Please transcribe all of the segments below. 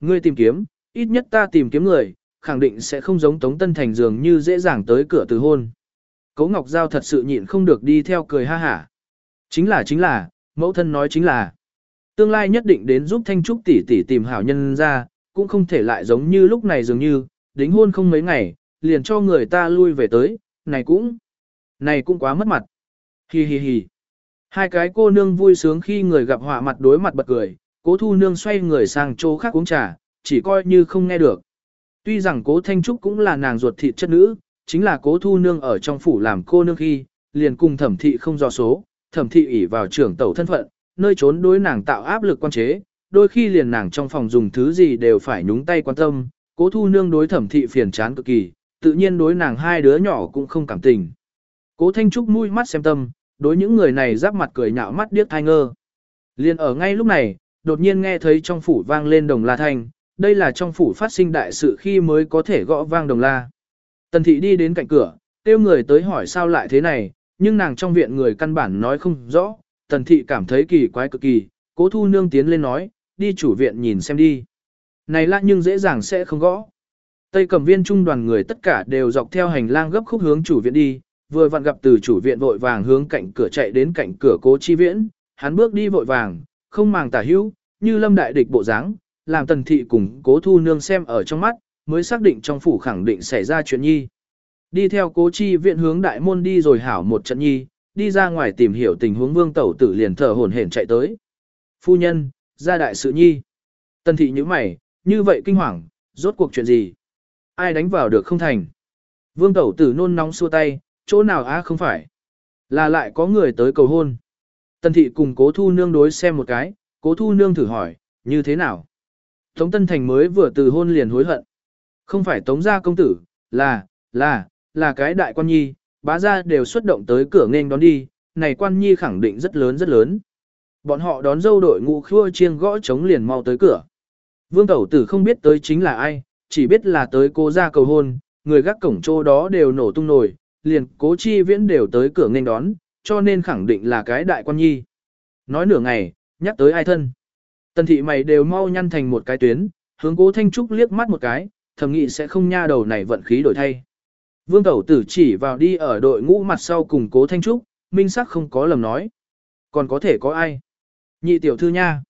Ngươi tìm kiếm, ít nhất ta tìm kiếm người, khẳng định sẽ không giống Tống Tân Thành dường như dễ dàng tới cửa từ hôn. Cố Ngọc Giao thật sự nhịn không được đi theo cười ha hả. Chính là chính là, mẫu thân nói chính là. Tương lai nhất định đến giúp Thanh Trúc tỷ tỷ tìm hảo nhân ra, cũng không thể lại giống như lúc này dường như, đính hôn không mấy ngày, liền cho người ta lui về tới, này cũng, này cũng quá mất mặt. Hi hi hi. Hai cái cô nương vui sướng khi người gặp họa mặt đối mặt bật cười, cố thu nương xoay người sang chỗ khác uống trà, chỉ coi như không nghe được. Tuy rằng cố Thanh Trúc cũng là nàng ruột thịt chất nữ, chính là cố thu nương ở trong phủ làm cô nương khi, liền cùng thẩm thị không do số, thẩm thị ủy vào trưởng tẩu thân phận, nơi trốn đối nàng tạo áp lực quan chế, đôi khi liền nàng trong phòng dùng thứ gì đều phải nhúng tay quan tâm, cố thu nương đối thẩm thị phiền chán cực kỳ, tự nhiên đối nàng hai đứa nhỏ cũng không cảm tình. Cố Thanh Trúc mũi mắt xem tâm, đối những người này giáp mặt cười nhạo mắt điếc thai ngơ. Liền ở ngay lúc này, đột nhiên nghe thấy trong phủ vang lên đồng la thanh, đây là trong phủ phát sinh đại sự khi mới có thể gõ vang đồng la. Tần thị đi đến cạnh cửa, kêu người tới hỏi sao lại thế này, nhưng nàng trong viện người căn bản nói không rõ, tần thị cảm thấy kỳ quái cực kỳ, cố thu nương tiến lên nói, đi chủ viện nhìn xem đi. Này lạ nhưng dễ dàng sẽ không gõ. Tây cầm viên trung đoàn người tất cả đều dọc theo hành lang gấp khúc hướng chủ viện đi, vừa vặn gặp từ chủ viện vội vàng hướng cạnh cửa chạy đến cạnh cửa cố chi viễn, hắn bước đi vội vàng, không màng tả hữu, như lâm đại địch bộ dáng, làm tần thị cùng cố thu nương xem ở trong mắt, mới xác định trong phủ khẳng định xảy ra chuyện nhi. Đi theo cố chi viện hướng đại môn đi rồi hảo một trận nhi, đi ra ngoài tìm hiểu tình huống vương tẩu tử liền thở hổn hển chạy tới. Phu nhân, ra đại sự nhi. Tần thị như mày, như vậy kinh hoàng, rốt cuộc chuyện gì? Ai đánh vào được không thành? Vương tẩu tử nôn nóng xua tay, chỗ nào á không phải? Là lại có người tới cầu hôn. Tần thị cùng cố thu nương đối xem một cái, cố thu nương thử hỏi, như thế nào? Tống Tân Thành mới vừa từ hôn liền hối hận. Không phải Tống gia công tử, là, là, là cái đại quan nhi, bá gia đều xuất động tới cửa nghênh đón đi, này quan nhi khẳng định rất lớn rất lớn. Bọn họ đón dâu đội ngũ khua chiêng gõ trống liền mau tới cửa. Vương Tẩu Tử không biết tới chính là ai, chỉ biết là tới cô gia cầu hôn, người gác cổng chỗ đó đều nổ tung nổi, liền cố chi viễn đều tới cửa nghênh đón, cho nên khẳng định là cái đại quan nhi. Nói nửa ngày, nhắc tới ai thân. Tần thị mày đều mau nhăn thành một cái tuyến, hướng cố Thanh Trúc liếc mắt một cái, thầm nghĩ sẽ không nha đầu này vận khí đổi thay. Vương Tẩu Tử chỉ vào đi ở đội ngũ mặt sau cùng cố Thanh Trúc, minh sắc không có lầm nói. Còn có thể có ai? Nhị tiểu thư nha.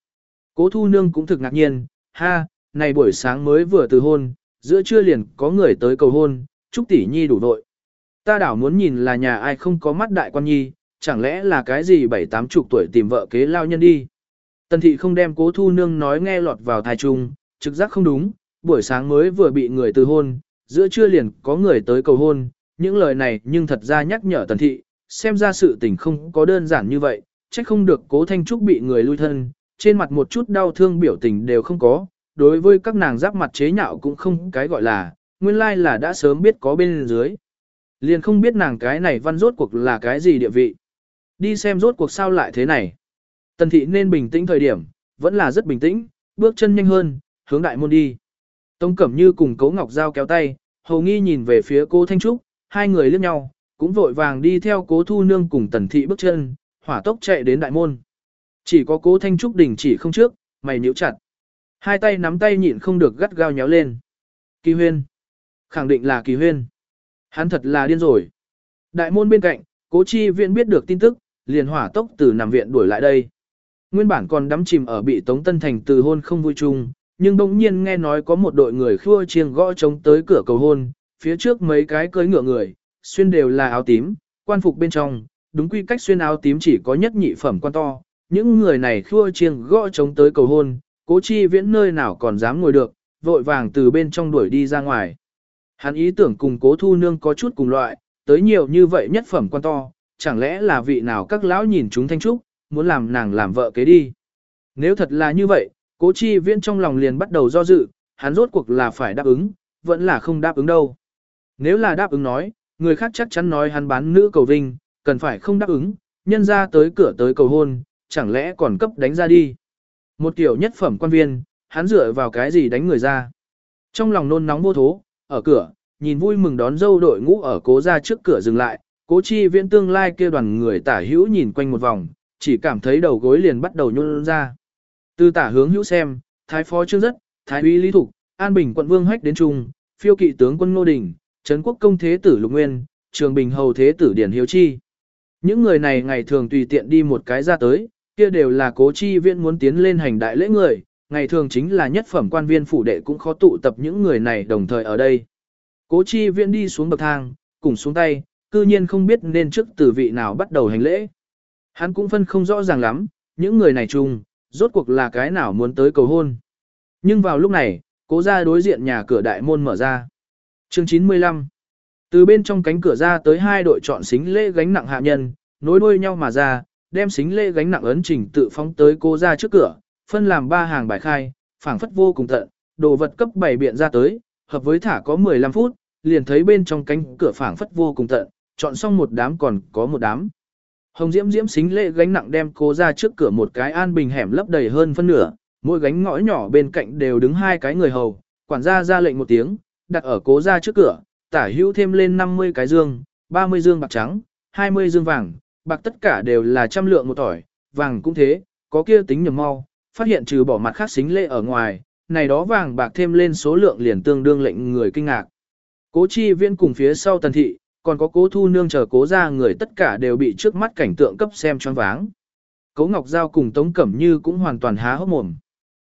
Cố Thu Nương cũng thực ngạc nhiên, ha, này buổi sáng mới vừa từ hôn, giữa trưa liền có người tới cầu hôn, Trúc tỷ nhi đủ vội. Ta đảo muốn nhìn là nhà ai không có mắt đại quan nhi, chẳng lẽ là cái gì bảy tám chục tuổi tìm vợ kế lao nhân đi. Tần thị không đem cố thu nương nói nghe lọt vào thai trung, trực giác không đúng, buổi sáng mới vừa bị người từ hôn, giữa trưa liền có người tới cầu hôn, những lời này nhưng thật ra nhắc nhở tần thị, xem ra sự tình không có đơn giản như vậy, trách không được cố thanh trúc bị người lui thân, trên mặt một chút đau thương biểu tình đều không có, đối với các nàng giáp mặt chế nhạo cũng không cái gọi là, nguyên lai là đã sớm biết có bên dưới. Liền không biết nàng cái này văn rốt cuộc là cái gì địa vị. Đi xem rốt cuộc sao lại thế này. Tần thị nên bình tĩnh thời điểm, vẫn là rất bình tĩnh, bước chân nhanh hơn, hướng đại môn đi. Tống Cẩm Như cùng Cố Ngọc Giao kéo tay, hầu nghi nhìn về phía cô Thanh Trúc, hai người liếc nhau, cũng vội vàng đi theo cố Thu Nương cùng Tần Thị bước chân, hỏa tốc chạy đến đại môn. Chỉ có cố Thanh Trúc đình chỉ không trước, mày nhíu chặt. Hai tay nắm tay nhịn không được gắt gao nhéo lên. Kỳ huyên. Khẳng định là kỳ huyên. Hắn thật là điên rồi. Đại môn bên cạnh, cố chi viện biết được tin tức, liền hỏa tốc từ nằm viện đuổi lại đây. Nguyên bản còn đắm chìm ở bị Tống Tân Thành từ hôn không vui chung, nhưng bỗng nhiên nghe nói có một đội người khua chiêng gõ trống tới cửa cầu hôn, phía trước mấy cái cưới ngựa người, xuyên đều là áo tím, quan phục bên trong, đúng quy cách xuyên áo tím chỉ có nhất nhị phẩm quan to. Những người này khua chiêng gõ trống tới cầu hôn, cố chi viễn nơi nào còn dám ngồi được, vội vàng từ bên trong đuổi đi ra ngoài. Hắn ý tưởng cùng cố thu nương có chút cùng loại, tới nhiều như vậy nhất phẩm quan to, chẳng lẽ là vị nào các lão nhìn chúng thanh trúc, muốn làm nàng làm vợ kế đi. Nếu thật là như vậy, cố chi viễn trong lòng liền bắt đầu do dự, hắn rốt cuộc là phải đáp ứng, vẫn là không đáp ứng đâu. Nếu là đáp ứng nói, người khác chắc chắn nói hắn bán nữ cầu vinh, cần phải không đáp ứng, nhân ra tới cửa tới cầu hôn, chẳng lẽ còn cấp đánh ra đi. Một tiểu nhất phẩm quan viên, hắn dựa vào cái gì đánh người ra. Trong lòng nôn nóng vô thố, ở cửa, nhìn vui mừng đón dâu đội ngũ ở cố ra trước cửa dừng lại, cố chi viễn tương lai kia đoàn người tả hữu nhìn quanh một vòng, chỉ cảm thấy đầu gối liền bắt đầu nhún ra. Từ tả hướng hữu xem, thái phó trương rất, Thái úy Lý Thục, An Bình quận Vương Hách đến Trung, phiêu kỵ tướng quân Ngô Đình, Trấn quốc công thế tử Lục Nguyên, Trường Bình hầu thế tử Điển Hiếu Chi. Những người này ngày thường tùy tiện đi một cái ra tới, kia đều là cố chi viện muốn tiến lên hành đại lễ người, ngày thường chính là nhất phẩm quan viên phủ đệ cũng khó tụ tập những người này đồng thời ở đây. Cố chi viện đi xuống bậc thang, cùng xuống tay, cư nhiên không biết nên trước từ vị nào bắt đầu hành lễ. Hắn cũng phân không rõ ràng lắm, những người này chung, rốt cuộc là cái nào muốn tới cầu hôn. Nhưng vào lúc này, cố ra đối diện nhà cửa đại môn mở ra. Chương 95 Từ bên trong cánh cửa ra tới hai đội chọn xính lễ gánh nặng hạ nhân, nối đuôi nhau mà ra, đem xính lễ gánh nặng ấn trình tự phóng tới cố ra trước cửa, phân làm ba hàng bài khai, phảng phất vô cùng tận, đồ vật cấp bảy biện ra tới, hợp với thả có 15 phút, liền thấy bên trong cánh cửa phảng phất vô cùng tận, chọn xong một đám còn có một đám. Hồng Diễm Diễm xính lễ gánh nặng đem cố ra trước cửa một cái an bình hẻm lấp đầy hơn phân nửa, mỗi gánh ngõ nhỏ bên cạnh đều đứng hai cái người hầu, quản gia ra lệnh một tiếng, đặt ở cố ra trước cửa, tả hữu thêm lên 50 cái dương, 30 dương bạc trắng, 20 dương vàng, bạc tất cả đều là trăm lượng một tỏi, vàng cũng thế, có kia tính nhầm mau, phát hiện trừ bỏ mặt khác xính lễ ở ngoài, này đó vàng bạc thêm lên số lượng liền tương đương lệnh người kinh ngạc. Cố chi viễn cùng phía sau tần thị, còn có cố thu nương chờ cố ra người tất cả đều bị trước mắt cảnh tượng cấp xem choáng váng. Cố Ngọc Giao cùng Tống Cẩm Như cũng hoàn toàn há hốc mồm.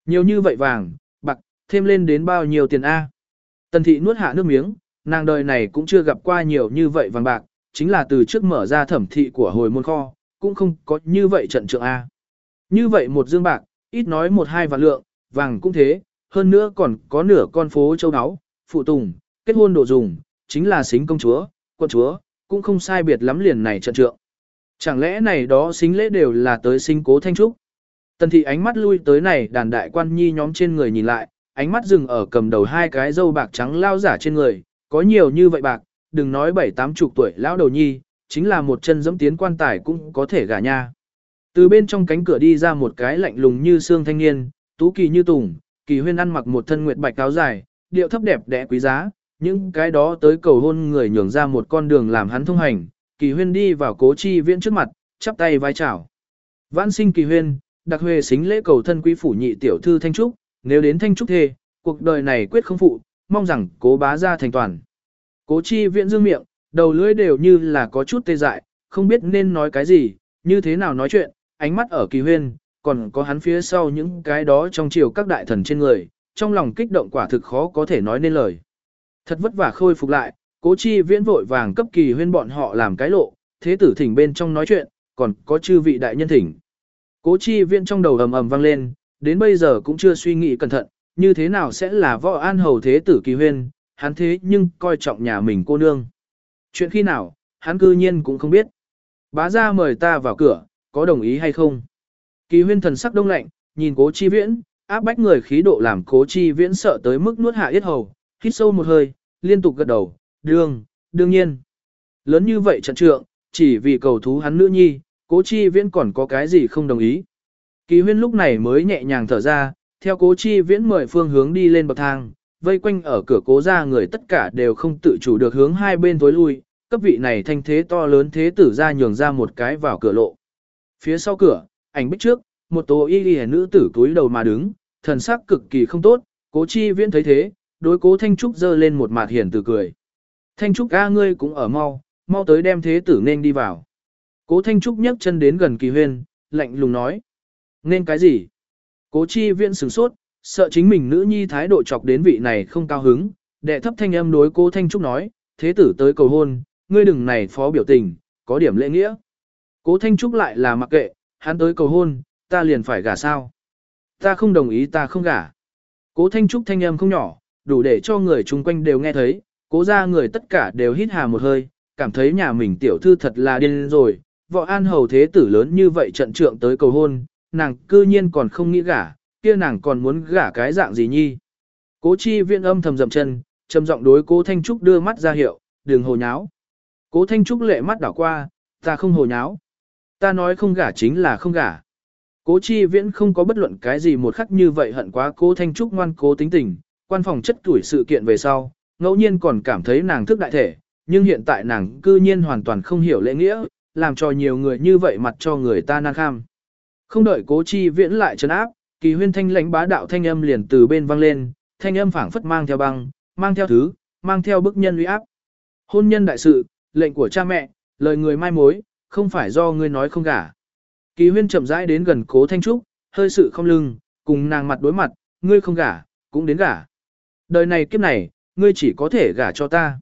Nhiều như vậy vàng, bạc, thêm lên đến bao nhiêu tiền A. Tần thị nuốt hạ nước miếng, nàng đời này cũng chưa gặp qua nhiều như vậy vàng bạc, chính là từ trước mở ra thẩm thị của hồi môn kho, cũng không có như vậy trận trượng A. Như vậy một dương bạc, ít nói một hai vạn lượng, vàng cũng thế, hơn nữa còn có nửa con phố châu áo, phụ tùng, kết hôn đồ dùng, chính là xính công chúa, quân chúa, cũng không sai biệt lắm liền này trận trượng. Chẳng lẽ này đó xính lễ đều là tới sinh cố thanh trúc? Tần thị ánh mắt lui tới này đàn đại quan nhi nhóm trên người nhìn lại, ánh mắt dừng ở cầm đầu hai cái dâu bạc trắng lao giả trên người, có nhiều như vậy bạc, đừng nói bảy tám chục tuổi lão đầu nhi, chính là một chân dẫm tiến quan tài cũng có thể gả nha. Từ bên trong cánh cửa đi ra một cái lạnh lùng như xương thanh niên, tú kỳ như tùng, kỳ huyên ăn mặc một thân nguyệt bạch áo dài, điệu thấp đẹp đẽ quý giá, những cái đó tới cầu hôn người nhường ra một con đường làm hắn thông hành, kỳ huyên đi vào cố chi viễn trước mặt, chắp tay vai chào. Vãn sinh kỳ huyên, đặc huề xính lễ cầu thân quý phủ nhị tiểu thư Thanh Trúc, nếu đến Thanh Trúc thề, cuộc đời này quyết không phụ, mong rằng cố bá ra thành toàn. Cố chi viễn dương miệng, đầu lưỡi đều như là có chút tê dại, không biết nên nói cái gì, như thế nào nói chuyện, ánh mắt ở kỳ huyên, còn có hắn phía sau những cái đó trong chiều các đại thần trên người, trong lòng kích động quả thực khó có thể nói nên lời. Thật vất vả khôi phục lại, cố chi viễn vội vàng cấp kỳ huyên bọn họ làm cái lộ, thế tử thỉnh bên trong nói chuyện, còn có chư vị đại nhân thỉnh. Cố chi viễn trong đầu ầm ầm vang lên, đến bây giờ cũng chưa suy nghĩ cẩn thận, như thế nào sẽ là võ an hầu thế tử kỳ huyên, hắn thế nhưng coi trọng nhà mình cô nương. Chuyện khi nào, hắn cư nhiên cũng không biết. Bá ra mời ta vào cửa, có đồng ý hay không? Kỳ huyên thần sắc đông lạnh, nhìn cố chi viễn, áp bách người khí độ làm cố chi viễn sợ tới mức nuốt hạ yết hầu, hít sâu một hơi, liên tục gật đầu, đương, đương nhiên. Lớn như vậy trận trượng, chỉ vì cầu thú hắn nữ nhi, cố chi viễn còn có cái gì không đồng ý. Kỳ huyên lúc này mới nhẹ nhàng thở ra, theo cố chi viễn mời phương hướng đi lên bậc thang, vây quanh ở cửa cố ra người tất cả đều không tự chủ được hướng hai bên tối lui, cấp vị này thanh thế to lớn thế tử ra nhường ra một cái vào cửa lộ. Phía sau cửa, ảnh bích trước, một tố y y nữ tử túi đầu mà đứng, thần sắc cực kỳ không tốt, cố chi viễn thấy thế, đối cố Thanh Trúc giơ lên một mặt hiền từ cười. Thanh Trúc a ngươi cũng ở mau, mau tới đem thế tử nên đi vào. Cố Thanh Trúc nhấc chân đến gần kỳ huyên, lạnh lùng nói. Nên cái gì? Cố chi viện sửng sốt, sợ chính mình nữ nhi thái độ chọc đến vị này không cao hứng, đệ thấp thanh âm đối cố Thanh Trúc nói, thế tử tới cầu hôn, ngươi đừng này phó biểu tình, có điểm lễ nghĩa. Cố Thanh Trúc lại là mặc kệ, hắn tới cầu hôn, ta liền phải gả sao. Ta không đồng ý ta không gả. Cố Thanh Trúc thanh âm không nhỏ, đủ để cho người chung quanh đều nghe thấy, cố ra người tất cả đều hít hà một hơi, cảm thấy nhà mình tiểu thư thật là điên rồi, võ an hầu thế tử lớn như vậy trận trượng tới cầu hôn, nàng cư nhiên còn không nghĩ gả, kia nàng còn muốn gả cái dạng gì nhi. Cố chi viện âm thầm dậm chân, trầm giọng đối cố Thanh Trúc đưa mắt ra hiệu, đừng hồ nháo. Cố Thanh Trúc lệ mắt đảo qua, ta không hồ nháo. Ta nói không gả chính là không gả. Cố chi viễn không có bất luận cái gì một khắc như vậy hận quá cố Thanh Trúc ngoan cố tính tình, quan phòng chất tuổi sự kiện về sau, ngẫu nhiên còn cảm thấy nàng thức đại thể, nhưng hiện tại nàng cư nhiên hoàn toàn không hiểu lễ nghĩa, làm cho nhiều người như vậy mặt cho người ta nan kham. Không đợi cố chi viễn lại trấn áp, Kỳ huyên thanh lãnh bá đạo thanh âm liền từ bên vang lên, thanh âm phảng phất mang theo băng, mang theo thứ, mang theo bức nhân uy áp. Hôn nhân đại sự, lệnh của cha mẹ, lời người mai mối, không phải do ngươi nói không gả. Kỳ huyên chậm rãi đến gần cố thanh trúc, hơi sự không lưng, cùng nàng mặt đối mặt, ngươi không gả, cũng đến gả. Đời này kiếp này, ngươi chỉ có thể gả cho ta.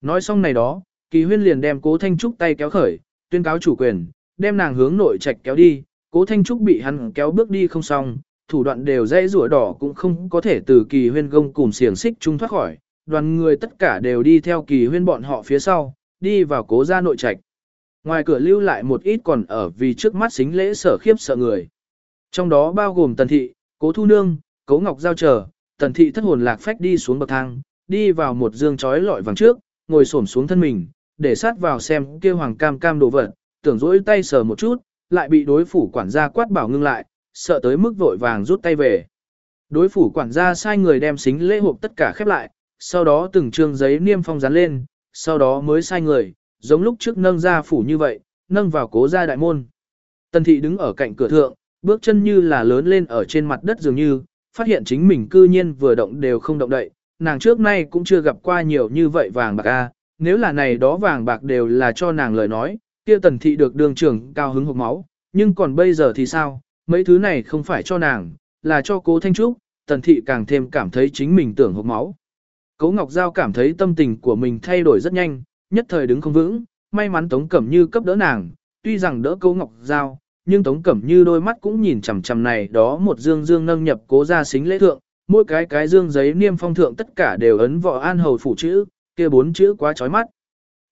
Nói xong này đó, kỳ huyên liền đem cố thanh trúc tay kéo khởi, tuyên cáo chủ quyền, đem nàng hướng nội trạch kéo đi, cố thanh trúc bị hắn kéo bước đi không xong, thủ đoạn đều dây rủa đỏ cũng không có thể từ kỳ huyên gông cùng xiềng xích trung thoát khỏi, đoàn người tất cả đều đi theo kỳ huyên bọn họ phía sau, đi vào cố gia nội trạch. Ngoài cửa lưu lại một ít còn ở vì trước mắt xính lễ sở khiếp sợ người. Trong đó bao gồm tần thị, cố thu nương, cố ngọc giao chờ, tần thị thất hồn lạc phách đi xuống bậc thang, đi vào một dương chói lọi vàng trước, ngồi xổm xuống thân mình, để sát vào xem kia hoàng cam cam đồ vật, tưởng rỗi tay sờ một chút, lại bị đối phủ quản gia quát bảo ngưng lại, sợ tới mức vội vàng rút tay về. Đối phủ quản gia sai người đem xính lễ hộp tất cả khép lại, sau đó từng trương giấy niêm phong dán lên, sau đó mới sai người, giống lúc trước nâng ra phủ như vậy, nâng vào cố gia đại môn. Tần thị đứng ở cạnh cửa thượng, bước chân như là lớn lên ở trên mặt đất dường như, phát hiện chính mình cư nhiên vừa động đều không động đậy, nàng trước nay cũng chưa gặp qua nhiều như vậy vàng bạc a, nếu là này đó vàng bạc đều là cho nàng lời nói, kia tần thị được đường trưởng cao hứng hộc máu, nhưng còn bây giờ thì sao, mấy thứ này không phải cho nàng, là cho cố Thanh Trúc, tần thị càng thêm cảm thấy chính mình tưởng hộc máu. Cố Ngọc Giao cảm thấy tâm tình của mình thay đổi rất nhanh, nhất thời đứng không vững, may mắn Tống Cẩm Như cấp đỡ nàng, tuy rằng đỡ Cố Ngọc Giao, nhưng Tống Cẩm Như đôi mắt cũng nhìn chằm chằm này đó một dương dương nâng nhập cố ra xính lễ thượng, mỗi cái cái dương giấy niêm phong thượng tất cả đều ấn võ an hầu phủ chữ, kia bốn chữ quá chói mắt.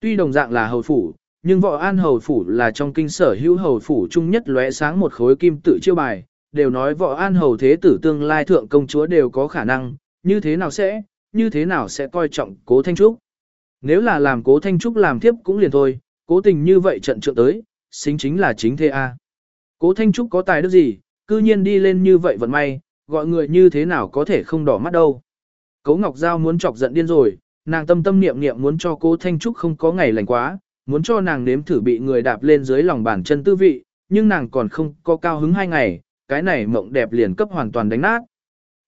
Tuy đồng dạng là hầu phủ, nhưng võ an hầu phủ là trong kinh sở hữu hầu phủ chung nhất lóe sáng một khối kim tự chiêu bài, đều nói võ an hầu thế tử tương lai thượng công chúa đều có khả năng, như thế nào sẽ, như thế nào sẽ coi trọng cố Thanh Trúc. Nếu là làm cố Thanh Trúc làm tiếp cũng liền thôi, cố tình như vậy trận trượng tới, xính chính là chính thế A. Cố Thanh Trúc có tài đức gì, cư nhiên đi lên như vậy vận may, gọi người như thế nào có thể không đỏ mắt đâu. Cố Ngọc Giao muốn chọc giận điên rồi, nàng tâm tâm niệm niệm muốn cho cố Thanh Trúc không có ngày lành quá, muốn cho nàng nếm thử bị người đạp lên dưới lòng bàn chân tư vị, nhưng nàng còn không có cao hứng hai ngày, cái này mộng đẹp liền cấp hoàn toàn đánh nát.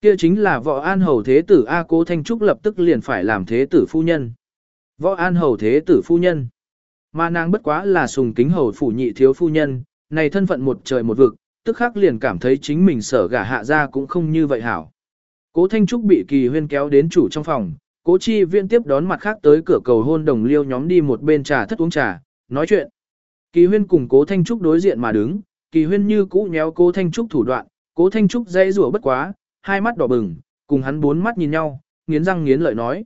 Kia chính là võ an hầu thế tử A cố Thanh Trúc lập tức liền phải làm thế tử phu nhân. Võ an hầu thế tử phu nhân. Mà nàng bất quá là sùng kính hầu phủ nhị thiếu phu nhân, này thân phận một trời một vực, tức khắc liền cảm thấy chính mình sở gả hạ ra cũng không như vậy hảo. Cố Thanh Trúc bị kỳ huyên kéo đến chủ trong phòng, cố chi viên tiếp đón mặt khác tới cửa cầu hôn đồng liêu nhóm đi một bên trà thất uống trà, nói chuyện. Kỳ huyên cùng cố Thanh Trúc đối diện mà đứng, kỳ huyên như cũ nhéo cố Thanh Trúc thủ đoạn, cố Thanh Trúc dây rủa bất quá, hai mắt đỏ bừng, cùng hắn bốn mắt nhìn nhau, nghiến răng nghiến lợi nói.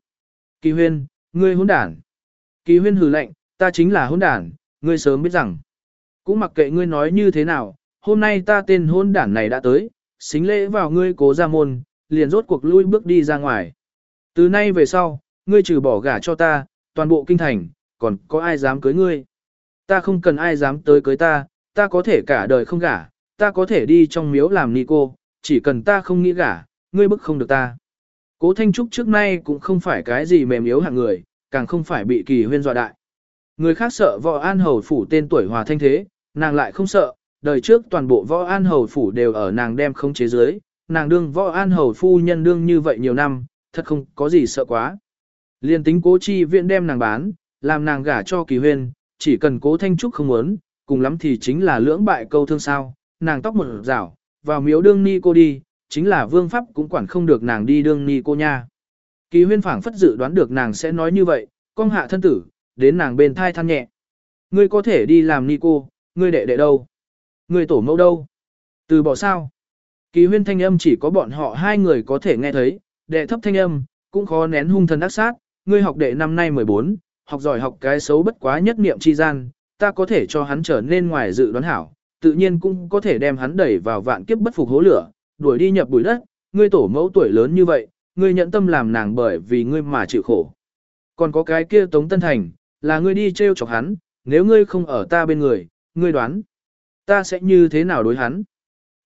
Kỳ huyên, ngươi hôn đản. Kỳ huyên hừ lạnh, ta chính là hôn đản, ngươi sớm biết rằng. Cũng mặc kệ ngươi nói như thế nào, hôm nay ta tên hôn đản này đã tới, xính lễ vào ngươi cố ra môn, liền rốt cuộc lui bước đi ra ngoài. Từ nay về sau, ngươi trừ bỏ gả cho ta, toàn bộ kinh thành, còn có ai dám cưới ngươi. Ta không cần ai dám tới cưới ta, ta có thể cả đời không gả, ta có thể đi trong miếu làm ni cô, chỉ cần ta không nghĩ gả, ngươi bức không được ta. Cố Thanh Trúc trước nay cũng không phải cái gì mềm yếu hạng người, càng không phải bị kỳ huyên dọa đại. Người khác sợ võ an hầu phủ tên tuổi hòa thanh thế, nàng lại không sợ, đời trước toàn bộ võ an hầu phủ đều ở nàng đem không chế giới, nàng đương võ an hầu phu nhân đương như vậy nhiều năm, thật không có gì sợ quá. Liên tính cố chi viện đem nàng bán, làm nàng gả cho kỳ huyên, chỉ cần cố thanh trúc không muốn, cùng lắm thì chính là lưỡng bại câu thương sao, nàng tóc một rảo, vào miếu đương ni cô đi, chính là vương pháp cũng quản không được nàng đi đương ni cô nha. Kỳ huyên phảng phất dự đoán được nàng sẽ nói như vậy, con hạ thân tử, đến nàng bên thai than nhẹ. Ngươi có thể đi làm ni cô, ngươi đệ đệ đâu? Ngươi tổ mẫu đâu? Từ bỏ sao? Kỳ huyên thanh âm chỉ có bọn họ hai người có thể nghe thấy, đệ thấp thanh âm, cũng khó nén hung thần ác sát, ngươi học đệ năm nay 14, học giỏi học cái xấu bất quá nhất niệm chi gian, ta có thể cho hắn trở nên ngoài dự đoán hảo, tự nhiên cũng có thể đem hắn đẩy vào vạn kiếp bất phục hố lửa, đuổi đi nhập bụi đất, ngươi tổ mẫu tuổi lớn như vậy, ngươi nhận tâm làm nàng bởi vì ngươi mà chịu khổ. Còn có cái kia Tống Tân Thành, là ngươi đi trêu chọc hắn, nếu ngươi không ở ta bên người, ngươi đoán, ta sẽ như thế nào đối hắn?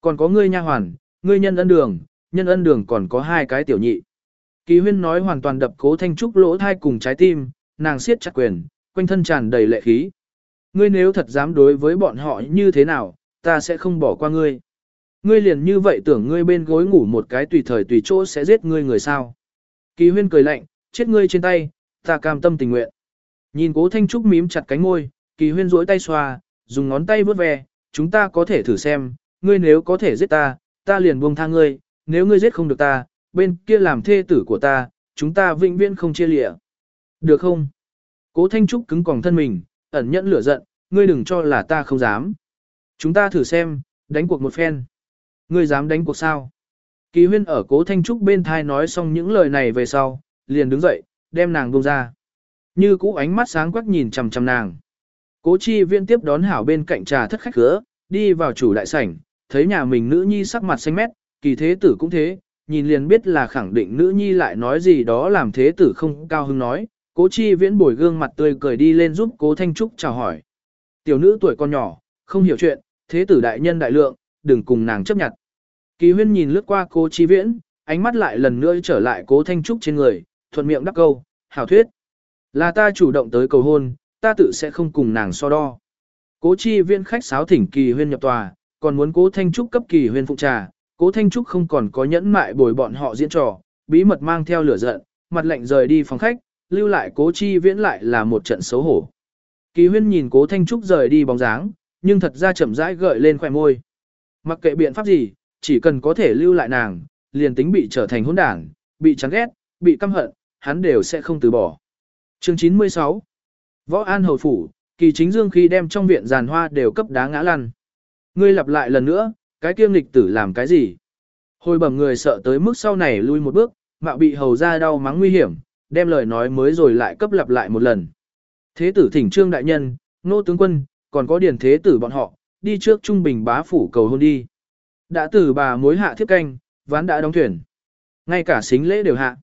Còn có ngươi nha hoàn, ngươi nhân ân đường, nhân ân đường còn có hai cái tiểu nhị. Kỳ huyên nói hoàn toàn đập cố thanh trúc lỗ thai cùng trái tim, nàng siết chặt quyền, quanh thân tràn đầy lệ khí. Ngươi nếu thật dám đối với bọn họ như thế nào, ta sẽ không bỏ qua ngươi. Ngươi liền như vậy tưởng ngươi bên gối ngủ một cái tùy thời tùy chỗ sẽ giết ngươi người sao. Kỳ huyên cười lạnh, chết ngươi trên tay, ta cam tâm tình nguyện. Nhìn cố Thanh Trúc mím chặt cánh môi, kỳ huyên duỗi tay xoa, dùng ngón tay vớt ve, chúng ta có thể thử xem, ngươi nếu có thể giết ta, ta liền buông tha ngươi, nếu ngươi giết không được ta, bên kia làm thê tử của ta, chúng ta vĩnh viễn không chia lịa. Được không? Cố Thanh Trúc cứng còng thân mình, ẩn nhẫn lửa giận, ngươi đừng cho là ta không dám. Chúng ta thử xem, đánh cuộc một phen. Ngươi dám đánh cuộc sao? Kỳ huyên ở cố Thanh Trúc bên thai nói xong những lời này về sau, liền đứng dậy, đem nàng buông ra. Như cũ ánh mắt sáng quắc nhìn chằm chằm nàng. Cố chi viên tiếp đón hảo bên cạnh trà thất khách cửa, đi vào chủ đại sảnh, thấy nhà mình nữ nhi sắc mặt xanh mét, kỳ thế tử cũng thế, nhìn liền biết là khẳng định nữ nhi lại nói gì đó làm thế tử không cao hứng nói, cố chi viễn bồi gương mặt tươi cười đi lên giúp cố thanh trúc chào hỏi. Tiểu nữ tuổi con nhỏ, không hiểu chuyện, thế tử đại nhân đại lượng, đừng cùng nàng chấp nhận. Kỳ huyên nhìn lướt qua cố chi viễn, ánh mắt lại lần nữa trở lại cố thanh trúc trên người, thuận miệng đắc câu, hảo thuyết. Là ta chủ động tới cầu hôn, ta tự sẽ không cùng nàng so đo. Cố chi viễn khách sáo thỉnh kỳ huyên nhập tòa, còn muốn cố thanh trúc cấp kỳ huyên phụ trà, cố thanh trúc không còn có nhẫn mại bồi bọn họ diễn trò, bí mật mang theo lửa giận, mặt lạnh rời đi phòng khách, lưu lại cố chi viễn lại là một trận xấu hổ. Kỳ huyên nhìn cố thanh trúc rời đi bóng dáng, nhưng thật ra chậm rãi gợi lên khỏe môi. Mặc kệ biện pháp gì, chỉ cần có thể lưu lại nàng, liền tính bị trở thành hỗn đảng, bị chán ghét, bị căm hận, hắn đều sẽ không từ bỏ. Chương 96 Võ An Hầu Phủ, kỳ chính dương khi đem trong viện giàn hoa đều cấp đá ngã lăn. Ngươi lặp lại lần nữa, cái kiêm lịch tử làm cái gì? Hồi bẩm người sợ tới mức sau này lui một bước, mạo bị hầu ra đau mắng nguy hiểm, đem lời nói mới rồi lại cấp lặp lại một lần. Thế tử thỉnh trương đại nhân, nô tướng quân, còn có điển thế tử bọn họ, đi trước trung bình bá phủ cầu hôn đi. Đã tử bà mối hạ thiếp canh, ván đã đóng thuyền. Ngay cả xính lễ đều hạ.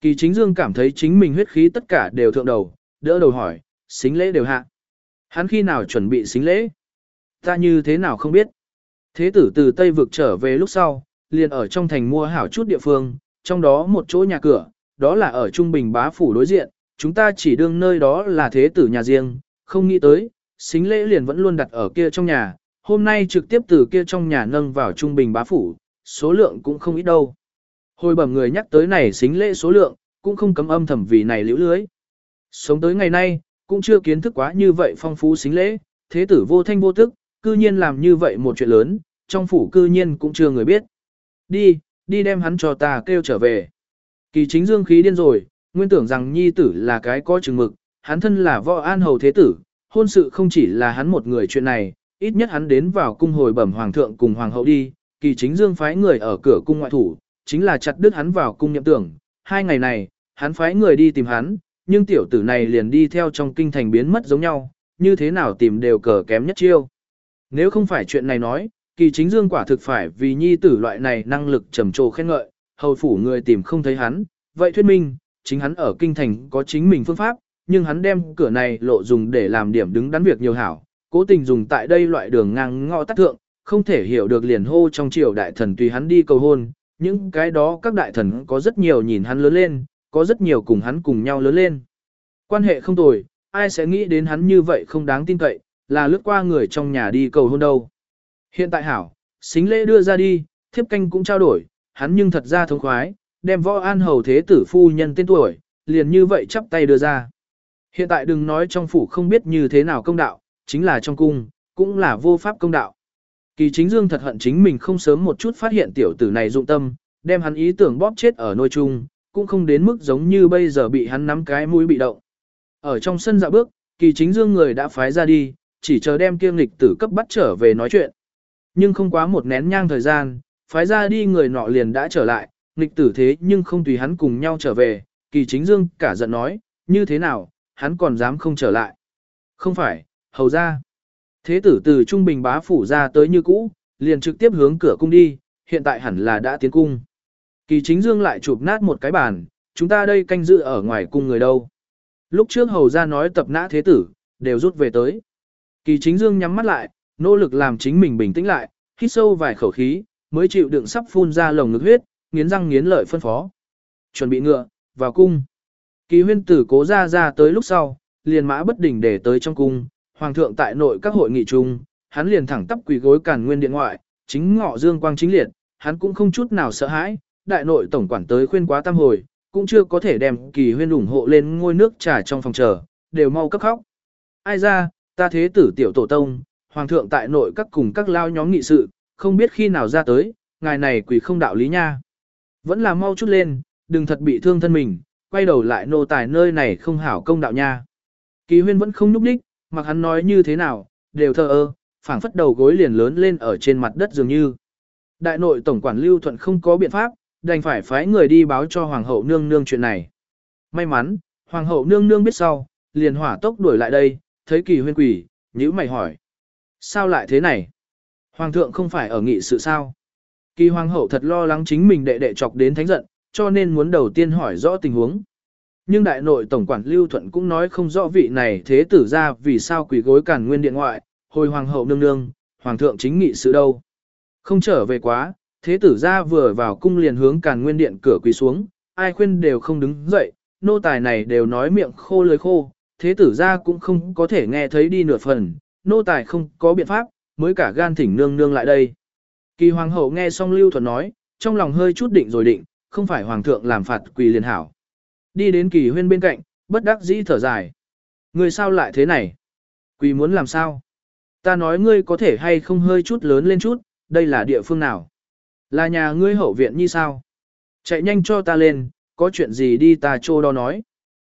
Kỳ chính dương cảm thấy chính mình huyết khí tất cả đều thượng đầu, đỡ đầu hỏi, xính lễ đều hạ. Hắn khi nào chuẩn bị xính lễ? Ta như thế nào không biết. Thế tử từ Tây vực trở về lúc sau, liền ở trong thành mua hảo chút địa phương, trong đó một chỗ nhà cửa, đó là ở Trung Bình bá phủ đối diện, chúng ta chỉ đương nơi đó là thế tử nhà riêng, không nghĩ tới, xính lễ liền vẫn luôn đặt ở kia trong nhà, hôm nay trực tiếp từ kia trong nhà nâng vào Trung Bình bá phủ, số lượng cũng không ít đâu. Hồi bẩm người nhắc tới này xính lễ số lượng, cũng không cấm âm thầm vì này liễu lưới. Sống tới ngày nay, cũng chưa kiến thức quá như vậy phong phú xính lễ, thế tử vô thanh vô tức, cư nhiên làm như vậy một chuyện lớn, trong phủ cư nhiên cũng chưa người biết. Đi, đi đem hắn cho ta kêu trở về. Kỳ chính dương khí điên rồi, nguyên tưởng rằng nhi tử là cái có chừng mực, hắn thân là võ an hầu thế tử, hôn sự không chỉ là hắn một người chuyện này, ít nhất hắn đến vào cung hồi bẩm hoàng thượng cùng hoàng hậu đi, kỳ chính dương phái người ở cửa cung ngoại thủ, chính là chặt đứt hắn vào cung nhậm tưởng, hai ngày này, hắn phái người đi tìm hắn, nhưng tiểu tử này liền đi theo trong kinh thành biến mất giống nhau, như thế nào tìm đều cờ kém nhất chiêu. Nếu không phải chuyện này nói, kỳ chính dương quả thực phải vì nhi tử loại này năng lực trầm trồ khen ngợi, hầu phủ người tìm không thấy hắn, vậy thuyết minh, chính hắn ở kinh thành có chính mình phương pháp, nhưng hắn đem cửa này lộ dùng để làm điểm đứng đắn việc nhiều hảo, cố tình dùng tại đây loại đường ngang ngõ tắt thượng, không thể hiểu được liền hô trong triều đại thần tùy hắn đi cầu hôn, những cái đó các đại thần có rất nhiều nhìn hắn lớn lên, có rất nhiều cùng hắn cùng nhau lớn lên. Quan hệ không tồi, ai sẽ nghĩ đến hắn như vậy không đáng tin cậy, là lướt qua người trong nhà đi cầu hôn đâu. Hiện tại hảo, xính lễ đưa ra đi, thiếp canh cũng trao đổi, hắn nhưng thật ra thống khoái, đem võ an hầu thế tử phu nhân tên tuổi, liền như vậy chắp tay đưa ra. Hiện tại đừng nói trong phủ không biết như thế nào công đạo, chính là trong cung, cũng là vô pháp công đạo. Kỳ chính dương thật hận chính mình không sớm một chút phát hiện tiểu tử này dụng tâm, đem hắn ý tưởng bóp chết ở nôi chung, cũng không đến mức giống như bây giờ bị hắn nắm cái mũi bị động. Ở trong sân dạo bước, kỳ chính dương người đã phái ra đi, chỉ chờ đem kiêm lịch tử cấp bắt trở về nói chuyện. Nhưng không quá một nén nhang thời gian, phái ra đi người nọ liền đã trở lại, nghịch tử thế nhưng không tùy hắn cùng nhau trở về, kỳ chính dương cả giận nói, như thế nào, hắn còn dám không trở lại. Không phải, hầu ra. Thế tử từ trung bình bá phủ ra tới như cũ, liền trực tiếp hướng cửa cung đi, hiện tại hẳn là đã tiến cung. Kỳ chính dương lại chụp nát một cái bàn, chúng ta đây canh giữ ở ngoài cung người đâu. Lúc trước hầu ra nói tập nã thế tử, đều rút về tới. Kỳ chính dương nhắm mắt lại, nỗ lực làm chính mình bình tĩnh lại, hít sâu vài khẩu khí, mới chịu đựng sắp phun ra lồng ngực huyết, nghiến răng nghiến lợi phân phó. Chuẩn bị ngựa, vào cung. Kỳ huyên tử cố ra ra tới lúc sau, liền mã bất đỉnh để tới trong cung, hoàng thượng tại nội các hội nghị chung, hắn liền thẳng tắp quỳ gối cản nguyên điện ngoại, Chính ngọ dương quang chính liệt, hắn cũng không chút nào sợ hãi, đại nội tổng quản tới khuyên quá tam hồi, cũng chưa có thể đem kỳ huyên ủng hộ lên ngôi nước trà trong phòng chờ, đều mau cấp khóc. Ai ra, ta thế tử tiểu tổ tông, hoàng thượng tại nội các cùng các lao nhóm nghị sự, không biết khi nào ra tới, ngài này quỷ không đạo lý nha. Vẫn là mau chút lên, đừng thật bị thương thân mình, quay đầu lại nô tài nơi này không hảo công đạo nha. Kỳ huyên vẫn không núp đích, mặc hắn nói như thế nào, đều thờ ơ, phảng phất đầu gối liền lớn lên ở trên mặt đất dường như. Đại nội tổng quản Lưu Thuận không có biện pháp, đành phải phái người đi báo cho hoàng hậu nương nương chuyện này. May mắn, hoàng hậu nương nương biết sau, liền hỏa tốc đuổi lại đây, thấy kỳ huyên quỷ, nhữ mày hỏi. Sao lại thế này? Hoàng thượng không phải ở nghị sự sao? Kỳ hoàng hậu thật lo lắng chính mình đệ đệ chọc đến thánh giận, cho nên muốn đầu tiên hỏi rõ tình huống. Nhưng đại nội tổng quản Lưu Thuận cũng nói không rõ vị này thế tử ra vì sao quỷ gối cản nguyên điện ngoại, hồi hoàng hậu nương nương, hoàng thượng chính nghị sự đâu. Không trở về quá, thế tử ra vừa vào cung liền hướng càn nguyên điện cửa quỳ xuống, ai khuyên đều không đứng dậy, nô tài này đều nói miệng khô lưới khô, thế tử ra cũng không có thể nghe thấy đi nửa phần, nô tài không có biện pháp, mới cả gan thỉnh nương nương lại đây. Kỳ hoàng hậu nghe xong lưu thuận nói, trong lòng hơi chút định rồi định, không phải hoàng thượng làm phạt quỳ liền hảo. Đi đến kỳ huyên bên cạnh, bất đắc dĩ thở dài. Người sao lại thế này? Quỳ muốn làm sao? Ta nói ngươi có thể hay không hơi chút lớn lên chút, đây là địa phương nào? Là nhà ngươi hậu viện như sao? Chạy nhanh cho ta lên, có chuyện gì đi ta trô đó nói.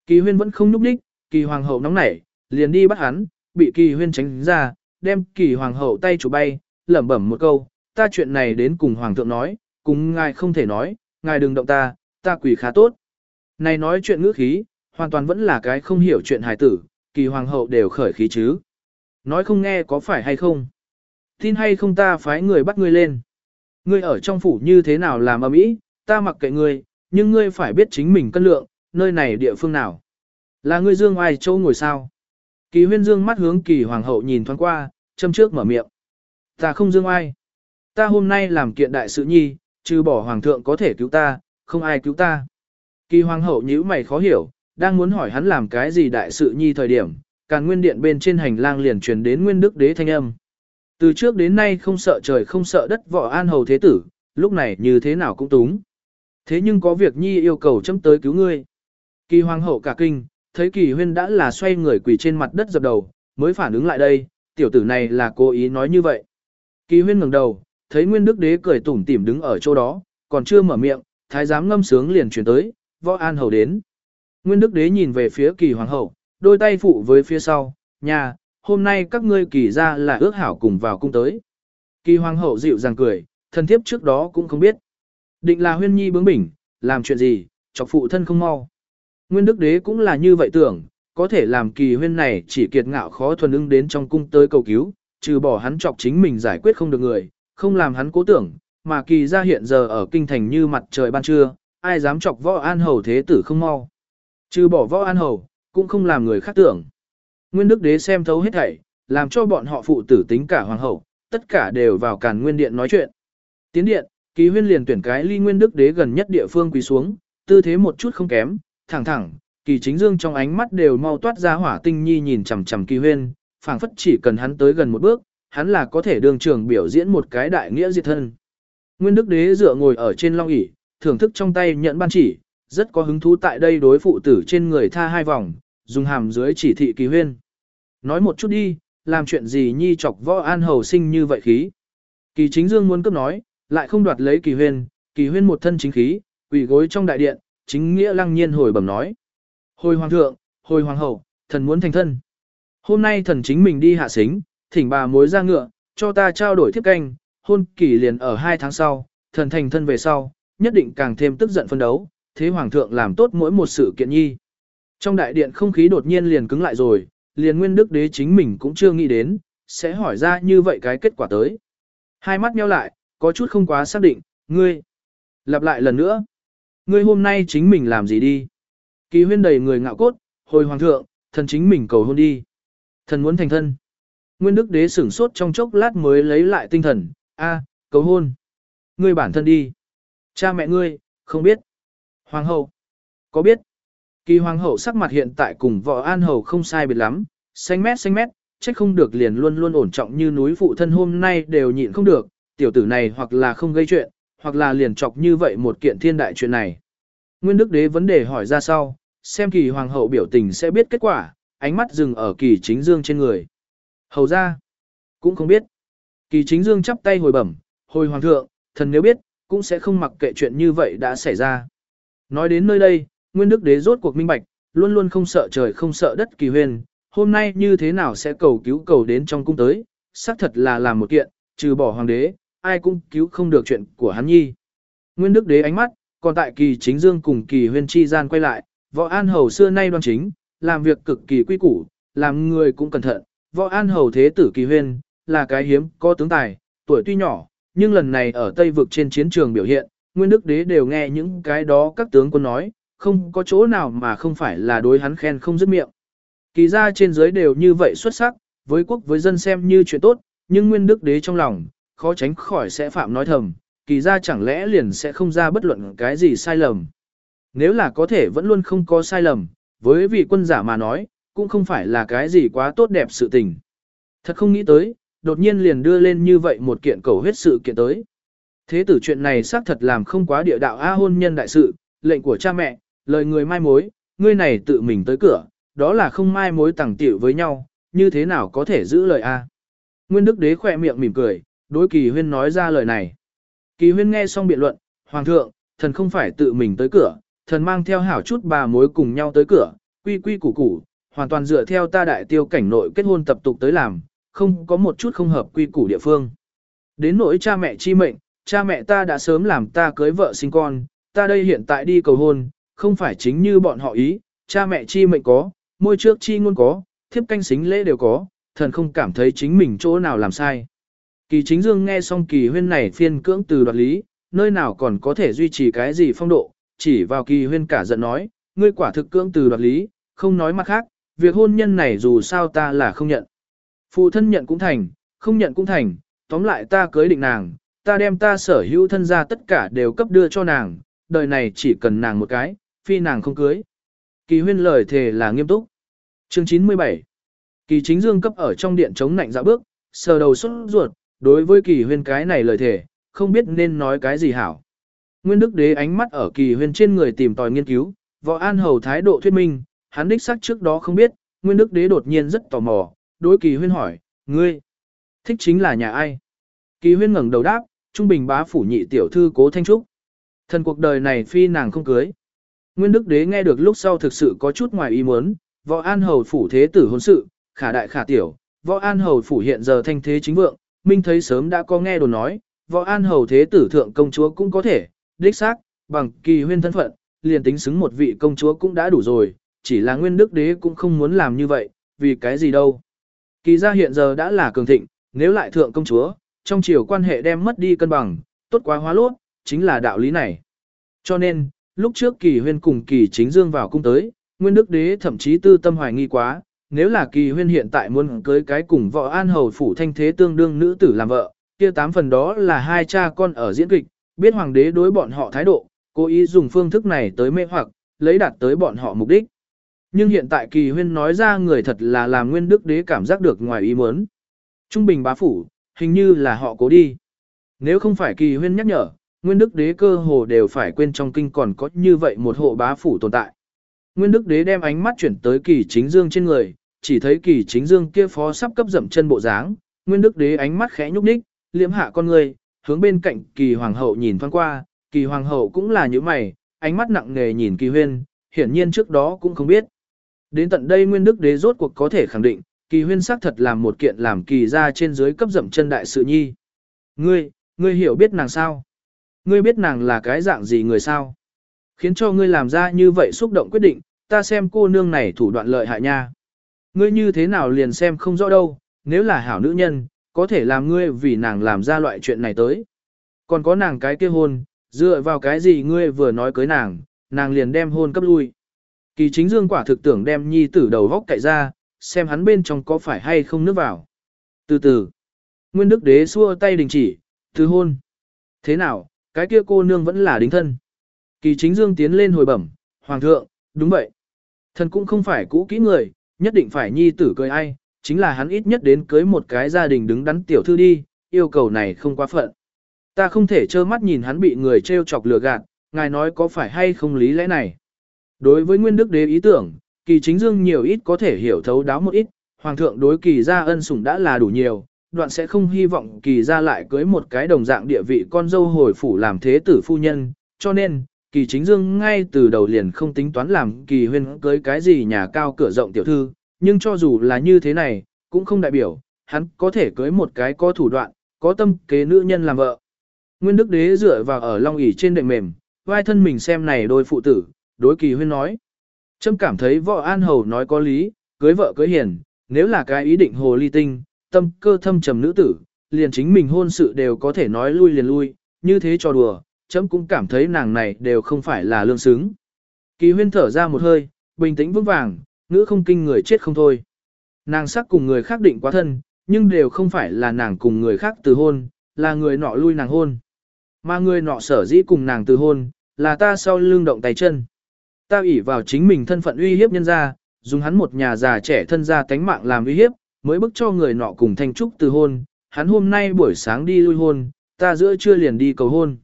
Kỳ huyên vẫn không núp đích, kỳ hoàng hậu nóng nảy, liền đi bắt hắn, bị kỳ huyên tránh ra, đem kỳ hoàng hậu tay chủ bay, lẩm bẩm một câu, ta chuyện này đến cùng hoàng thượng nói, cùng ngài không thể nói, ngài đừng động ta, ta quỷ khá tốt. Này nói chuyện ngữ khí, hoàn toàn vẫn là cái không hiểu chuyện hài tử, kỳ hoàng hậu đều khởi khí chứ. Nói không nghe có phải hay không? Tin hay không ta phái người bắt ngươi lên. Ngươi ở trong phủ như thế nào làm ầm ĩ, ta mặc kệ ngươi, nhưng ngươi phải biết chính mình cân lượng, nơi này địa phương nào. Là ngươi dương ai châu ngồi sao? Kỳ huyên dương mắt hướng kỳ hoàng hậu nhìn thoáng qua, châm trước mở miệng. Ta không dương ai. Ta hôm nay làm kiện đại sự nhi, trừ bỏ hoàng thượng có thể cứu ta, không ai cứu ta. Kỳ hoàng hậu nhíu mày khó hiểu, đang muốn hỏi hắn làm cái gì đại sự nhi thời điểm, càng nguyên điện bên trên hành lang liền truyền đến nguyên đức đế thanh âm. Từ trước đến nay không sợ trời không sợ đất võ an hầu thế tử, lúc này như thế nào cũng túng. Thế nhưng có việc nhi yêu cầu chấm tới cứu ngươi. Kỳ hoàng hậu cả kinh, thấy kỳ huyên đã là xoay người quỳ trên mặt đất dập đầu, mới phản ứng lại đây, tiểu tử này là cố ý nói như vậy. Kỳ huyên ngẩng đầu, thấy nguyên đức đế cười tủm tỉm đứng ở chỗ đó, còn chưa mở miệng, thái giám ngâm sướng liền chuyển tới, võ an hầu đến. Nguyên đức đế nhìn về phía kỳ hoàng hậu, đôi tay phụ với phía sau, nhà, hôm nay các ngươi kỳ ra là ước hảo cùng vào cung tới. Kỳ hoàng hậu dịu dàng cười, thân thiếp trước đó cũng không biết. Định là huyên nhi bướng bỉnh, làm chuyện gì, chọc phụ thân không mau. Nguyên đức đế cũng là như vậy tưởng, có thể làm kỳ huyên này chỉ kiệt ngạo khó thuần ưng đến trong cung tới cầu cứu, trừ bỏ hắn chọc chính mình giải quyết không được người, không làm hắn cố tưởng, mà kỳ ra hiện giờ ở kinh thành như mặt trời ban trưa, ai dám chọc võ an hầu thế tử không mau. Trừ bỏ võ an hầu, cũng không làm người khác tưởng. Nguyên đức đế xem thấu hết thảy, làm cho bọn họ phụ tử tính cả hoàng hậu, tất cả đều vào càn nguyên điện nói chuyện. Tiến điện, kỳ huyên liền tuyển cái ly nguyên đức đế gần nhất địa phương quỳ xuống, tư thế một chút không kém, thẳng thẳng, kỳ chính dương trong ánh mắt đều mau toát ra hỏa tinh nhi nhìn chằm chằm kỳ huyên, phảng phất chỉ cần hắn tới gần một bước, hắn là có thể đường trường biểu diễn một cái đại nghĩa diệt thân. Nguyên đức đế dựa ngồi ở trên long ỷ thưởng thức trong tay nhận ban chỉ, rất có hứng thú tại đây đối phụ tử trên người tha hai vòng, dùng hàm dưới chỉ thị kỳ huyên. Nói một chút đi, làm chuyện gì nhi chọc võ an hầu sinh như vậy khí. Kỳ chính dương muốn cấp nói, lại không đoạt lấy kỳ huyên, kỳ huyên một thân chính khí, quỷ gối trong đại điện, chính nghĩa lăng nhiên hồi bẩm nói. Hồi hoàng thượng, hồi hoàng hậu, thần muốn thành thân. Hôm nay thần chính mình đi hạ xính, thỉnh bà mối ra ngựa, cho ta trao đổi thiếp canh, hôn kỳ liền ở hai tháng sau, thần thành thân về sau, nhất định càng thêm tức giận phân đấu, thế hoàng thượng làm tốt mỗi một sự kiện nhi. Trong đại điện không khí đột nhiên liền cứng lại rồi, liền nguyên đức đế chính mình cũng chưa nghĩ đến, sẽ hỏi ra như vậy cái kết quả tới. Hai mắt nheo lại, có chút không quá xác định, ngươi. Lặp lại lần nữa. Ngươi hôm nay chính mình làm gì đi? Kỳ huyên đầy người ngạo cốt, hồi hoàng thượng, thần chính mình cầu hôn đi. Thần muốn thành thân. Nguyên đức đế sửng sốt trong chốc lát mới lấy lại tinh thần, a, cầu hôn. Ngươi bản thân đi. Cha mẹ ngươi, không biết. Hoàng hậu, có biết. Kỳ hoàng hậu sắc mặt hiện tại cùng võ an hầu không sai biệt lắm, xanh mét xanh mét, trách không được liền luôn luôn ổn trọng như núi phụ thân hôm nay đều nhịn không được, tiểu tử này hoặc là không gây chuyện, hoặc là liền chọc như vậy một kiện thiên đại chuyện này. Nguyên đức đế vấn đề hỏi ra sau, xem kỳ hoàng hậu biểu tình sẽ biết kết quả, ánh mắt dừng ở kỳ chính dương trên người. Hầu ra, cũng không biết. Kỳ chính dương chắp tay hồi bẩm, hồi hoàng thượng, thần nếu biết, cũng sẽ không mặc kệ chuyện như vậy đã xảy ra. Nói đến nơi đây, nguyên đức đế rốt cuộc minh bạch, luôn luôn không sợ trời không sợ đất kỳ huyền, hôm nay như thế nào sẽ cầu cứu cầu đến trong cung tới, xác thật là làm một kiện, trừ bỏ hoàng đế, ai cũng cứu không được chuyện của hắn nhi. Nguyên đức đế ánh mắt, còn tại kỳ chính dương cùng kỳ huyền chi gian quay lại, võ an hầu xưa nay đoan chính, làm việc cực kỳ quy củ, làm người cũng cẩn thận, võ an hầu thế tử kỳ huyền, là cái hiếm, có tướng tài, tuổi tuy nhỏ, nhưng lần này ở Tây vực trên chiến trường biểu hiện, Nguyên Đức Đế đều nghe những cái đó các tướng quân nói, không có chỗ nào mà không phải là đối hắn khen không dứt miệng. Kỳ ra trên dưới đều như vậy xuất sắc, với quốc với dân xem như chuyện tốt, nhưng Nguyên Đức Đế trong lòng, khó tránh khỏi sẽ phạm nói thầm, kỳ ra chẳng lẽ liền sẽ không ra bất luận cái gì sai lầm. Nếu là có thể vẫn luôn không có sai lầm, với vị quân giả mà nói, cũng không phải là cái gì quá tốt đẹp sự tình. Thật không nghĩ tới, đột nhiên liền đưa lên như vậy một kiện cầu huyết sự kiện tới. Thế tử chuyện này xác thật làm không quá địa đạo A hôn nhân đại sự, lệnh của cha mẹ, lời người mai mối, ngươi này tự mình tới cửa, đó là không mai mối tặng tiểu với nhau, như thế nào có thể giữ lời A. Nguyên Đức Đế khỏe miệng mỉm cười, đối kỳ huyên nói ra lời này. Kỳ huyên nghe xong biện luận, Hoàng thượng, thần không phải tự mình tới cửa, thần mang theo hảo chút bà mối cùng nhau tới cửa, quy quy củ củ, hoàn toàn dựa theo ta đại tiêu cảnh nội kết hôn tập tục tới làm, không có một chút không hợp quy củ địa phương. Đến nỗi cha mẹ chi mệnh, cha mẹ ta đã sớm làm ta cưới vợ sinh con, ta đây hiện tại đi cầu hôn, không phải chính như bọn họ ý, cha mẹ chi mệnh có, môi trước chi ngôn có, thiếp canh xính lễ đều có, thần không cảm thấy chính mình chỗ nào làm sai. Kỳ chính dương nghe xong kỳ huyên này phiên cưỡng từ đoạt lý, nơi nào còn có thể duy trì cái gì phong độ, chỉ vào kỳ huyên cả giận nói, ngươi quả thực cưỡng từ đoạt lý, không nói mặt khác, việc hôn nhân này dù sao ta là không nhận. Phụ thân nhận cũng thành, không nhận cũng thành, tóm lại ta cưới định nàng, ta đem ta sở hữu thân ra tất cả đều cấp đưa cho nàng, đời này chỉ cần nàng một cái, phi nàng không cưới. Kỳ huyên lời thề là nghiêm túc. Chương 97 Kỳ chính dương cấp ở trong điện chống nạnh dạo bước, sờ đầu xuất ruột, đối với kỳ huyên cái này lời thề, không biết nên nói cái gì hảo. Nguyên đức đế ánh mắt ở kỳ huyên trên người tìm tòi nghiên cứu, võ an hầu thái độ thuyết minh, hắn đích xác trước đó không biết, nguyên đức đế đột nhiên rất tò mò, đối kỳ huyên hỏi, ngươi, thích chính là nhà ai? Kỳ huyên ngẩng đầu đáp, trung bình bá phủ nhị tiểu thư cố thanh trúc. Thần cuộc đời này phi nàng không cưới. Nguyên đức đế nghe được lúc sau thực sự có chút ngoài ý muốn, võ an hầu phủ thế tử hôn sự, khả đại khả tiểu, võ an hầu phủ hiện giờ thanh thế chính vượng, minh thấy sớm đã có nghe đồn nói, võ an hầu thế tử thượng công chúa cũng có thể, đích xác, bằng kỳ huyên thân phận, liền tính xứng một vị công chúa cũng đã đủ rồi, chỉ là nguyên đức đế cũng không muốn làm như vậy, vì cái gì đâu. Kỳ gia hiện giờ đã là cường thịnh, nếu lại thượng công chúa, trong chiều quan hệ đem mất đi cân bằng, tốt quá hóa lốt, chính là đạo lý này. Cho nên, lúc trước kỳ huyên cùng kỳ chính dương vào cung tới, nguyên đức đế thậm chí tư tâm hoài nghi quá, nếu là kỳ huyên hiện tại muốn cưới cái cùng vợ an hầu phủ thanh thế tương đương nữ tử làm vợ, kia tám phần đó là hai cha con ở diễn kịch, biết hoàng đế đối bọn họ thái độ, cố ý dùng phương thức này tới mê hoặc, lấy đạt tới bọn họ mục đích. Nhưng hiện tại kỳ huyên nói ra người thật là làm nguyên đức đế cảm giác được ngoài ý muốn. Trung bình bá phủ, hình như là họ cố đi. Nếu không phải kỳ huyên nhắc nhở, nguyên đức đế cơ hồ đều phải quên trong kinh còn có như vậy một hộ bá phủ tồn tại. Nguyên đức đế đem ánh mắt chuyển tới kỳ chính dương trên người, chỉ thấy kỳ chính dương kia phó sắp cấp dậm chân bộ dáng. Nguyên đức đế ánh mắt khẽ nhúc nhích, liễm hạ con người, hướng bên cạnh kỳ hoàng hậu nhìn thoáng qua, kỳ hoàng hậu cũng là như mày, ánh mắt nặng nề nhìn kỳ huyên, hiển nhiên trước đó cũng không biết. Đến tận đây Nguyên Đức Đế rốt cuộc có thể khẳng định, kỳ huyên xác thật làm một kiện làm kỳ ra trên dưới cấp dậm chân đại sự nhi. Ngươi, ngươi hiểu biết nàng sao? Ngươi biết nàng là cái dạng gì người sao? Khiến cho ngươi làm ra như vậy xúc động quyết định, ta xem cô nương này thủ đoạn lợi hại nha. Ngươi như thế nào liền xem không rõ đâu, nếu là hảo nữ nhân, có thể làm ngươi vì nàng làm ra loại chuyện này tới. Còn có nàng cái kia hôn, dựa vào cái gì ngươi vừa nói cưới nàng, nàng liền đem hôn cấp lui. Kỳ chính dương quả thực tưởng đem nhi tử đầu vóc cậy ra, xem hắn bên trong có phải hay không nước vào. Từ từ, nguyên đức đế xua tay đình chỉ, thứ hôn. Thế nào, cái kia cô nương vẫn là đính thân. Kỳ chính dương tiến lên hồi bẩm, hoàng thượng, đúng vậy. Thần cũng không phải cũ kỹ người, nhất định phải nhi tử cưới ai, chính là hắn ít nhất đến cưới một cái gia đình đứng đắn tiểu thư đi, yêu cầu này không quá phận. Ta không thể trơ mắt nhìn hắn bị người trêu chọc lừa gạt, ngài nói có phải hay không lý lẽ này. Đối với Nguyên Đức Đế ý tưởng, kỳ chính dương nhiều ít có thể hiểu thấu đáo một ít, Hoàng thượng đối kỳ gia ân sủng đã là đủ nhiều, đoạn sẽ không hy vọng kỳ ra lại cưới một cái đồng dạng địa vị con dâu hồi phủ làm thế tử phu nhân, cho nên, kỳ chính dương ngay từ đầu liền không tính toán làm kỳ huyên cưới cái gì nhà cao cửa rộng tiểu thư, nhưng cho dù là như thế này, cũng không đại biểu, hắn có thể cưới một cái có thủ đoạn, có tâm kế nữ nhân làm vợ. Nguyên Đức Đế dựa vào ở long ỷ trên đệm mềm, vai thân mình xem này đôi phụ tử, đối kỳ huyên nói. Trâm cảm thấy võ an hầu nói có lý, cưới vợ cưới hiền, nếu là cái ý định hồ ly tinh, tâm cơ thâm trầm nữ tử, liền chính mình hôn sự đều có thể nói lui liền lui, như thế cho đùa, chấm cũng cảm thấy nàng này đều không phải là lương xứng. Kỳ huyên thở ra một hơi, bình tĩnh vững vàng, ngữ không kinh người chết không thôi. Nàng sắc cùng người khác định quá thân, nhưng đều không phải là nàng cùng người khác từ hôn, là người nọ lui nàng hôn. Mà người nọ sở dĩ cùng nàng từ hôn, là ta sau lưng động tay chân. Ta ủy vào chính mình thân phận uy hiếp nhân ra, dùng hắn một nhà già trẻ thân ra tánh mạng làm uy hiếp, mới bức cho người nọ cùng Thanh Trúc từ hôn, hắn hôm nay buổi sáng đi lui hôn, ta giữa trưa liền đi cầu hôn.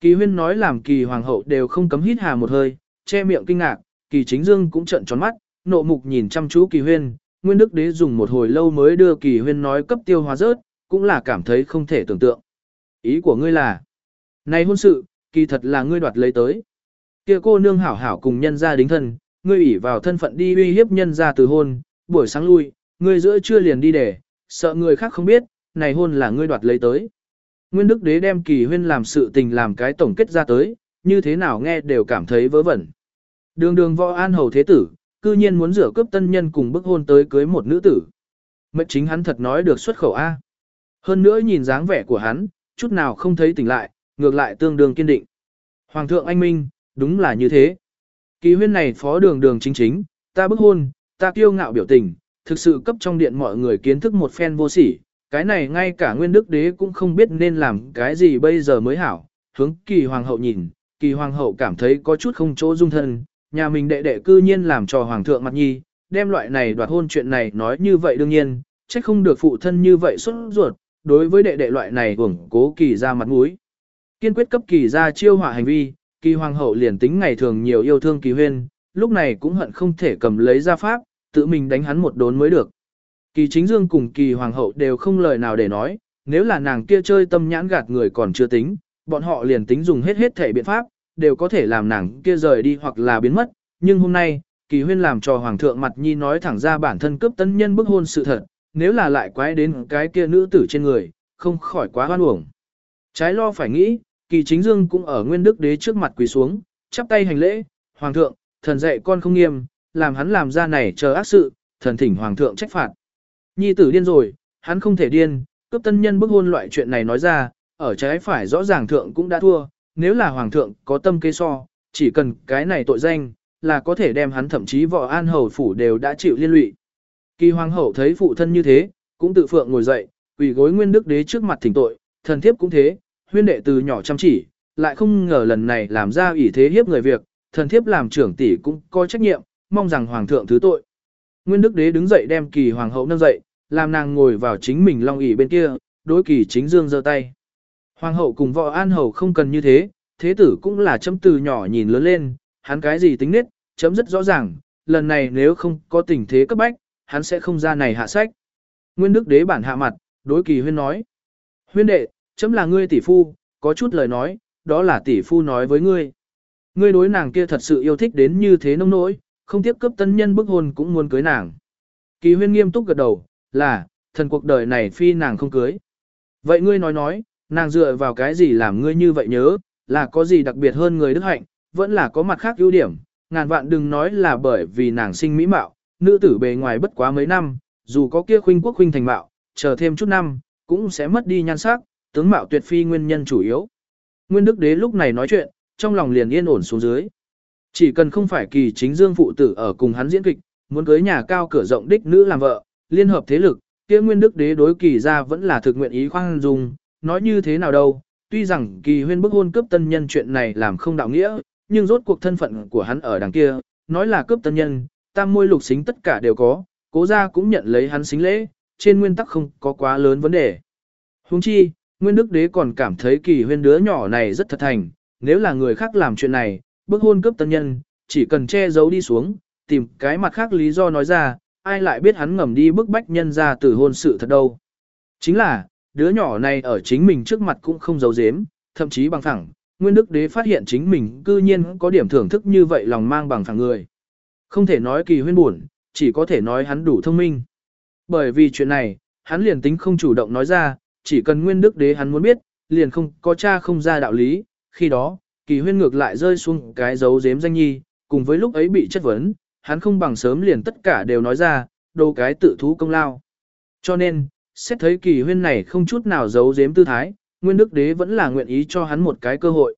Kỳ huyên nói làm kỳ hoàng hậu đều không cấm hít hà một hơi, che miệng kinh ngạc, kỳ chính dương cũng trợn tròn mắt, nộ mục nhìn chăm chú kỳ huyên, nguyên đức đế dùng một hồi lâu mới đưa kỳ huyên nói cấp tiêu hóa rớt, cũng là cảm thấy không thể tưởng tượng. Ý của ngươi là, này hôn sự, kỳ thật là ngươi đoạt lấy tới. kia cô nương hảo hảo cùng nhân gia đính thân, ngươi ủy vào thân phận đi uy hiếp nhân gia từ hôn, buổi sáng lui, ngươi giữa chưa liền đi để, sợ người khác không biết, này hôn là ngươi đoạt lấy tới. Nguyên Đức Đế đem kỳ huyên làm sự tình làm cái tổng kết ra tới, như thế nào nghe đều cảm thấy vớ vẩn. Đường đường võ an hầu thế tử, cư nhiên muốn rửa cướp tân nhân cùng bức hôn tới cưới một nữ tử. Mệnh chính hắn thật nói được xuất khẩu A. Hơn nữa nhìn dáng vẻ của hắn, chút nào không thấy tỉnh lại, ngược lại tương đương kiên định. Hoàng thượng anh minh, đúng là như thế. Kỳ huyên này phó đường đường chính chính, ta bức hôn, ta kiêu ngạo biểu tình, thực sự cấp trong điện mọi người kiến thức một phen vô sỉ, cái này ngay cả nguyên đức đế cũng không biết nên làm cái gì bây giờ mới hảo, hướng kỳ hoàng hậu nhìn, kỳ hoàng hậu cảm thấy có chút không chỗ dung thân, nhà mình đệ đệ cư nhiên làm cho hoàng thượng mặt nhi, đem loại này đoạt hôn chuyện này nói như vậy đương nhiên, trách không được phụ thân như vậy xuất ruột, đối với đệ đệ loại này hưởng cố kỳ ra mặt mũi. Kiên quyết cấp kỳ ra chiêu hỏa hành vi, kỳ hoàng hậu liền tính ngày thường nhiều yêu thương kỳ huyên, lúc này cũng hận không thể cầm lấy ra pháp, tự mình đánh hắn một đốn mới được. Kỳ chính dương cùng kỳ hoàng hậu đều không lời nào để nói, nếu là nàng kia chơi tâm nhãn gạt người còn chưa tính, bọn họ liền tính dùng hết hết thể biện pháp, đều có thể làm nàng kia rời đi hoặc là biến mất, nhưng hôm nay, kỳ huyên làm cho hoàng thượng mặt nhi nói thẳng ra bản thân cướp tân nhân bức hôn sự thật, nếu là lại quái đến cái kia nữ tử trên người, không khỏi quá hoan uổng. Trái lo phải nghĩ, kỳ chính dương cũng ở nguyên đức đế trước mặt quỳ xuống, chắp tay hành lễ, hoàng thượng, thần dạy con không nghiêm, làm hắn làm ra này chờ ác sự, thần thỉnh hoàng thượng trách phạt. Nhi tử điên rồi, hắn không thể điên, cướp tân nhân bức hôn loại chuyện này nói ra, ở trái phải rõ ràng thượng cũng đã thua, nếu là hoàng thượng có tâm kế so, chỉ cần cái này tội danh, là có thể đem hắn thậm chí võ an hầu phủ đều đã chịu liên lụy. Kỳ hoàng hậu thấy phụ thân như thế, cũng tự phượng ngồi dậy, quỳ gối nguyên đức đế trước mặt thỉnh tội, thần thiếp cũng thế, huyên đệ từ nhỏ chăm chỉ, lại không ngờ lần này làm ra ủy thế hiếp người việc, thần thiếp làm trưởng tỷ cũng có trách nhiệm, mong rằng hoàng thượng thứ tội. Nguyên đức đế đứng dậy đem kỳ hoàng hậu nâng dậy, làm nàng ngồi vào chính mình long ỷ bên kia, đối kỳ chính dương giơ tay. Hoàng hậu cùng võ an hầu không cần như thế, thế tử cũng là chấm từ nhỏ nhìn lớn lên, hắn cái gì tính nết, chấm rất rõ ràng, lần này nếu không có tình thế cấp bách, hắn sẽ không ra này hạ sách. Nguyên đức đế bản hạ mặt, đối kỳ huyên nói. Huyên đệ, chấm là ngươi tỷ phu, có chút lời nói, đó là tỷ phu nói với ngươi. Ngươi đối nàng kia thật sự yêu thích đến như thế nông nỗi, không tiếp cấp tân nhân bức hôn cũng muốn cưới nàng. Kỳ huyên nghiêm túc gật đầu, là, thần cuộc đời này phi nàng không cưới. Vậy ngươi nói nói, nàng dựa vào cái gì làm ngươi như vậy nhớ, là có gì đặc biệt hơn người đức hạnh, vẫn là có mặt khác ưu điểm, ngàn vạn đừng nói là bởi vì nàng sinh mỹ mạo, nữ tử bề ngoài bất quá mấy năm, dù có kia khuynh quốc khuynh thành mạo, chờ thêm chút năm, cũng sẽ mất đi nhan sắc, tướng mạo tuyệt phi nguyên nhân chủ yếu. Nguyên đức đế lúc này nói chuyện, trong lòng liền yên ổn xuống dưới. Chỉ cần không phải kỳ chính dương phụ tử ở cùng hắn diễn kịch, muốn cưới nhà cao cửa rộng đích nữ làm vợ, liên hợp thế lực, kia nguyên đức đế đối kỳ ra vẫn là thực nguyện ý khoan dung, nói như thế nào đâu, tuy rằng kỳ huyên bức hôn cướp tân nhân chuyện này làm không đạo nghĩa, nhưng rốt cuộc thân phận của hắn ở đằng kia, nói là cướp tân nhân, tam môi lục xính tất cả đều có, cố gia cũng nhận lấy hắn xính lễ, trên nguyên tắc không có quá lớn vấn đề. Huống chi, Nguyên Đức Đế còn cảm thấy kỳ huyên đứa nhỏ này rất thật thành, nếu là người khác làm chuyện này, bức hôn cướp tân nhân, chỉ cần che giấu đi xuống, tìm cái mặt khác lý do nói ra, ai lại biết hắn ngầm đi bức bách nhân ra từ hôn sự thật đâu. Chính là, đứa nhỏ này ở chính mình trước mặt cũng không giấu giếm, thậm chí bằng thẳng, Nguyên Đức Đế phát hiện chính mình cư nhiên có điểm thưởng thức như vậy lòng mang bằng phẳng người. Không thể nói kỳ huyên buồn, chỉ có thể nói hắn đủ thông minh. Bởi vì chuyện này, hắn liền tính không chủ động nói ra, chỉ cần Nguyên Đức Đế hắn muốn biết, liền không có cha không ra đạo lý, khi đó, kỳ huyên ngược lại rơi xuống cái dấu dếm danh nhi, cùng với lúc ấy bị chất vấn, hắn không bằng sớm liền tất cả đều nói ra, đồ cái tự thú công lao. Cho nên, xét thấy kỳ huyên này không chút nào giấu giếm tư thái, Nguyên Đức Đế vẫn là nguyện ý cho hắn một cái cơ hội.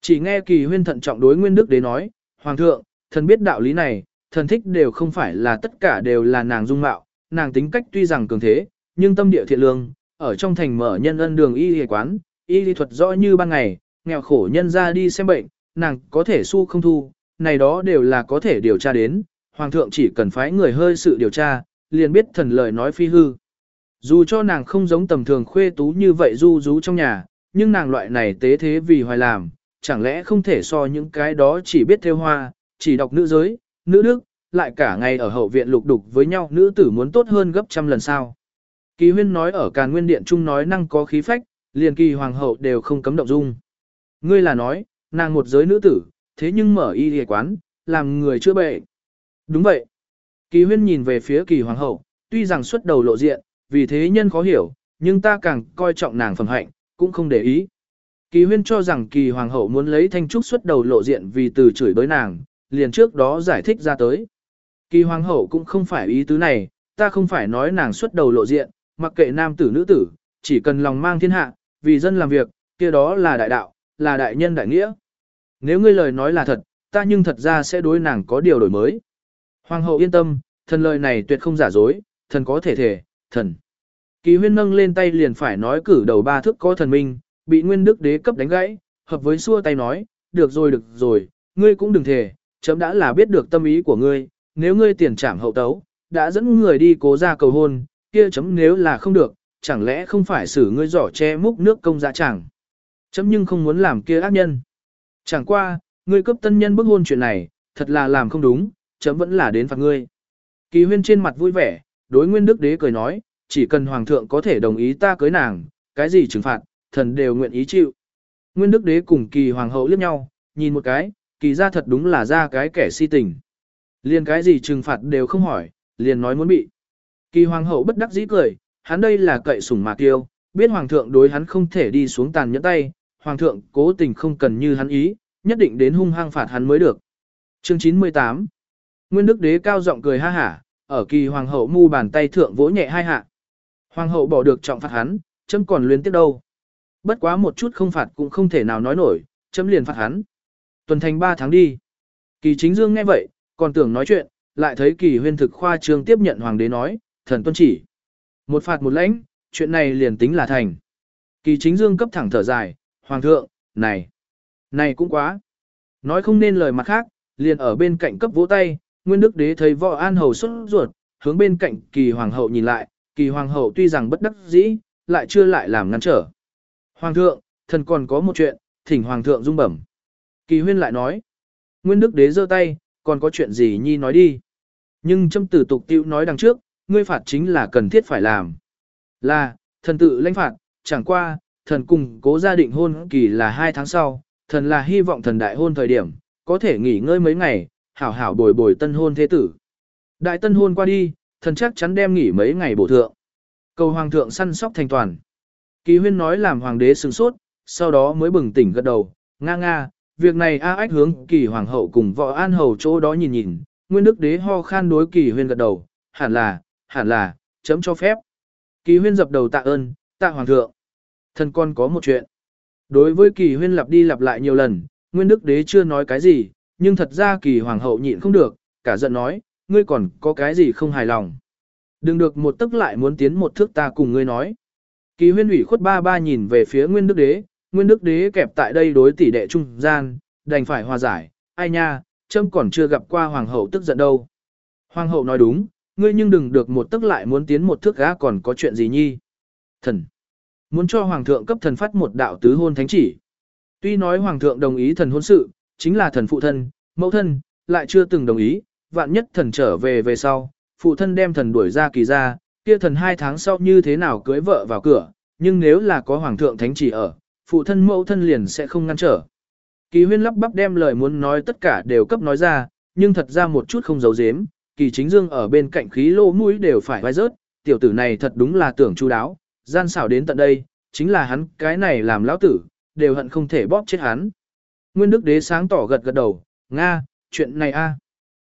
Chỉ nghe kỳ huyên thận trọng đối Nguyên Đức Đế nói, Hoàng thượng, thần biết đạo lý này, thần thích đều không phải là tất cả đều là nàng dung mạo, nàng tính cách tuy rằng cường thế, nhưng tâm địa thiện lương, ở trong thành mở nhân ân đường y y quán, y lý thuật rõ như ban ngày, nghèo khổ nhân ra đi xem bệnh, nàng có thể su không thu, này đó đều là có thể điều tra đến, hoàng thượng chỉ cần phái người hơi sự điều tra, liền biết thần lời nói phi hư. Dù cho nàng không giống tầm thường khuê tú như vậy du rú trong nhà, nhưng nàng loại này tế thế vì hoài làm, chẳng lẽ không thể so những cái đó chỉ biết theo hoa, chỉ đọc nữ giới, nữ đức, lại cả ngày ở hậu viện lục đục với nhau nữ tử muốn tốt hơn gấp trăm lần sao. Kỳ huyên nói ở càn nguyên điện trung nói năng có khí phách, liền kỳ hoàng hậu đều không cấm động dung. Ngươi là nói, nàng một giới nữ tử, thế nhưng mở y y quán, làm người chữa bệnh. Đúng vậy. Kỳ huyên nhìn về phía kỳ hoàng hậu, tuy rằng xuất đầu lộ diện, vì thế nhân khó hiểu, nhưng ta càng coi trọng nàng phẩm hạnh, cũng không để ý. Kỳ huyên cho rằng kỳ hoàng hậu muốn lấy thanh trúc xuất đầu lộ diện vì từ chửi đối nàng, liền trước đó giải thích ra tới. Kỳ hoàng hậu cũng không phải ý tứ này, ta không phải nói nàng xuất đầu lộ diện, mặc kệ nam tử nữ tử, chỉ cần lòng mang thiên hạ, vì dân làm việc, kia đó là đại đạo, là đại nhân đại nghĩa. Nếu ngươi lời nói là thật, ta nhưng thật ra sẽ đối nàng có điều đổi mới. Hoàng hậu yên tâm, thần lời này tuyệt không giả dối, thần có thể thể, thần. Kỳ huyên nâng lên tay liền phải nói cử đầu ba thước có thần minh, bị nguyên đức đế cấp đánh gãy, hợp với xua tay nói, được rồi được rồi, ngươi cũng đừng thể, chấm đã là biết được tâm ý của ngươi, nếu ngươi tiền trảm hậu tấu, đã dẫn người đi cố ra cầu hôn, kia chấm nếu là không được, chẳng lẽ không phải xử ngươi giỏ che múc nước công dạ chẳng. Chấm nhưng không muốn làm kia ác nhân. Chẳng qua, ngươi cấp tân nhân bức hôn chuyện này, thật là làm không đúng, chấm vẫn là đến phạt ngươi. Kỳ huyên trên mặt vui vẻ, đối nguyên đức đế cười nói, chỉ cần hoàng thượng có thể đồng ý ta cưới nàng, cái gì trừng phạt, thần đều nguyện ý chịu. Nguyên đức đế cùng kỳ hoàng hậu liếc nhau, nhìn một cái, kỳ ra thật đúng là ra cái kẻ si tình. Liền cái gì trừng phạt đều không hỏi, liền nói muốn bị. Kỳ hoàng hậu bất đắc dĩ cười, hắn đây là cậy sủng mạc tiêu, biết hoàng thượng đối hắn không thể đi xuống tàn nhẫn tay, hoàng thượng cố tình không cần như hắn ý, nhất định đến hung hăng phạt hắn mới được. Chương 98 Nguyên đức đế cao giọng cười ha hả, ở kỳ hoàng hậu mu bàn tay thượng vỗ nhẹ hai hạ. Hoàng hậu bỏ được trọng phạt hắn, chấm còn luyến tiếp đâu. Bất quá một chút không phạt cũng không thể nào nói nổi, chấm liền phạt hắn. Tuần thành 3 tháng đi. Kỳ chính dương nghe vậy, còn tưởng nói chuyện, lại thấy kỳ huyên thực khoa trương tiếp nhận hoàng đế nói, thần tuân chỉ. Một phạt một lãnh, chuyện này liền tính là thành. Kỳ chính dương cấp thẳng thở dài, hoàng thượng, này, này cũng quá. Nói không nên lời mặt khác, liền ở bên cạnh cấp vỗ tay, nguyên đức đế thấy võ an hầu xuất ruột, hướng bên cạnh kỳ hoàng hậu nhìn lại, kỳ hoàng hậu tuy rằng bất đắc dĩ, lại chưa lại làm ngăn trở. Hoàng thượng, thần còn có một chuyện, thỉnh hoàng thượng dung bẩm. Kỳ huyên lại nói, nguyên đức đế giơ tay, còn có chuyện gì nhi nói đi. Nhưng châm tử tục tiêu nói đằng trước, ngươi phạt chính là cần thiết phải làm. Là, thần tự lãnh phạt, chẳng qua, thần cùng cố gia định hôn kỳ là hai tháng sau, thần là hy vọng thần đại hôn thời điểm, có thể nghỉ ngơi mấy ngày, hảo hảo bồi bồi tân hôn thế tử. Đại tân hôn qua đi, thần chắc chắn đem nghỉ mấy ngày bổ thượng. Cầu hoàng thượng săn sóc thành toàn. Kỳ huyên nói làm hoàng đế sừng sốt, sau đó mới bừng tỉnh gật đầu, nga nga, việc này A ách hướng kỳ hoàng hậu cùng võ an hầu chỗ đó nhìn nhìn, nguyên đức đế ho khan đối kỳ huyên gật đầu, hẳn là, hẳn là, chấm cho phép. Kỳ huyên dập đầu tạ ơn, tạ hoàng thượng. Thần con có một chuyện. Đối với kỳ huyên lặp đi lặp lại nhiều lần, nguyên đức đế chưa nói cái gì, nhưng thật ra kỳ hoàng hậu nhịn không được, cả giận nói, ngươi còn có cái gì không hài lòng. Đừng được một tức lại muốn tiến một thước ta cùng ngươi nói. Kỳ huyên ủy khuất ba ba nhìn về phía nguyên đức đế, nguyên đức đế kẹp tại đây đối tỷ đệ trung gian, đành phải hòa giải, ai nha, trâm còn chưa gặp qua hoàng hậu tức giận đâu. Hoàng hậu nói đúng, ngươi nhưng đừng được một tức lại muốn tiến một thước gã còn có chuyện gì nhi. Thần. Muốn cho hoàng thượng cấp thần phát một đạo tứ hôn thánh chỉ. Tuy nói hoàng thượng đồng ý thần hôn sự, chính là thần phụ thân, mẫu thân, lại chưa từng đồng ý, vạn nhất thần trở về về sau, phụ thân đem thần đuổi ra kỳ ra, kia thần hai tháng sau như thế nào cưới vợ vào cửa, nhưng nếu là có hoàng thượng thánh chỉ ở, phụ thân mẫu thân liền sẽ không ngăn trở. Kỳ huyên lắp bắp đem lời muốn nói tất cả đều cấp nói ra, nhưng thật ra một chút không giấu giếm, kỳ chính dương ở bên cạnh khí lô mũi đều phải vai rớt, tiểu tử này thật đúng là tưởng chu đáo, gian xảo đến tận đây, chính là hắn cái này làm lão tử, đều hận không thể bóp chết hắn. Nguyên Đức Đế sáng tỏ gật gật đầu, Nga, chuyện này a.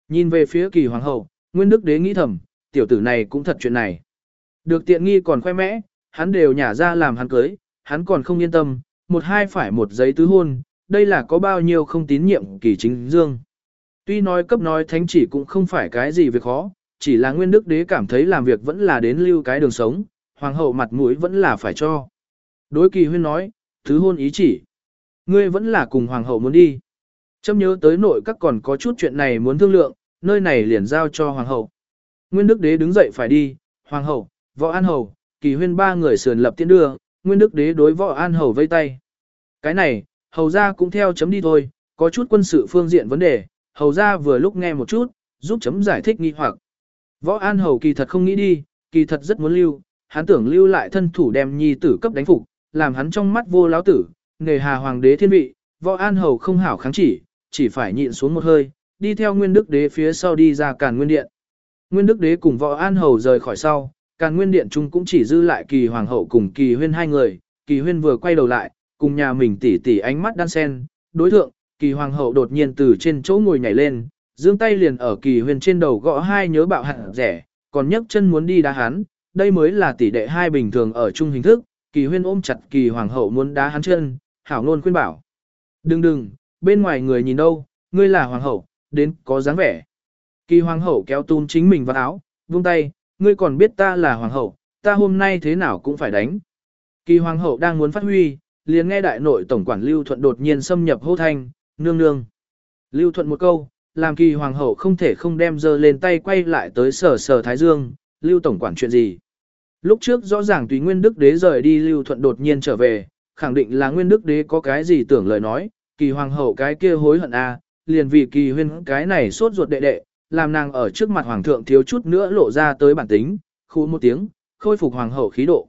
Nhìn về phía kỳ hoàng hậu, Nguyên Đức Đế nghĩ thầm, tiểu tử này cũng thật chuyện này. Được tiện nghi còn khoe mẽ, hắn đều nhả ra làm hắn cưới, hắn còn không yên tâm, một hai phải một giấy tứ hôn, đây là có bao nhiêu không tín nhiệm kỳ chính dương. Tuy nói cấp nói thánh chỉ cũng không phải cái gì việc khó, chỉ là nguyên đức đế cảm thấy làm việc vẫn là đến lưu cái đường sống, hoàng hậu mặt mũi vẫn là phải cho. Đối kỳ huyên nói, thứ hôn ý chỉ. Ngươi vẫn là cùng hoàng hậu muốn đi. Châm nhớ tới nội các còn có chút chuyện này muốn thương lượng, nơi này liền giao cho hoàng hậu. Nguyên đức đế đứng dậy phải đi, hoàng hậu, võ an hầu, kỳ huyên ba người sườn lập tiến đưa, nguyên đức đế đối võ an hầu vây tay. Cái này, hầu ra cũng theo chấm đi thôi, có chút quân sự phương diện vấn đề, hầu ra vừa lúc nghe một chút, giúp chấm giải thích nghi hoặc. Võ An Hầu kỳ thật không nghĩ đi, kỳ thật rất muốn lưu, hắn tưởng lưu lại thân thủ đem nhi tử cấp đánh phục, làm hắn trong mắt vô lão tử, nghề hà hoàng đế thiên vị, Võ An Hầu không hảo kháng chỉ, chỉ phải nhịn xuống một hơi, đi theo Nguyên Đức Đế phía sau đi ra Càn Nguyên Điện. Nguyên Đức Đế cùng Võ An Hầu rời khỏi sau, Càn Nguyên Điện chung cũng chỉ dư lại Kỳ Hoàng hậu cùng Kỳ Huyên hai người, Kỳ Huyên vừa quay đầu lại, cùng nhà mình tỉ tỉ ánh mắt đan sen, đối thượng, Kỳ Hoàng hậu đột nhiên từ trên chỗ ngồi nhảy lên, giương tay liền ở kỳ huyền trên đầu gõ hai nhớ bạo hẳn rẻ, còn nhấc chân muốn đi đá hắn, đây mới là tỷ đệ hai bình thường ở chung hình thức, kỳ huyên ôm chặt kỳ hoàng hậu muốn đá hắn chân, hảo nôn khuyên bảo. Đừng đừng, bên ngoài người nhìn đâu, ngươi là hoàng hậu, đến có dáng vẻ. Kỳ hoàng hậu kéo tún chính mình vào áo, vung tay, ngươi còn biết ta là hoàng hậu, ta hôm nay thế nào cũng phải đánh. Kỳ hoàng hậu đang muốn phát huy, liền nghe đại nội tổng quản Lưu Thuận đột nhiên xâm nhập hô thanh, nương nương. Lưu Thuận một câu, làm kỳ hoàng hậu không thể không đem dơ lên tay quay lại tới sở sở Thái Dương, lưu tổng quản chuyện gì. Lúc trước rõ ràng tùy Nguyên Đức Đế rời đi lưu thuận đột nhiên trở về, khẳng định là Nguyên Đức Đế có cái gì tưởng lời nói, kỳ hoàng hậu cái kia hối hận a, liền vì kỳ huyên cái này sốt ruột đệ đệ, làm nàng ở trước mặt hoàng thượng thiếu chút nữa lộ ra tới bản tính, khu một tiếng, khôi phục hoàng hậu khí độ.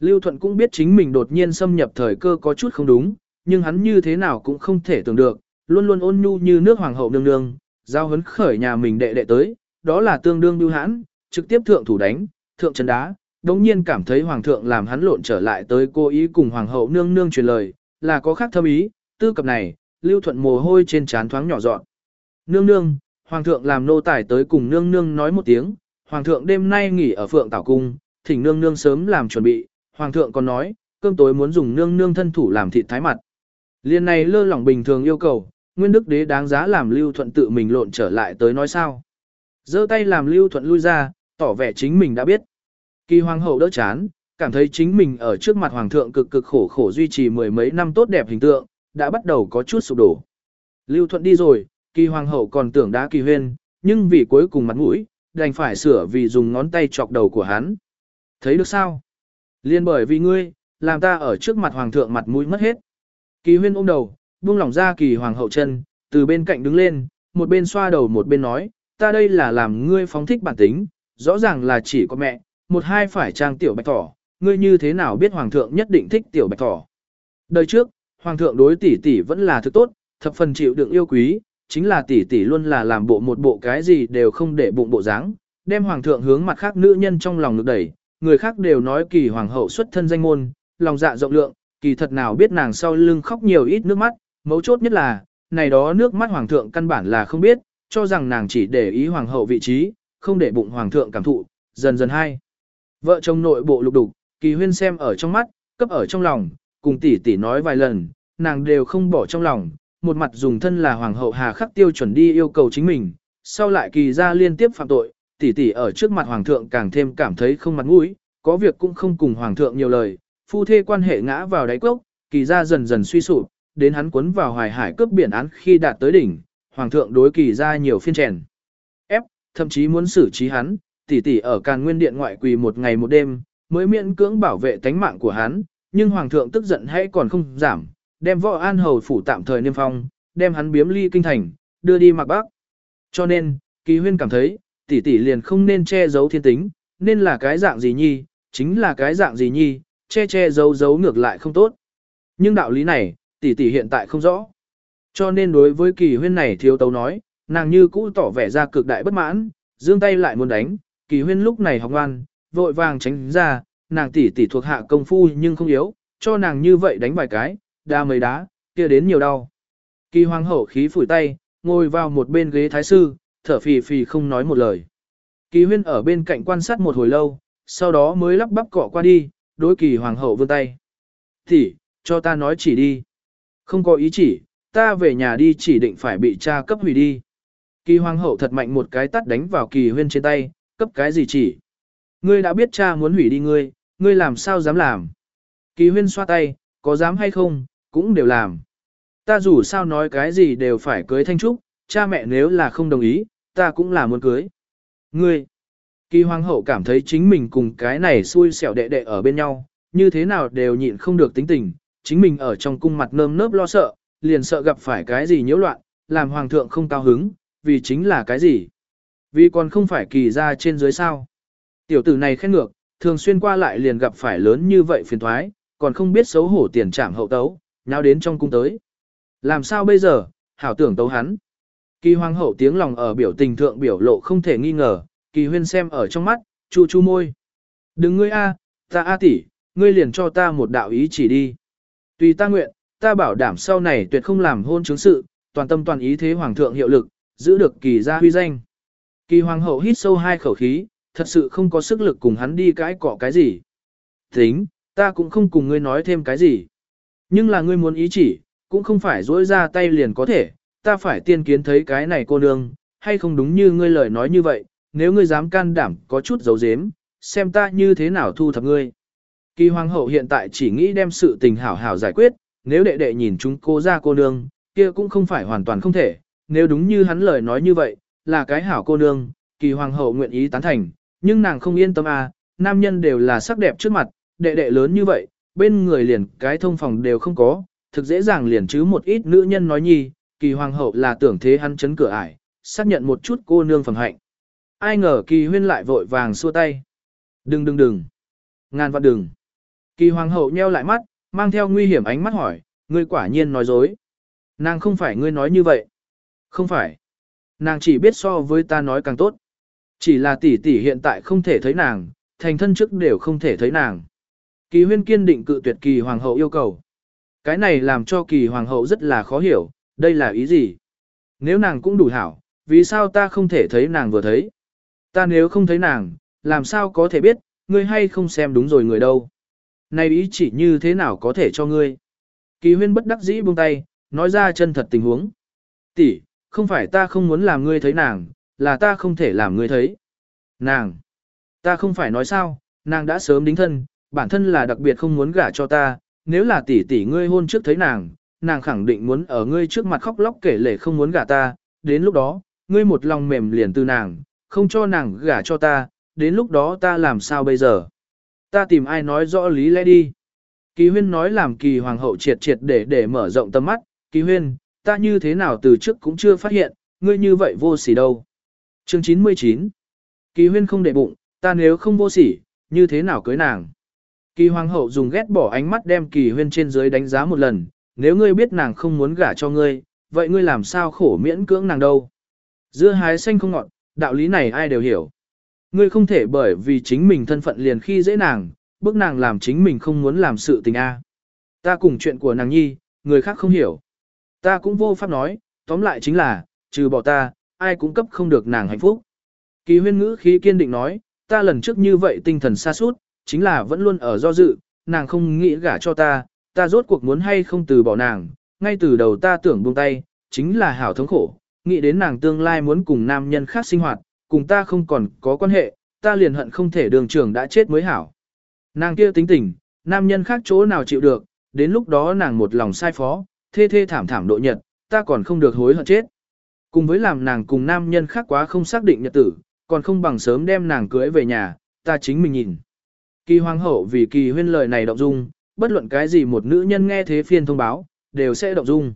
Lưu Thuận cũng biết chính mình đột nhiên xâm nhập thời cơ có chút không đúng, nhưng hắn như thế nào cũng không thể tưởng được, luôn luôn ôn nhu như nước hoàng hậu nương nương, giao hấn khởi nhà mình đệ đệ tới, đó là tương đương bưu hãn, trực tiếp thượng thủ đánh, thượng chân đá, đống nhiên cảm thấy hoàng thượng làm hắn lộn trở lại tới cô ý cùng hoàng hậu nương nương truyền lời, là có khác thâm ý, tư cập này, lưu thuận mồ hôi trên trán thoáng nhỏ dọn. Nương nương, hoàng thượng làm nô tài tới cùng nương nương nói một tiếng, hoàng thượng đêm nay nghỉ ở phượng tảo cung, thỉnh nương nương sớm làm chuẩn bị, hoàng thượng còn nói, cơm tối muốn dùng nương nương thân thủ làm thịt thái mặt. Liên này lơ lỏng bình thường yêu cầu, Nguyên Đức Đế đáng giá làm Lưu Thuận tự mình lộn trở lại tới nói sao. giơ tay làm Lưu Thuận lui ra, tỏ vẻ chính mình đã biết. Kỳ Hoàng hậu đỡ chán, cảm thấy chính mình ở trước mặt Hoàng thượng cực cực khổ khổ duy trì mười mấy năm tốt đẹp hình tượng, đã bắt đầu có chút sụp đổ. Lưu Thuận đi rồi, Kỳ Hoàng hậu còn tưởng đã Kỳ Huyên, nhưng vì cuối cùng mặt mũi, đành phải sửa vì dùng ngón tay chọc đầu của hắn. Thấy được sao? Liên bởi vì ngươi, làm ta ở trước mặt Hoàng thượng mặt mũi mất hết. Kỳ Huyên ôm đầu, buông lỏng ra kỳ hoàng hậu chân, từ bên cạnh đứng lên, một bên xoa đầu một bên nói, ta đây là làm ngươi phóng thích bản tính, rõ ràng là chỉ có mẹ, một hai phải trang tiểu bạch thỏ, ngươi như thế nào biết hoàng thượng nhất định thích tiểu bạch thỏ. Đời trước, hoàng thượng đối tỷ tỷ vẫn là thứ tốt, thập phần chịu đựng yêu quý, chính là tỷ tỷ luôn là làm bộ một bộ cái gì đều không để bụng bộ dáng, đem hoàng thượng hướng mặt khác nữ nhân trong lòng lực đẩy, người khác đều nói kỳ hoàng hậu xuất thân danh môn, lòng dạ rộng lượng, kỳ thật nào biết nàng sau lưng khóc nhiều ít nước mắt, Mấu chốt nhất là, này đó nước mắt hoàng thượng căn bản là không biết, cho rằng nàng chỉ để ý hoàng hậu vị trí, không để bụng hoàng thượng cảm thụ, dần dần hai. Vợ chồng nội bộ lục đục, kỳ huyên xem ở trong mắt, cấp ở trong lòng, cùng tỷ tỷ nói vài lần, nàng đều không bỏ trong lòng, một mặt dùng thân là hoàng hậu hà khắc tiêu chuẩn đi yêu cầu chính mình, sau lại kỳ ra liên tiếp phạm tội, tỷ tỷ ở trước mặt hoàng thượng càng thêm cảm thấy không mặt mũi, có việc cũng không cùng hoàng thượng nhiều lời, phu thê quan hệ ngã vào đáy cốc, kỳ ra dần dần suy sụp, đến hắn cuốn vào hoài hải cướp biển án khi đạt tới đỉnh, hoàng thượng đối kỳ ra nhiều phiên trèn. Ép, thậm chí muốn xử trí hắn, tỷ tỷ ở càn nguyên điện ngoại quỳ một ngày một đêm, mới miễn cưỡng bảo vệ tánh mạng của hắn, nhưng hoàng thượng tức giận hãy còn không giảm, đem võ an hầu phủ tạm thời niêm phong, đem hắn biếm ly kinh thành, đưa đi mặc bắc. Cho nên, kỳ huyên cảm thấy, tỷ tỷ liền không nên che giấu thiên tính, nên là cái dạng gì nhi, chính là cái dạng gì nhi, che che giấu giấu ngược lại không tốt. Nhưng đạo lý này, tỷ tỷ hiện tại không rõ. Cho nên đối với kỳ huyên này thiếu tấu nói, nàng như cũ tỏ vẻ ra cực đại bất mãn, dương tay lại muốn đánh, kỳ huyên lúc này học ngoan, vội vàng tránh ra, nàng tỷ tỷ thuộc hạ công phu nhưng không yếu, cho nàng như vậy đánh vài cái, đa mấy đá, kia đến nhiều đau. Kỳ hoàng hậu khí phủi tay, ngồi vào một bên ghế thái sư, thở phì phì không nói một lời. Kỳ huyên ở bên cạnh quan sát một hồi lâu, sau đó mới lắp bắp cọ qua đi, đối kỳ hoàng hậu vươn tay. tỷ, cho ta nói chỉ đi. Không có ý chỉ, ta về nhà đi chỉ định phải bị cha cấp hủy đi. Kỳ hoàng hậu thật mạnh một cái tắt đánh vào kỳ huyên trên tay, cấp cái gì chỉ. Ngươi đã biết cha muốn hủy đi ngươi, ngươi làm sao dám làm. Kỳ huyên xoa tay, có dám hay không, cũng đều làm. Ta dù sao nói cái gì đều phải cưới thanh trúc, cha mẹ nếu là không đồng ý, ta cũng là muốn cưới. Ngươi, kỳ hoàng hậu cảm thấy chính mình cùng cái này xui xẻo đệ đệ ở bên nhau, như thế nào đều nhịn không được tính tình, chính mình ở trong cung mặt nơm nớp lo sợ, liền sợ gặp phải cái gì nhiễu loạn, làm hoàng thượng không cao hứng, vì chính là cái gì? Vì còn không phải kỳ ra trên dưới sao. Tiểu tử này khen ngược, thường xuyên qua lại liền gặp phải lớn như vậy phiền thoái, còn không biết xấu hổ tiền trảm hậu tấu, nháo đến trong cung tới. Làm sao bây giờ, hảo tưởng tấu hắn. Kỳ hoàng hậu tiếng lòng ở biểu tình thượng biểu lộ không thể nghi ngờ, kỳ huyên xem ở trong mắt, chu chu môi. Đừng ngươi a, ta a tỷ, ngươi liền cho ta một đạo ý chỉ đi. Tùy ta nguyện, ta bảo đảm sau này tuyệt không làm hôn chứng sự, toàn tâm toàn ý thế hoàng thượng hiệu lực, giữ được kỳ gia huy danh. Kỳ hoàng hậu hít sâu hai khẩu khí, thật sự không có sức lực cùng hắn đi cãi cọ cái gì. Tính, ta cũng không cùng ngươi nói thêm cái gì. Nhưng là ngươi muốn ý chỉ, cũng không phải dỗi ra tay liền có thể, ta phải tiên kiến thấy cái này cô nương, hay không đúng như ngươi lời nói như vậy, nếu ngươi dám can đảm có chút dấu dếm, xem ta như thế nào thu thập ngươi. Kỳ hoàng hậu hiện tại chỉ nghĩ đem sự tình hảo hảo giải quyết, nếu đệ đệ nhìn chúng cô ra cô nương, kia cũng không phải hoàn toàn không thể, nếu đúng như hắn lời nói như vậy, là cái hảo cô nương, kỳ hoàng hậu nguyện ý tán thành, nhưng nàng không yên tâm à, nam nhân đều là sắc đẹp trước mặt, đệ đệ lớn như vậy, bên người liền cái thông phòng đều không có, thực dễ dàng liền chứ một ít nữ nhân nói nhi, kỳ hoàng hậu là tưởng thế hắn chấn cửa ải, xác nhận một chút cô nương phẩm hạnh. Ai ngờ kỳ huyên lại vội vàng xua tay. Đừng đừng đừng. Ngàn vạn đừng. Kỳ hoàng hậu nheo lại mắt, mang theo nguy hiểm ánh mắt hỏi, ngươi quả nhiên nói dối. Nàng không phải ngươi nói như vậy. Không phải. Nàng chỉ biết so với ta nói càng tốt. Chỉ là tỷ tỷ hiện tại không thể thấy nàng, thành thân trước đều không thể thấy nàng. Kỳ huyên kiên định cự tuyệt kỳ hoàng hậu yêu cầu. Cái này làm cho kỳ hoàng hậu rất là khó hiểu, đây là ý gì? Nếu nàng cũng đủ hảo, vì sao ta không thể thấy nàng vừa thấy? Ta nếu không thấy nàng, làm sao có thể biết, ngươi hay không xem đúng rồi người đâu? Này ý chỉ như thế nào có thể cho ngươi? Kỳ huyên bất đắc dĩ buông tay, nói ra chân thật tình huống. Tỷ, không phải ta không muốn làm ngươi thấy nàng, là ta không thể làm ngươi thấy. Nàng, ta không phải nói sao, nàng đã sớm đính thân, bản thân là đặc biệt không muốn gả cho ta, nếu là tỷ tỷ ngươi hôn trước thấy nàng, nàng khẳng định muốn ở ngươi trước mặt khóc lóc kể lể không muốn gả ta, đến lúc đó, ngươi một lòng mềm liền từ nàng, không cho nàng gả cho ta, đến lúc đó ta làm sao bây giờ? Ta tìm ai nói rõ lý lẽ đi. Kỳ huyên nói làm kỳ hoàng hậu triệt triệt để để mở rộng tầm mắt, kỳ huyên, ta như thế nào từ trước cũng chưa phát hiện, ngươi như vậy vô sỉ đâu. Chương 99 Kỳ huyên không để bụng, ta nếu không vô sỉ, như thế nào cưới nàng. Kỳ hoàng hậu dùng ghét bỏ ánh mắt đem kỳ huyên trên dưới đánh giá một lần, nếu ngươi biết nàng không muốn gả cho ngươi, vậy ngươi làm sao khổ miễn cưỡng nàng đâu. Dưa hái xanh không ngọt, đạo lý này ai đều hiểu. Ngươi không thể bởi vì chính mình thân phận liền khi dễ nàng, bức nàng làm chính mình không muốn làm sự tình a. Ta cùng chuyện của nàng nhi, người khác không hiểu. Ta cũng vô pháp nói, tóm lại chính là, trừ bỏ ta, ai cũng cấp không được nàng hạnh phúc. Kỳ huyên ngữ khí kiên định nói, ta lần trước như vậy tinh thần xa suốt, chính là vẫn luôn ở do dự, nàng không nghĩ gả cho ta, ta rốt cuộc muốn hay không từ bỏ nàng, ngay từ đầu ta tưởng buông tay, chính là hảo thống khổ, nghĩ đến nàng tương lai muốn cùng nam nhân khác sinh hoạt, cùng ta không còn có quan hệ, ta liền hận không thể đường trưởng đã chết mới hảo. Nàng kia tính tình, nam nhân khác chỗ nào chịu được, đến lúc đó nàng một lòng sai phó, thê thê thảm thảm độ nhật, ta còn không được hối hận chết. Cùng với làm nàng cùng nam nhân khác quá không xác định nhật tử, còn không bằng sớm đem nàng cưới về nhà, ta chính mình nhìn. Kỳ hoàng hậu vì kỳ huyên lời này động dung, bất luận cái gì một nữ nhân nghe thế phiên thông báo, đều sẽ động dung.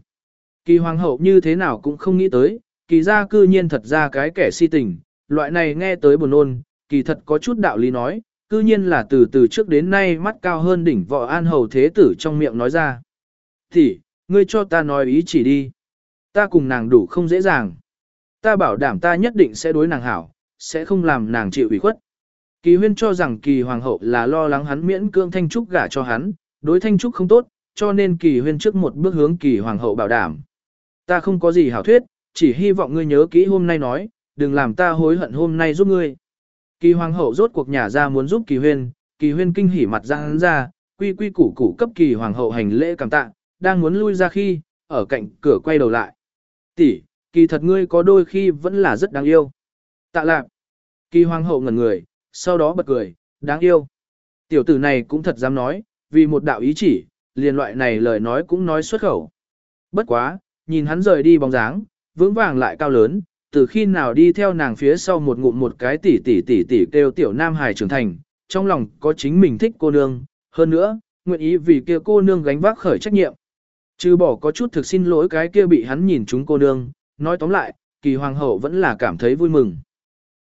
Kỳ hoàng hậu như thế nào cũng không nghĩ tới, kỳ ra cư nhiên thật ra cái kẻ si tình, loại này nghe tới buồn ôn, kỳ thật có chút đạo lý nói, cư nhiên là từ từ trước đến nay mắt cao hơn đỉnh võ an hầu thế tử trong miệng nói ra. Thì, ngươi cho ta nói ý chỉ đi. Ta cùng nàng đủ không dễ dàng. Ta bảo đảm ta nhất định sẽ đối nàng hảo, sẽ không làm nàng chịu ủy khuất. Kỳ huyên cho rằng kỳ hoàng hậu là lo lắng hắn miễn cương thanh trúc gả cho hắn, đối thanh trúc không tốt, cho nên kỳ huyên trước một bước hướng kỳ hoàng hậu bảo đảm. Ta không có gì hảo thuyết, chỉ hy vọng ngươi nhớ kỹ hôm nay nói, đừng làm ta hối hận hôm nay giúp ngươi. Kỳ hoàng hậu rốt cuộc nhà ra muốn giúp kỳ huyên, kỳ huyên kinh hỉ mặt ra hắn ra, quy quy củ củ cấp kỳ hoàng hậu hành lễ cảm tạ, đang muốn lui ra khi, ở cạnh cửa quay đầu lại. Tỷ, kỳ thật ngươi có đôi khi vẫn là rất đáng yêu. Tạ lạc. Kỳ hoàng hậu ngẩn người, sau đó bật cười, đáng yêu. Tiểu tử này cũng thật dám nói, vì một đạo ý chỉ, liền loại này lời nói cũng nói xuất khẩu. Bất quá, nhìn hắn rời đi bóng dáng, vững vàng lại cao lớn, từ khi nào đi theo nàng phía sau một ngụm một cái tỷ tỷ tỷ tỷ kêu tiểu nam hài trưởng thành, trong lòng có chính mình thích cô nương, hơn nữa, nguyện ý vì kia cô nương gánh vác khởi trách nhiệm. Chứ bỏ có chút thực xin lỗi cái kia bị hắn nhìn chúng cô nương, nói tóm lại, kỳ hoàng hậu vẫn là cảm thấy vui mừng.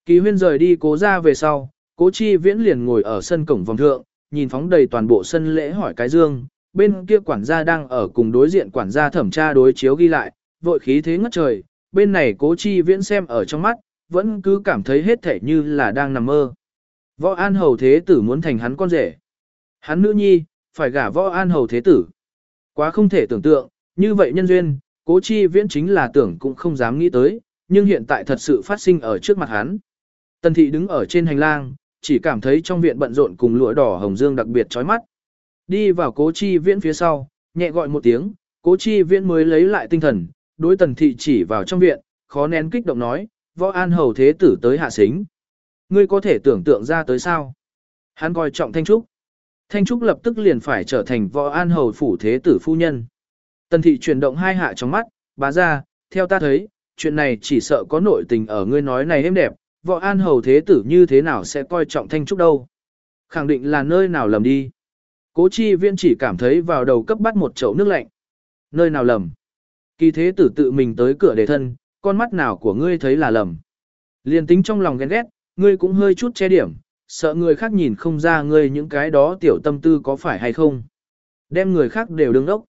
Kỳ huyên rời đi cố ra về sau, cố chi viễn liền ngồi ở sân cổng vòng thượng, nhìn phóng đầy toàn bộ sân lễ hỏi cái dương, bên kia quản gia đang ở cùng đối diện quản gia thẩm tra đối chiếu ghi lại, vội khí thế ngất trời, bên này cố chi viễn xem ở trong mắt, vẫn cứ cảm thấy hết thể như là đang nằm mơ. Võ An Hầu Thế Tử muốn thành hắn con rể. Hắn nữ nhi, phải gả Võ An Hầu Thế Tử. Quá không thể tưởng tượng, như vậy nhân duyên, cố chi viễn chính là tưởng cũng không dám nghĩ tới, nhưng hiện tại thật sự phát sinh ở trước mặt hắn. Tần thị đứng ở trên hành lang, chỉ cảm thấy trong viện bận rộn cùng lụa đỏ hồng dương đặc biệt chói mắt. Đi vào cố chi viễn phía sau, nhẹ gọi một tiếng, cố chi viễn mới lấy lại tinh thần, đối tần thị chỉ vào trong viện, khó nén kích động nói, võ an hầu thế tử tới hạ xính. Ngươi có thể tưởng tượng ra tới sao? Hắn coi trọng Thanh Trúc. Thanh Trúc lập tức liền phải trở thành võ an hầu phủ thế tử phu nhân. Tần thị chuyển động hai hạ trong mắt, bá ra, theo ta thấy, chuyện này chỉ sợ có nội tình ở ngươi nói này êm đẹp, võ an hầu thế tử như thế nào sẽ coi trọng Thanh Trúc đâu. Khẳng định là nơi nào lầm đi. Cố chi viên chỉ cảm thấy vào đầu cấp bắt một chậu nước lạnh. Nơi nào lầm. Kỳ thế tử tự mình tới cửa để thân, con mắt nào của ngươi thấy là lầm. Liên tính trong lòng ghen ghét, ngươi cũng hơi chút che điểm, sợ người khác nhìn không ra ngươi những cái đó tiểu tâm tư có phải hay không. Đem người khác đều đứng đốc.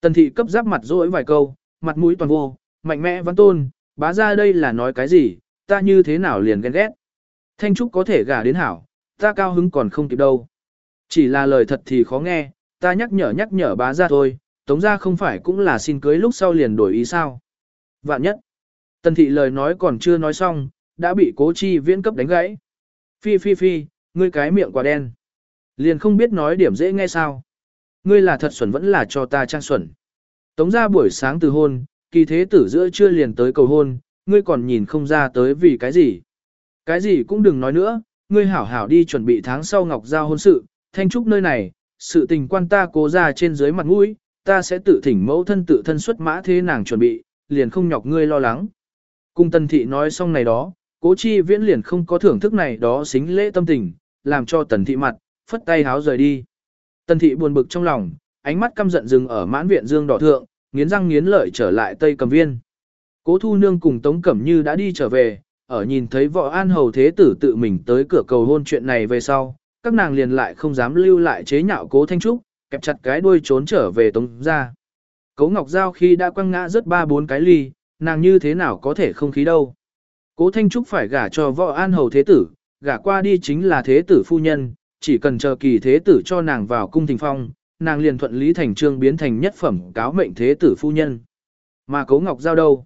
Tần thị cấp giáp mặt dỗi vài câu, mặt mũi toàn vô, mạnh mẽ văn tôn, bá ra đây là nói cái gì, ta như thế nào liền ghen ghét. Thanh Trúc có thể gả đến hảo, ta cao hứng còn không kịp đâu. Chỉ là lời thật thì khó nghe, ta nhắc nhở nhắc nhở bá ra thôi, tống ra không phải cũng là xin cưới lúc sau liền đổi ý sao. Vạn nhất, tần thị lời nói còn chưa nói xong, đã bị cố chi viễn cấp đánh gãy. Phi phi phi, ngươi cái miệng quá đen. Liền không biết nói điểm dễ nghe sao. Ngươi là thật xuẩn vẫn là cho ta trang xuẩn. Tống ra buổi sáng từ hôn, kỳ thế tử giữa chưa liền tới cầu hôn, ngươi còn nhìn không ra tới vì cái gì. Cái gì cũng đừng nói nữa, ngươi hảo hảo đi chuẩn bị tháng sau ngọc giao hôn sự, thanh trúc nơi này, sự tình quan ta cố ra trên dưới mặt mũi, ta sẽ tự thỉnh mẫu thân tự thân xuất mã thế nàng chuẩn bị, liền không nhọc ngươi lo lắng. Cung tần thị nói xong này đó, cố chi viễn liền không có thưởng thức này đó xính lễ tâm tình, làm cho tần thị mặt, phất tay háo rời đi. Tần thị buồn bực trong lòng, ánh mắt căm giận dừng ở mãn viện dương đỏ thượng, nghiến răng nghiến lợi trở lại tây cầm viên. Cố thu nương cùng Tống Cẩm Như đã đi trở về, ở nhìn thấy võ an hầu thế tử tự mình tới cửa cầu hôn chuyện này về sau, các nàng liền lại không dám lưu lại chế nhạo cố thanh trúc, kẹp chặt cái đuôi trốn trở về Tống ra. Cố Ngọc Giao khi đã quăng ngã rất ba bốn cái ly, nàng như thế nào có thể không khí đâu. Cố Thanh Trúc phải gả cho võ an hầu thế tử, gả qua đi chính là thế tử phu nhân, chỉ cần chờ kỳ thế tử cho nàng vào cung thình phong, nàng liền thuận lý thành trương biến thành nhất phẩm cáo mệnh thế tử phu nhân. Mà Cố Ngọc Giao đâu?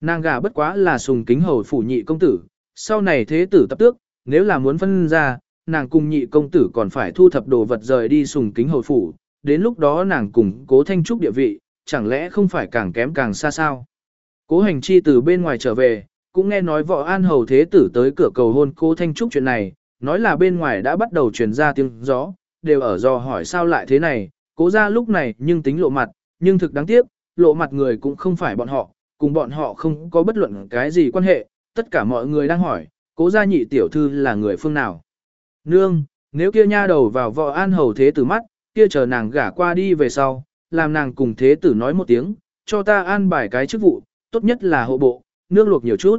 Nàng gả bất quá là sùng kính hầu phủ nhị công tử, sau này thế tử tập tước, nếu là muốn phân ra, nàng cùng nhị công tử còn phải thu thập đồ vật rời đi sùng kính hầu phủ, đến lúc đó nàng cùng cố thanh trúc địa vị, chẳng lẽ không phải càng kém càng xa sao? Cố hành chi từ bên ngoài trở về, cũng nghe nói võ an hầu thế tử tới cửa cầu hôn cô thanh trúc chuyện này, nói là bên ngoài đã bắt đầu truyền ra tiếng gió, đều ở do hỏi sao lại thế này, cố ra lúc này nhưng tính lộ mặt, nhưng thực đáng tiếc, lộ mặt người cũng không phải bọn họ, cùng bọn họ không có bất luận cái gì quan hệ, tất cả mọi người đang hỏi, cố gia nhị tiểu thư là người phương nào. Nương, nếu kia nha đầu vào võ an hầu thế tử mắt, kia chờ nàng gả qua đi về sau, làm nàng cùng thế tử nói một tiếng, cho ta an bài cái chức vụ, tốt nhất là hộ bộ, nước luộc nhiều chút.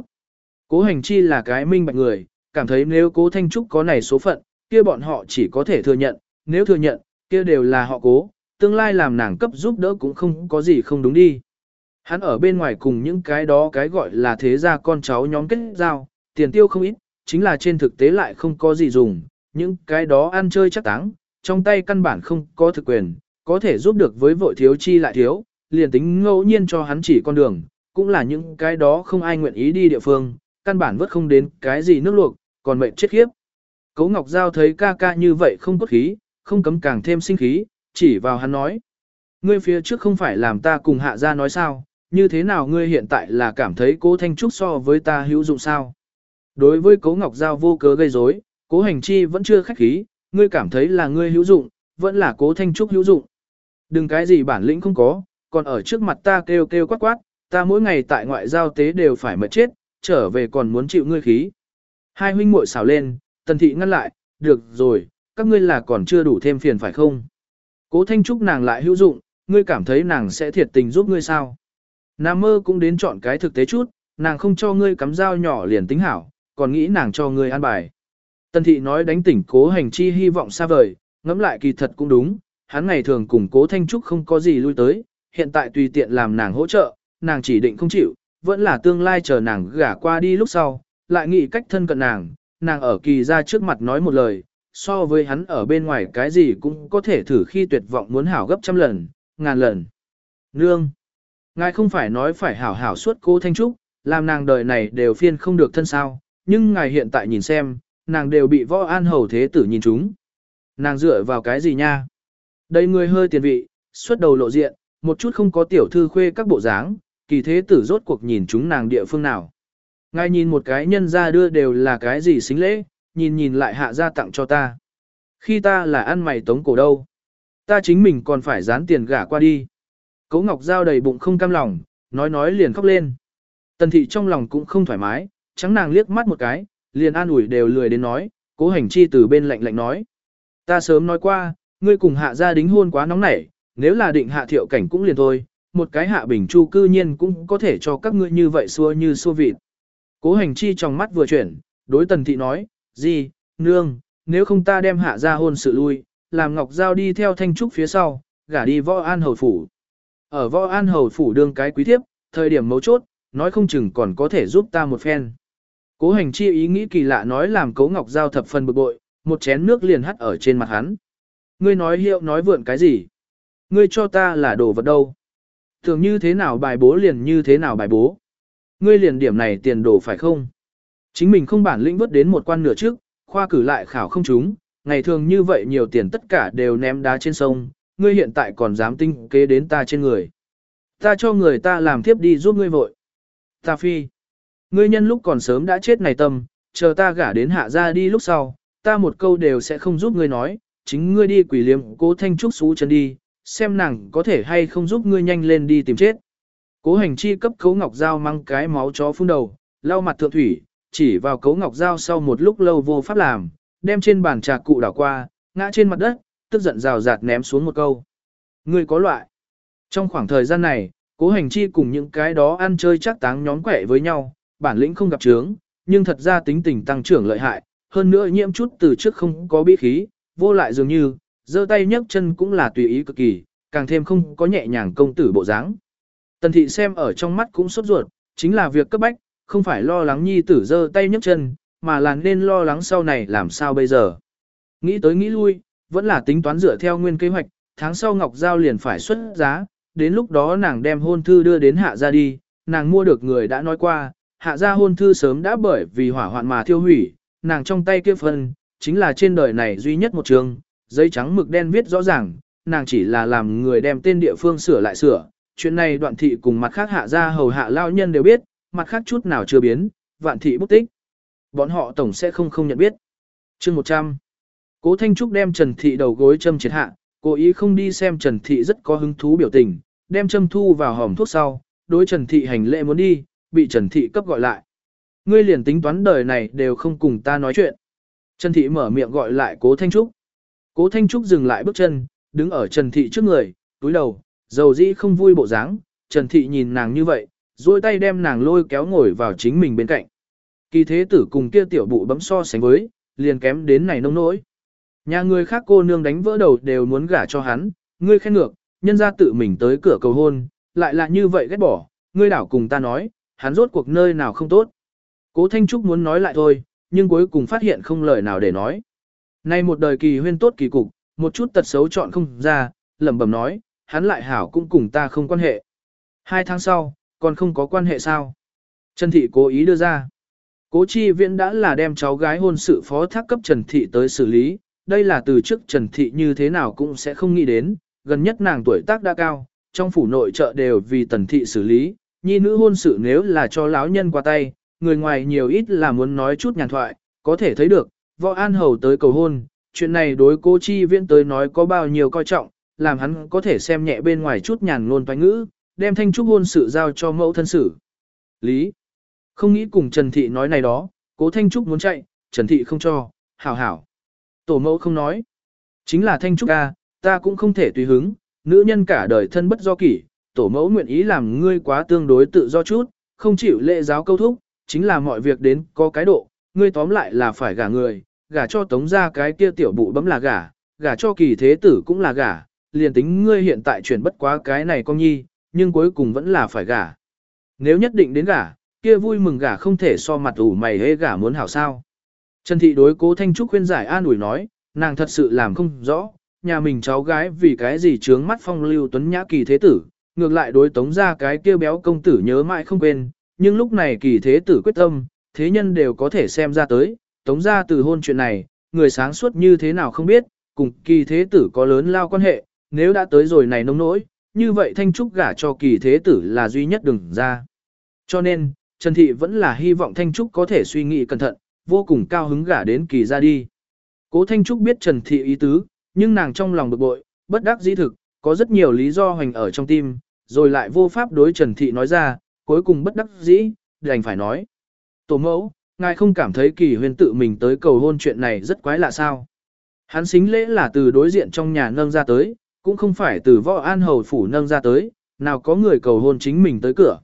Cố hành chi là cái minh bạch người, cảm thấy nếu cố Thanh Trúc có này số phận, kia bọn họ chỉ có thể thừa nhận, nếu thừa nhận, kia đều là họ cố, tương lai làm nàng cấp giúp đỡ cũng không có gì không đúng đi. Hắn ở bên ngoài cùng những cái đó cái gọi là thế gia con cháu nhóm kết giao, tiền tiêu không ít, chính là trên thực tế lại không có gì dùng, những cái đó ăn chơi chắc táng, trong tay căn bản không có thực quyền, có thể giúp được với vội thiếu chi lại thiếu, liền tính ngẫu nhiên cho hắn chỉ con đường, cũng là những cái đó không ai nguyện ý đi địa phương, căn bản vớt không đến cái gì nước luộc, còn mệnh chết khiếp. Cấu Ngọc Giao thấy ca ca như vậy không cốt khí, không cấm càng thêm sinh khí, chỉ vào hắn nói. Ngươi phía trước không phải làm ta cùng hạ ra nói sao, như thế nào ngươi hiện tại là cảm thấy cố Thanh Trúc so với ta hữu dụng sao? Đối với cố Ngọc Giao vô cớ gây rối, cố hành chi vẫn chưa khách khí, ngươi cảm thấy là ngươi hữu dụng, vẫn là cố Thanh Trúc hữu dụng. Đừng cái gì bản lĩnh không có, còn ở trước mặt ta kêu kêu quát quát, ta mỗi ngày tại ngoại giao tế đều phải mệt chết, trở về còn muốn chịu ngươi khí. Hai huynh muội xào lên, tần thị ngăn lại, được rồi, các ngươi là còn chưa đủ thêm phiền phải không? Cố Thanh Trúc nàng lại hữu dụng, ngươi cảm thấy nàng sẽ thiệt tình giúp ngươi sao? Nam mơ cũng đến chọn cái thực tế chút, nàng không cho ngươi cắm dao nhỏ liền tính hảo, còn nghĩ nàng cho ngươi an bài. Tần thị nói đánh tỉnh cố hành chi hy vọng xa vời, ngẫm lại kỳ thật cũng đúng, hắn ngày thường cùng cố Thanh Trúc không có gì lui tới, hiện tại tùy tiện làm nàng hỗ trợ, nàng chỉ định không chịu, vẫn là tương lai chờ nàng gả qua đi lúc sau, lại nghĩ cách thân cận nàng, nàng ở kỳ ra trước mặt nói một lời, so với hắn ở bên ngoài cái gì cũng có thể thử khi tuyệt vọng muốn hảo gấp trăm lần, ngàn lần. Nương! Ngài không phải nói phải hảo hảo suốt cô Thanh Trúc, làm nàng đời này đều phiên không được thân sao, nhưng ngài hiện tại nhìn xem, nàng đều bị võ an hầu thế tử nhìn chúng. Nàng dựa vào cái gì nha? Đây người hơi tiền vị, xuất đầu lộ diện, một chút không có tiểu thư khuê các bộ dáng, kỳ thế tử rốt cuộc nhìn chúng nàng địa phương nào. Ngài nhìn một cái nhân ra đưa đều là cái gì xính lễ, nhìn nhìn lại hạ ra tặng cho ta. Khi ta là ăn mày tống cổ đâu. Ta chính mình còn phải dán tiền gả qua đi. Cố Ngọc Giao đầy bụng không cam lòng, nói nói liền khóc lên. Tần thị trong lòng cũng không thoải mái, trắng nàng liếc mắt một cái, liền an ủi đều lười đến nói, cố hành chi từ bên lạnh lạnh nói. Ta sớm nói qua, ngươi cùng hạ gia đính hôn quá nóng nảy, nếu là định hạ thiệu cảnh cũng liền thôi, một cái hạ bình chu cư nhiên cũng có thể cho các ngươi như vậy xua như xua vịt. Cố hành chi trong mắt vừa chuyển, đối tần thị nói, gì, nương, nếu không ta đem hạ ra hôn sự lui, làm ngọc giao đi theo thanh trúc phía sau, gả đi võ an hầu phủ. Ở võ an hầu phủ đương cái quý thiếp, thời điểm mấu chốt, nói không chừng còn có thể giúp ta một phen. Cố hành chi ý nghĩ kỳ lạ nói làm cố ngọc giao thập phần bực bội, một chén nước liền hắt ở trên mặt hắn. Ngươi nói hiệu nói vượn cái gì? Ngươi cho ta là đồ vật đâu? Thường như thế nào bài bố liền như thế nào bài bố? Ngươi liền điểm này tiền đồ phải không? Chính mình không bản lĩnh vớt đến một quan nửa trước, khoa cử lại khảo không trúng, ngày thường như vậy nhiều tiền tất cả đều ném đá trên sông, ngươi hiện tại còn dám tinh kế đến ta trên người. Ta cho người ta làm tiếp đi giúp ngươi vội. Ta phi. Ngươi nhân lúc còn sớm đã chết này tâm, chờ ta gả đến hạ ra đi lúc sau, ta một câu đều sẽ không giúp ngươi nói, chính ngươi đi quỷ liếm cố thanh trúc xú chân đi, xem nàng có thể hay không giúp ngươi nhanh lên đi tìm chết. Cố hành chi cấp cấu ngọc dao mang cái máu chó phun đầu, lau mặt thượng thủy, chỉ vào cấu ngọc dao sau một lúc lâu vô pháp làm, đem trên bàn trà cụ đảo qua, ngã trên mặt đất, tức giận rào rạt ném xuống một câu. Ngươi có loại. Trong khoảng thời gian này, cố hành chi cùng những cái đó ăn chơi chắc táng nhóm quẻ với nhau, bản lĩnh không gặp trướng, nhưng thật ra tính tình tăng trưởng lợi hại, hơn nữa nhiễm chút từ trước không có bí khí, vô lại dường như, giơ tay nhấc chân cũng là tùy ý cực kỳ, càng thêm không có nhẹ nhàng công tử bộ dáng. Tần thị xem ở trong mắt cũng sốt ruột, chính là việc cấp bách, không phải lo lắng nhi tử giơ tay nhấc chân, mà là nên lo lắng sau này làm sao bây giờ. Nghĩ tới nghĩ lui, vẫn là tính toán dựa theo nguyên kế hoạch, tháng sau Ngọc Giao liền phải xuất giá, đến lúc đó nàng đem hôn thư đưa đến hạ gia đi, nàng mua được người đã nói qua, hạ gia hôn thư sớm đã bởi vì hỏa hoạn mà thiêu hủy, nàng trong tay kia phân, chính là trên đời này duy nhất một trường, giấy trắng mực đen viết rõ ràng, nàng chỉ là làm người đem tên địa phương sửa lại sửa, chuyện này đoạn thị cùng mặt khác hạ gia hầu hạ lao nhân đều biết, mặt khác chút nào chưa biến, vạn thị bút tích. Bọn họ tổng sẽ không không nhận biết. chương 100. Cố Thanh Trúc đem Trần Thị đầu gối châm triệt hạ, cố ý không đi xem Trần Thị rất có hứng thú biểu tình, đem châm thu vào hòm thuốc sau, đối Trần Thị hành lễ muốn đi, bị Trần Thị cấp gọi lại. Ngươi liền tính toán đời này đều không cùng ta nói chuyện. Trần Thị mở miệng gọi lại Cố Thanh Trúc. Cố Thanh Trúc dừng lại bước chân, đứng ở Trần Thị trước người, túi đầu, dầu dĩ không vui bộ dáng. Trần Thị nhìn nàng như vậy, duỗi tay đem nàng lôi kéo ngồi vào chính mình bên cạnh. Kỳ thế tử cùng kia tiểu bụ bấm so sánh với, liền kém đến này nông nỗi. Nhà người khác cô nương đánh vỡ đầu đều muốn gả cho hắn, ngươi khen ngược, nhân ra tự mình tới cửa cầu hôn, lại là như vậy ghét bỏ, ngươi đảo cùng ta nói, hắn rốt cuộc nơi nào không tốt. Cố Thanh Trúc muốn nói lại thôi, nhưng cuối cùng phát hiện không lời nào để nói. Nay một đời kỳ huyên tốt kỳ cục, một chút tật xấu chọn không ra, lẩm bẩm nói, hắn lại hảo cũng cùng ta không quan hệ. Hai tháng sau, còn không có quan hệ sao? Trần Thị cố ý đưa ra. Cố chi viễn đã là đem cháu gái hôn sự phó thác cấp Trần Thị tới xử lý, đây là từ trước Trần Thị như thế nào cũng sẽ không nghĩ đến, gần nhất nàng tuổi tác đã cao, trong phủ nội trợ đều vì Tần Thị xử lý, nhi nữ hôn sự nếu là cho lão nhân qua tay, người ngoài nhiều ít là muốn nói chút nhàn thoại, có thể thấy được, võ an hầu tới cầu hôn, chuyện này đối cô chi viễn tới nói có bao nhiêu coi trọng, làm hắn có thể xem nhẹ bên ngoài chút nhàn ngôn toán ngữ, đem thanh trúc hôn sự giao cho mẫu thân sự. Lý. Không nghĩ cùng Trần Thị nói này đó, cố thanh trúc muốn chạy, Trần Thị không cho, hảo hảo. Tổ mẫu không nói. Chính là thanh trúc ca, ta cũng không thể tùy hứng, nữ nhân cả đời thân bất do kỷ, tổ mẫu nguyện ý làm ngươi quá tương đối tự do chút, không chịu lệ giáo câu thúc, chính là mọi việc đến có cái độ, ngươi tóm lại là phải gả người, gả cho tống ra cái kia tiểu bụ bấm là gả, gả cho kỳ thế tử cũng là gả, liền tính ngươi hiện tại chuyển bất quá cái này con nhi, nhưng cuối cùng vẫn là phải gả. Nếu nhất định đến gả, kia vui mừng gả không thể so mặt ủ mày hê gả muốn hảo sao. Trần Thị đối cố Thanh Trúc khuyên giải an ủi nói, nàng thật sự làm không rõ, nhà mình cháu gái vì cái gì trướng mắt phong lưu tuấn nhã kỳ thế tử, ngược lại đối tống ra cái kia béo công tử nhớ mãi không quên, nhưng lúc này kỳ thế tử quyết tâm, thế nhân đều có thể xem ra tới, tống ra từ hôn chuyện này, người sáng suốt như thế nào không biết, cùng kỳ thế tử có lớn lao quan hệ, nếu đã tới rồi này nông nỗi, như vậy Thanh Trúc gả cho kỳ thế tử là duy nhất đừng ra. Cho nên, Trần Thị vẫn là hy vọng Thanh Trúc có thể suy nghĩ cẩn thận, vô cùng cao hứng gả đến kỳ ra đi. Cố Thanh Trúc biết Trần Thị ý tứ, nhưng nàng trong lòng bực bội, bất đắc dĩ thực, có rất nhiều lý do hoành ở trong tim, rồi lại vô pháp đối Trần Thị nói ra, cuối cùng bất đắc dĩ, đành phải nói. Tổ mẫu, ngài không cảm thấy kỳ huyền tự mình tới cầu hôn chuyện này rất quái lạ sao? Hắn xính lễ là từ đối diện trong nhà nâng ra tới, cũng không phải từ võ an hầu phủ nâng ra tới, nào có người cầu hôn chính mình tới cửa.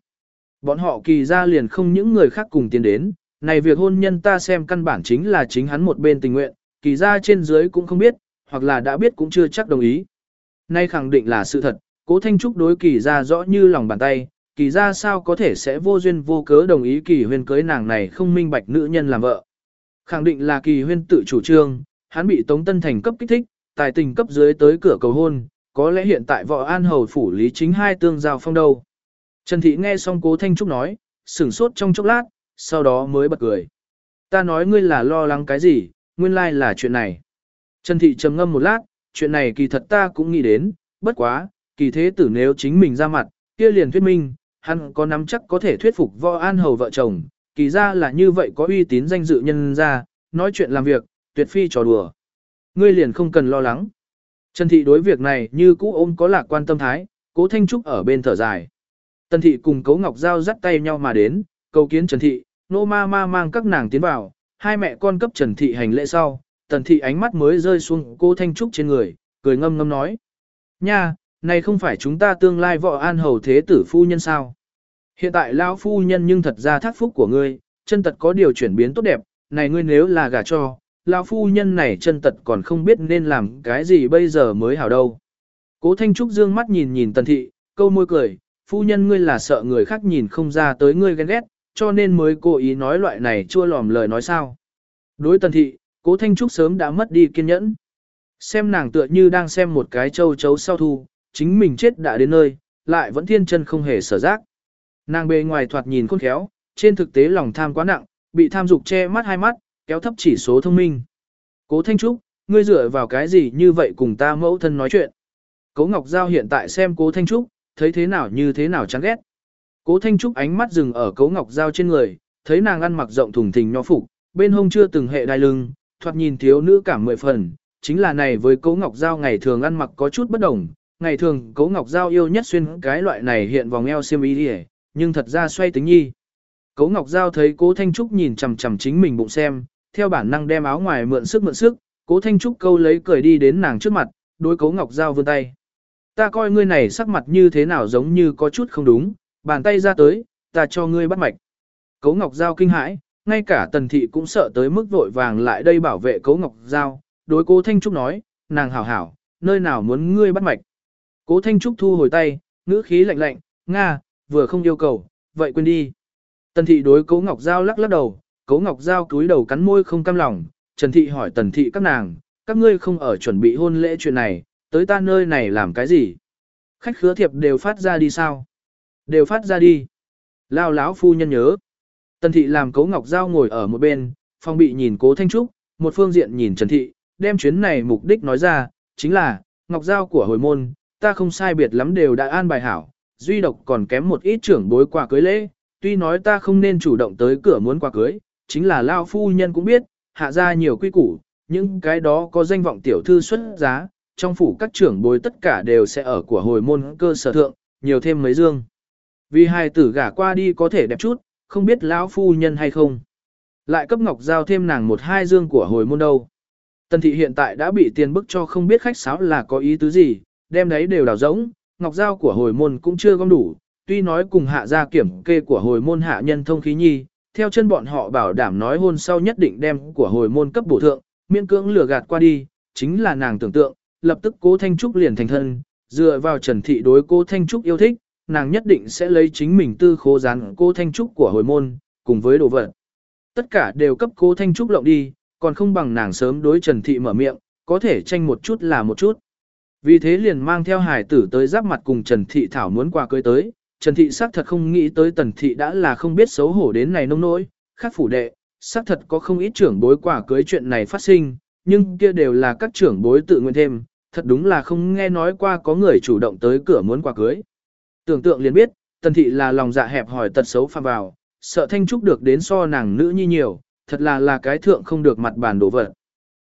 Bọn họ kỳ ra liền không những người khác cùng tiến đến, này việc hôn nhân ta xem căn bản chính là chính hắn một bên tình nguyện, kỳ ra trên dưới cũng không biết, hoặc là đã biết cũng chưa chắc đồng ý. Nay khẳng định là sự thật, cố Thanh Trúc đối kỳ ra rõ như lòng bàn tay, kỳ ra sao có thể sẽ vô duyên vô cớ đồng ý kỳ huyên cưới nàng này không minh bạch nữ nhân làm vợ. Khẳng định là kỳ huyên tự chủ trương, hắn bị Tống Tân Thành cấp kích thích, tài tình cấp dưới tới cửa cầu hôn, có lẽ hiện tại vợ an hầu phủ lý chính hai tương giao phong đâu. Trần Thị nghe xong cố Thanh Trúc nói, sửng sốt trong chốc lát, sau đó mới bật cười. Ta nói ngươi là lo lắng cái gì, nguyên lai là chuyện này. Trần Thị trầm ngâm một lát, chuyện này kỳ thật ta cũng nghĩ đến, bất quá, kỳ thế tử nếu chính mình ra mặt, kia liền thuyết minh, hắn có nắm chắc có thể thuyết phục võ an hầu vợ chồng, kỳ ra là như vậy có uy tín danh dự nhân ra, nói chuyện làm việc, tuyệt phi trò đùa. Ngươi liền không cần lo lắng. Trần Thị đối việc này như cũ ôm có lạc quan tâm thái, cố Thanh Trúc ở bên thở dài. Tần Thị cùng Cố Ngọc Giao dắt tay nhau mà đến, cầu kiến Trần Thị, nô ma ma mang các nàng tiến vào, hai mẹ con cấp Trần Thị hành lễ sau, Tần Thị ánh mắt mới rơi xuống cô Thanh Trúc trên người, cười ngâm ngâm nói. Nha, này không phải chúng ta tương lai vợ an hầu thế tử phu nhân sao? Hiện tại lão phu nhân nhưng thật ra thác phúc của ngươi, chân tật có điều chuyển biến tốt đẹp, này ngươi nếu là gả cho, lão phu nhân này chân tật còn không biết nên làm cái gì bây giờ mới hảo đâu. Cố Thanh Trúc dương mắt nhìn nhìn Tần Thị, câu môi cười, phu nhân ngươi là sợ người khác nhìn không ra tới ngươi ghen ghét, cho nên mới cố ý nói loại này chua lòm lời nói sao. Đối Tần Thị, Cố Thanh Trúc sớm đã mất đi kiên nhẫn. Xem nàng tựa như đang xem một cái châu chấu sau thu, chính mình chết đã đến nơi, lại vẫn thiên chân không hề sở giác. Nàng bề ngoài thoạt nhìn khôn khéo, trên thực tế lòng tham quá nặng, bị tham dục che mắt hai mắt, kéo thấp chỉ số thông minh. Cố Thanh Trúc, ngươi dựa vào cái gì như vậy cùng ta mẫu thân nói chuyện. Cố Ngọc Giao hiện tại xem Cố Thanh Trúc, thấy thế nào như thế nào chán ghét. Cố Thanh Trúc ánh mắt dừng ở Cố Ngọc Giao trên người, thấy nàng ăn mặc rộng thùng thình nho phục, bên hông chưa từng hệ đai lưng, thoạt nhìn thiếu nữ cảm mười phần, chính là này với Cố Ngọc Giao ngày thường ăn mặc có chút bất đồng, ngày thường Cố Ngọc Giao yêu nhất xuyên cái loại này hiện vòng eo xiêm y đi nhưng thật ra xoay tính nhi. Cố Ngọc Giao thấy Cố Thanh Trúc nhìn chằm chằm chính mình bụng xem, theo bản năng đem áo ngoài mượn sức mượn sức, Cố Thanh Trúc câu lấy cười đi đến nàng trước mặt, đối Cố Ngọc Giao vươn tay. Ta coi ngươi này sắc mặt như thế nào giống như có chút không đúng, bàn tay ra tới, ta cho ngươi bắt mạch. Cố Ngọc Giao kinh hãi, ngay cả tần thị cũng sợ tới mức vội vàng lại đây bảo vệ Cố Ngọc Giao, đối cố Thanh Trúc nói, nàng hảo hảo, nơi nào muốn ngươi bắt mạch. Cố Thanh Trúc thu hồi tay, ngữ khí lạnh lạnh, Nga, vừa không yêu cầu, vậy quên đi. Tần thị đối Cố Ngọc Giao lắc lắc đầu, Cố Ngọc Giao cúi đầu cắn môi không cam lòng, Trần thị hỏi Tần thị các nàng, các ngươi không ở chuẩn bị hôn lễ chuyện này, tới ta nơi này làm cái gì? Khách khứa thiệp đều phát ra đi sao? Đều phát ra đi. Lao lão phu nhân nhớ. Tần thị làm Cố Ngọc Giao ngồi ở một bên, phong bị nhìn Cố Thanh Trúc, một phương diện nhìn Trần thị, đem chuyến này mục đích nói ra, chính là, Ngọc Giao của hồi môn, ta không sai biệt lắm đều đã an bài hảo, duy độc còn kém một ít trưởng bối quà cưới lễ, tuy nói ta không nên chủ động tới cửa muốn quà cưới, chính là Lao phu nhân cũng biết, hạ ra nhiều quy củ, những cái đó có danh vọng tiểu thư xuất giá, trong phủ các trưởng bối tất cả đều sẽ ở của hồi môn cơ sở thượng, nhiều thêm mấy dương. Vì hai tử gả qua đi có thể đẹp chút, không biết lão phu nhân hay không. Lại cấp ngọc giao thêm nàng một hai dương của hồi môn đâu. Tần thị hiện tại đã bị tiền bức cho không biết khách sáo là có ý tứ gì, đem đấy đều đào rỗng, ngọc giao của hồi môn cũng chưa gom đủ, tuy nói cùng hạ gia kiểm kê của hồi môn hạ nhân thông khí nhi, theo chân bọn họ bảo đảm nói hôn sau nhất định đem của hồi môn cấp bổ thượng, miễn cưỡng lừa gạt qua đi, chính là nàng tưởng tượng, lập tức cố Thanh Trúc liền thành thân, dựa vào Trần Thị đối cố Thanh Trúc yêu thích, nàng nhất định sẽ lấy chính mình tư khố gián cố Thanh Trúc của hồi môn, cùng với đồ vật. Tất cả đều cấp cố Thanh Trúc lộng đi, còn không bằng nàng sớm đối Trần Thị mở miệng, có thể tranh một chút là một chút. Vì thế liền mang theo hải tử tới giáp mặt cùng Trần Thị Thảo muốn qua cưới tới, Trần Thị xác thật không nghĩ tới Tần Thị đã là không biết xấu hổ đến này nông nỗi, khác phủ đệ, xác thật có không ít trưởng bối quả cưới chuyện này phát sinh, nhưng kia đều là các trưởng bối tự nguyện thêm, thật đúng là không nghe nói qua có người chủ động tới cửa muốn quả cưới. Tưởng tượng liền biết, Tần Thị là lòng dạ hẹp hỏi tật xấu pha vào, sợ Thanh Trúc được đến so nàng nữ nhi nhiều, thật là là cái thượng không được mặt bàn đổ vật.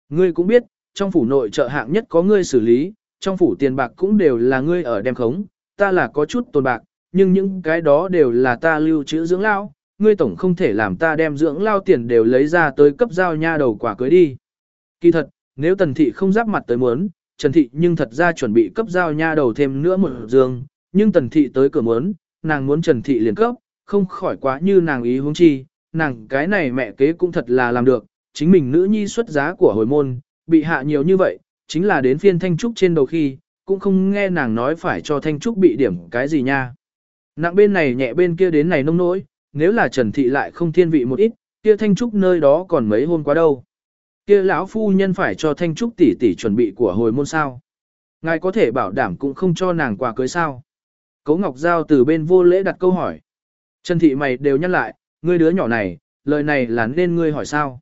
Ngươi cũng biết, trong phủ nội trợ hạng nhất có ngươi xử lý, trong phủ tiền bạc cũng đều là ngươi ở đem khống, ta là có chút tồn bạc, nhưng những cái đó đều là ta lưu trữ dưỡng lao, ngươi tổng không thể làm ta đem dưỡng lao tiền đều lấy ra tới cấp giao nha đầu quả cưới đi. Kỳ thật, nếu tần thị không giáp mặt tới muốn, trần thị nhưng thật ra chuẩn bị cấp giao nha đầu thêm nữa một dương, nhưng tần thị tới cửa muốn, nàng muốn trần thị liền cấp, không khỏi quá như nàng ý hướng chi, nàng cái này mẹ kế cũng thật là làm được, chính mình nữ nhi xuất giá của hồi môn, bị hạ nhiều như vậy, chính là đến phiên thanh trúc trên đầu khi, cũng không nghe nàng nói phải cho thanh trúc bị điểm cái gì nha. Nặng bên này nhẹ bên kia đến này nông nỗi, nếu là Trần Thị lại không thiên vị một ít, kia Thanh Trúc nơi đó còn mấy hôm quá đâu. Kia lão phu nhân phải cho Thanh Trúc tỷ tỷ chuẩn bị của hồi môn sao. Ngài có thể bảo đảm cũng không cho nàng quà cưới sao. Cấu Ngọc Giao từ bên vô lễ đặt câu hỏi. Trần Thị mày đều nhắc lại, ngươi đứa nhỏ này, lời này là nên ngươi hỏi sao.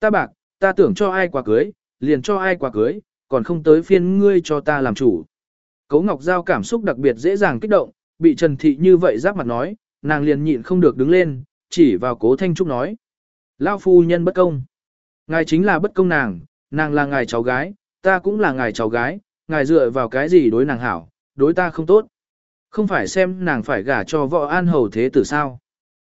Ta bạc, ta tưởng cho ai quà cưới, liền cho ai quà cưới, còn không tới phiên ngươi cho ta làm chủ. Cấu Ngọc Giao cảm xúc đặc biệt dễ dàng kích động, bị Trần Thị như vậy giáp mặt nói, nàng liền nhịn không được đứng lên, chỉ vào cố Thanh Trúc nói. Lao phu nhân bất công. Ngài chính là bất công nàng, nàng là ngài cháu gái, ta cũng là ngài cháu gái, ngài dựa vào cái gì đối nàng hảo, đối ta không tốt. Không phải xem nàng phải gả cho vợ an hầu thế tử sao.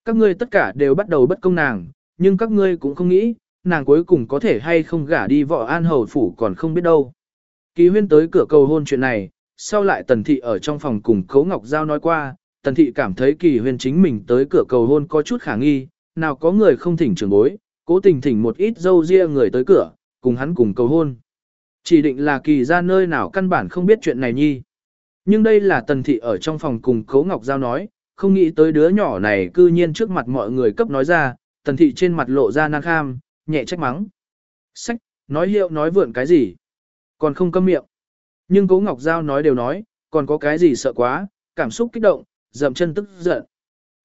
Các ngươi tất cả đều bắt đầu bất công nàng, nhưng các ngươi cũng không nghĩ, nàng cuối cùng có thể hay không gả đi vợ an hầu phủ còn không biết đâu. Kỳ huyên tới cửa cầu hôn chuyện này, sau lại tần thị ở trong phòng cùng Cấu Ngọc Giao nói qua, tần thị cảm thấy kỳ Huyên chính mình tới cửa cầu hôn có chút khả nghi, nào có người không thỉnh trường bối, cố tình thỉnh một ít dâu ria người tới cửa, cùng hắn cùng cầu hôn. Chỉ định là kỳ ra nơi nào căn bản không biết chuyện này nhi. Nhưng đây là tần thị ở trong phòng cùng Cố Ngọc Giao nói, không nghĩ tới đứa nhỏ này cư nhiên trước mặt mọi người cấp nói ra, tần thị trên mặt lộ ra năng kham, nhẹ trách mắng. Sách, nói hiệu nói vượn cái gì? Còn không câm miệng. Nhưng Cố Ngọc Giao nói đều nói, còn có cái gì sợ quá, cảm xúc kích động, dậm chân tức giận.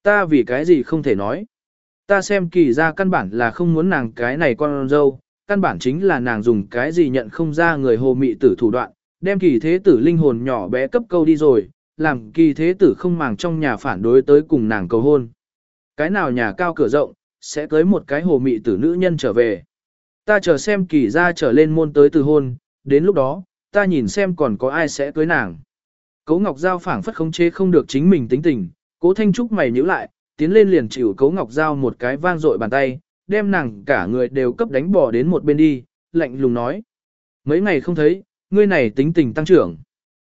Ta vì cái gì không thể nói. Ta xem kỳ ra căn bản là không muốn nàng cái này con dâu, căn bản chính là nàng dùng cái gì nhận không ra người hồ mị tử thủ đoạn, đem kỳ thế tử linh hồn nhỏ bé cấp câu đi rồi, làm kỳ thế tử không màng trong nhà phản đối tới cùng nàng cầu hôn. Cái nào nhà cao cửa rộng, sẽ cưới một cái hồ mị tử nữ nhân trở về. Ta chờ xem kỳ ra trở lên môn tới từ hôn, đến lúc đó, ta nhìn xem còn có ai sẽ cưới nàng. Cố Ngọc Giao phảng phất không chế không được chính mình tính tình, cố Thanh Trúc mày nhíu lại, tiến lên liền chịu Cố Ngọc Giao một cái vang dội bàn tay, đem nàng cả người đều cấp đánh bỏ đến một bên đi, lạnh lùng nói. Mấy ngày không thấy, ngươi này tính tình tăng trưởng.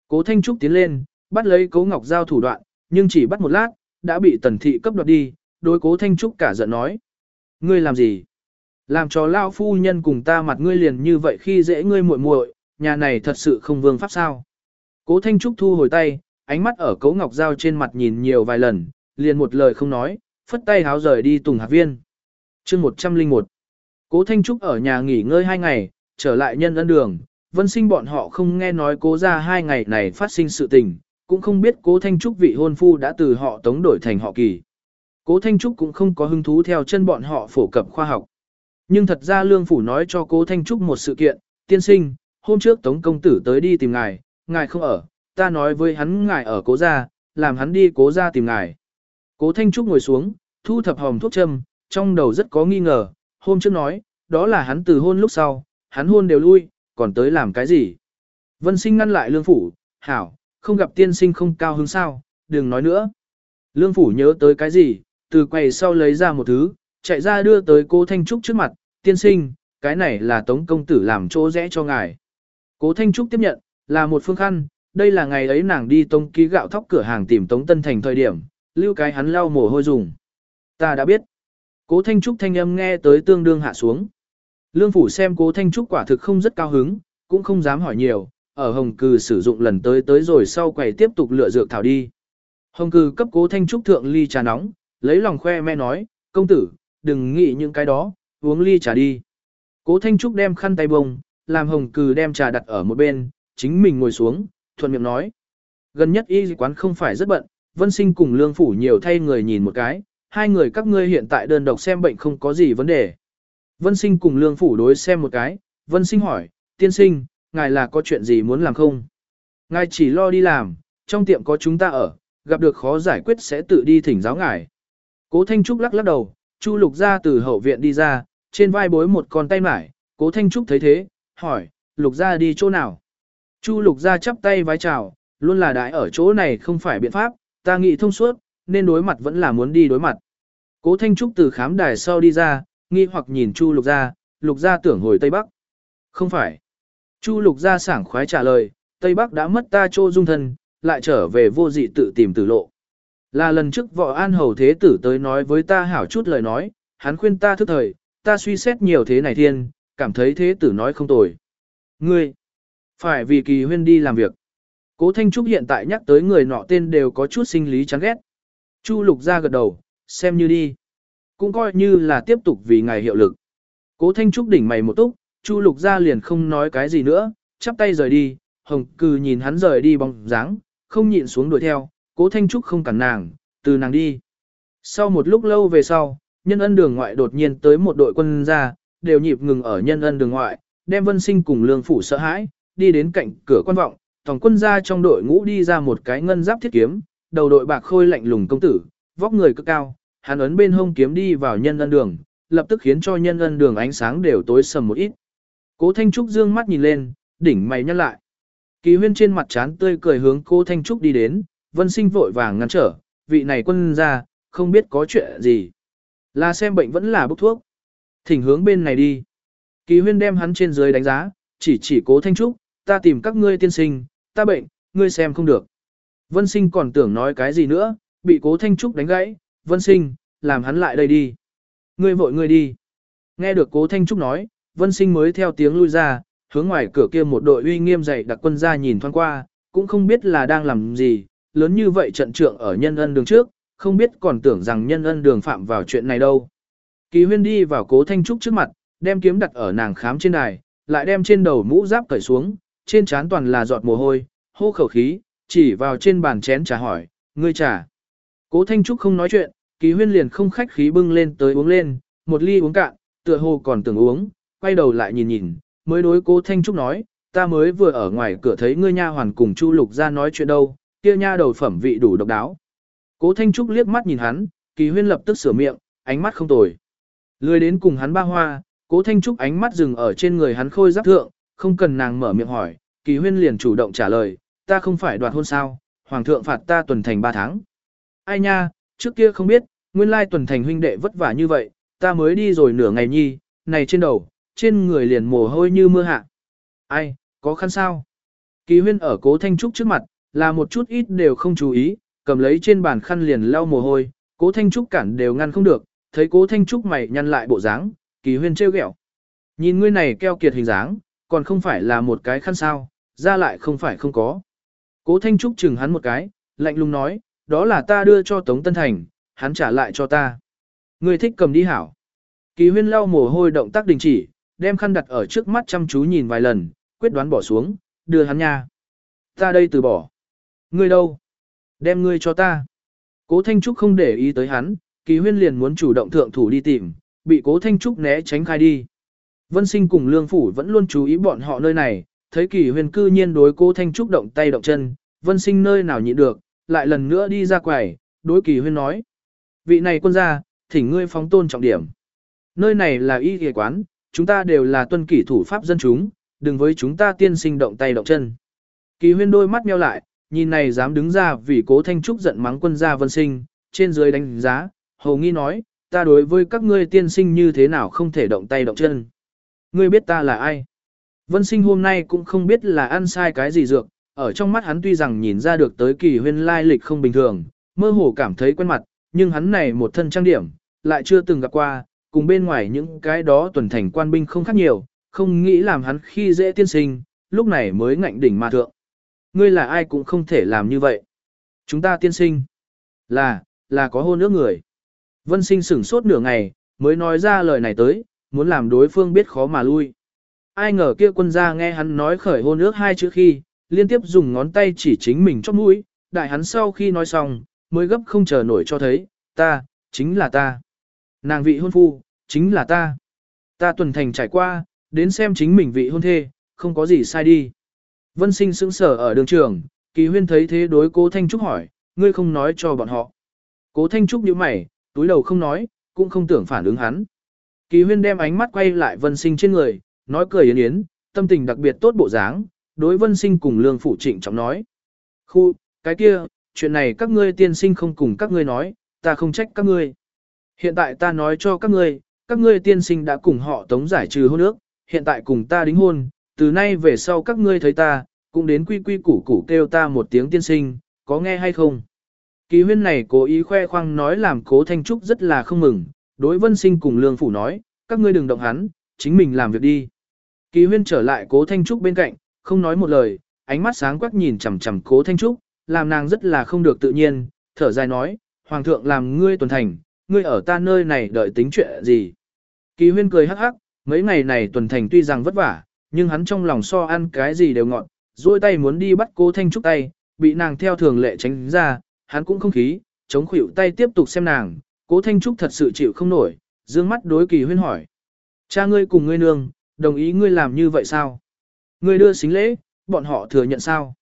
Cố Thanh Trúc tiến lên, bắt lấy Cố Ngọc Giao thủ đoạn, nhưng chỉ bắt một lát, đã bị tần thị cấp đoạt đi, đối Cố Thanh Trúc cả giận nói. Ngươi làm gì? Làm cho lao phu nhân cùng ta mặt ngươi liền như vậy khi dễ ngươi muội muội, nhà này thật sự không vương pháp sao. Cố Thanh Trúc thu hồi tay, ánh mắt ở Cố Ngọc Giao trên mặt nhìn nhiều vài lần, liền một lời không nói, phất tay háo rời đi Tùng Hạc Viên. chương 101 Cố Thanh Trúc ở nhà nghỉ ngơi hai ngày, trở lại nhân ân đường, vân sinh bọn họ không nghe nói cố ra hai ngày này phát sinh sự tình, cũng không biết cố Thanh Trúc vị hôn phu đã từ họ tống đổi thành họ kỳ. Cố Thanh Trúc cũng không có hứng thú theo chân bọn họ phổ cập khoa học. Nhưng thật ra Lương Phủ nói cho cố Thanh Trúc một sự kiện, tiên sinh, hôm trước Tống Công Tử tới đi tìm ngài, ngài không ở, ta nói với hắn ngài ở cố gia, làm hắn đi cố gia tìm ngài. Cố Thanh Trúc ngồi xuống, thu thập hồng thuốc châm, trong đầu rất có nghi ngờ, hôm trước nói, đó là hắn từ hôn lúc sau, hắn hôn đều lui, còn tới làm cái gì. Vân sinh ngăn lại lương phủ, hảo, không gặp tiên sinh không cao hứng sao, đừng nói nữa. Lương phủ nhớ tới cái gì, từ quầy sau lấy ra một thứ, chạy ra đưa tới cô Thanh Trúc trước mặt, tiên sinh, cái này là tống công tử làm chỗ rẽ cho ngài. Cố Thanh Trúc tiếp nhận, là một phương khăn, đây là ngày ấy nàng đi tống ký gạo thóc cửa hàng tìm tống tân thành thời điểm, lưu cái hắn lau mồ hôi dùng. Ta đã biết. Cố Thanh Trúc thanh âm nghe tới tương đương hạ xuống. Lương Phủ xem Cố Thanh Trúc quả thực không rất cao hứng, cũng không dám hỏi nhiều, ở Hồng Cừ sử dụng lần tới tới rồi sau quầy tiếp tục lựa dược thảo đi. Hồng Cừ cấp Cố Thanh Trúc thượng ly trà nóng, lấy lòng khoe mẹ nói, công tử, đừng nghĩ những cái đó, uống ly trà đi. Cố Thanh Trúc đem khăn tay bông, làm Hồng Cừ đem trà đặt ở một bên, chính mình ngồi xuống, thuận miệng nói. Gần nhất y quán không phải rất bận, Vân Sinh cùng Lương Phủ nhiều thay người nhìn một cái, hai người các ngươi hiện tại đơn độc xem bệnh không có gì vấn đề. Vân Sinh cùng Lương Phủ đối xem một cái, Vân Sinh hỏi, tiên sinh, ngài là có chuyện gì muốn làm không? Ngài chỉ lo đi làm, trong tiệm có chúng ta ở, gặp được khó giải quyết sẽ tự đi thỉnh giáo ngài. Cố Thanh Trúc lắc lắc đầu, Chu Lục ra từ hậu viện đi ra, trên vai bối một con tay mải, Cố Thanh Trúc thấy thế, hỏi, Lục ra đi chỗ nào? Chu Lục ra chắp tay vái chào, luôn là đại ở chỗ này không phải biện pháp, ta nghĩ thông suốt, nên đối mặt vẫn là muốn đi đối mặt. Cố Thanh Trúc từ khám đài sau đi ra, nghi hoặc nhìn Chu Lục Gia, Lục Gia tưởng hồi Tây Bắc. Không phải. Chu Lục Gia sảng khoái trả lời, Tây Bắc đã mất ta chỗ dung thân, lại trở về vô dị tự tìm tử lộ. Là lần trước võ an hầu thế tử tới nói với ta hảo chút lời nói, hắn khuyên ta thức thời, ta suy xét nhiều thế này thiên, cảm thấy thế tử nói không tồi. Ngươi, phải vì kỳ huyên đi làm việc. Cố Thanh Trúc hiện tại nhắc tới người nọ tên đều có chút sinh lý chán ghét. Chu Lục ra gật đầu, xem như đi. Cũng coi như là tiếp tục vì ngài hiệu lực. Cố Thanh Trúc đỉnh mày một túc, Chu Lục ra liền không nói cái gì nữa, chắp tay rời đi, Hồng Cừ nhìn hắn rời đi bóng dáng, không nhịn xuống đuổi theo, Cố Thanh Trúc không cản nàng, từ nàng đi. Sau một lúc lâu về sau, nhân ân đường ngoại đột nhiên tới một đội quân ra, đều nhịp ngừng ở nhân ân đường ngoại, đem vân sinh cùng lương phủ sợ hãi, đi đến cạnh cửa quan vọng, tổng quân ra trong đội ngũ đi ra một cái ngân giáp thiết kiếm, đầu đội bạc khôi lạnh lùng công tử, vóc người cực cao, hắn ấn bên hông kiếm đi vào nhân ân đường, lập tức khiến cho nhân ân đường ánh sáng đều tối sầm một ít. Cố Thanh Trúc dương mắt nhìn lên, đỉnh mày nhăn lại. Kỳ huyên trên mặt chán tươi cười hướng cố Thanh Trúc đi đến, vân sinh vội vàng ngăn trở, vị này quân ra, không biết có chuyện gì. Là xem bệnh vẫn là bốc thuốc. Thỉnh hướng bên này đi. Kỳ huyên đem hắn trên dưới đánh giá, chỉ chỉ cố Thanh Trúc, ta tìm các ngươi tiên sinh, ta bệnh, ngươi xem không được. Vân sinh còn tưởng nói cái gì nữa, bị cố Thanh Trúc đánh gãy, Vân sinh, làm hắn lại đây đi. Ngươi vội ngươi đi. Nghe được cố Thanh Trúc nói, Vân sinh mới theo tiếng lui ra, hướng ngoài cửa kia một đội uy nghiêm dày đặc quân ra nhìn thoáng qua, cũng không biết là đang làm gì, lớn như vậy trận trượng ở nhân ân đường trước, không biết còn tưởng rằng nhân ân đường phạm vào chuyện này đâu. Kỳ huyên đi vào cố Thanh Trúc trước mặt, đem kiếm đặt ở nàng khám trên đài, lại đem trên đầu mũ giáp cởi xuống, trên trán toàn là giọt mồ hôi, hô khẩu khí, chỉ vào trên bàn chén trà hỏi, ngươi trà. Cố Thanh Trúc không nói chuyện, kỳ huyên liền không khách khí bưng lên tới uống lên, một ly uống cạn, tựa hồ còn tưởng uống, quay đầu lại nhìn nhìn, mới đối cố Thanh Trúc nói, ta mới vừa ở ngoài cửa thấy ngươi nha hoàn cùng Chu Lục ra nói chuyện đâu, kia nha đầu phẩm vị đủ độc đáo. Cố Thanh Trúc liếc mắt nhìn hắn, kỳ huyên lập tức sửa miệng, ánh mắt không tồi. Lười đến cùng hắn ba hoa, cố Thanh Trúc ánh mắt dừng ở trên người hắn khôi giáp thượng, không cần nàng mở miệng hỏi, kỳ huyên liền chủ động trả lời, ta không phải đoạt hôn sao, hoàng thượng phạt ta tuần thành 3 tháng. Ai nha, trước kia không biết, nguyên lai tuần thành huynh đệ vất vả như vậy, ta mới đi rồi nửa ngày nhi, này trên đầu, trên người liền mồ hôi như mưa hạ. Ai, có khăn sao? Kỳ huyên ở cố Thanh Trúc trước mặt, là một chút ít đều không chú ý, cầm lấy trên bàn khăn liền lau mồ hôi, cố Thanh Trúc cản đều ngăn không được, thấy cố Thanh Trúc mày nhăn lại bộ dáng, kỳ huyên trêu ghẹo. Nhìn ngươi này keo kiệt hình dáng, còn không phải là một cái khăn sao, ra lại không phải không có. Cố Thanh Trúc chừng hắn một cái, lạnh lùng nói, đó là ta đưa cho Tống Tân Thành, hắn trả lại cho ta. Ngươi thích cầm đi hảo. Kỳ huyên lau mồ hôi động tác đình chỉ, đem khăn đặt ở trước mắt chăm chú nhìn vài lần, quyết đoán bỏ xuống, đưa hắn nha. Ta đây từ bỏ. Ngươi đâu? Đem ngươi cho ta. Cố Thanh Trúc không để ý tới hắn, kỳ huyên liền muốn chủ động thượng thủ đi tìm, bị cố Thanh Trúc né tránh khai đi. Vân sinh cùng lương phủ vẫn luôn chú ý bọn họ nơi này, thấy kỳ Huyên cư nhiên đối cố Thanh Trúc động tay động chân, vân sinh nơi nào nhịn được, lại lần nữa đi ra quầy, đối kỳ huyên nói. Vị này quân gia, thỉnh ngươi phóng tôn trọng điểm. Nơi này là y y quán, chúng ta đều là tuân kỷ thủ pháp dân chúng, đừng với chúng ta tiên sinh động tay động chân. Kỳ huyên đôi mắt meo lại, nhìn này dám đứng ra vì cố Thanh Trúc giận mắng quân gia vân sinh, trên dưới đánh giá, hầu nghi nói, ta đối với các ngươi tiên sinh như thế nào không thể động tay động chân. Ngươi biết ta là ai? Vân sinh hôm nay cũng không biết là ăn sai cái gì dược, ở trong mắt hắn tuy rằng nhìn ra được tới kỳ huyên lai lịch không bình thường, mơ hồ cảm thấy quen mặt, nhưng hắn này một thân trang điểm, lại chưa từng gặp qua, cùng bên ngoài những cái đó tuần thành quan binh không khác nhiều, không nghĩ làm hắn khi dễ tiên sinh, lúc này mới ngạnh đỉnh mà thượng. Ngươi là ai cũng không thể làm như vậy. Chúng ta tiên sinh. Là, là có hôn ước người. Vân sinh sửng sốt nửa ngày, mới nói ra lời này tới, muốn làm đối phương biết khó mà lui. Ai ngờ kia quân gia nghe hắn nói khởi hôn ước hai chữ khi, liên tiếp dùng ngón tay chỉ chính mình chóp mũi, đại hắn sau khi nói xong, mới gấp không chờ nổi cho thấy, ta, chính là ta. Nàng vị hôn phu, chính là ta. Ta tuần thành trải qua, đến xem chính mình vị hôn thê, không có gì sai đi. Vân sinh sững sở ở đường trường, kỳ huyên thấy thế đối cố Thanh Trúc hỏi, ngươi không nói cho bọn họ. Cố Thanh Trúc nhíu mày, túi đầu không nói, cũng không tưởng phản ứng hắn. Kỳ huyên đem ánh mắt quay lại vân sinh trên người, nói cười yến yến, tâm tình đặc biệt tốt bộ dáng, đối vân sinh cùng lương phụ trịnh trọng nói. Khu, cái kia, chuyện này các ngươi tiên sinh không cùng các ngươi nói, ta không trách các ngươi. Hiện tại ta nói cho các ngươi, các ngươi tiên sinh đã cùng họ tống giải trừ hôn ước, hiện tại cùng ta đính hôn, từ nay về sau các ngươi thấy ta, cũng đến quy quy củ củ kêu ta một tiếng tiên sinh, có nghe hay không? Kỳ huyên này cố ý khoe khoang nói làm cố Thanh Trúc rất là không mừng, đối vân sinh cùng lương phủ nói, các ngươi đừng động hắn, chính mình làm việc đi. Kỳ huyên trở lại cố Thanh Trúc bên cạnh, không nói một lời, ánh mắt sáng quắc nhìn chằm chằm cố Thanh Trúc, làm nàng rất là không được tự nhiên, thở dài nói, Hoàng thượng làm ngươi tuần thành, ngươi ở ta nơi này đợi tính chuyện gì. Kỳ huyên cười hắc hắc, mấy ngày này tuần thành tuy rằng vất vả, nhưng hắn trong lòng so ăn cái gì đều ngọn, duỗi tay muốn đi bắt cố Thanh Trúc tay, bị nàng theo thường lệ tránh ra, hắn cũng không khí, chống khuỷu tay tiếp tục xem nàng, cố Thanh Trúc thật sự chịu không nổi, dương mắt đối kỳ huyên hỏi. Cha ngươi cùng ngươi nương, đồng ý ngươi làm như vậy sao? Ngươi đưa xính lễ, bọn họ thừa nhận sao?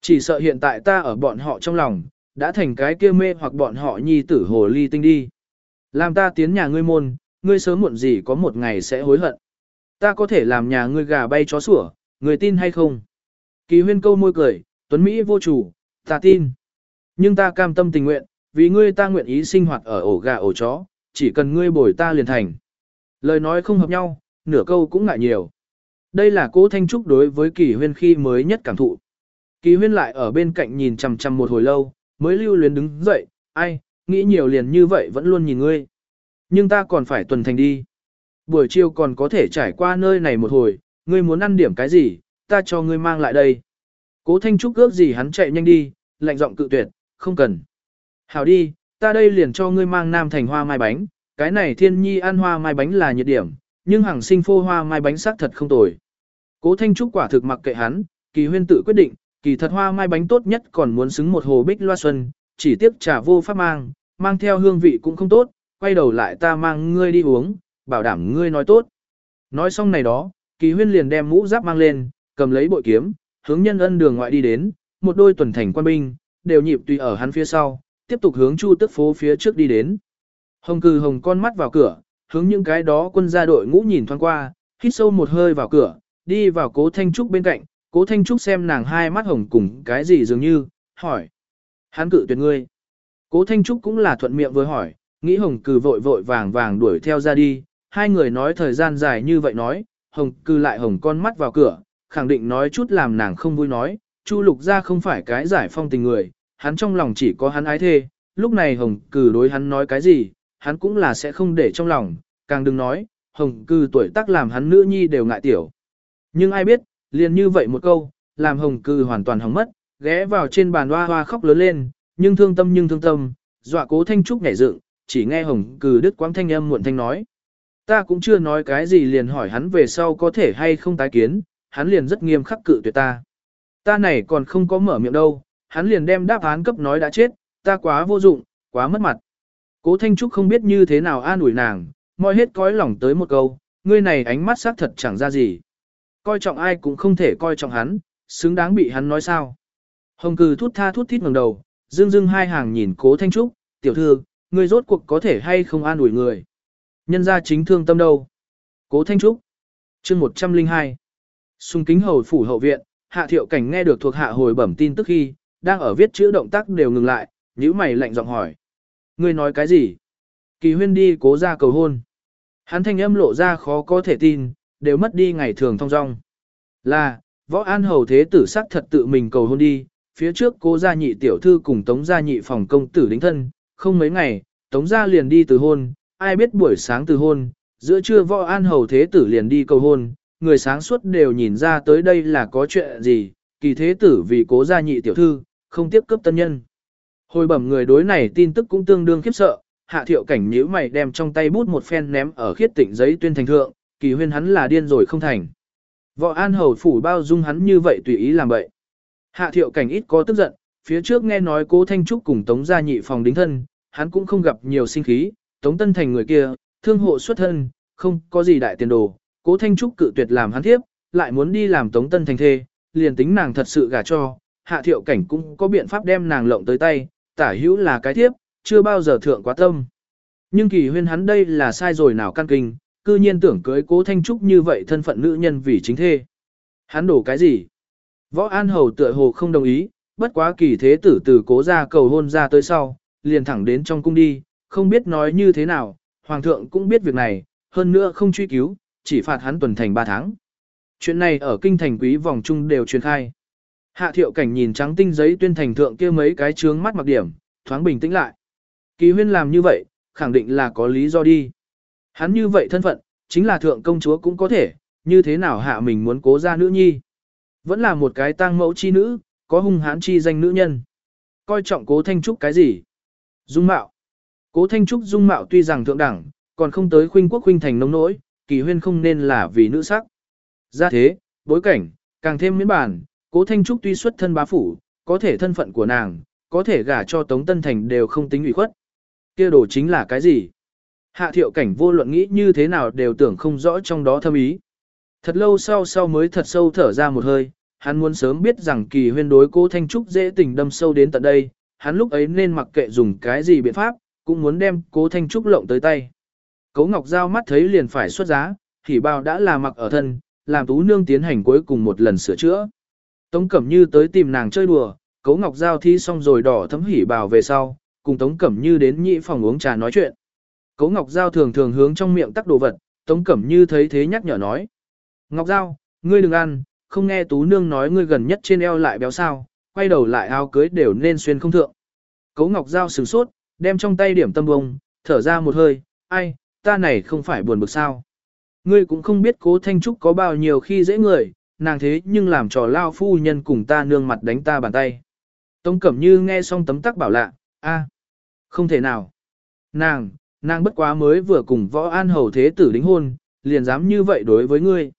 Chỉ sợ hiện tại ta ở bọn họ trong lòng, đã thành cái kia mê hoặc bọn họ nhi tử hồ ly tinh đi. Làm ta tiến nhà ngươi môn, ngươi sớm muộn gì có một ngày sẽ hối hận. Ta có thể làm nhà ngươi gà bay chó sủa, ngươi tin hay không? Kỳ huyên câu môi cười, tuấn Mỹ vô chủ, ta tin. Nhưng ta cam tâm tình nguyện, vì ngươi ta nguyện ý sinh hoạt ở ổ gà ổ chó, chỉ cần ngươi bồi ta liền thành. Lời nói không hợp nhau, nửa câu cũng ngại nhiều. Đây là cố Thanh Trúc đối với kỳ huyên khi mới nhất cảm thụ. Kỳ huyên lại ở bên cạnh nhìn chằm chằm một hồi lâu, mới lưu luyến đứng dậy, ai, nghĩ nhiều liền như vậy vẫn luôn nhìn ngươi. Nhưng ta còn phải tuần thành đi. Buổi chiều còn có thể trải qua nơi này một hồi, ngươi muốn ăn điểm cái gì, ta cho ngươi mang lại đây. Cố Thanh Trúc ước gì hắn chạy nhanh đi, lạnh giọng cự tuyệt, không cần. Hảo đi, ta đây liền cho ngươi mang nam thành hoa mai bánh, cái này thiên nhi ăn hoa mai bánh là nhiệt điểm, nhưng hàng sinh phô hoa mai bánh xác thật không tồi. Cố Thanh Trúc quả thực mặc kệ hắn, kỳ huyên tự quyết định, kỳ thật hoa mai bánh tốt nhất còn muốn xứng một hồ bích loa xuân, chỉ tiếc trả vô pháp mang, mang theo hương vị cũng không tốt, quay đầu lại ta mang ngươi đi uống, bảo đảm ngươi nói tốt. Nói xong này đó, kỳ huyên liền đem mũ giáp mang lên, cầm lấy bội kiếm, hướng nhân ân đường ngoại đi đến, một đôi tuần thành quan binh, đều nhịp tùy ở hắn phía sau, tiếp tục hướng chu tức phố phía trước đi đến. Hồng cừ hồng con mắt vào cửa, hướng những cái đó quân gia đội ngũ nhìn thoáng qua, hít sâu một hơi vào cửa, đi vào cố Thanh Trúc bên cạnh, cố Thanh Trúc xem nàng hai mắt hồng cùng cái gì dường như, hỏi. Hắn cự tuyệt ngươi. Cố Thanh Trúc cũng là thuận miệng với hỏi, nghĩ hồng cừ vội vội vàng vàng đuổi theo ra đi, hai người nói thời gian dài như vậy nói, hồng cừ lại hồng con mắt vào cửa, khẳng định nói chút làm nàng không vui nói, Chu Lục gia không phải cái giải phong tình người, hắn trong lòng chỉ có hắn ái thê, lúc này Hồng Cừ đối hắn nói cái gì, hắn cũng là sẽ không để trong lòng, càng đừng nói, Hồng Cừ tuổi tác làm hắn nữ nhi đều ngại tiểu. Nhưng ai biết, liền như vậy một câu, làm Hồng Cừ hoàn toàn hỏng mất, ghé vào trên bàn hoa hoa khóc lớn lên, nhưng thương tâm nhưng thương tâm, dọa cố thanh trúc nhảy dựng, chỉ nghe Hồng Cừ đứt quãng thanh âm muộn thanh nói. Ta cũng chưa nói cái gì liền hỏi hắn về sau có thể hay không tái kiến, hắn liền rất nghiêm khắc cự tuyệt ta. Ta này còn không có mở miệng đâu, hắn liền đem đáp án cấp nói đã chết, ta quá vô dụng, quá mất mặt. Cố Thanh Trúc không biết như thế nào an ủi nàng, mọi hết cõi lòng tới một câu, ngươi này ánh mắt xác thật chẳng ra gì. Coi trọng ai cũng không thể coi trọng hắn, xứng đáng bị hắn nói sao. Hồng cừ thút tha thút thít ngẩng đầu, dương dương hai hàng nhìn cố Thanh Trúc, tiểu thư, ngươi rốt cuộc có thể hay không an ủi người. Nhân ra chính thương tâm đâu. Cố Thanh Trúc. chương 102. Xung kính hầu phủ hậu viện, hạ thiệu cảnh nghe được thuộc hạ hồi bẩm tin tức khi, đang ở viết chữ động tác đều ngừng lại, nhíu mày lạnh giọng hỏi. Ngươi nói cái gì? Kỳ huyên đi cố ra cầu hôn. Hắn thanh âm lộ ra khó có thể tin, đều mất đi ngày thường thong dong. Là, võ an hầu thế tử sắc thật tự mình cầu hôn đi, phía trước cố gia nhị tiểu thư cùng tống gia nhị phòng công tử đính thân, không mấy ngày, tống gia liền đi từ hôn, ai biết buổi sáng từ hôn, giữa trưa võ an hầu thế tử liền đi cầu hôn, người sáng suốt đều nhìn ra tới đây là có chuyện gì, kỳ thế tử vì cố gia nhị tiểu thư, không tiếp cấp tân nhân. Hồi bẩm người đối này tin tức cũng tương đương khiếp sợ, hạ thiệu cảnh nhíu mày đem trong tay bút một phen ném ở khiết tịnh giấy tuyên thành thượng, kỳ huyên hắn là điên rồi không thành. Võ an hầu phủ bao dung hắn như vậy tùy ý làm vậy. Hạ thiệu cảnh ít có tức giận, phía trước nghe nói cố Thanh Trúc cùng Tống gia nhị phòng đính thân, hắn cũng không gặp nhiều sinh khí, Tống Tân Thành người kia, thương hộ xuất thân, không có gì đại tiền đồ, cố Thanh Trúc cự tuyệt làm hắn thiếp, lại muốn đi làm Tống Tân Thành thê, liền tính nàng thật sự gả cho, hạ thiệu cảnh cũng có biện pháp đem nàng lộng tới tay, tả hữu là cái thiếp, chưa bao giờ thượng quá tâm. Nhưng kỳ huyên hắn đây là sai rồi nào căn kinh, cư nhiên tưởng cưới cố Thanh Trúc như vậy thân phận nữ nhân vì chính thê. Hắn đổ cái gì? Võ An Hầu tựa hồ không đồng ý, bất quá kỳ thế tử từ cố ra cầu hôn ra tới sau, liền thẳng đến trong cung đi, không biết nói như thế nào, Hoàng thượng cũng biết việc này, hơn nữa không truy cứu, chỉ phạt hắn tuần thành 3 tháng. Chuyện này ở kinh thành quý vòng chung đều truyền khai. Hạ thiệu cảnh nhìn trắng tinh giấy tuyên thành thượng kia mấy cái trướng mắt mặc điểm, thoáng bình tĩnh lại. Kỳ huyên làm như vậy, khẳng định là có lý do đi. Hắn như vậy thân phận, chính là thượng công chúa cũng có thể, như thế nào hạ mình muốn cố ra nữ nhi. Vẫn là một cái tang mẫu chi nữ, có hung hãn chi danh nữ nhân. Coi trọng cố thanh trúc cái gì? Dung mạo. Cố thanh trúc dung mạo tuy rằng thượng đẳng, còn không tới khuynh quốc khuynh thành nông nỗi, kỳ huyên không nên là vì nữ sắc. Ra thế, bối cảnh, càng thêm miễn bản, cố thanh trúc tuy xuất thân bá phủ, có thể thân phận của nàng, có thể gả cho Tống Tân Thành đều không tính ủy khuất. kia đồ chính là cái gì? Hạ thiệu cảnh vô luận nghĩ như thế nào đều tưởng không rõ trong đó thâm ý. Thật lâu sau sau mới thật sâu thở ra một hơi, hắn muốn sớm biết rằng kỳ huyên đối cố Thanh Trúc dễ tình đâm sâu đến tận đây, hắn lúc ấy nên mặc kệ dùng cái gì biện pháp, cũng muốn đem cố Thanh Trúc lộng tới tay. Cố Ngọc Giao mắt thấy liền phải xuất giá, thì bao đã là mặc ở thân, làm tú nương tiến hành cuối cùng một lần sửa chữa. Tống Cẩm Như tới tìm nàng chơi đùa, Cố Ngọc Giao thi xong rồi đỏ thấm hỉ bào về sau, cùng Tống Cẩm Như đến nhị phòng uống trà nói chuyện. Cố Ngọc Giao thường thường hướng trong miệng tắc đồ vật, Tống Cẩm Như thấy thế nhắc nhở nói. Ngọc Giao, ngươi đừng ăn, không nghe Tú Nương nói ngươi gần nhất trên eo lại béo sao, quay đầu lại áo cưới đều nên xuyên không thượng. Cố Ngọc Giao sửng sốt, đem trong tay điểm tâm bông, thở ra một hơi, ai, ta này không phải buồn bực sao. Ngươi cũng không biết cố Thanh Trúc có bao nhiêu khi dễ người, nàng thế nhưng làm trò lao phu nhân cùng ta nương mặt đánh ta bàn tay. Tống Cẩm Như nghe xong tấm tắc bảo lạ, a, không thể nào. Nàng, nàng bất quá mới vừa cùng võ an hầu thế tử đính hôn, liền dám như vậy đối với ngươi.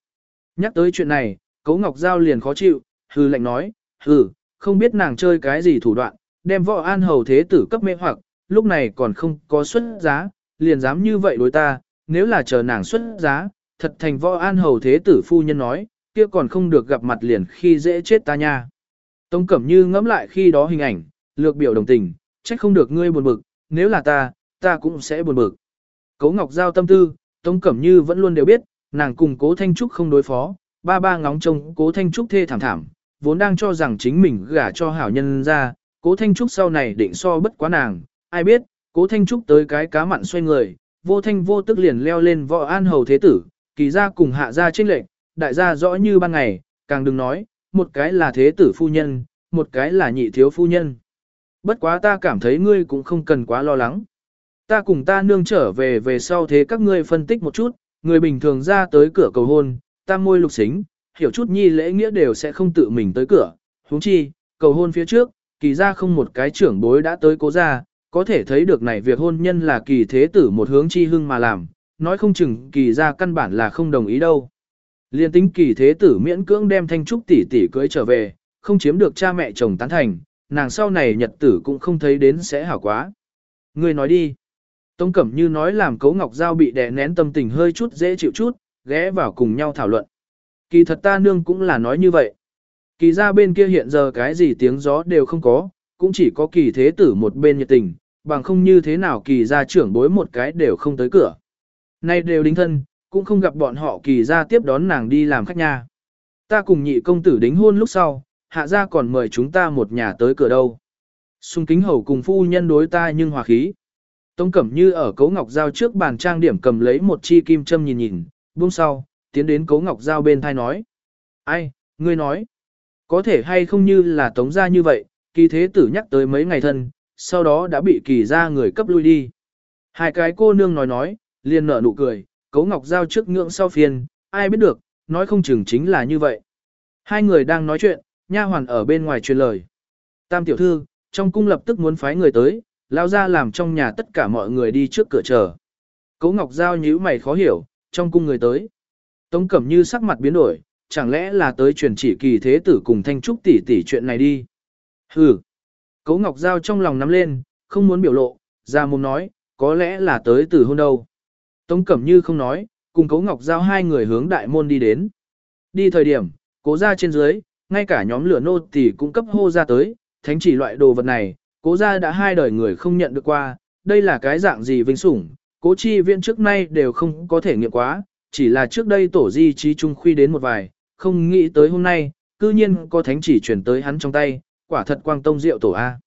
Nhắc tới chuyện này, Cố Ngọc Giao liền khó chịu, hư lệnh nói, hừ, không biết nàng chơi cái gì thủ đoạn, đem võ an hầu thế tử cấp mê hoặc, lúc này còn không có xuất giá, liền dám như vậy đối ta, nếu là chờ nàng xuất giá, thật thành võ an hầu thế tử phu nhân nói, kia còn không được gặp mặt liền khi dễ chết ta nha. Tống Cẩm Như ngẫm lại khi đó hình ảnh, lược biểu đồng tình, trách không được ngươi buồn bực, nếu là ta, ta cũng sẽ buồn bực. Cố Ngọc Giao tâm tư, Tống Cẩm Như vẫn luôn đều biết, nàng cùng Cố Thanh Trúc không đối phó, ba ba ngóng trông Cố Thanh Trúc thê thảm thảm, vốn đang cho rằng chính mình gả cho hảo nhân ra, Cố Thanh Trúc sau này định so bất quá nàng, ai biết, Cố Thanh Trúc tới cái cá mặn xoay người, vô thanh vô tức liền leo lên võ an hầu thế tử, kỳ gia cùng hạ gia trinh lệnh, đại gia rõ như ban ngày, càng đừng nói, một cái là thế tử phu nhân, một cái là nhị thiếu phu nhân. Bất quá ta cảm thấy ngươi cũng không cần quá lo lắng. Ta cùng ta nương trở về về sau thế các ngươi phân tích một chút, người bình thường ra tới cửa cầu hôn, ta môi lục xính, hiểu chút nhi lễ nghĩa đều sẽ không tự mình tới cửa. huống chi, cầu hôn phía trước, kỳ ra không một cái trưởng bối đã tới cố ra, có thể thấy được này việc hôn nhân là kỳ thế tử một hướng chi hưng mà làm, nói không chừng kỳ ra căn bản là không đồng ý đâu. Liên tính kỳ thế tử miễn cưỡng đem thanh trúc tỷ tỷ cưới trở về, không chiếm được cha mẹ chồng tán thành, nàng sau này nhật tử cũng không thấy đến sẽ hảo quá. Người nói đi. Tống Cẩm Như nói làm Cấu Ngọc Giao bị đè nén tâm tình hơi chút dễ chịu chút, ghé vào cùng nhau thảo luận. Kỳ thật ta nương cũng là nói như vậy. Kỳ ra bên kia hiện giờ cái gì tiếng gió đều không có, cũng chỉ có kỳ thế tử một bên nhiệt tình, bằng không như thế nào kỳ ra trưởng bối một cái đều không tới cửa. Nay đều đính thân, cũng không gặp bọn họ kỳ ra tiếp đón nàng đi làm khách nha. Ta cùng nhị công tử đính hôn lúc sau, hạ ra còn mời chúng ta một nhà tới cửa đâu. Xung kính hầu cùng phu nhân đối ta nhưng hòa khí. Tống Cẩm Như ở Cấu Ngọc Giao trước bàn trang điểm cầm lấy một chi kim châm nhìn nhìn, buông sau, tiến đến Cấu Ngọc Giao bên thai nói. Ai, ngươi nói, có thể hay không như là Tống gia như vậy, kỳ thế tử nhắc tới mấy ngày thân, sau đó đã bị kỳ ra người cấp lui đi. Hai cái cô nương nói nói, liền nở nụ cười, Cấu Ngọc Giao trước ngưỡng sau phiền, ai biết được, nói không chừng chính là như vậy. Hai người đang nói chuyện, nha hoàn ở bên ngoài truyền lời. Tam tiểu thư, trong cung lập tức muốn phái người tới, lao ra làm trong nhà tất cả mọi người đi trước cửa chờ. Cấu Ngọc Giao nhíu mày khó hiểu, trong cung người tới. Tống Cẩm Như sắc mặt biến đổi, chẳng lẽ là tới truyền chỉ kỳ thế tử cùng Thanh Trúc tỷ tỷ chuyện này đi. Hừ. Cố Ngọc Giao trong lòng nắm lên, không muốn biểu lộ, ra mồm nói, có lẽ là tới từ hôn đâu. Tống Cẩm Như không nói, cùng Cố Ngọc Giao hai người hướng đại môn đi đến. Đi thời điểm, cố ra trên dưới, ngay cả nhóm lửa nô tỷ cũng cấp hô ra tới, thánh chỉ loại đồ vật này, cố ra đã hai đời người không nhận được qua, đây là cái dạng gì vinh sủng, cố chi viện trước nay đều không có thể nghiệm quá, chỉ là trước đây tổ di trí trung khuy đến một vài, không nghĩ tới hôm nay, cư nhiên có thánh chỉ chuyển tới hắn trong tay, quả thật quang tông diệu tổ A.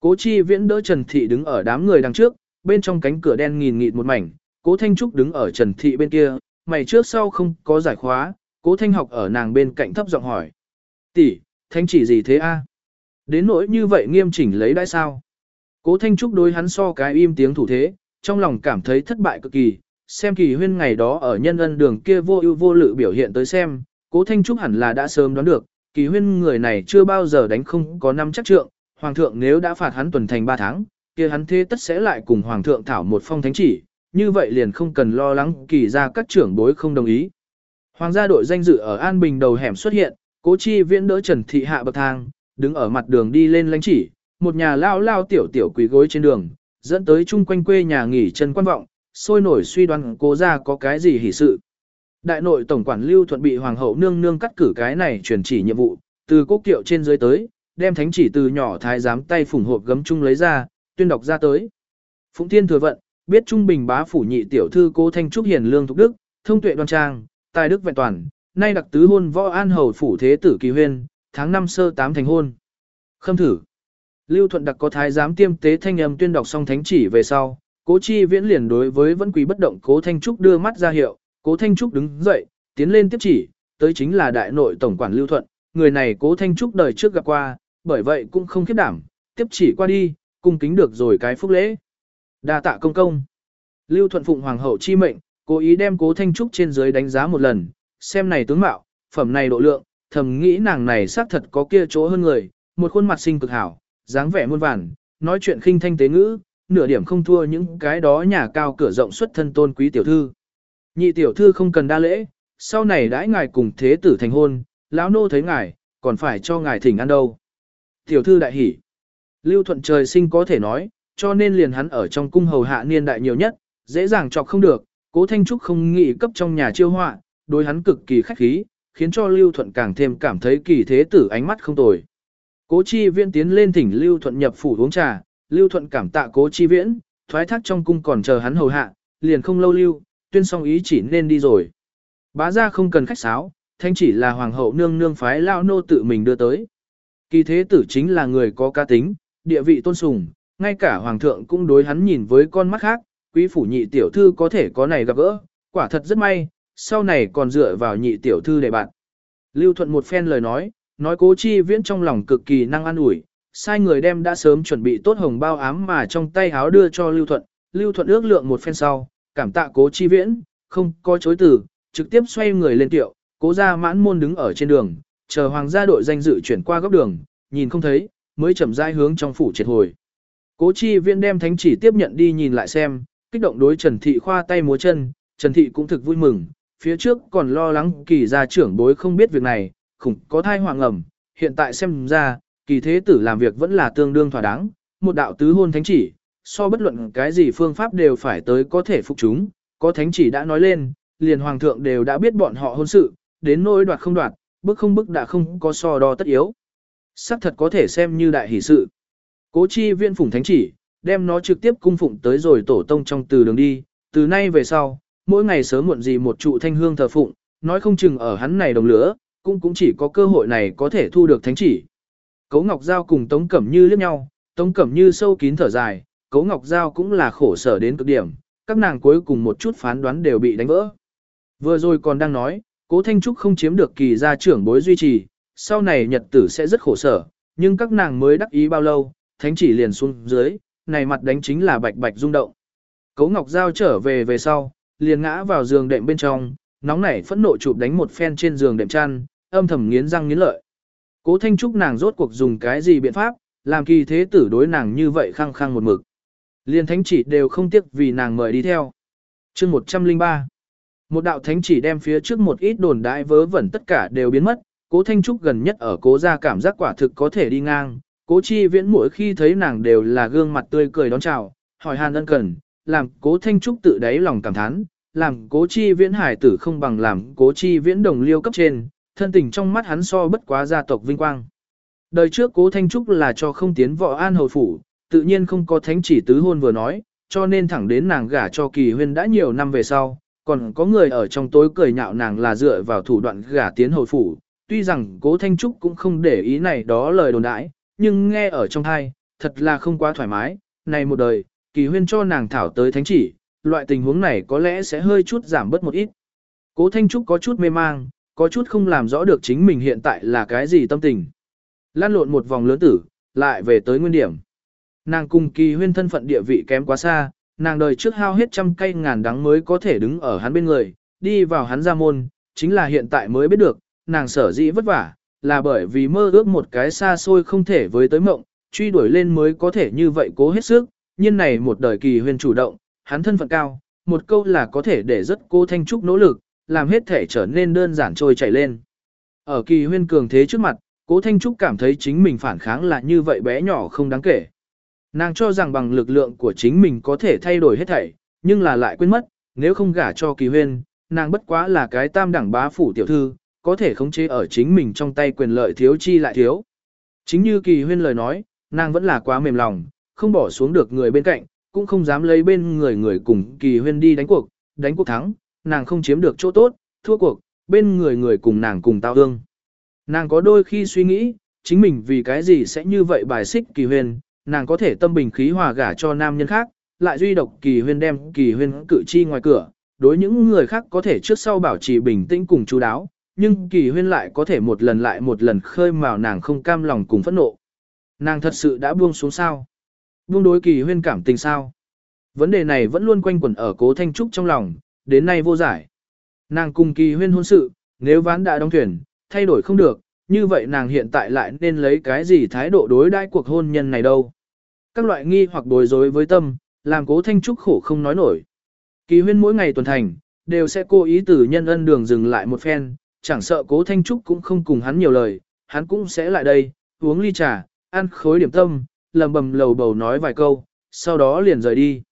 Cố chi viễn đỡ Trần Thị đứng ở đám người đằng trước, bên trong cánh cửa đen nghìn nghịt một mảnh, cố Thanh Trúc đứng ở Trần Thị bên kia, mày trước sau không có giải khóa, cố Thanh học ở nàng bên cạnh thấp giọng hỏi. tỷ, thanh chỉ gì thế A? Đến nỗi như vậy nghiêm chỉnh lấy đãi sao? Cố Thanh Trúc đối hắn so cái im tiếng thủ thế, trong lòng cảm thấy thất bại cực kỳ, xem kỳ huyên ngày đó ở nhân ân đường kia vô ưu vô lự biểu hiện tới xem, Cố Thanh Trúc hẳn là đã sớm đoán được, kỳ huyên người này chưa bao giờ đánh không có năm chắc trượng, hoàng thượng nếu đã phạt hắn tuần thành 3 tháng, kia hắn thế tất sẽ lại cùng hoàng thượng thảo một phong thánh chỉ, như vậy liền không cần lo lắng kỳ ra các trưởng bối không đồng ý. Hoàng gia đội danh dự ở An Bình đầu hẻm xuất hiện, Cố Chi Viễn đỡ Trần Thị hạ bậc thang, đứng ở mặt đường đi lên lãnh chỉ, một nhà lao lao tiểu tiểu quỳ gối trên đường, dẫn tới chung quanh quê nhà nghỉ chân quan vọng, sôi nổi suy đoán cố ra có cái gì hỉ sự. Đại nội tổng quản Lưu Thuận bị hoàng hậu nương nương cắt cử cái này truyền chỉ nhiệm vụ, từ cố kiệu trên dưới tới, đem thánh chỉ từ nhỏ thái giám tay phủng hộp gấm chung lấy ra, tuyên đọc ra tới. Phụng Thiên thừa vận, biết trung bình bá phủ nhị tiểu thư cố thanh trúc hiền lương thục đức, thông tuệ đoan trang, tài đức vẹn toàn, nay đặc tứ hôn võ an hầu phủ thế tử kỳ huyên, tháng năm sơ tám thành hôn. Khâm thử. Lưu Thuận đặc có thái giám tiêm tế thanh âm tuyên đọc xong thánh chỉ về sau, Cố Chi Viễn liền đối với vẫn quý bất động Cố Thanh Trúc đưa mắt ra hiệu, Cố Thanh Trúc đứng dậy, tiến lên tiếp chỉ, tới chính là đại nội tổng quản Lưu Thuận, người này Cố Thanh Trúc đời trước gặp qua, bởi vậy cũng không khiếp đảm, tiếp chỉ qua đi, cung kính được rồi cái phúc lễ. Đa tạ công công. Lưu Thuận phụng hoàng hậu chi mệnh, cố ý đem Cố Thanh Trúc trên dưới đánh giá một lần, xem này tướng mạo, phẩm này độ lượng, thầm nghĩ nàng này xác thật có kia chỗ hơn người, một khuôn mặt xinh cực hảo, dáng vẻ muôn vàn, nói chuyện khinh thanh tế ngữ, nửa điểm không thua những cái đó nhà cao cửa rộng xuất thân tôn quý tiểu thư. Nhị tiểu thư không cần đa lễ, sau này đãi ngài cùng thế tử thành hôn, lão nô thấy ngài, còn phải cho ngài thỉnh ăn đâu. Tiểu thư đại hỉ. Lưu thuận trời sinh có thể nói, cho nên liền hắn ở trong cung hầu hạ niên đại nhiều nhất, dễ dàng chọc không được, cố thanh trúc không nghĩ cấp trong nhà chiêu họa, đối hắn cực kỳ khách khí, khiến cho Lưu Thuận càng thêm cảm thấy kỳ thế tử ánh mắt không tồi. Cố chi viễn tiến lên thỉnh Lưu Thuận nhập phủ uống trà, Lưu Thuận cảm tạ cố chi viễn, thoái thác trong cung còn chờ hắn hầu hạ, liền không lâu lưu, tuyên xong ý chỉ nên đi rồi. Bá ra không cần khách sáo, thanh chỉ là hoàng hậu nương nương phái lao nô tự mình đưa tới. Kỳ thế tử chính là người có ca tính, địa vị tôn sùng, ngay cả hoàng thượng cũng đối hắn nhìn với con mắt khác, quý phủ nhị tiểu thư có thể có này gặp gỡ, quả thật rất may, sau này còn dựa vào nhị tiểu thư để bạn. Lưu Thuận một phen lời nói, nói cố chi viễn trong lòng cực kỳ năng an ủi, sai người đem đã sớm chuẩn bị tốt hồng bao ám mà trong tay háo đưa cho Lưu Thuận. Lưu Thuận ước lượng một phen sau, cảm tạ cố chi viễn, không có chối từ, trực tiếp xoay người lên tiệu, cố ra mãn môn đứng ở trên đường, chờ hoàng gia đội danh dự chuyển qua góc đường, nhìn không thấy, mới chậm rãi hướng trong phủ triệt hồi. Cố chi viễn đem thánh chỉ tiếp nhận đi nhìn lại xem, kích động đối Trần Thị khoa tay múa chân, Trần Thị cũng thực vui mừng, phía trước còn lo lắng kỳ gia trưởng bối không biết việc này, khủng có thai hoàng ẩm, hiện tại xem ra, kỳ thế tử làm việc vẫn là tương đương thỏa đáng, một đạo tứ hôn thánh chỉ, so bất luận cái gì phương pháp đều phải tới có thể phục chúng, có thánh chỉ đã nói lên, liền hoàng thượng đều đã biết bọn họ hôn sự, đến nỗi đoạt không đoạt, bức không bức đã không có so đo tất yếu. Sắc thật có thể xem như đại hỷ sự. Cố chi viên phủng thánh chỉ, đem nó trực tiếp cung phụng tới rồi tổ tông trong từ đường đi, từ nay về sau, mỗi ngày sớm muộn gì một trụ thanh hương thờ phụng, nói không chừng ở hắn này đồng lửa, cũng cũng chỉ có cơ hội này có thể thu được thánh chỉ. Cấu Ngọc Giao cùng Tống Cẩm Như liếc nhau, Tống Cẩm Như sâu kín thở dài, Cấu Ngọc Giao cũng là khổ sở đến cực điểm, các nàng cuối cùng một chút phán đoán đều bị đánh vỡ. Vừa rồi còn đang nói, Cố Thanh Trúc không chiếm được kỳ gia trưởng bối duy trì, sau này nhật tử sẽ rất khổ sở, nhưng các nàng mới đắc ý bao lâu, thánh chỉ liền xuống dưới, này mặt đánh chính là bạch bạch rung động. Cấu Ngọc Giao trở về về sau, liền ngã vào giường đệm bên trong, nóng nảy phẫn nộ chụp đánh một phen trên giường đệm chăn, âm thầm nghiến răng nghiến lợi. Cố Thanh Trúc nàng rốt cuộc dùng cái gì biện pháp, làm kỳ thế tử đối nàng như vậy khăng khăng một mực. Liên thánh chỉ đều không tiếc vì nàng mời đi theo. chương 103 Một đạo thánh chỉ đem phía trước một ít đồn đại vớ vẩn tất cả đều biến mất, cố Thanh Trúc gần nhất ở cố gia cảm giác quả thực có thể đi ngang. Cố chi viễn mỗi khi thấy nàng đều là gương mặt tươi cười đón chào, hỏi hàn ân cần, làm cố Thanh Trúc tự đáy lòng cảm thán, làm cố chi viễn hải tử không bằng làm cố chi viễn đồng liêu cấp trên, thân tình trong mắt hắn so bất quá gia tộc vinh quang. Đời trước cố Thanh Trúc là cho không tiến võ an hầu phủ, tự nhiên không có thánh chỉ tứ hôn vừa nói, cho nên thẳng đến nàng gả cho kỳ huyên đã nhiều năm về sau, còn có người ở trong tối cười nhạo nàng là dựa vào thủ đoạn gả tiến hồi phủ. Tuy rằng cố Thanh Trúc cũng không để ý này đó lời đồn đãi, nhưng nghe ở trong thai, thật là không quá thoải mái, này một đời, kỳ huyên cho nàng thảo tới thánh chỉ, loại tình huống này có lẽ sẽ hơi chút giảm bớt một ít. Cố Thanh Trúc có chút mê mang, có chút không làm rõ được chính mình hiện tại là cái gì tâm tình. Lan lộn một vòng lớn tử, lại về tới nguyên điểm. Nàng cùng kỳ huyên thân phận địa vị kém quá xa, nàng đời trước hao hết trăm cây ngàn đắng mới có thể đứng ở hắn bên người, đi vào hắn ra môn, chính là hiện tại mới biết được, nàng sở dĩ vất vả, là bởi vì mơ ước một cái xa xôi không thể với tới mộng, truy đuổi lên mới có thể như vậy cố hết sức, nhưng này một đời kỳ huyên chủ động, hắn thân phận cao, một câu là có thể để rất cô Thanh Trúc nỗ lực, làm hết thể trở nên đơn giản trôi chảy lên. Ở kỳ huyên cường thế trước mặt, cố Thanh Trúc cảm thấy chính mình phản kháng là như vậy bé nhỏ không đáng kể. Nàng cho rằng bằng lực lượng của chính mình có thể thay đổi hết thảy, nhưng là lại quên mất, nếu không gả cho kỳ huyên, nàng bất quá là cái tam đẳng bá phủ tiểu thư, có thể khống chế ở chính mình trong tay quyền lợi thiếu chi lại thiếu. Chính như kỳ huyên lời nói, nàng vẫn là quá mềm lòng, không bỏ xuống được người bên cạnh, cũng không dám lấy bên người người cùng kỳ huyên đi đánh cuộc, đánh cuộc thắng, nàng không chiếm được chỗ tốt, thua cuộc, bên người người cùng nàng cùng tao ương. Nàng có đôi khi suy nghĩ, chính mình vì cái gì sẽ như vậy bài xích kỳ huyên, nàng có thể tâm bình khí hòa gả cho nam nhân khác, lại duy độc kỳ huyên đem kỳ huyên cử chi ngoài cửa, đối những người khác có thể trước sau bảo trì bình tĩnh cùng chú đáo, nhưng kỳ huyên lại có thể một lần lại một lần khơi mào nàng không cam lòng cùng phẫn nộ. Nàng thật sự đã buông xuống sao? Buông đối kỳ huyên cảm tình sao? Vấn đề này vẫn luôn quanh quẩn ở cố thanh trúc trong lòng, đến nay vô giải. Nàng cùng kỳ huyên hôn sự, nếu ván đã đóng thuyền, thay đổi không được, như vậy nàng hiện tại lại nên lấy cái gì thái độ đối đãi cuộc hôn nhân này đâu. Các loại nghi hoặc đối rối với tâm, làm cố thanh trúc khổ không nói nổi. Kỳ huyên mỗi ngày tuần thành, đều sẽ cố ý từ nhân ân đường dừng lại một phen, chẳng sợ cố thanh trúc cũng không cùng hắn nhiều lời, hắn cũng sẽ lại đây, uống ly trà, ăn khối điểm tâm, lầm bầm lầu bầu nói vài câu, sau đó liền rời đi.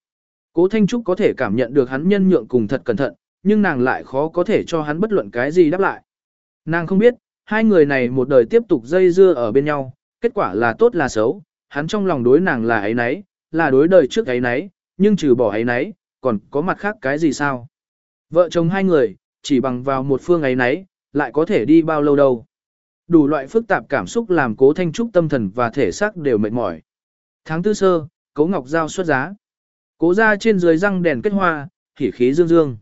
Cố Thanh Trúc có thể cảm nhận được hắn nhân nhượng cùng thật cẩn thận, nhưng nàng lại khó có thể cho hắn bất luận cái gì đáp lại. Nàng không biết, hai người này một đời tiếp tục dây dưa ở bên nhau, kết quả là tốt là xấu, hắn trong lòng đối nàng là ấy nấy, là đối đời trước ấy nấy, nhưng trừ bỏ ấy nấy, còn có mặt khác cái gì sao? Vợ chồng hai người, chỉ bằng vào một phương ấy nấy, lại có thể đi bao lâu đâu. Đủ loại phức tạp cảm xúc làm cố thanh trúc tâm thần và thể xác đều mệt mỏi. Tháng tư sơ, cố ngọc giao xuất giá. Cố ra trên dưới răng đèn kết hoa, khỉ khí dương dương.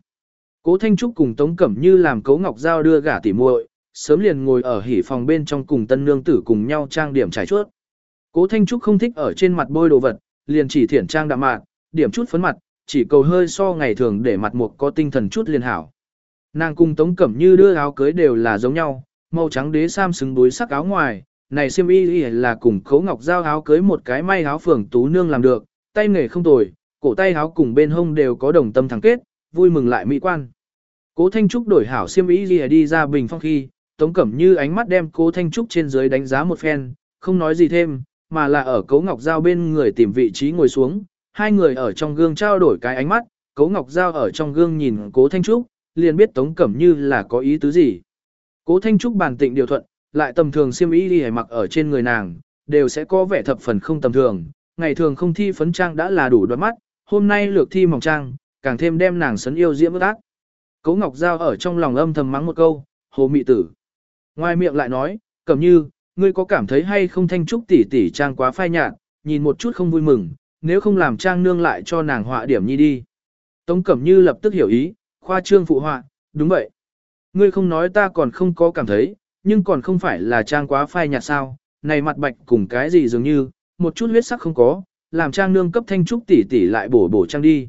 Cố Thanh Trúc cùng Tống Cẩm Như làm Cố Ngọc Giao đưa gả tỉ muội, sớm liền ngồi ở hỉ phòng bên trong cùng tân nương tử cùng nhau trang điểm trải chuốt. Cố Thanh Trúc không thích ở trên mặt bôi đồ vật, liền chỉ thiển trang đạm mạc, điểm chút phấn mặt, chỉ cầu hơi so ngày thường để mặt mục có tinh thần chút liền hảo. Nàng cùng Tống Cẩm Như đưa áo cưới đều là giống nhau, màu trắng đế sam xứng đối sắc áo ngoài, này xiêm y là cùng Khấu Ngọc giao áo cưới một cái may áo phường tú nương làm được, tay nghề không tồi, cổ tay áo cùng bên hông đều có đồng tâm thẳng kết, vui mừng lại mỹ quan. Cố Thanh Trúc đổi hảo xiêm y đi ra bình phong khi, Tống Cẩm Như ánh mắt đem Cố Thanh Trúc trên dưới đánh giá một phen, không nói gì thêm, mà là ở Cố Ngọc Giao bên người tìm vị trí ngồi xuống, hai người ở trong gương trao đổi cái ánh mắt, Cố Ngọc Giao ở trong gương nhìn Cố Thanh Trúc, liền biết Tống Cẩm Như là có ý tứ gì. Cố Thanh Trúc bản tịnh điều thuận, lại tầm thường xiêm y đi mặc ở trên người nàng, đều sẽ có vẻ thập phần không tầm thường, ngày thường không thi phấn trang đã là đủ đoán mắt, hôm nay lược thi mỏng trang, càng thêm đem nàng sấn yêu diễm ước ác. Cố Ngọc Giao ở trong lòng âm thầm mắng một câu, hồ mị tử. Ngoài miệng lại nói, Cẩm Như, ngươi có cảm thấy hay không thanh trúc tỷ tỷ trang quá phai nhạt, nhìn một chút không vui mừng, nếu không làm trang nương lại cho nàng họa điểm nhi đi. Tống Cẩm Như lập tức hiểu ý, khoa trương phụ họa, đúng vậy. Ngươi không nói ta còn không có cảm thấy, nhưng còn không phải là trang quá phai nhạt sao, này mặt bạch cùng cái gì dường như, một chút huyết sắc không có, làm trang nương cấp thanh trúc tỷ tỷ lại bổ bổ trang đi.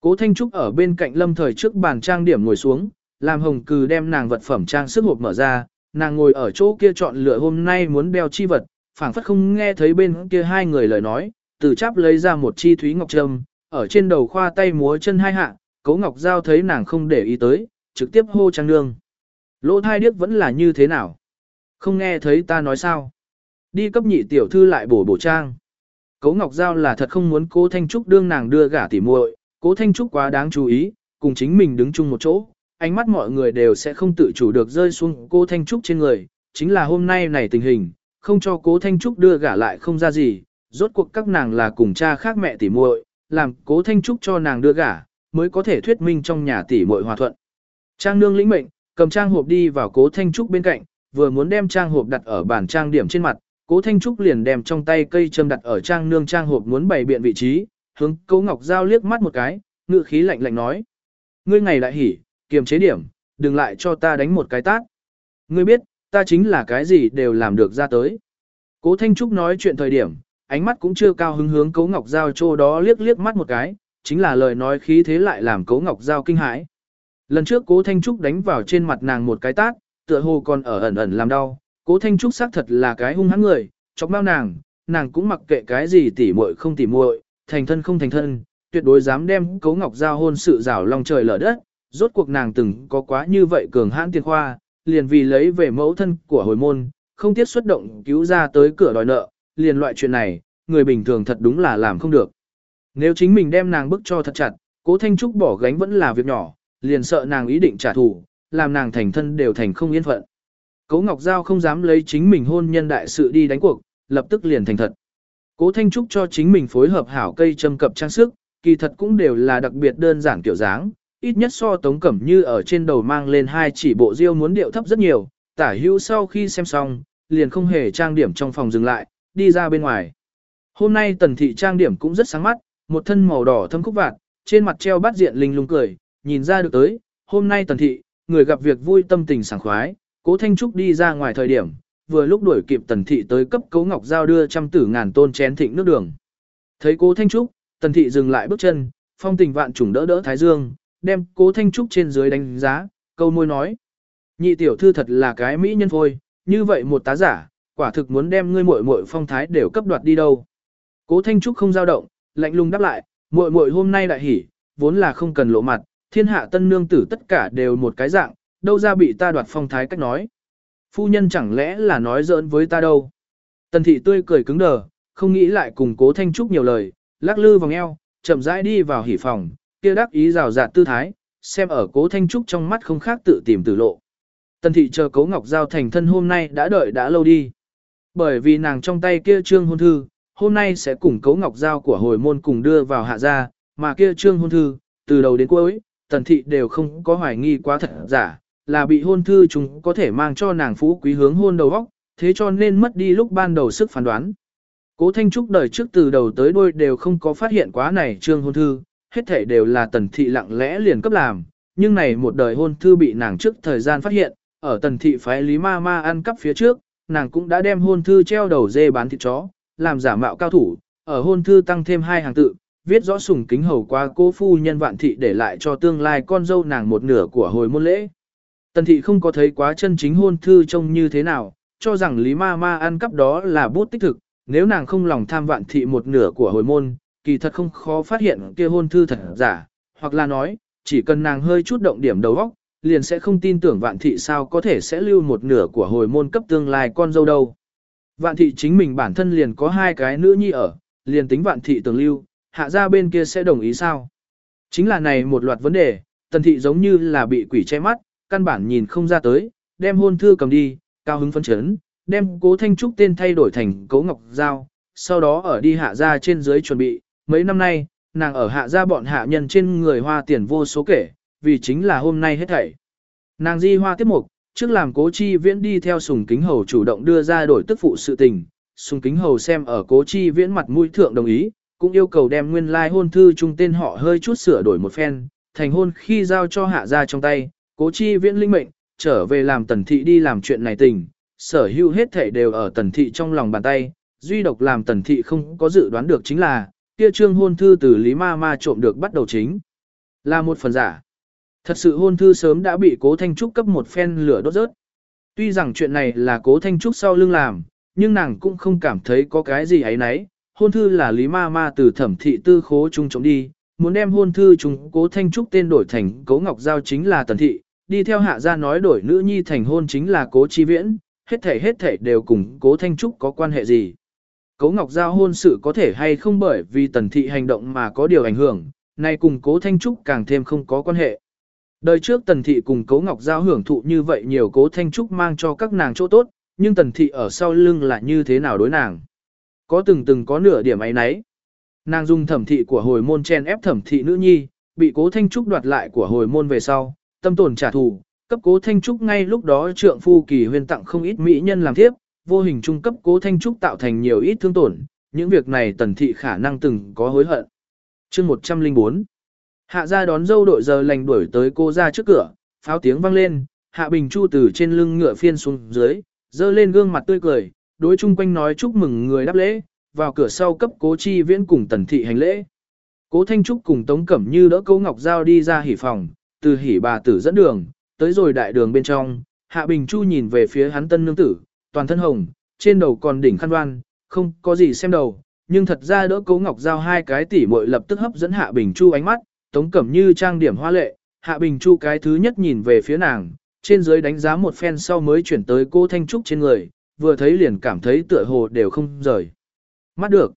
Cố thanh trúc ở bên cạnh lâm thời trước bàn trang điểm ngồi xuống, làm hồng cừ đem nàng vật phẩm trang sức hộp mở ra, nàng ngồi ở chỗ kia chọn lựa hôm nay muốn đeo chi vật, phảng phất không nghe thấy bên kia hai người lời nói, từ chắp lấy ra một chi thúy ngọc trâm, ở trên đầu khoa tay múa chân hai hạ, Cố Ngọc Giao thấy nàng không để ý tới, trực tiếp hô trang nương. Lỗ thai điếc vẫn là như thế nào? Không nghe thấy ta nói sao? Đi cấp nhị tiểu thư lại bổ bổ trang. Cố Ngọc Giao là thật không muốn cố Thanh Trúc đương nàng đưa gả tỉ muội, cố Thanh Trúc quá đáng chú ý, cùng chính mình đứng chung một chỗ, ánh mắt mọi người đều sẽ không tự chủ được rơi xuống cô Thanh Trúc trên người, chính là hôm nay này tình hình, không cho cố Thanh Trúc đưa gả lại không ra gì, rốt cuộc các nàng là cùng cha khác mẹ tỉ muội, làm cố Thanh Trúc cho nàng đưa gả, mới có thể thuyết minh trong nhà tỉ muội hòa thuận. Trang nương lĩnh mệnh, cầm trang hộp đi vào cố Thanh Trúc bên cạnh, vừa muốn đem trang hộp đặt ở bàn trang điểm trên mặt, cố Thanh Trúc liền đem trong tay cây châm đặt ở trang nương trang hộp muốn bày biện vị trí, hướng cố Ngọc Giao liếc mắt một cái, ngự khí lạnh lạnh nói. Ngươi ngày lại hỉ, kiềm chế điểm, đừng lại cho ta đánh một cái tát. Ngươi biết, ta chính là cái gì đều làm được ra tới. Cố Thanh Trúc nói chuyện thời điểm, ánh mắt cũng chưa cao hứng hướng Cố Ngọc Giao chỗ đó liếc liếc mắt một cái, chính là lời nói khí thế lại làm Cố Ngọc Giao kinh hãi. Lần trước Cố Thanh Trúc đánh vào trên mặt nàng một cái tát, tựa hồ còn ở ẩn ẩn làm đau. Cố Thanh Trúc xác thật là cái hung hãn người, chọc bao nàng, nàng cũng mặc kệ cái gì tỉ muội không tỉ muội, thành thân không thành thân, tuyệt đối dám đem Cố Ngọc Giao hôn sự rảo lòng trời lở đất, rốt cuộc nàng từng có quá như vậy cường hãn tiền khoa, liền vì lấy về mẫu thân của hồi môn, không tiếc xuất động cứu ra tới cửa đòi nợ, liền loại chuyện này, người bình thường thật đúng là làm không được. Nếu chính mình đem nàng bức cho thật chặt, cố Thanh Trúc bỏ gánh vẫn là việc nhỏ, liền sợ nàng ý định trả thù, làm nàng thành thân đều thành không yên phận. Cố Ngọc Giao không dám lấy chính mình hôn nhân đại sự đi đánh cuộc, lập tức liền thành thật. Cố Thanh Trúc cho chính mình phối hợp hảo cây châm cập trang sức, kỳ thật cũng đều là đặc biệt đơn giản kiểu dáng, ít nhất so Tống Cẩm Như ở trên đầu mang lên hai chỉ bộ diêu muốn điệu thấp rất nhiều, tả hữu sau khi xem xong, liền không hề trang điểm trong phòng dừng lại, đi ra bên ngoài. Hôm nay tần thị trang điểm cũng rất sáng mắt, một thân màu đỏ thâm khúc vạt, trên mặt treo bát diện linh lung cười, nhìn ra được tới, hôm nay tần thị, người gặp việc vui tâm tình sảng khoái, cố Thanh Trúc đi ra ngoài thời điểm, vừa lúc đuổi kịp tần thị tới cấp cấu ngọc giao đưa trăm tử ngàn tôn chén thịnh nước đường. Thấy cố Thanh Trúc, tần thị dừng lại bước chân, phong tình vạn trùng đỡ đỡ thái dương, đem cố thanh trúc trên dưới đánh giá, câu môi nói. Nhị tiểu thư thật là cái mỹ nhân phôi, như vậy một tá giả, quả thực muốn đem ngươi muội muội phong thái đều cấp đoạt đi đâu. Cố thanh trúc không dao động, lạnh lùng đáp lại, muội muội hôm nay đại hỉ, vốn là không cần lộ mặt, thiên hạ tân nương tử tất cả đều một cái dạng, đâu ra bị ta đoạt phong thái cách nói. Phu nhân chẳng lẽ là nói giỡn với ta đâu. Tần thị tươi cười cứng đờ, không nghĩ lại cùng cố thanh trúc nhiều lời, lắc lư vòng eo, chậm rãi đi vào hỉ phòng, kia đắc ý rào rạt tư thái, xem ở cố thanh trúc trong mắt không khác tự tìm tử lộ. Tần thị chờ cố ngọc giao thành thân hôm nay đã đợi đã lâu đi. Bởi vì nàng trong tay kia trương hôn thư, hôm nay sẽ cùng cố ngọc giao của hồi môn cùng đưa vào hạ gia, mà kia trương hôn thư, từ đầu đến cuối, tần thị đều không có hoài nghi quá thật giả, là bị hôn thư chúng có thể mang cho nàng phú quý hướng hôn đầu óc, thế cho nên mất đi lúc ban đầu sức phán đoán. Cố Thanh Trúc đời trước từ đầu tới đuôi đều không có phát hiện quá này trương hôn thư, hết thể đều là tần thị lặng lẽ liền cấp làm, nhưng này một đời hôn thư bị nàng trước thời gian phát hiện, ở tần thị phái Lý Ma Ma ăn cắp phía trước, nàng cũng đã đem hôn thư treo đầu dê bán thịt chó, làm giả mạo cao thủ, ở hôn thư tăng thêm hai hàng tự, viết rõ sùng kính hầu qua cô phu nhân vạn thị để lại cho tương lai con dâu nàng một nửa của hồi môn lễ. Tần thị không có thấy quá chân chính hôn thư trông như thế nào, cho rằng Lý Ma Ma ăn cắp đó là bút tích thực, nếu nàng không lòng tham vạn thị một nửa của hồi môn, kỳ thật không khó phát hiện kia hôn thư thật giả, hoặc là nói, chỉ cần nàng hơi chút động điểm đầu óc, liền sẽ không tin tưởng vạn thị sao có thể sẽ lưu một nửa của hồi môn cấp tương lai con dâu đâu. Vạn thị chính mình bản thân liền có hai cái nữ nhi ở, liền tính vạn thị tưởng lưu, hạ ra bên kia sẽ đồng ý sao? Chính là này một loạt vấn đề, tần thị giống như là bị quỷ che mắt, căn bản nhìn không ra tới, đem hôn thư cầm đi, cao hứng phấn chấn, đem cố thanh trúc tên thay đổi thành cố ngọc giao, sau đó ở đi hạ ra trên dưới chuẩn bị, mấy năm nay, nàng ở hạ gia bọn hạ nhân trên người hoa tiền vô số kể, vì chính là hôm nay hết thảy. Nàng di hoa tiếp mục, trước làm cố chi viễn đi theo sùng kính hầu chủ động đưa ra đổi tức phụ sự tình, sùng kính hầu xem ở cố chi viễn mặt mũi thượng đồng ý, cũng yêu cầu đem nguyên lai like hôn thư chung tên họ hơi chút sửa đổi một phen, thành hôn khi giao cho hạ gia trong tay, cố chi viễn linh mệnh, trở về làm tần thị đi làm chuyện này tình, sở hữu hết thảy đều ở tần thị trong lòng bàn tay, duy độc làm tần thị không có dự đoán được chính là, kia trương hôn thư từ Lý Ma Ma trộm được bắt đầu chính. Là một phần giả. Thật sự hôn thư sớm đã bị cố Thanh Trúc cấp một phen lửa đốt rớt. Tuy rằng chuyện này là cố Thanh Trúc sau lưng làm, nhưng nàng cũng không cảm thấy có cái gì ấy nấy. Hôn thư là Lý Ma Ma từ thẩm thị tư khố trung trộm đi, muốn đem hôn thư chúng cố Thanh Trúc tên đổi thành cố Ngọc Giao chính là tần thị, đi theo hạ gia nói đổi nữ nhi thành hôn chính là cố chi viễn, hết thể hết thể đều cùng cố Thanh Trúc có quan hệ gì. Cố Ngọc Giao hôn sự có thể hay không bởi vì tần thị hành động mà có điều ảnh hưởng, nay cùng cố Thanh Trúc càng thêm không có quan hệ. Đời trước tần thị cùng cố Ngọc Giao hưởng thụ như vậy nhiều cố Thanh Trúc mang cho các nàng chỗ tốt, nhưng tần thị ở sau lưng là như thế nào đối nàng. Có từng từng có nửa điểm ấy nấy. Nàng dùng thẩm thị của hồi môn chen ép thẩm thị nữ nhi, bị cố Thanh Trúc đoạt lại của hồi môn về sau, tâm tồn trả thù, cấp cố Thanh Trúc ngay lúc đó trượng phu kỳ huyền tặng không ít mỹ nhân làm thiếp, vô hình trung cấp cố Thanh Trúc tạo thành nhiều ít thương tổn, những việc này tần thị khả năng từng có hối hận. chương 104 Hạ ra đón dâu đội giờ lành đuổi tới cô ra trước cửa, pháo tiếng vang lên, Hạ Bình Chu từ trên lưng ngựa phiên xuống dưới, dơ lên gương mặt tươi cười, đối chung quanh nói chúc mừng người đáp lễ, vào cửa sau cấp cố chi viễn cùng tần thị hành lễ. Cố Thanh Trúc cùng Tống Cẩm Như đỡ Cố Ngọc Giao đi ra hỉ phòng, từ hỉ bà tử dẫn đường, tới rồi đại đường bên trong, Hạ Bình Chu nhìn về phía hắn tân nương tử, toàn thân hồng, trên đầu còn đỉnh khăn đoan, không có gì xem đầu, nhưng thật ra đỡ Cố Ngọc Giao hai cái tỉ muội lập tức hấp dẫn Hạ Bình Chu ánh mắt, Tống Cẩm Như trang điểm hoa lệ, Hạ Bình Chu cái thứ nhất nhìn về phía nàng, trên dưới đánh giá một phen sau mới chuyển tới cô Thanh Trúc trên người, vừa thấy liền cảm thấy tựa hồ đều không rời. Mắt được.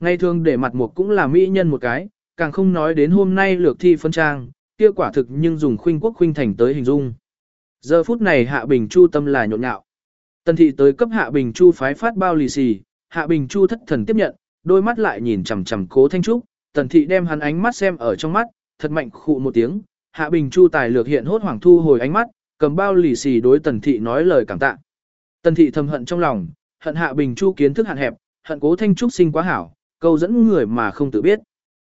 Ngày thường để mặt một cũng là mỹ nhân một cái, càng không nói đến hôm nay lược thi phân trang, kia quả thực nhưng dùng khuynh quốc khuynh thành tới hình dung. Giờ phút này Hạ Bình Chu tâm là nhộn nhạo. Tần thị tới cấp Hạ Bình Chu phái phát bao lì xì, Hạ Bình Chu thất thần tiếp nhận, đôi mắt lại nhìn chằm chằm Cố Thanh Trúc, Tần thị đem hắn ánh mắt xem ở trong mắt, thật mạnh khụ một tiếng, Hạ Bình Chu tài lược hiện hốt hoảng thu hồi ánh mắt, cầm bao lì xì đối Tần thị nói lời cảm tạ. Tần thị thầm hận trong lòng, hận Hạ Bình Chu kiến thức hạn hẹp, hận Cố Thanh Trúc sinh quá hảo, câu dẫn người mà không tự biết.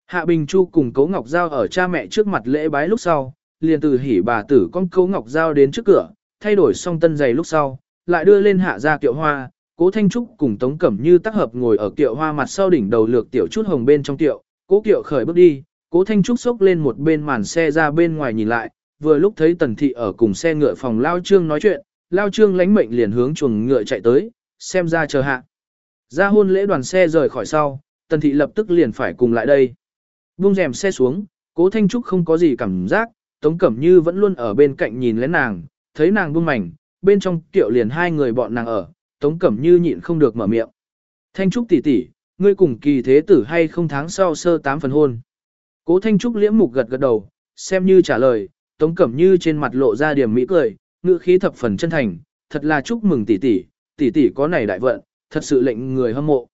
Hạ Bình Chu cùng Cố Ngọc Giao ở cha mẹ trước mặt lễ bái lúc sau, liền từ hỉ bà tử con Cố Ngọc Giao đến trước cửa, thay đổi xong tân giày lúc sau, lại đưa lên hạ ra kiệu hoa, Cố Thanh Trúc cùng Tống Cẩm Như tác hợp ngồi ở kiệu hoa mặt sau đỉnh đầu lược tiểu chút hồng bên trong kiệu, Cố kiệu khởi bước đi, Cố Thanh Trúc xốc lên một bên màn xe ra bên ngoài nhìn lại, vừa lúc thấy Tần Thị ở cùng xe ngựa phòng Lao Trương nói chuyện, Lao Trương lánh mệnh liền hướng chuồng ngựa chạy tới, xem ra chờ hạ. Ra hôn lễ đoàn xe rời khỏi sau, Tần Thị lập tức liền phải cùng lại đây. Buông rèm xe xuống, Cố Thanh Trúc không có gì cảm giác, Tống Cẩm Như vẫn luôn ở bên cạnh nhìn lén nàng, thấy nàng buông mảnh, bên trong tiệu liền hai người bọn nàng ở, Tống Cẩm Như nhịn không được mở miệng. Thanh Trúc tỷ tỷ, ngươi cùng kỳ thế tử hay không tháng sau sơ tám phần hôn. Cố Thanh Trúc liễm mục gật gật đầu, xem như trả lời, Tống Cẩm Như trên mặt lộ ra điểm mỹ cười, ngữ khí thập phần chân thành, thật là chúc mừng tỷ tỷ, tỷ tỷ có này đại vận, thật sự lệnh người hâm mộ.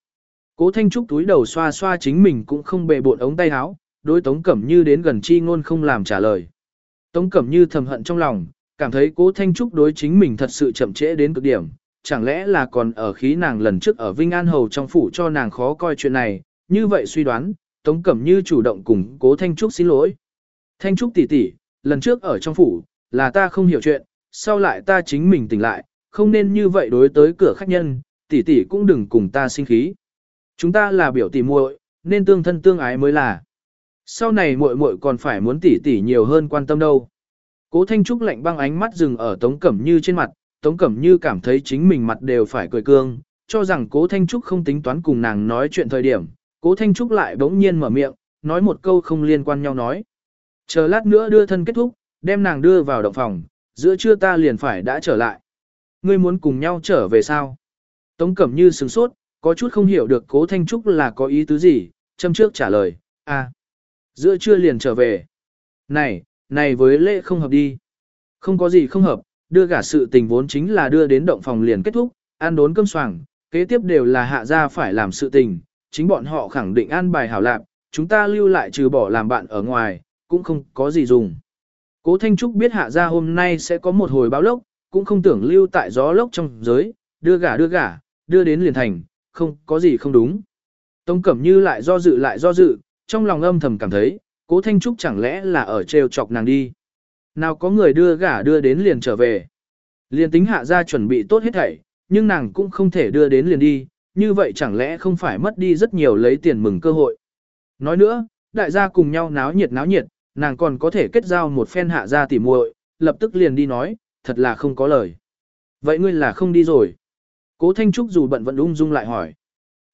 Cố Thanh Trúc túi đầu xoa xoa chính mình cũng không bề bộn ống tay áo, đối Tống Cẩm Như đến gần chi ngôn không làm trả lời. Tống Cẩm Như thầm hận trong lòng, cảm thấy Cố Thanh Trúc đối chính mình thật sự chậm trễ đến cực điểm, chẳng lẽ là còn ở khí nàng lần trước ở Vinh An Hầu trong phủ cho nàng khó coi chuyện này, như vậy suy đoán, Tống Cẩm Như chủ động cùng Cố Thanh Trúc xin lỗi. Thanh Trúc tỷ tỷ, lần trước ở trong phủ, là ta không hiểu chuyện, sau lại ta chính mình tỉnh lại, không nên như vậy đối tới cửa khách nhân, tỷ tỷ cũng đừng cùng ta sinh khí. Chúng ta là biểu tỷ muội, nên tương thân tương ái mới là. Sau này muội muội còn phải muốn tỷ tỷ nhiều hơn quan tâm đâu. Cố Thanh Trúc lạnh băng ánh mắt dừng ở Tống Cẩm Như trên mặt, Tống Cẩm Như cảm thấy chính mình mặt đều phải cười cương, cho rằng Cố Thanh Trúc không tính toán cùng nàng nói chuyện thời điểm. Cố Thanh Trúc lại bỗng nhiên mở miệng, nói một câu không liên quan nhau nói. Chờ lát nữa đưa thân kết thúc, đem nàng đưa vào động phòng, giữa trưa ta liền phải đã trở lại. Ngươi muốn cùng nhau trở về sao? Tống Cẩm Như sửng sốt, có chút không hiểu được Cố Thanh Trúc là có ý tứ gì, châm trước trả lời, à, giữa trưa liền trở về. Này, này với lễ không hợp đi. Không có gì không hợp, đưa gả sự tình vốn chính là đưa đến động phòng liền kết thúc, ăn đốn cơm soảng, kế tiếp đều là hạ gia phải làm sự tình, chính bọn họ khẳng định an bài hảo lạc, chúng ta lưu lại trừ bỏ làm bạn ở ngoài, cũng không có gì dùng. Cố Thanh Trúc biết hạ gia hôm nay sẽ có một hồi báo lốc, cũng không tưởng lưu tại gió lốc trong giới, đưa gả đưa gả, đưa đến liền thành, không có gì không đúng. Tống Cẩm Như lại do dự lại do dự, trong lòng âm thầm cảm thấy, cố Thanh Trúc chẳng lẽ là ở trêu chọc nàng đi. Nào có người đưa gả đưa đến liền trở về. Liền tính hạ gia chuẩn bị tốt hết thảy, nhưng nàng cũng không thể đưa đến liền đi, như vậy chẳng lẽ không phải mất đi rất nhiều lấy tiền mừng cơ hội. Nói nữa, đại gia cùng nhau náo nhiệt náo nhiệt, nàng còn có thể kết giao một phen hạ gia tỉ muội, lập tức liền đi nói, thật là không có lời. Vậy ngươi là không đi rồi. Cố Thanh Trúc dù bận vẫn ung dung lại hỏi.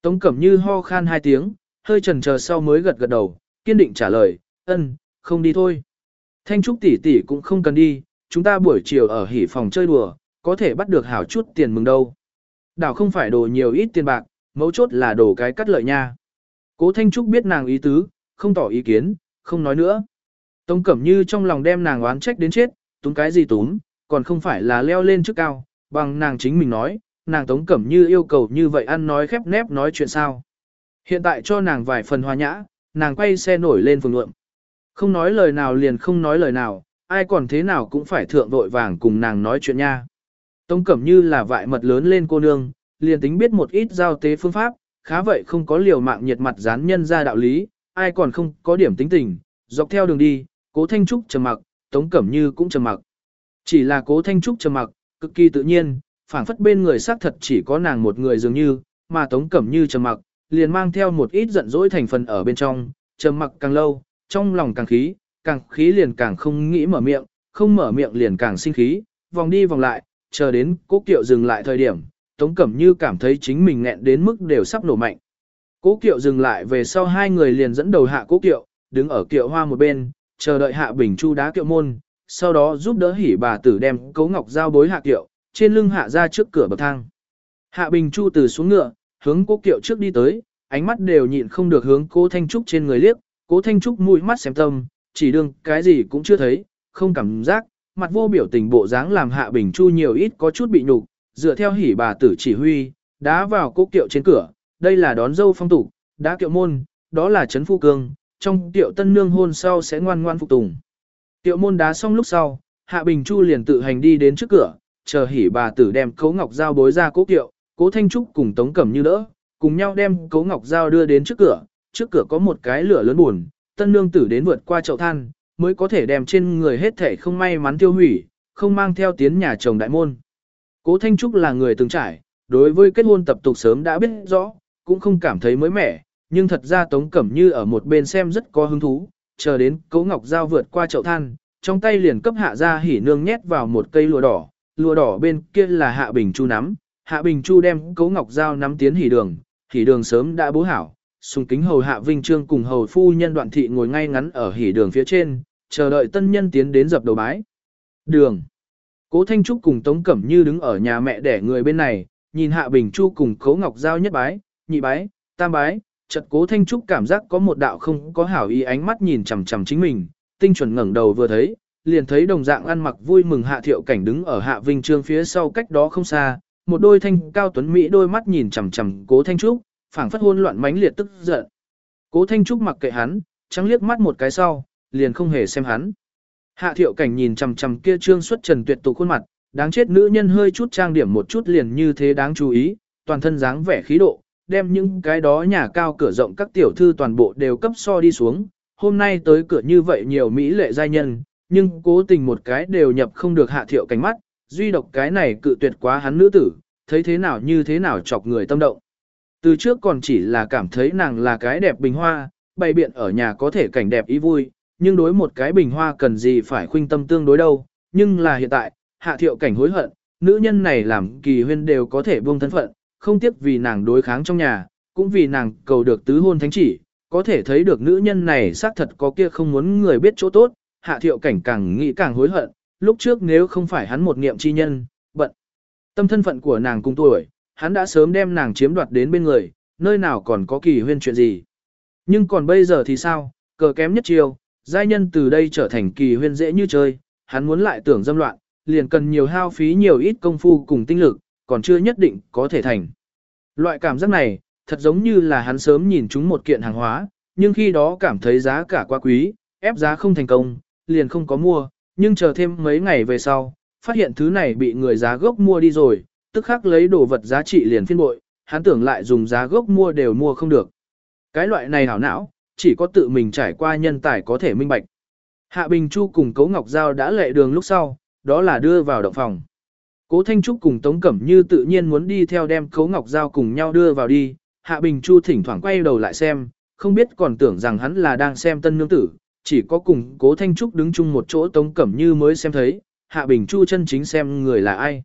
Tống Cẩm Như ho khan hai tiếng, hơi chần chờ sau mới gật gật đầu, kiên định trả lời, ân, không đi thôi. Thanh Trúc tỷ tỷ cũng không cần đi, chúng ta buổi chiều ở hỉ phòng chơi đùa, có thể bắt được hảo chút tiền mừng đâu. Đảo không phải đồ nhiều ít tiền bạc, mấu chốt là đồ cái cắt lợi nha. Cố Thanh Trúc biết nàng ý tứ, không tỏ ý kiến, không nói nữa. Tống Cẩm Như trong lòng đem nàng oán trách đến chết, túm cái gì túm, còn không phải là leo lên trước cao, bằng nàng chính mình nói, nàng Tống Cẩm Như yêu cầu như vậy ăn nói khép nép nói chuyện sao. Hiện tại cho nàng vài phần hòa nhã, nàng quay xe nổi lên phường luộm. Không nói lời nào liền không nói lời nào, ai còn thế nào cũng phải thượng vội vàng cùng nàng nói chuyện nha. Tống Cẩm Như là vại mật lớn lên cô nương, liền tính biết một ít giao tế phương pháp, khá vậy không có liều mạng nhiệt mặt dán nhân ra đạo lý, ai còn không có điểm tính tình, dọc theo đường đi, cố Thanh Trúc trầm mặc, Tống Cẩm Như cũng trầm mặc. Chỉ là cố Thanh Trúc trầm mặc, cực kỳ tự nhiên, phảng phất bên người xác thật chỉ có nàng một người dường như, mà Tống Cẩm Như trầm mặc, liền mang theo một ít giận dỗi thành phần ở bên trong, trầm mặc càng lâu, trong lòng càng khí, càng khí liền càng không nghĩ mở miệng, không mở miệng liền càng sinh khí, vòng đi vòng lại, chờ đến cố kiệu dừng lại thời điểm, Tống Cẩm Như cảm thấy chính mình nghẹn đến mức đều sắp nổ mạnh. Cố kiệu dừng lại về sau hai người liền dẫn đầu hạ cố kiệu, đứng ở kiệu hoa một bên, chờ đợi hạ bình chu đá kiệu môn, sau đó giúp đỡ hỉ bà tử đem cấu ngọc giao bối hạ kiệu, trên lưng hạ ra trước cửa bậc thang. Hạ bình chu từ xuống ngựa, hướng cố kiệu trước đi tới, ánh mắt đều nhịn không được hướng cố Thanh Trúc trên người liếc, cố Thanh Trúc mũi mắt xem tâm, chỉ đương cái gì cũng chưa thấy, không cảm giác, mặt vô biểu tình bộ dáng làm hạ bình chu nhiều ít có chút bị nhục, dựa theo hỉ bà tử chỉ huy, đá vào cố kiệu trên cửa, đây là đón dâu phong tục, đá kiệu môn, đó là chấn phu cương, trong tiệu tân nương hôn sau sẽ ngoan ngoan phục tùng. Tiệu môn đá xong lúc sau, Hạ Bình Chu liền tự hành đi đến trước cửa, chờ hỉ bà tử đem cấu ngọc dao bối ra cố kiệu, cố Thanh Trúc cùng Tống Cẩm như đỡ, cùng nhau đem cấu ngọc dao đưa đến trước cửa, trước cửa có một cái lửa lớn buồn, tân nương tử đến vượt qua chậu than, mới có thể đem trên người hết thể không may mắn tiêu hủy, không mang theo tiến nhà chồng đại môn. Cố Thanh Trúc là người từng trải, đối với kết hôn tập tục sớm đã biết rõ, cũng không cảm thấy mới mẻ, nhưng thật ra Tống Cẩm Như ở một bên xem rất có hứng thú, chờ đến Cố Ngọc Giao vượt qua chậu than, trong tay liền cấp hạ ra hỉ nương nhét vào một cây lụa đỏ, lụa đỏ bên kia là Hạ Bình Chu nắm, Hạ Bình Chu đem Cố Ngọc Giao nắm tiến hỉ đường, hỉ đường sớm đã bố hảo, sùng kính hầu Hạ Vinh Trương cùng hầu phu nhân đoạn thị ngồi ngay ngắn ở hỉ đường phía trên, chờ đợi tân nhân tiến đến dập đầu bái. Đường. Cố Thanh Trúc cùng Tống Cẩm Như đứng ở nhà mẹ đẻ người bên này, nhìn Hạ Bình Chu cùng Cố Ngọc Giao nhất bái, nhị bái, tam bái, chợt Cố Thanh Trúc cảm giác có một đạo không có hảo ý ánh mắt nhìn chằm chằm chính mình, tinh chuẩn ngẩng đầu vừa thấy, liền thấy đồng dạng ăn mặc vui mừng Hạ Thiệu Cảnh đứng ở Hạ Vinh Trương phía sau cách đó không xa, một đôi thanh cao tuấn mỹ đôi mắt nhìn chằm chằm Cố Thanh Trúc, phảng phất hôn loạn mãnh liệt tức giận. Cố Thanh Trúc mặc kệ hắn, trắng liếc mắt một cái sau, liền không hề xem hắn. Hạ thiệu cảnh nhìn chằm chằm kia trương xuất trần tuyệt tục khuôn mặt, đáng chết nữ nhân hơi chút trang điểm một chút liền như thế đáng chú ý, toàn thân dáng vẻ khí độ, đem những cái đó nhà cao cửa rộng các tiểu thư toàn bộ đều cấp so đi xuống. Hôm nay tới cửa như vậy nhiều mỹ lệ giai nhân, nhưng cố tình một cái đều nhập không được hạ thiệu cảnh mắt, duy độc cái này cự tuyệt quá hắn nữ tử, thấy thế nào như thế nào chọc người tâm động. Từ trước còn chỉ là cảm thấy nàng là cái đẹp bình hoa, bày biện ở nhà có thể cảnh đẹp ý vui, nhưng đối một cái bình hoa cần gì phải khuynh tâm tương đối đâu, nhưng là hiện tại, hạ thiệu cảnh hối hận, nữ nhân này làm kỳ huyên đều có thể buông thân phận, không tiếc vì nàng đối kháng trong nhà, cũng vì nàng cầu được tứ hôn thánh chỉ, có thể thấy được nữ nhân này xác thật có kia không muốn người biết chỗ tốt, hạ thiệu cảnh càng nghĩ càng hối hận, lúc trước nếu không phải hắn một niệm chi nhân, bận. Tâm thân phận của nàng cùng tuổi, hắn đã sớm đem nàng chiếm đoạt đến bên người, nơi nào còn có kỳ huyên chuyện gì. Nhưng còn bây giờ thì sao, cờ kém nhất chiều, giai nhân từ đây trở thành kỳ huyên dễ như chơi, hắn muốn lại tưởng dâm loạn, liền cần nhiều hao phí nhiều ít công phu cùng tinh lực, còn chưa nhất định có thể thành. Loại cảm giác này, thật giống như là hắn sớm nhìn chúng một kiện hàng hóa, nhưng khi đó cảm thấy giá cả quá quý, ép giá không thành công, liền không có mua, nhưng chờ thêm mấy ngày về sau, phát hiện thứ này bị người giá gốc mua đi rồi, tức khắc lấy đồ vật giá trị liền phiên bội, hắn tưởng lại dùng giá gốc mua đều mua không được. Cái loại này hảo não, chỉ có tự mình trải qua nhân tài có thể minh bạch. Hạ Bình Chu cùng Cố Ngọc Giao đã lệ đường lúc sau, đó là đưa vào động phòng. Cố Thanh Trúc cùng Tống Cẩm Như tự nhiên muốn đi theo đem Cố Ngọc Giao cùng nhau đưa vào đi, Hạ Bình Chu thỉnh thoảng quay đầu lại xem, không biết còn tưởng rằng hắn là đang xem tân nương tử, chỉ có cùng Cố Thanh Trúc đứng chung một chỗ Tống Cẩm Như mới xem thấy, Hạ Bình Chu chân chính xem người là ai.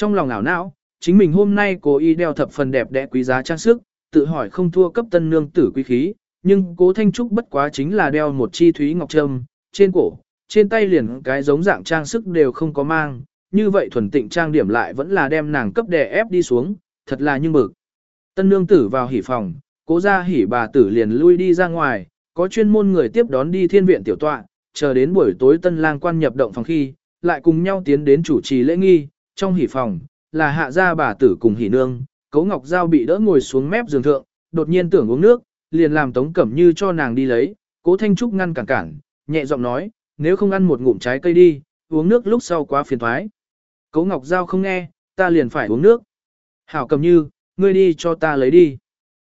Trong lòng ảo não, chính mình hôm nay cố ý đeo thập phần đẹp đẽ quý giá trang sức, tự hỏi không thua cấp tân nương tử quý khí, nhưng Cố Thanh Trúc bất quá chính là đeo một chi thúy ngọc trâm, trên cổ, trên tay liền cái giống dạng trang sức đều không có mang, như vậy thuần tịnh trang điểm lại vẫn là đem nàng cấp đè ép đi xuống, thật là như mực. Tân nương tử vào hỉ phòng, cố ra hỉ bà tử liền lui đi ra ngoài, có chuyên môn người tiếp đón đi thiên viện tiểu tọa, chờ đến buổi tối tân lang quan nhập động phòng khi, lại cùng nhau tiến đến chủ trì lễ nghi, trong hỉ phòng, là hạ gia bà tử cùng hỉ nương, cấu ngọc giao bị đỡ ngồi xuống mép giường thượng, đột nhiên tưởng uống nước, liền làm tống cẩm như cho nàng đi lấy, cố thanh trúc ngăn cản cản, nhẹ giọng nói, nếu không ăn một ngụm trái cây đi, uống nước lúc sau quá phiền thoái. Cấu ngọc giao không nghe, ta liền phải uống nước. Hảo cẩm như, ngươi đi cho ta lấy đi.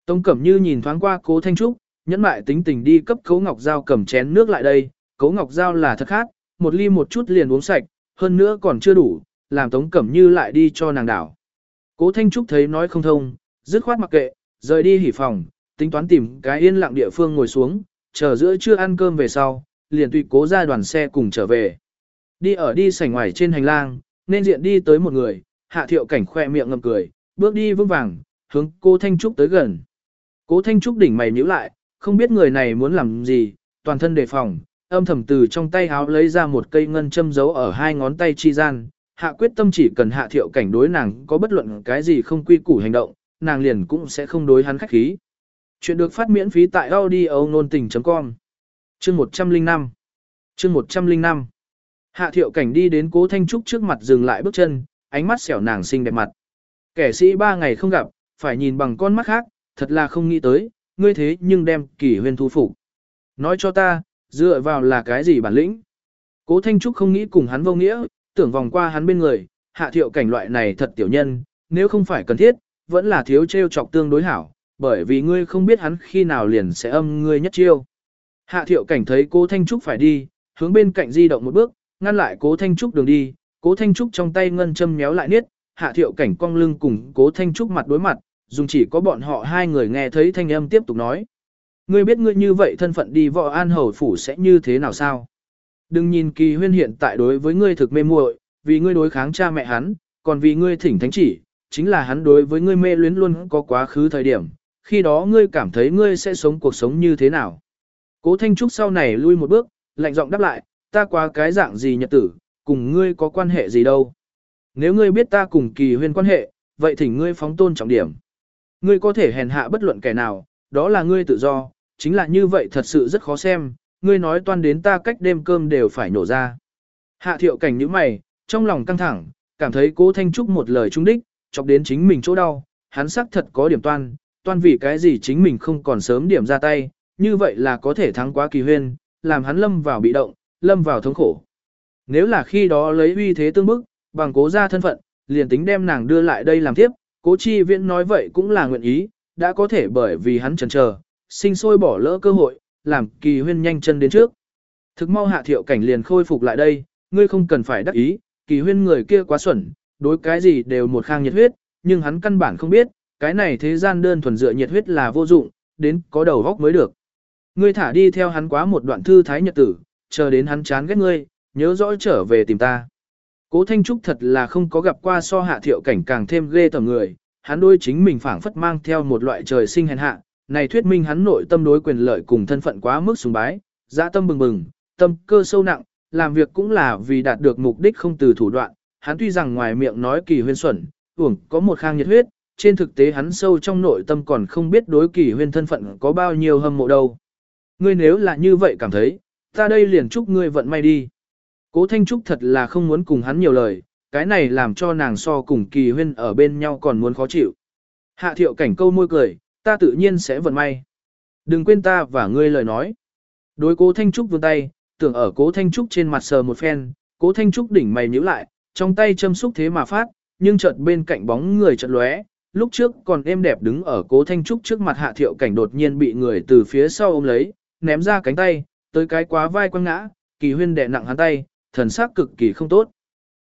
Tống Cẩm Như nhìn thoáng qua Cố Thanh Trúc, nhẫn mại tính tình đi cấp Cố Ngọc Giao cầm chén nước lại đây, Cố Ngọc Giao là thật khát, một ly một chút liền uống sạch, hơn nữa còn chưa đủ, làm Tống Cẩm Như lại đi cho nàng đảo. Cố Thanh Trúc thấy nói không thông, dứt khoát mặc kệ, rời đi hỉ phòng, tính toán tìm cái yên lặng địa phương ngồi xuống, chờ giữa trưa ăn cơm về sau, liền tùy cố ra đoàn xe cùng trở về. Đi ở đi sảnh ngoài trên hành lang, nên diện đi tới một người, hạ thiệu cảnh khoe miệng ngầm cười, bước đi vững vàng, hướng cô Thanh Trúc tới gần. Cố Thanh Trúc đỉnh mày nhíu lại, không biết người này muốn làm gì, toàn thân đề phòng, âm thầm từ trong tay háo lấy ra một cây ngân châm giấu ở hai ngón tay chi gian, hạ quyết tâm chỉ cần hạ thiệu cảnh đối nàng có bất luận cái gì không quy củ hành động, nàng liền cũng sẽ không đối hắn khách khí. Chuyện được phát miễn phí tại audio nôn tình.com Chương 105 Chương 105 Hạ thiệu cảnh đi đến cố Thanh Trúc trước mặt dừng lại bước chân, ánh mắt xẻo nàng xinh đẹp mặt. Kẻ sĩ ba ngày không gặp, phải nhìn bằng con mắt khác, thật là không nghĩ tới, ngươi thế nhưng đem kỷ huyên thu phục. Nói cho ta, dựa vào là cái gì bản lĩnh? Cố Thanh Trúc không nghĩ cùng hắn vô nghĩa, tưởng vòng qua hắn bên người, hạ thiệu cảnh loại này thật tiểu nhân, nếu không phải cần thiết, vẫn là thiếu trêu chọc tương đối hảo, bởi vì ngươi không biết hắn khi nào liền sẽ âm ngươi nhất chiêu. Hạ thiệu cảnh thấy cố Thanh Trúc phải đi, hướng bên cạnh di động một bước, ngăn lại cố Thanh Trúc đường đi, cố Thanh Trúc trong tay ngân châm méo lại niết, hạ thiệu cảnh cong lưng cùng cố Thanh Trúc mặt đối mặt, dùng chỉ có bọn họ hai người nghe thấy thanh âm tiếp tục nói. Ngươi biết ngươi như vậy thân phận đi võ an hầu phủ sẽ như thế nào sao? Đừng nhìn kỳ huyên hiện tại đối với ngươi thực mê muội, vì ngươi đối kháng cha mẹ hắn, còn vì ngươi thỉnh thánh chỉ, chính là hắn đối với ngươi mê luyến luôn có quá khứ thời điểm, khi đó ngươi cảm thấy ngươi sẽ sống cuộc sống như thế nào. Cố Thanh Trúc sau này lui một bước, lạnh giọng đáp lại, ta quá cái dạng gì nhật tử, cùng ngươi có quan hệ gì đâu. Nếu ngươi biết ta cùng kỳ huyên quan hệ, vậy thỉnh ngươi phóng tôn trọng điểm. Ngươi có thể hèn hạ bất luận kẻ nào, đó là ngươi tự do, chính là như vậy thật sự rất khó xem, ngươi nói toan đến ta cách đêm cơm đều phải nổ ra. Hạ thiệu cảnh như mày, trong lòng căng thẳng, cảm thấy cố Thanh Trúc một lời trung đích, chọc đến chính mình chỗ đau, hắn xác thật có điểm toan, toan vì cái gì chính mình không còn sớm điểm ra tay, như vậy là có thể thắng quá kỳ huyên, làm hắn lâm vào bị động, lâm vào thống khổ. Nếu là khi đó lấy uy thế tương bức, bằng cố ra thân phận, liền tính đem nàng đưa lại đây làm tiếp, cố chi viễn nói vậy cũng là nguyện ý, đã có thể bởi vì hắn chần chờ, sinh sôi bỏ lỡ cơ hội, làm kỳ huyên nhanh chân đến trước. Thực mau hạ thiệu cảnh liền khôi phục lại đây, ngươi không cần phải đắc ý, kỳ huyên người kia quá xuẩn, đối cái gì đều một khang nhiệt huyết, nhưng hắn căn bản không biết, cái này thế gian đơn thuần dựa nhiệt huyết là vô dụng, đến có đầu góc mới được. Ngươi thả đi theo hắn quá một đoạn thư thái nhật tử, chờ đến hắn chán ghét ngươi, nhớ rõ trở về tìm ta. Cố Thanh Trúc thật là không có gặp qua so hạ thiệu cảnh càng thêm ghê tởm người, hắn đôi chính mình phảng phất mang theo một loại trời sinh hèn hạ, này thuyết minh hắn nội tâm đối quyền lợi cùng thân phận quá mức sùng bái, dã tâm bừng bừng, tâm cơ sâu nặng, làm việc cũng là vì đạt được mục đích không từ thủ đoạn, hắn tuy rằng ngoài miệng nói kỳ huyên xuẩn, uổng có một khang nhiệt huyết, trên thực tế hắn sâu trong nội tâm còn không biết đối kỳ huyên thân phận có bao nhiêu hâm mộ đâu. Ngươi nếu là như vậy cảm thấy, ta đây liền chúc ngươi vận may đi. Cố Thanh Trúc thật là không muốn cùng hắn nhiều lời, cái này làm cho nàng so cùng kỳ huyên ở bên nhau còn muốn khó chịu. Hạ thiệu cảnh câu môi cười, ta tự nhiên sẽ vận may. Đừng quên ta và ngươi lời nói. Đối cố Thanh Trúc vươn tay, tưởng ở cố Thanh Trúc trên mặt sờ một phen, cố Thanh Trúc đỉnh mày nhíu lại, trong tay châm xúc thế mà phát, nhưng chợt bên cạnh bóng người chợt lóe, lúc trước còn êm đẹp đứng ở cố Thanh Trúc trước mặt hạ thiệu cảnh đột nhiên bị người từ phía sau ôm lấy, ném ra cánh tay, tới cái quá vai quăng ngã, kỳ huyên đè nặng hắn tay, thần sắc cực kỳ không tốt.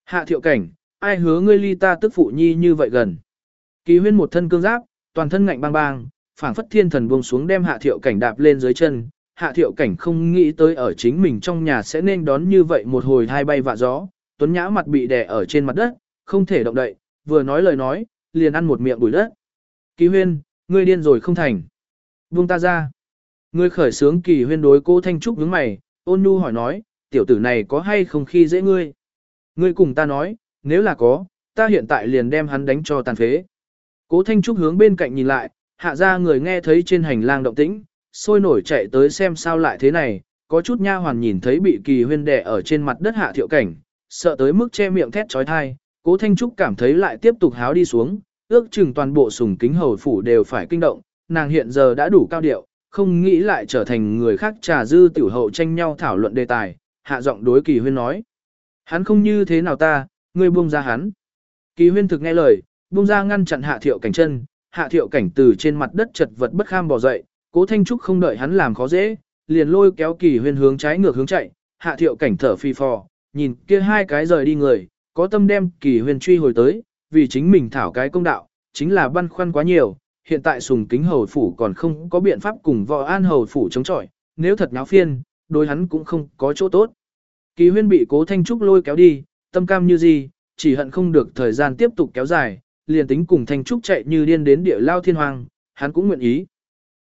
Hạ thiệu cảnh, ai hứa ngươi ly ta tức phụ nhi như vậy gần. Kỳ huyên một thân cương giáp, toàn thân ngạnh bang bang, phảng phất thiên thần buông xuống đem hạ thiệu cảnh đạp lên dưới chân. Hạ thiệu cảnh không nghĩ tới ở chính mình trong nhà sẽ nên đón như vậy một hồi hai bay vạ gió, tuấn nhã mặt bị đè ở trên mặt đất, không thể động đậy, vừa nói lời nói, liền ăn một miệng bụi đất. Kỳ huyên, ngươi điên rồi không thành. Buông ta ra. Ngươi khởi sướng kỳ huyên đối cô Thanh Trúc nhướng mày, ôn nhu hỏi nói, tiểu tử này có hay không khi dễ ngươi? Ngươi cùng ta nói, nếu là có, ta hiện tại liền đem hắn đánh cho tàn phế. Cố Thanh Trúc hướng bên cạnh nhìn lại, hạ ra người nghe thấy trên hành lang động tĩnh, sôi nổi chạy tới xem sao lại thế này, có chút nha hoàn nhìn thấy bị kỳ huyên đè ở trên mặt đất hạ thiệu cảnh, sợ tới mức che miệng thét trói thai, cố Thanh Trúc cảm thấy lại tiếp tục háo đi xuống, ước chừng toàn bộ sùng kính hầu phủ đều phải kinh động, nàng hiện giờ đã đủ cao điệu, không nghĩ lại trở thành người khác trà dư tiểu hậu tranh nhau thảo luận đề tài, hạ giọng đối kỳ huyên nói. Hắn không như thế nào ta, ngươi buông ra hắn. Kỳ huyên thực nghe lời, buông ra ngăn chặn hạ thiệu cảnh chân, hạ thiệu cảnh từ trên mặt đất chật vật bất kham bỏ dậy, cố thanh trúc không đợi hắn làm khó dễ, liền lôi kéo kỳ huyên hướng trái ngược hướng chạy, hạ thiệu cảnh thở phi phò, nhìn kia hai cái rời đi người, có tâm đem kỳ huyên truy hồi tới, vì chính mình thảo cái công đạo, chính là băn khoăn quá nhiều, hiện tại sùng kính hầu phủ còn không có biện pháp cùng võ an hầu phủ chống chọi, nếu thật nháo phiên, đối hắn cũng không có chỗ tốt. Kỳ huyên bị cố thanh trúc lôi kéo đi, tâm cam như gì, chỉ hận không được thời gian tiếp tục kéo dài, liền tính cùng thanh trúc chạy như điên đến địa lao thiên hoàng, hắn cũng nguyện ý.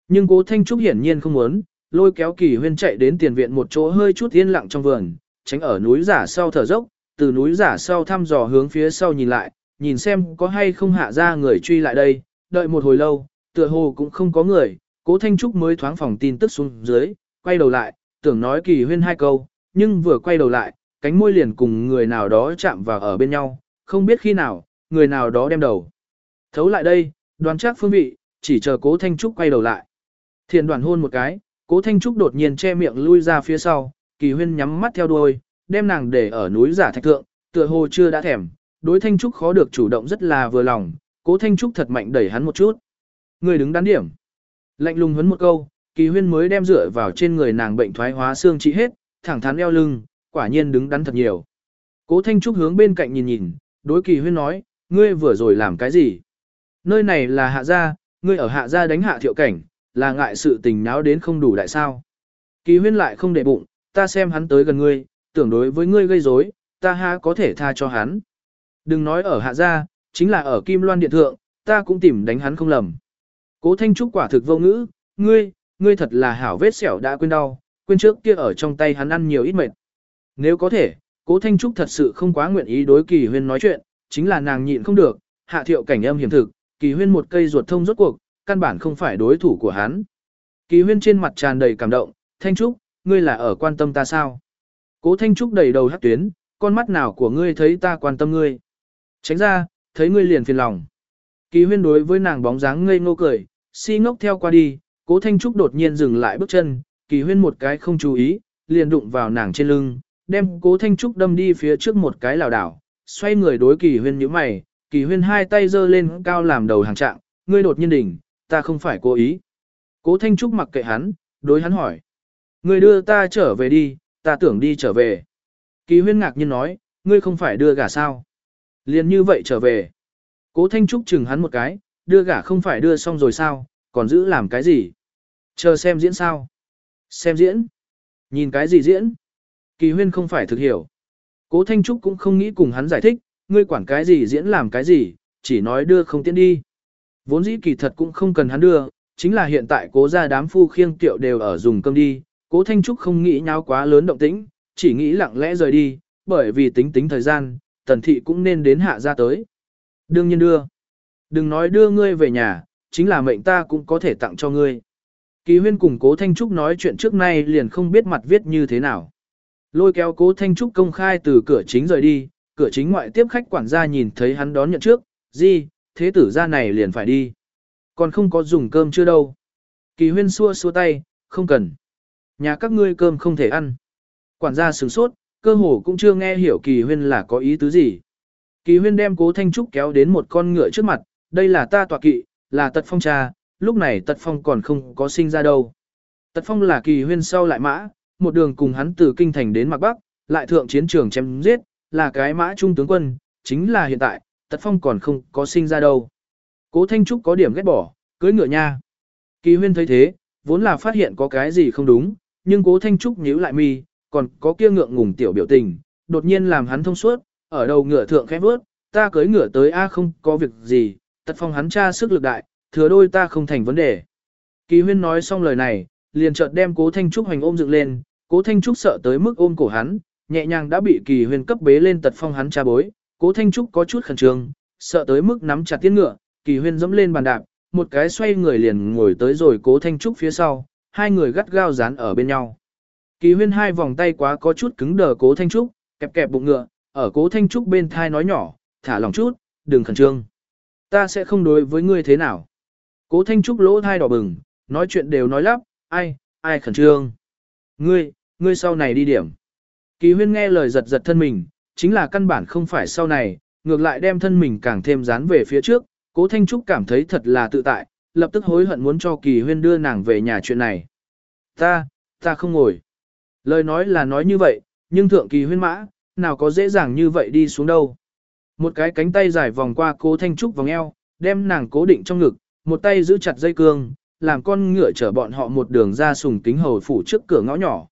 Nhưng cố thanh trúc hiển nhiên không muốn, lôi kéo kỳ huyên chạy đến tiền viện một chỗ hơi chút yên lặng trong vườn, tránh ở núi giả sau thở dốc, từ núi giả sau thăm dò hướng phía sau nhìn lại, nhìn xem có hay không hạ ra người truy lại đây, đợi một hồi lâu, tựa hồ cũng không có người, cố thanh trúc mới thoáng phòng tin tức xuống dưới, quay đầu lại, tưởng nói kỳ huyên hai câu, nhưng vừa quay đầu lại, cánh môi liền cùng người nào đó chạm vào ở bên nhau, không biết khi nào, người nào đó đem đầu. Thấu lại đây, đoán chắc phương vị, chỉ chờ cố Thanh Trúc quay đầu lại. Thiền đoàn hôn một cái, cố Thanh Trúc đột nhiên che miệng lui ra phía sau, kỳ huyên nhắm mắt theo đuôi, đem nàng để ở núi giả thạch thượng, tựa hồ chưa đã thèm, đối Thanh Trúc khó được chủ động rất là vừa lòng, cố Thanh Trúc thật mạnh đẩy hắn một chút. Người đứng đắn điểm. Lạnh lùng huấn một câu, kỳ huyên mới đem rửa vào trên người nàng bệnh thoái hóa xương trị hết, thẳng thắn eo lưng, quả nhiên đứng đắn thật nhiều. Cố Thanh Trúc hướng bên cạnh nhìn nhìn, đối kỳ huyên nói, ngươi vừa rồi làm cái gì? Nơi này là hạ gia, ngươi ở hạ gia đánh hạ thiệu cảnh, là ngại sự tình náo đến không đủ đại sao. Kỳ huyên lại không để bụng, ta xem hắn tới gần ngươi, tưởng đối với ngươi gây rối, ta ha có thể tha cho hắn. Đừng nói ở hạ gia, chính là ở Kim Loan Điện Thượng, ta cũng tìm đánh hắn không lầm. Cố Thanh Trúc quả thực vô ngữ, ngươi, ngươi thật là hảo vết sẹo đã quên đau, quên trước kia ở trong tay hắn ăn nhiều ít mệt. Nếu có thể, Cố Thanh Trúc thật sự không quá nguyện ý đối Kỳ Huyên nói chuyện, chính là nàng nhịn không được, hạ thiệu cảnh âm hiểm thực, Kỳ Huyên một cây ruột thông rốt cuộc, căn bản không phải đối thủ của hắn. Kỳ Huyên trên mặt tràn đầy cảm động, Thanh Trúc, ngươi là ở quan tâm ta sao? Cố Thanh Trúc đầy đầu hát tuyến, con mắt nào của ngươi thấy ta quan tâm ngươi? Tránh ra, thấy ngươi liền phiền lòng. Kỳ Huyên đối với nàng bóng dáng ngây ngô cười, si ngốc theo qua đi, Cố Thanh Trúc đột nhiên dừng lại bước chân, Kỳ Huyên một cái không chú ý, liền đụng vào nàng trên lưng, đem Cố Thanh Trúc đâm đi phía trước một cái lảo đảo, xoay người đối Kỳ Huyên như mày, Kỳ Huyên hai tay giơ lên cao làm đầu hàng trạng, ngươi đột nhiên đỉnh, ta không phải cố ý. Cố Thanh Trúc mặc kệ hắn, đối hắn hỏi, ngươi đưa ta trở về đi, ta tưởng đi trở về. Kỳ Huyên ngạc nhiên nói, ngươi không phải đưa gả sao? Liền như vậy trở về. Cố Thanh Trúc chừng hắn một cái, đưa gả không phải đưa xong rồi sao, còn giữ làm cái gì? Chờ xem diễn sao? Xem diễn? Nhìn cái gì diễn? Kỳ huyên không phải thực hiểu. Cố Thanh Trúc cũng không nghĩ cùng hắn giải thích, ngươi quản cái gì diễn làm cái gì, chỉ nói đưa không tiễn đi. Vốn dĩ kỳ thật cũng không cần hắn đưa, chính là hiện tại cố gia đám phu khiêng tiệu đều ở dùng cơm đi, cố Thanh Trúc không nghĩ nháo quá lớn động tĩnh, chỉ nghĩ lặng lẽ rời đi, bởi vì tính tính thời gian, tần thị cũng nên đến hạ ra tới. Đương nhiên đưa. Đừng nói đưa ngươi về nhà, chính là mệnh ta cũng có thể tặng cho ngươi. Kỳ huyên cùng cố Thanh Trúc nói chuyện trước nay liền không biết mặt viết như thế nào. Lôi kéo cố Thanh Trúc công khai từ cửa chính rời đi, cửa chính ngoại tiếp khách quản gia nhìn thấy hắn đón nhận trước, gì, thế tử ra này liền phải đi. Còn không có dùng cơm chưa đâu. Kỳ huyên xua xua tay, không cần. Nhà các ngươi cơm không thể ăn. Quản gia sửng sốt, cơ hồ cũng chưa nghe hiểu kỳ huyên là có ý tứ gì. Kỳ huyên đem cố thanh trúc kéo đến một con ngựa trước mặt, đây là ta tọa kỵ, là tật phong cha, lúc này tật phong còn không có sinh ra đâu. Tật phong là kỳ huyên sau lại mã, một đường cùng hắn từ kinh thành đến mặt bắc, lại thượng chiến trường chém giết, là cái mã trung tướng quân, chính là hiện tại, tật phong còn không có sinh ra đâu. Cố thanh trúc có điểm ghét bỏ, cưới ngựa nha. Kỳ huyên thấy thế, vốn là phát hiện có cái gì không đúng, nhưng cố thanh trúc nhíu lại mi, còn có kia ngượng ngùng tiểu biểu tình, đột nhiên làm hắn thông suốt, ở đầu ngựa thượng khẽ bước, ta cưới ngựa tới A không có việc gì, tật phong hắn tra sức lực đại, thừa đôi ta không thành vấn đề. Kỳ huyên nói xong lời này, liền chợt đem cố thanh trúc hoành ôm dựng lên, cố thanh trúc sợ tới mức ôm cổ hắn, nhẹ nhàng đã bị kỳ huyên cấp bế lên tật phong hắn tra bối, cố thanh trúc có chút khẩn trương, sợ tới mức nắm chặt tiên ngựa, kỳ huyên dẫm lên bàn đạp, một cái xoay người liền ngồi tới rồi cố thanh trúc phía sau, hai người gắt gao dán ở bên nhau. Kỳ huyên hai vòng tay quá có chút cứng đờ cố thanh trúc, kẹp kẹp bụng ngựa, ở cố thanh trúc bên thai nói nhỏ, thả lòng chút, đừng khẩn trương. Ta sẽ không đối với ngươi thế nào. Cố thanh trúc lỗ thai đỏ bừng, nói chuyện đều nói lắp, ai, ai khẩn trương. Ngươi, ngươi sau này đi điểm. Kỳ huyên nghe lời giật giật thân mình, chính là căn bản không phải sau này, ngược lại đem thân mình càng thêm dán về phía trước, cố thanh trúc cảm thấy thật là tự tại, lập tức hối hận muốn cho kỳ huyên đưa nàng về nhà chuyện này. Ta, ta không ngồi. Lời nói là nói như vậy, nhưng thượng kỳ huyên mã, nào có dễ dàng như vậy đi xuống đâu. Một cái cánh tay dài vòng qua cố thanh trúc vòng eo, đem nàng cố định trong ngực, một tay giữ chặt dây cương, làm con ngựa chở bọn họ một đường ra sùng kính hầu phủ trước cửa ngõ nhỏ.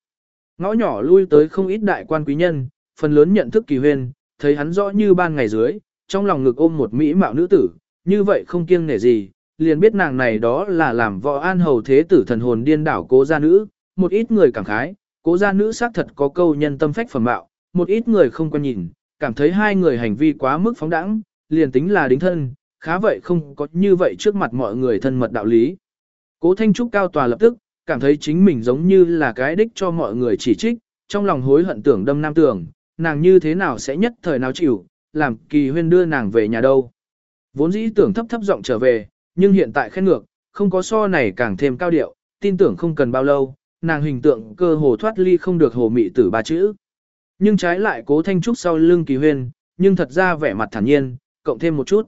Ngõ nhỏ lui tới không ít đại quan quý nhân, phần lớn nhận thức kỳ huyên, thấy hắn rõ như ban ngày dưới, trong lòng ngực ôm một mỹ mạo nữ tử, như vậy không kiêng nể gì, liền biết nàng này đó là làm võ an hầu thế tử thần hồn điên đảo cố gia nữ, một ít người cảm khái, cố gia nữ xác thật có câu nhân tâm phách phẩm mạo, một ít người không quan nhìn, cảm thấy hai người hành vi quá mức phóng đẳng, liền tính là đính thân, khá vậy không có như vậy trước mặt mọi người thân mật đạo lý. Cố Thanh Trúc cao tòa lập tức, cảm thấy chính mình giống như là cái đích cho mọi người chỉ trích, trong lòng hối hận tưởng đâm nam tưởng, nàng như thế nào sẽ nhất thời nào chịu, làm kỳ huyên đưa nàng về nhà đâu. Vốn dĩ tưởng thấp thấp giọng trở về, nhưng hiện tại khen ngược, không có so này càng thêm cao điệu, tin tưởng không cần bao lâu, nàng hình tượng cơ hồ thoát ly không được hồ mị tử ba chữ. Nhưng trái lại cố thanh trúc sau lưng kỳ huyên, nhưng thật ra vẻ mặt thản nhiên, cộng thêm một chút.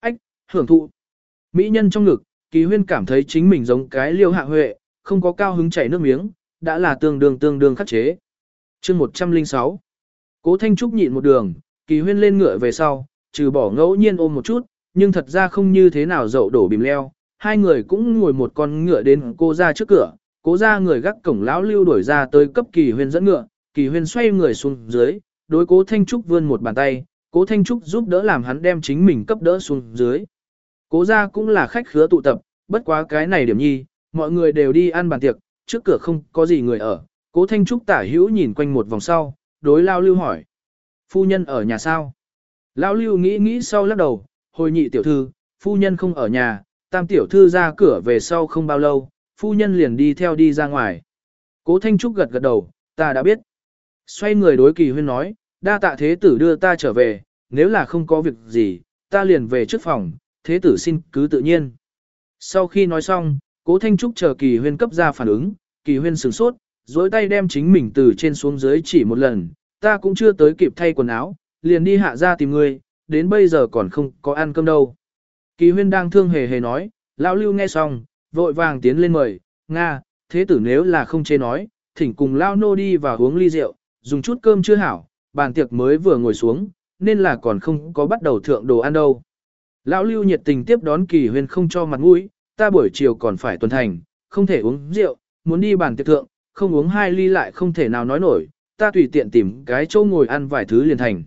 Ách, hưởng thụ. Mỹ nhân trong ngực, kỳ huyên cảm thấy chính mình giống cái liêu hạ huệ, không có cao hứng chảy nước miếng, đã là tương đương tương đương khắc chế. chương 106 Cố Thanh Trúc nhịn một đường, kỳ huyên lên ngựa về sau, trừ bỏ ngẫu nhiên ôm một chút, nhưng thật ra không như thế nào dậu đổ bìm leo. Hai người cũng ngồi một con ngựa đến cô ra trước cửa, cố ra người gác cổng lão lưu đuổi ra tới cấp kỳ huyên dẫn ngựa, kỳ huyên xoay người xuống dưới, đối cố Thanh Trúc vươn một bàn tay, cố Thanh Trúc giúp đỡ làm hắn đem chính mình cấp đỡ xuống dưới. Cố ra cũng là khách khứa tụ tập, bất quá cái này điểm nhi, mọi người đều đi ăn bàn tiệc, trước cửa không có gì người ở, cố Thanh Trúc tả hữu nhìn quanh một vòng sau, đối lao lưu hỏi. Phu nhân ở nhà sao? Lao lưu nghĩ nghĩ sau lắc đầu, hồi nhị tiểu thư, phu nhân không ở nhà, tam tiểu thư ra cửa về sau không bao lâu, phu nhân liền đi theo đi ra ngoài. Cố Thanh Trúc gật gật đầu, ta đã biết. Xoay người đối kỳ huyên nói, đa tạ thế tử đưa ta trở về, nếu là không có việc gì, ta liền về trước phòng, thế tử xin cứ tự nhiên. Sau khi nói xong, cố Thanh Trúc chờ kỳ huyên cấp ra phản ứng, kỳ huyên sửng sốt, dối tay đem chính mình từ trên xuống dưới chỉ một lần, ta cũng chưa tới kịp thay quần áo, liền đi hạ ra tìm ngươi, đến bây giờ còn không có ăn cơm đâu. Kỳ huyên đang thương hề hề nói, lão lưu nghe xong, vội vàng tiến lên mời, Nga, thế tử nếu là không chê nói, thỉnh cùng lao nô đi và uống ly rượu, dùng chút cơm chưa hảo, bàn tiệc mới vừa ngồi xuống, nên là còn không có bắt đầu thượng đồ ăn đâu. Lão Lưu nhiệt tình tiếp đón Kỳ Huyên không cho mặt mũi, ta buổi chiều còn phải tuần thành, không thể uống rượu, muốn đi bàn tiệc thượng, không uống hai ly lại không thể nào nói nổi, ta tùy tiện tìm cái chỗ ngồi ăn vài thứ liền thành.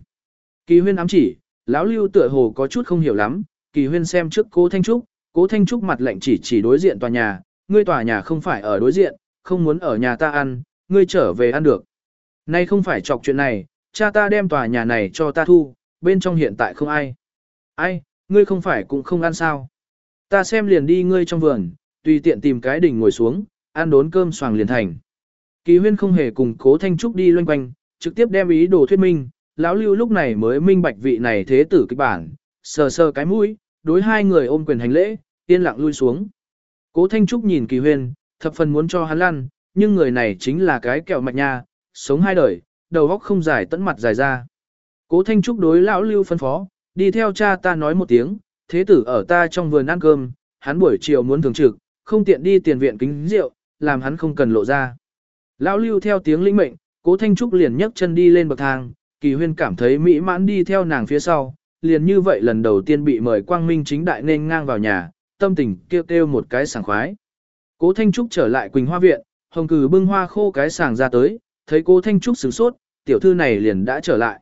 Kỳ Huyên ám chỉ, lão Lưu tựa hồ có chút không hiểu lắm, Kỳ Huyên xem trước Cố Thanh Trúc, Cố Thanh Trúc mặt lạnh chỉ chỉ đối diện tòa nhà, ngươi tòa nhà không phải ở đối diện, không muốn ở nhà ta ăn, ngươi trở về ăn được. Nay không phải chọc chuyện này, cha ta đem tòa nhà này cho ta thu, bên trong hiện tại không ai. Ai, ngươi không phải cũng không ăn sao. Ta xem liền đi ngươi trong vườn, tùy tiện tìm cái đỉnh ngồi xuống, ăn đốn cơm xoàng liền thành. Kỳ huyên không hề cùng cố thanh trúc đi loanh quanh, trực tiếp đem ý đồ thuyết minh, lão lưu lúc này mới minh bạch vị này thế tử kịch bản, sờ sờ cái mũi, đối hai người ôm quyền hành lễ, yên lặng lui xuống. Cố thanh trúc nhìn kỳ huyên, thập phần muốn cho hắn lăn, nhưng người này chính là cái kẹo mạch nha, sống hai đời, đầu óc không dài tận mặt dài ra. Cố Thanh Trúc đối lão Lưu phân phó, đi theo cha ta nói một tiếng, thế tử ở ta trong vườn ăn cơm, hắn buổi chiều muốn thường trực, không tiện đi tiền viện kính rượu, làm hắn không cần lộ ra. Lão Lưu theo tiếng lĩnh mệnh, Cố Thanh Trúc liền nhấc chân đi lên bậc thang, Kỳ Huyên cảm thấy mỹ mãn đi theo nàng phía sau, liền như vậy lần đầu tiên bị mời Quang Minh chính đại nên ngang vào nhà, tâm tình kêu kêu một cái sảng khoái. Cố Thanh Trúc trở lại Quỳnh Hoa Viện, Hồng Cử bưng hoa khô cái sàng ra tới, thấy Cố Thanh Trúc sửng sốt, tiểu thư này liền đã trở lại.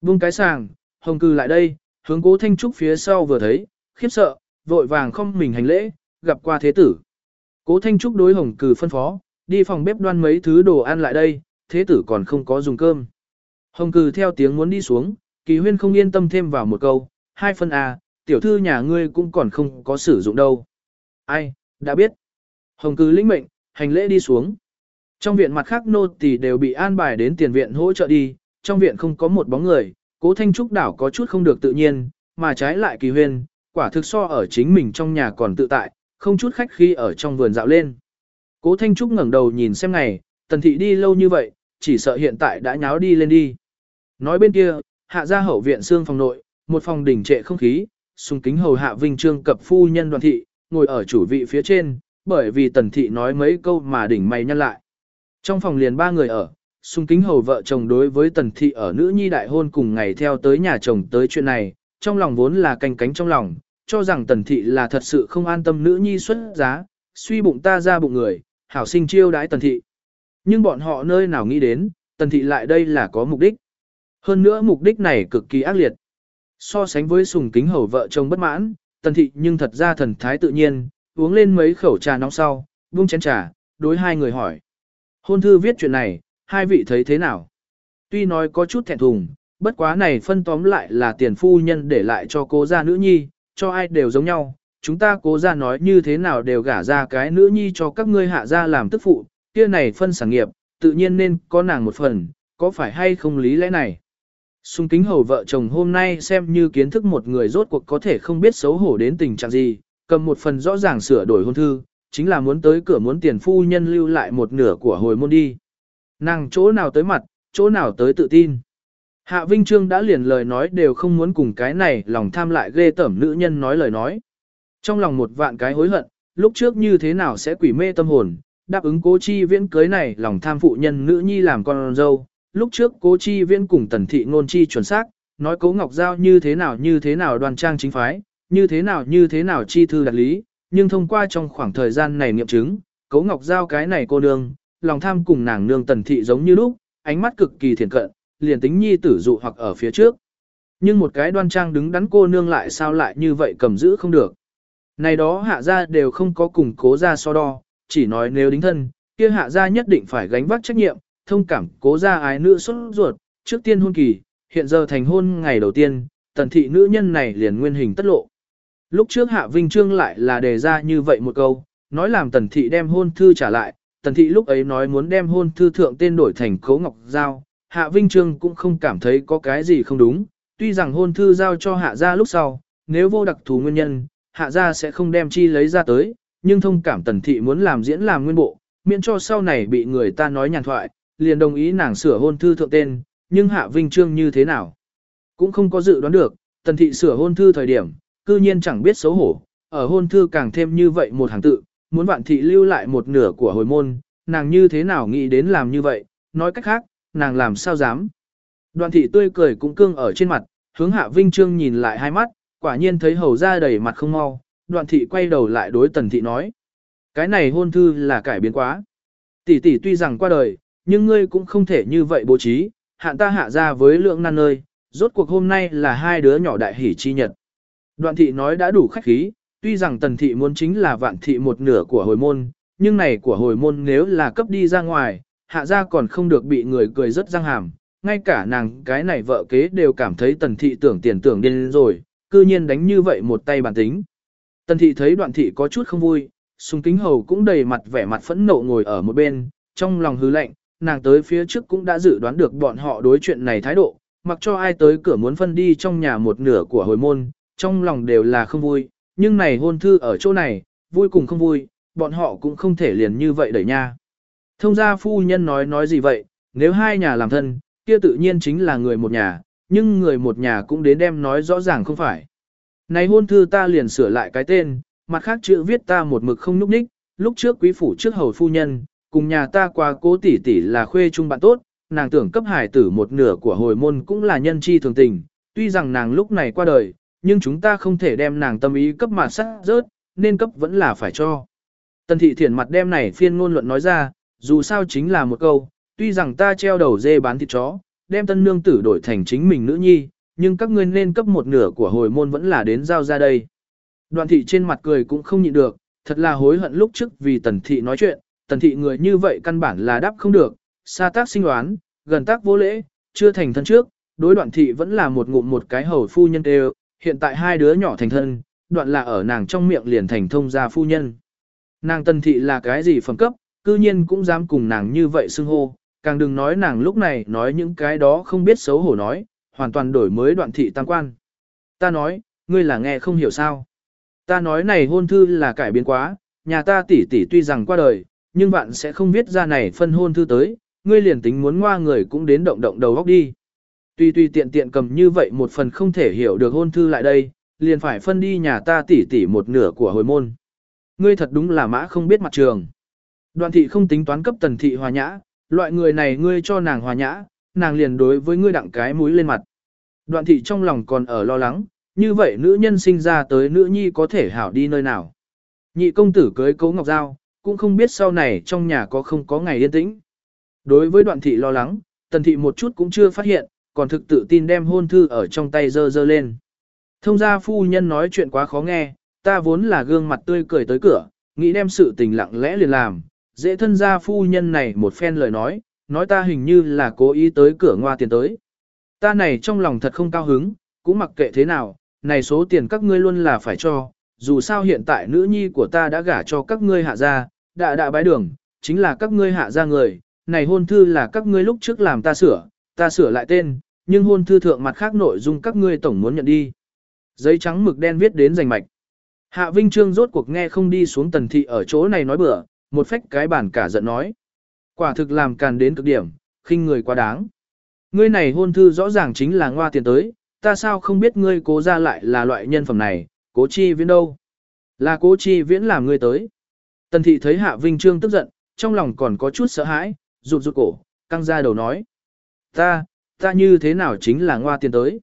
Bưng cái sàng, Hồng Cử lại đây, hướng Cố Thanh Trúc phía sau vừa thấy, khiếp sợ, vội vàng không mình hành lễ, gặp qua thế tử. Cố Thanh Trúc đối Hồng Cử phân phó, đi phòng bếp đoan mấy thứ đồ ăn lại đây, thế tử còn không có dùng cơm. Hồng Cử theo tiếng muốn đi xuống, Kỳ Huyên không yên tâm thêm vào một câu, hai phân à, tiểu thư nhà ngươi cũng còn không có sử dụng đâu. Ai, đã biết. Hồng Cử lĩnh mệnh, hành lễ đi xuống. Trong viện mặt khác nô tỳ đều bị an bài đến tiền viện hỗ trợ đi, trong viện không có một bóng người, cố thanh trúc đảo có chút không được tự nhiên, mà trái lại kỳ huyên, quả thực so ở chính mình trong nhà còn tự tại, không chút khách khi ở trong vườn dạo lên. Cố thanh trúc ngẩng đầu nhìn xem này, tần thị đi lâu như vậy, chỉ sợ hiện tại đã nháo đi lên đi. Nói bên kia, hạ ra hậu viện xương phòng nội, một phòng đỉnh trệ không khí, xung kính hầu hạ vinh trương cập phu nhân đoàn thị, ngồi ở chủ vị phía trên, bởi vì tần thị nói mấy câu mà đỉnh mày nhăn lại. Trong phòng liền ba người ở, Sung kính hầu vợ chồng đối với tần thị ở nữ nhi đại hôn cùng ngày theo tới nhà chồng tới chuyện này, trong lòng vốn là canh cánh trong lòng, cho rằng tần thị là thật sự không an tâm nữ nhi xuất giá, suy bụng ta ra bụng người, hảo sinh chiêu đãi tần thị. Nhưng bọn họ nơi nào nghĩ đến, tần thị lại đây là có mục đích. Hơn nữa mục đích này cực kỳ ác liệt. So sánh với sùng kính hầu vợ chồng bất mãn, tần thị nhưng thật ra thần thái tự nhiên, uống lên mấy khẩu trà nóng sau, buông chén trà, đối hai người hỏi. Hôn thư viết chuyện này, hai vị thấy thế nào? Tuy nói có chút thẹn thùng, bất quá này phân tóm lại là tiền phu nhân để lại cho cố gia nữ nhi, cho ai đều giống nhau. Chúng ta cố gia nói như thế nào đều gả ra cái nữ nhi cho các ngươi hạ gia làm tức phụ, kia này phân sản nghiệp, tự nhiên nên có nàng một phần, có phải hay không lý lẽ này? Xung kính hầu vợ chồng hôm nay xem như kiến thức một người rốt cuộc có thể không biết xấu hổ đến tình trạng gì, cầm một phần rõ ràng sửa đổi hôn thư, chính là muốn tới cửa muốn tiền phu nhân lưu lại một nửa của hồi môn đi. Nàng chỗ nào tới mặt, chỗ nào tới tự tin. Hạ Vinh Trương đã liền lời nói đều không muốn cùng cái này lòng tham lại ghê tẩm nữ nhân nói lời nói. Trong lòng một vạn cái hối hận, lúc trước như thế nào sẽ quỷ mê tâm hồn, đáp ứng cố chi viễn cưới này lòng tham phụ nhân nữ nhi làm con dâu. Lúc trước cố chi viễn cùng tần thị ngôn chi chuẩn xác, nói cố ngọc giao như thế nào như thế nào đoan trang chính phái, như thế nào như thế nào chi thư đặt lý, nhưng thông qua trong khoảng thời gian này nghiệm chứng, Cố Ngọc Giao cái này cô nương, lòng tham cùng nàng nương tần thị giống như lúc, ánh mắt cực kỳ thiện cận, liền tính nhi tử dụ hoặc ở phía trước. Nhưng một cái đoan trang đứng đắn cô nương lại sao lại như vậy cầm giữ không được. Này đó hạ gia đều không có cùng cố gia so đo, chỉ nói nếu đính thân, kia hạ gia nhất định phải gánh vác trách nhiệm, thông cảm cố gia ái nữ xuất ruột, trước tiên hôn kỳ, hiện giờ thành hôn ngày đầu tiên, tần thị nữ nhân này liền nguyên hình tất lộ. Lúc trước Hạ Vinh Trương lại là đề ra như vậy một câu, nói làm Tần Thị đem hôn thư trả lại, Tần Thị lúc ấy nói muốn đem hôn thư thượng tên đổi thành Cố Ngọc Giao, Hạ Vinh Trương cũng không cảm thấy có cái gì không đúng, tuy rằng hôn thư giao cho Hạ gia lúc sau, nếu vô đặc thù nguyên nhân, Hạ gia sẽ không đem chi lấy ra tới, nhưng thông cảm Tần Thị muốn làm diễn làm nguyên bộ, miễn cho sau này bị người ta nói nhàn thoại, liền đồng ý nàng sửa hôn thư thượng tên, nhưng Hạ Vinh Trương như thế nào? Cũng không có dự đoán được, Tần Thị sửa hôn thư thời điểm, cư nhiên chẳng biết xấu hổ, ở hôn thư càng thêm như vậy một hàng tự, muốn vạn thị lưu lại một nửa của hồi môn, nàng như thế nào nghĩ đến làm như vậy, nói cách khác, nàng làm sao dám. Đoàn thị tươi cười cũng cương ở trên mặt, hướng hạ vinh trương nhìn lại hai mắt, quả nhiên thấy hầu ra đầy mặt không mau, đoạn thị quay đầu lại đối tần thị nói. Cái này hôn thư là cải biến quá. Tỷ tỷ tuy rằng qua đời, nhưng ngươi cũng không thể như vậy bố trí, hạn ta hạ ra với lượng nan nơi, rốt cuộc hôm nay là hai đứa nhỏ đại hỷ chi nhật. Đoạn thị nói đã đủ khách khí, tuy rằng tần thị muốn chính là vạn thị một nửa của hồi môn, nhưng này của hồi môn nếu là cấp đi ra ngoài, hạ ra còn không được bị người cười rất răng hàm, ngay cả nàng cái này vợ kế đều cảm thấy tần thị tưởng tiền tưởng điên rồi, cư nhiên đánh như vậy một tay bản tính. Tần thị thấy đoạn thị có chút không vui, sung kính hầu cũng đầy mặt vẻ mặt phẫn nộ ngồi ở một bên, trong lòng hư lạnh, nàng tới phía trước cũng đã dự đoán được bọn họ đối chuyện này thái độ, mặc cho ai tới cửa muốn phân đi trong nhà một nửa của hồi môn, trong lòng đều là không vui, nhưng này hôn thư ở chỗ này, vui cùng không vui, bọn họ cũng không thể liền như vậy đẩy nha. Thông gia phu nhân nói nói gì vậy, nếu hai nhà làm thân, kia tự nhiên chính là người một nhà, nhưng người một nhà cũng đến đem nói rõ ràng không phải. Này hôn thư ta liền sửa lại cái tên, mặt khác chữ viết ta một mực không núp ních, lúc trước quý phủ trước hầu phu nhân, cùng nhà ta qua cố tỷ tỷ là khuê chung bạn tốt, nàng tưởng cấp hải tử một nửa của hồi môn cũng là nhân chi thường tình, tuy rằng nàng lúc này qua đời, nhưng chúng ta không thể đem nàng tâm ý cấp mà sát rớt, nên cấp vẫn là phải cho. Tần thị thiển mặt đem này phiên ngôn luận nói ra, dù sao chính là một câu, tuy rằng ta treo đầu dê bán thịt chó, đem tân nương tử đổi thành chính mình nữ nhi, nhưng các ngươi nên cấp một nửa của hồi môn vẫn là đến giao ra đây. Đoàn thị trên mặt cười cũng không nhịn được, thật là hối hận lúc trước vì tần thị nói chuyện, tần thị người như vậy căn bản là đáp không được, xa tác sinh đoán, gần tác vô lễ, chưa thành thân trước, đối đoạn thị vẫn là một ngụm một cái hầu phu nhân đều, hiện tại hai đứa nhỏ thành thân, đoạn là ở nàng trong miệng liền thành thông gia phu nhân. Nàng Tân thị là cái gì phẩm cấp, cư nhiên cũng dám cùng nàng như vậy xưng hô, càng đừng nói nàng lúc này nói những cái đó không biết xấu hổ nói, hoàn toàn đổi mới đoạn thị tam quan. Ta nói, ngươi là nghe không hiểu sao. Ta nói này hôn thư là cải biến quá, nhà ta tỷ tỷ tuy rằng qua đời, nhưng bạn sẽ không viết ra này phân hôn thư tới, ngươi liền tính muốn ngoa người cũng đến động động đầu góc đi. Tuy tuy tiện tiện cầm như vậy một phần không thể hiểu được hôn thư lại đây, liền phải phân đi nhà ta tỷ tỷ một nửa của hồi môn. Ngươi thật đúng là mã không biết mặt trường. Đoạn thị không tính toán cấp tần thị hòa nhã, loại người này ngươi cho nàng hòa nhã, nàng liền đối với ngươi đặng cái mũi lên mặt. Đoạn thị trong lòng còn ở lo lắng, như vậy nữ nhân sinh ra tới nữ nhi có thể hảo đi nơi nào. Nhị công tử cưới cấu ngọc giao, cũng không biết sau này trong nhà có không có ngày yên tĩnh. Đối với đoạn thị lo lắng, tần thị một chút cũng chưa phát hiện, còn thực tự tin đem hôn thư ở trong tay dơ dơ lên. Thông gia phu nhân nói chuyện quá khó nghe, ta vốn là gương mặt tươi cười tới cửa, nghĩ đem sự tình lặng lẽ liền làm, dễ thân gia phu nhân này một phen lời nói, nói ta hình như là cố ý tới cửa ngoa tiền tới. Ta này trong lòng thật không cao hứng, cũng mặc kệ thế nào, này số tiền các ngươi luôn là phải cho, dù sao hiện tại nữ nhi của ta đã gả cho các ngươi hạ gia, đã đã bái đường, chính là các ngươi hạ gia người, này hôn thư là các ngươi lúc trước làm ta sửa, ta sửa lại tên, nhưng hôn thư thượng mặt khác nội dung các ngươi tổng muốn nhận đi. Giấy trắng mực đen viết đến rành mạch. Hạ Vinh Trương rốt cuộc nghe không đi xuống tần thị ở chỗ này nói bừa, một phách cái bản cả giận nói. Quả thực làm càn đến cực điểm, khinh người quá đáng. Ngươi này hôn thư rõ ràng chính là ngoa tiền tới, ta sao không biết ngươi cố ra lại là loại nhân phẩm này, cố chi viễn đâu. Là cố chi viễn làm ngươi tới. Tần thị thấy Hạ Vinh Trương tức giận, trong lòng còn có chút sợ hãi, rụt rụt cổ, căng ra đầu nói. Ta, ta như thế nào chính là ngoa tiền tới.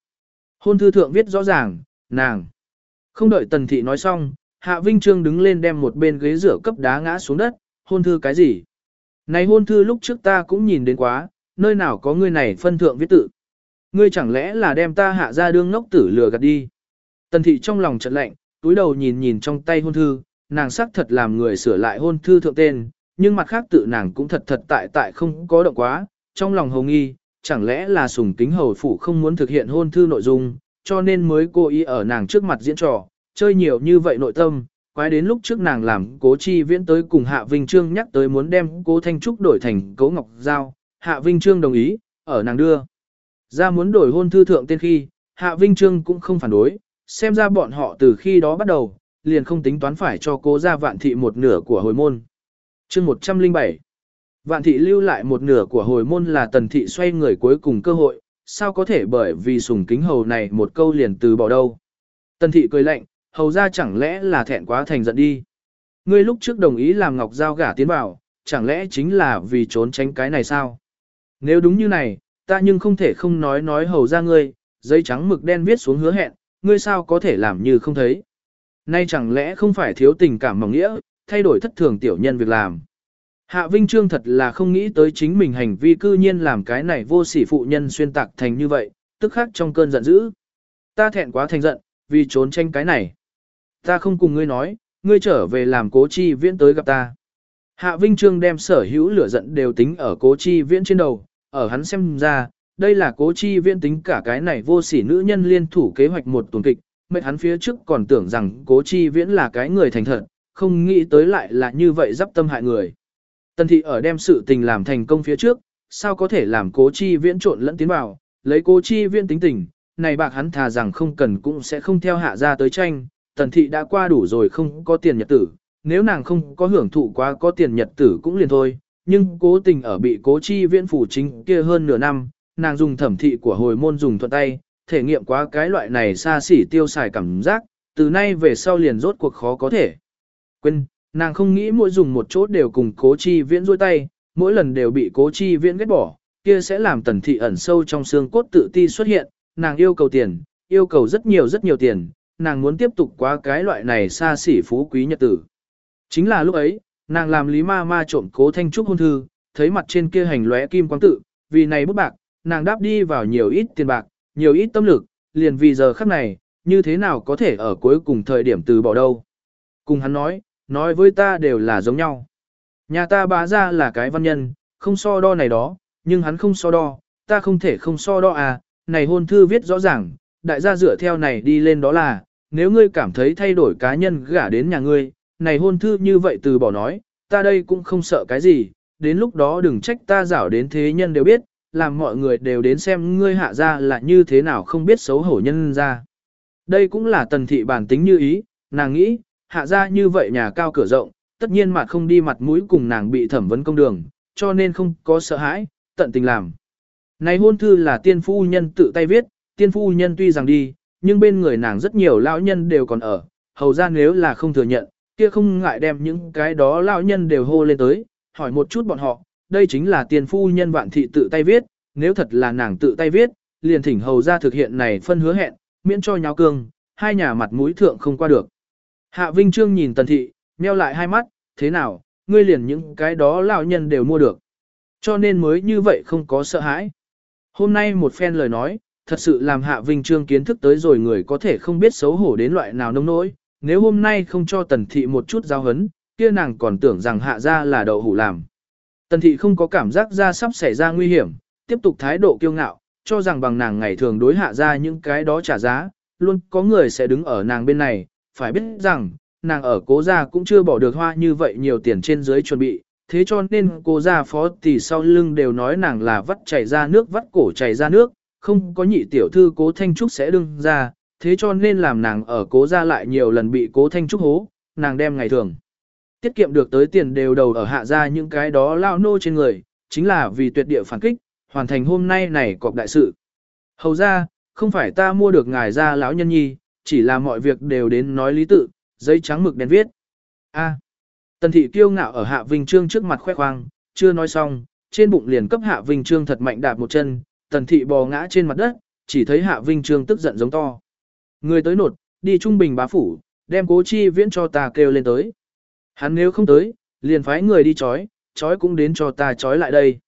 Hôn thư thượng viết rõ ràng, nàng. Không đợi tần thị nói xong, Hạ Vinh Trương đứng lên đem một bên ghế rửa cấp đá ngã xuống đất, hôn thư cái gì? Này hôn thư lúc trước ta cũng nhìn đến quá, nơi nào có ngươi này phân thượng viết tự. Ngươi chẳng lẽ là đem ta hạ ra đương ngốc tử lừa gạt đi. Tần thị trong lòng trận lạnh, túi đầu nhìn nhìn trong tay hôn thư, nàng sắc thật làm người sửa lại hôn thư thượng tên, nhưng mặt khác tự nàng cũng thật thật tại tại không có động quá, trong lòng hồng nghi, chẳng lẽ là sùng kính hầu phủ không muốn thực hiện hôn thư nội dung, cho nên mới cố ý ở nàng trước mặt diễn trò, chơi nhiều như vậy nội tâm, quái đến lúc trước nàng làm cố chi viễn tới cùng Hạ Vinh Trương nhắc tới muốn đem cố Thanh Trúc đổi thành cố Ngọc Giao, Hạ Vinh Trương đồng ý, ở nàng đưa. Ra muốn đổi hôn thư thượng tên khi, Hạ Vinh Trương cũng không phản đối, xem ra bọn họ từ khi đó bắt đầu, liền không tính toán phải cho cố gia vạn thị một nửa của hồi môn. chương 107 Vạn thị lưu lại một nửa của hồi môn là tần thị xoay người cuối cùng cơ hội, sao có thể bởi vì sùng kính hầu này một câu liền từ bỏ đâu. Tần thị cười lạnh, hầu ra chẳng lẽ là thẹn quá thành giận đi. Ngươi lúc trước đồng ý làm ngọc giao gả tiến vào, chẳng lẽ chính là vì trốn tránh cái này sao? Nếu đúng như này, ta nhưng không thể không nói nói hầu ra ngươi, giấy trắng mực đen viết xuống hứa hẹn, ngươi sao có thể làm như không thấy. Nay chẳng lẽ không phải thiếu tình cảm mỏng nghĩa, thay đổi thất thường tiểu nhân việc làm. Hạ Vinh Trương thật là không nghĩ tới chính mình hành vi cư nhiên làm cái này vô sỉ phụ nhân xuyên tạc thành như vậy, tức khắc trong cơn giận dữ. Ta thẹn quá thành giận, vì trốn tranh cái này. Ta không cùng ngươi nói, ngươi trở về làm cố chi viễn tới gặp ta. Hạ Vinh Trương đem sở hữu lửa giận đều tính ở cố chi viễn trên đầu, ở hắn xem ra, đây là cố chi viễn tính cả cái này vô sỉ nữ nhân liên thủ kế hoạch một tuần kịch, mệt hắn phía trước còn tưởng rằng cố chi viễn là cái người thành thật, không nghĩ tới lại là như vậy dắp tâm hại người. Tần thị ở đem sự tình làm thành công phía trước, sao có thể làm cố chi viễn trộn lẫn tiến vào, lấy cố chi viễn tính tình, này bạc hắn thà rằng không cần cũng sẽ không theo hạ ra tới tranh, tần thị đã qua đủ rồi không có tiền nhật tử, nếu nàng không có hưởng thụ quá có tiền nhật tử cũng liền thôi, nhưng cố tình ở bị cố chi viễn phủ chính kia hơn nửa năm, nàng dùng thẩm thị của hồi môn dùng thuận tay, thể nghiệm quá cái loại này xa xỉ tiêu xài cảm giác, từ nay về sau liền rốt cuộc khó có thể. Quên, nàng không nghĩ mỗi dùng một chỗ đều cùng cố chi viễn dôi tay, mỗi lần đều bị cố chi viễn ghét bỏ, kia sẽ làm tần thị ẩn sâu trong xương cốt tự ti xuất hiện, nàng yêu cầu tiền, yêu cầu rất nhiều rất nhiều tiền, nàng muốn tiếp tục qua cái loại này xa xỉ phú quý nhật tử. Chính là lúc ấy, nàng làm lý ma ma trộm cố thanh trúc hôn thư, thấy mặt trên kia hành lóe kim quang tự, vì này bút bạc, nàng đáp đi vào nhiều ít tiền bạc, nhiều ít tâm lực, liền vì giờ khắc này, như thế nào có thể ở cuối cùng thời điểm từ bỏ đâu. Cùng hắn nói, nói với ta đều là giống nhau. Nhà ta bá ra là cái văn nhân, không so đo này đó, nhưng hắn không so đo, ta không thể không so đo à, này hôn thư viết rõ ràng, đại gia dựa theo này đi lên đó là, nếu ngươi cảm thấy thay đổi cá nhân gả đến nhà ngươi, này hôn thư như vậy từ bỏ nói, ta đây cũng không sợ cái gì, đến lúc đó đừng trách ta rảo đến thế nhân đều biết, làm mọi người đều đến xem ngươi hạ ra là như thế nào không biết xấu hổ nhân ra. Đây cũng là tần thị bản tính như ý, nàng nghĩ, hạ ra như vậy nhà cao cửa rộng, tất nhiên mà không đi mặt mũi cùng nàng bị thẩm vấn công đường, cho nên không có sợ hãi, tận tình làm. Này hôn thư là tiên phu nhân tự tay viết, tiên phu nhân tuy rằng đi, nhưng bên người nàng rất nhiều lão nhân đều còn ở, hầu ra nếu là không thừa nhận, kia không ngại đem những cái đó lão nhân đều hô lên tới, hỏi một chút bọn họ, đây chính là tiên phu nhân vạn thị tự tay viết, nếu thật là nàng tự tay viết, liền thỉnh hầu ra thực hiện này phân hứa hẹn, miễn cho nháo cương, hai nhà mặt mũi thượng không qua được. Hạ Vinh Trương nhìn Tần Thị, meo lại hai mắt, thế nào, ngươi liền những cái đó lão nhân đều mua được. Cho nên mới như vậy không có sợ hãi. Hôm nay một phen lời nói, thật sự làm Hạ Vinh Trương kiến thức tới rồi người có thể không biết xấu hổ đến loại nào nông nỗi. Nếu hôm nay không cho Tần Thị một chút giao hấn, kia nàng còn tưởng rằng Hạ ra là đậu hủ làm. Tần Thị không có cảm giác ra sắp xảy ra nguy hiểm, tiếp tục thái độ kiêu ngạo, cho rằng bằng nàng ngày thường đối hạ ra những cái đó trả giá, luôn có người sẽ đứng ở nàng bên này, phải biết rằng, nàng ở cố gia cũng chưa bỏ được hoa như vậy nhiều tiền trên dưới chuẩn bị, thế cho nên cố gia phó tỷ sau lưng đều nói nàng là vắt chảy ra nước vắt cổ chảy ra nước, không có nhị tiểu thư cố thanh trúc sẽ đương ra, thế cho nên làm nàng ở cố gia lại nhiều lần bị cố thanh trúc hố, nàng đem ngày thường. Tiết kiệm được tới tiền đều đầu ở hạ gia những cái đó lao nô trên người, chính là vì tuyệt địa phản kích, hoàn thành hôm nay này cọp đại sự. Hầu ra, không phải ta mua được ngài ra lão nhân nhi, chỉ là mọi việc đều đến nói lý tự, giấy trắng mực đen viết. A. Tần thị kiêu ngạo ở Hạ Vinh Trương trước mặt khoe khoang, chưa nói xong, trên bụng liền cấp Hạ Vinh Trương thật mạnh đạp một chân, tần thị bò ngã trên mặt đất, chỉ thấy Hạ Vinh Trương tức giận giống to. Người tới nột, đi trung bình bá phủ, đem cố chi viễn cho ta kêu lên tới. Hắn nếu không tới, liền phái người đi chói, chói cũng đến cho ta chói lại đây.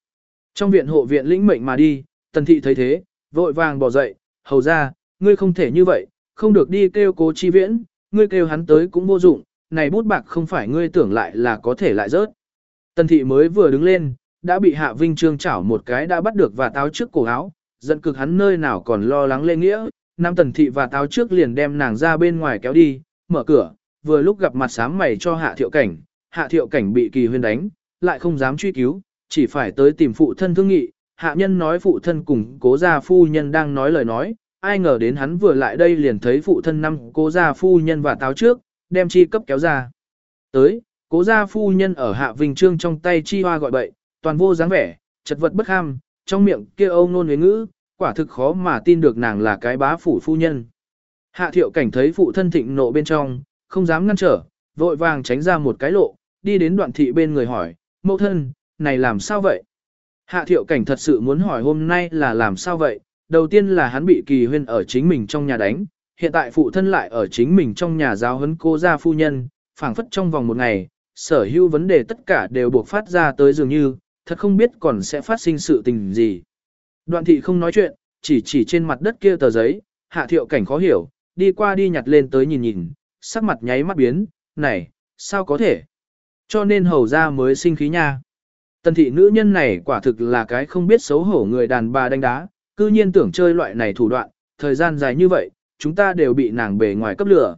Trong viện hộ viện lĩnh mệnh mà đi, tần thị thấy thế, vội vàng bỏ dậy, hầu ra, ngươi không thể như vậy, không được đi kêu cố chi viễn, ngươi kêu hắn tới cũng vô dụng, này bút bạc không phải ngươi tưởng lại là có thể lại rớt. Tần thị mới vừa đứng lên, đã bị hạ vinh trương chảo một cái đã bắt được và táo trước cổ áo, giận cực hắn nơi nào còn lo lắng lên nghĩa, nam tần thị và táo trước liền đem nàng ra bên ngoài kéo đi, mở cửa, vừa lúc gặp mặt sám mày cho hạ thiệu cảnh, hạ thiệu cảnh bị kỳ huyên đánh, lại không dám truy cứu, chỉ phải tới tìm phụ thân thương nghị, hạ nhân nói phụ thân cùng cố gia phu nhân đang nói lời nói, ai ngờ đến hắn vừa lại đây liền thấy phụ thân năm cố gia phu nhân và táo trước, đem chi cấp kéo ra. Tới, cố gia phu nhân ở hạ vinh trương trong tay chi hoa gọi bậy, toàn vô dáng vẻ, chật vật bất ham, trong miệng kia ông nôn với ngữ, quả thực khó mà tin được nàng là cái bá phủ phu nhân. Hạ thiệu cảnh thấy phụ thân thịnh nộ bên trong, không dám ngăn trở, vội vàng tránh ra một cái lộ, đi đến đoạn thị bên người hỏi, mẫu thân, này làm sao vậy? Hạ thiệu cảnh thật sự muốn hỏi hôm nay là làm sao vậy, đầu tiên là hắn bị kỳ huyên ở chính mình trong nhà đánh, hiện tại phụ thân lại ở chính mình trong nhà giáo huấn cô gia phu nhân, phảng phất trong vòng một ngày, sở hữu vấn đề tất cả đều buộc phát ra tới dường như, thật không biết còn sẽ phát sinh sự tình gì. Đoạn thị không nói chuyện, chỉ chỉ trên mặt đất kia tờ giấy, hạ thiệu cảnh khó hiểu, đi qua đi nhặt lên tới nhìn nhìn, sắc mặt nháy mắt biến, này, sao có thể? Cho nên hầu ra mới sinh khí nha. Tần thị nữ nhân này quả thực là cái không biết xấu hổ người đàn bà đánh đá, cư nhiên tưởng chơi loại này thủ đoạn, thời gian dài như vậy, chúng ta đều bị nàng bề ngoài cấp lửa.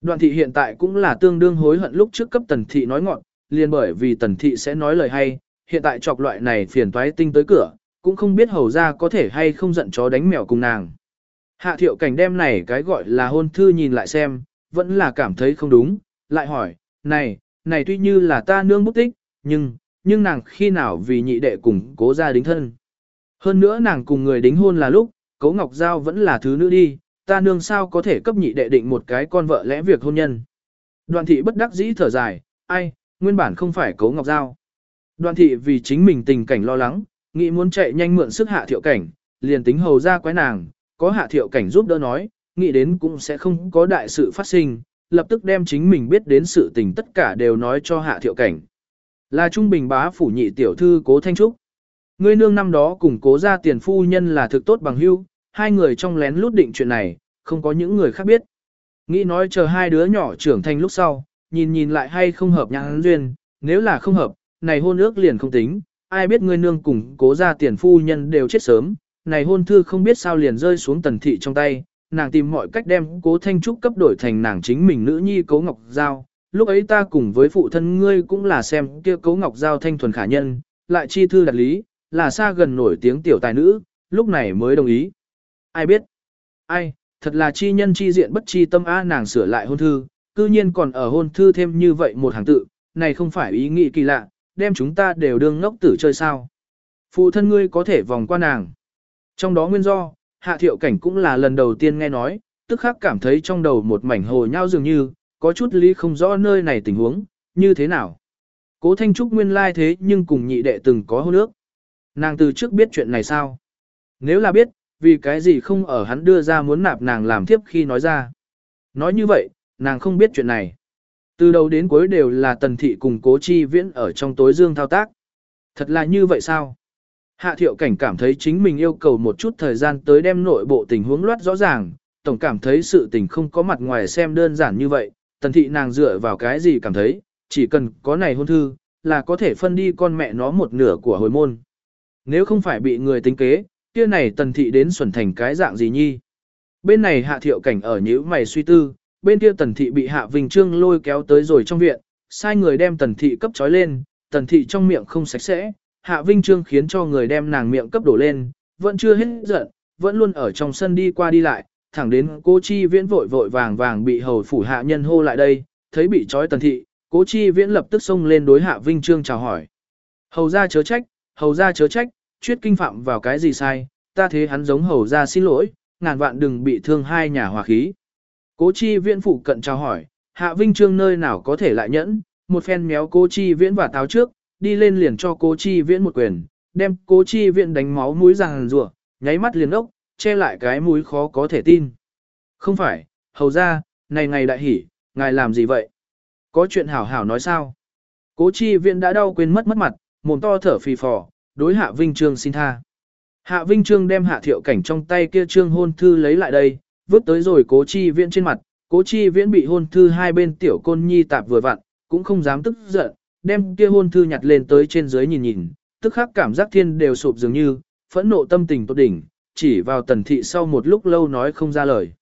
Đoạn thị hiện tại cũng là tương đương hối hận lúc trước cấp tần thị nói ngọn, liền bởi vì tần thị sẽ nói lời hay, hiện tại chọc loại này phiền toái tinh tới cửa, cũng không biết hầu ra có thể hay không giận chó đánh mèo cùng nàng. Hạ thiệu cảnh đem này cái gọi là hôn thư nhìn lại xem, vẫn là cảm thấy không đúng, lại hỏi, này, này tuy như là ta nương bút tích, nhưng, nhưng nàng khi nào vì nhị đệ cùng cố ra đính thân. Hơn nữa nàng cùng người đính hôn là lúc, cố ngọc giao vẫn là thứ nữ đi, ta nương sao có thể cấp nhị đệ định một cái con vợ lẽ việc hôn nhân. Đoàn thị bất đắc dĩ thở dài, ai, nguyên bản không phải cố ngọc giao. Đoàn thị vì chính mình tình cảnh lo lắng, nghĩ muốn chạy nhanh mượn sức hạ thiệu cảnh, liền tính hầu ra quái nàng, có hạ thiệu cảnh giúp đỡ nói, nghĩ đến cũng sẽ không có đại sự phát sinh, lập tức đem chính mình biết đến sự tình tất cả đều nói cho hạ thiệu cảnh. Là trung bình bá phủ nhị tiểu thư cố thanh trúc. Ngươi nương năm đó cùng cố ra tiền phu nhân là thực tốt bằng hưu, hai người trong lén lút định chuyện này, không có những người khác biết. Nghĩ nói chờ hai đứa nhỏ trưởng thành lúc sau, nhìn nhìn lại hay không hợp nhãn duyên, nếu là không hợp, này hôn ước liền không tính, ai biết ngươi nương cùng cố ra tiền phu nhân đều chết sớm, này hôn thư không biết sao liền rơi xuống tần thị trong tay, nàng tìm mọi cách đem cố thanh trúc cấp đổi thành nàng chính mình nữ nhi cố ngọc giao. Lúc ấy ta cùng với phụ thân ngươi cũng là xem kia cố ngọc giao thanh thuần khả nhân, lại chi thư đặt lý, là xa gần nổi tiếng tiểu tài nữ, lúc này mới đồng ý. Ai biết? Ai, thật là chi nhân chi diện bất chi tâm a nàng sửa lại hôn thư, cư nhiên còn ở hôn thư thêm như vậy một hàng tự, này không phải ý nghĩ kỳ lạ, đem chúng ta đều đương ngốc tử chơi sao. Phụ thân ngươi có thể vòng qua nàng. Trong đó nguyên do, hạ thiệu cảnh cũng là lần đầu tiên nghe nói, tức khắc cảm thấy trong đầu một mảnh hồ nhau dường như, có chút lý không rõ nơi này tình huống, như thế nào. Cố Thanh Trúc nguyên lai thế nhưng cùng nhị đệ từng có hôn ước. Nàng từ trước biết chuyện này sao? Nếu là biết, vì cái gì không ở hắn đưa ra muốn nạp nàng làm tiếp khi nói ra. Nói như vậy, nàng không biết chuyện này. Từ đầu đến cuối đều là tần thị cùng cố chi viễn ở trong tối dương thao tác. Thật là như vậy sao? Hạ thiệu cảnh cảm thấy chính mình yêu cầu một chút thời gian tới đem nội bộ tình huống loát rõ ràng, tổng cảm thấy sự tình không có mặt ngoài xem đơn giản như vậy, tần thị nàng dựa vào cái gì cảm thấy, chỉ cần có này hôn thư, là có thể phân đi con mẹ nó một nửa của hồi môn. Nếu không phải bị người tính kế, kia này tần thị đến xuẩn thành cái dạng gì nhi. Bên này hạ thiệu cảnh ở nhữ mày suy tư, bên kia tần thị bị hạ vinh trương lôi kéo tới rồi trong viện, sai người đem tần thị cấp trói lên, tần thị trong miệng không sạch sẽ, hạ vinh trương khiến cho người đem nàng miệng cấp đổ lên, vẫn chưa hết giận, vẫn luôn ở trong sân đi qua đi lại, thẳng đến cố chi viễn vội vội vàng vàng bị hầu phủ hạ nhân hô lại đây, thấy bị trói tần thị, cố chi viễn lập tức xông lên đối hạ vinh trương chào hỏi. Hầu ra chớ trách, hầu ra chớ trách, chuyết kinh phạm vào cái gì sai, ta thế hắn giống hầu ra xin lỗi, ngàn vạn đừng bị thương hai nhà hòa khí. Cố chi viễn phụ cận chào hỏi, hạ vinh trương nơi nào có thể lại nhẫn, một phen méo cố chi viễn và táo trước, đi lên liền cho cố chi viễn một quyền, đem cố chi viễn đánh máu mũi ràng rùa, nháy mắt liền ốc, che lại cái mũi khó có thể tin. Không phải, hầu ra, này ngày đại hỉ, ngài làm gì vậy? Có chuyện hảo hảo nói sao? Cố chi viễn đã đau quên mất mất mặt, mồm to thở phì phò, đối hạ vinh trương xin tha. Hạ vinh trương đem hạ thiệu cảnh trong tay kia trương hôn thư lấy lại đây, vứt tới rồi cố chi viễn trên mặt, cố chi viễn bị hôn thư hai bên tiểu côn nhi tạp vừa vặn, cũng không dám tức giận, đem kia hôn thư nhặt lên tới trên dưới nhìn nhìn, tức khắc cảm giác thiên đều sụp dường như, phẫn nộ tâm tình tốt đỉnh, chỉ vào tần thị sau một lúc lâu nói không ra lời.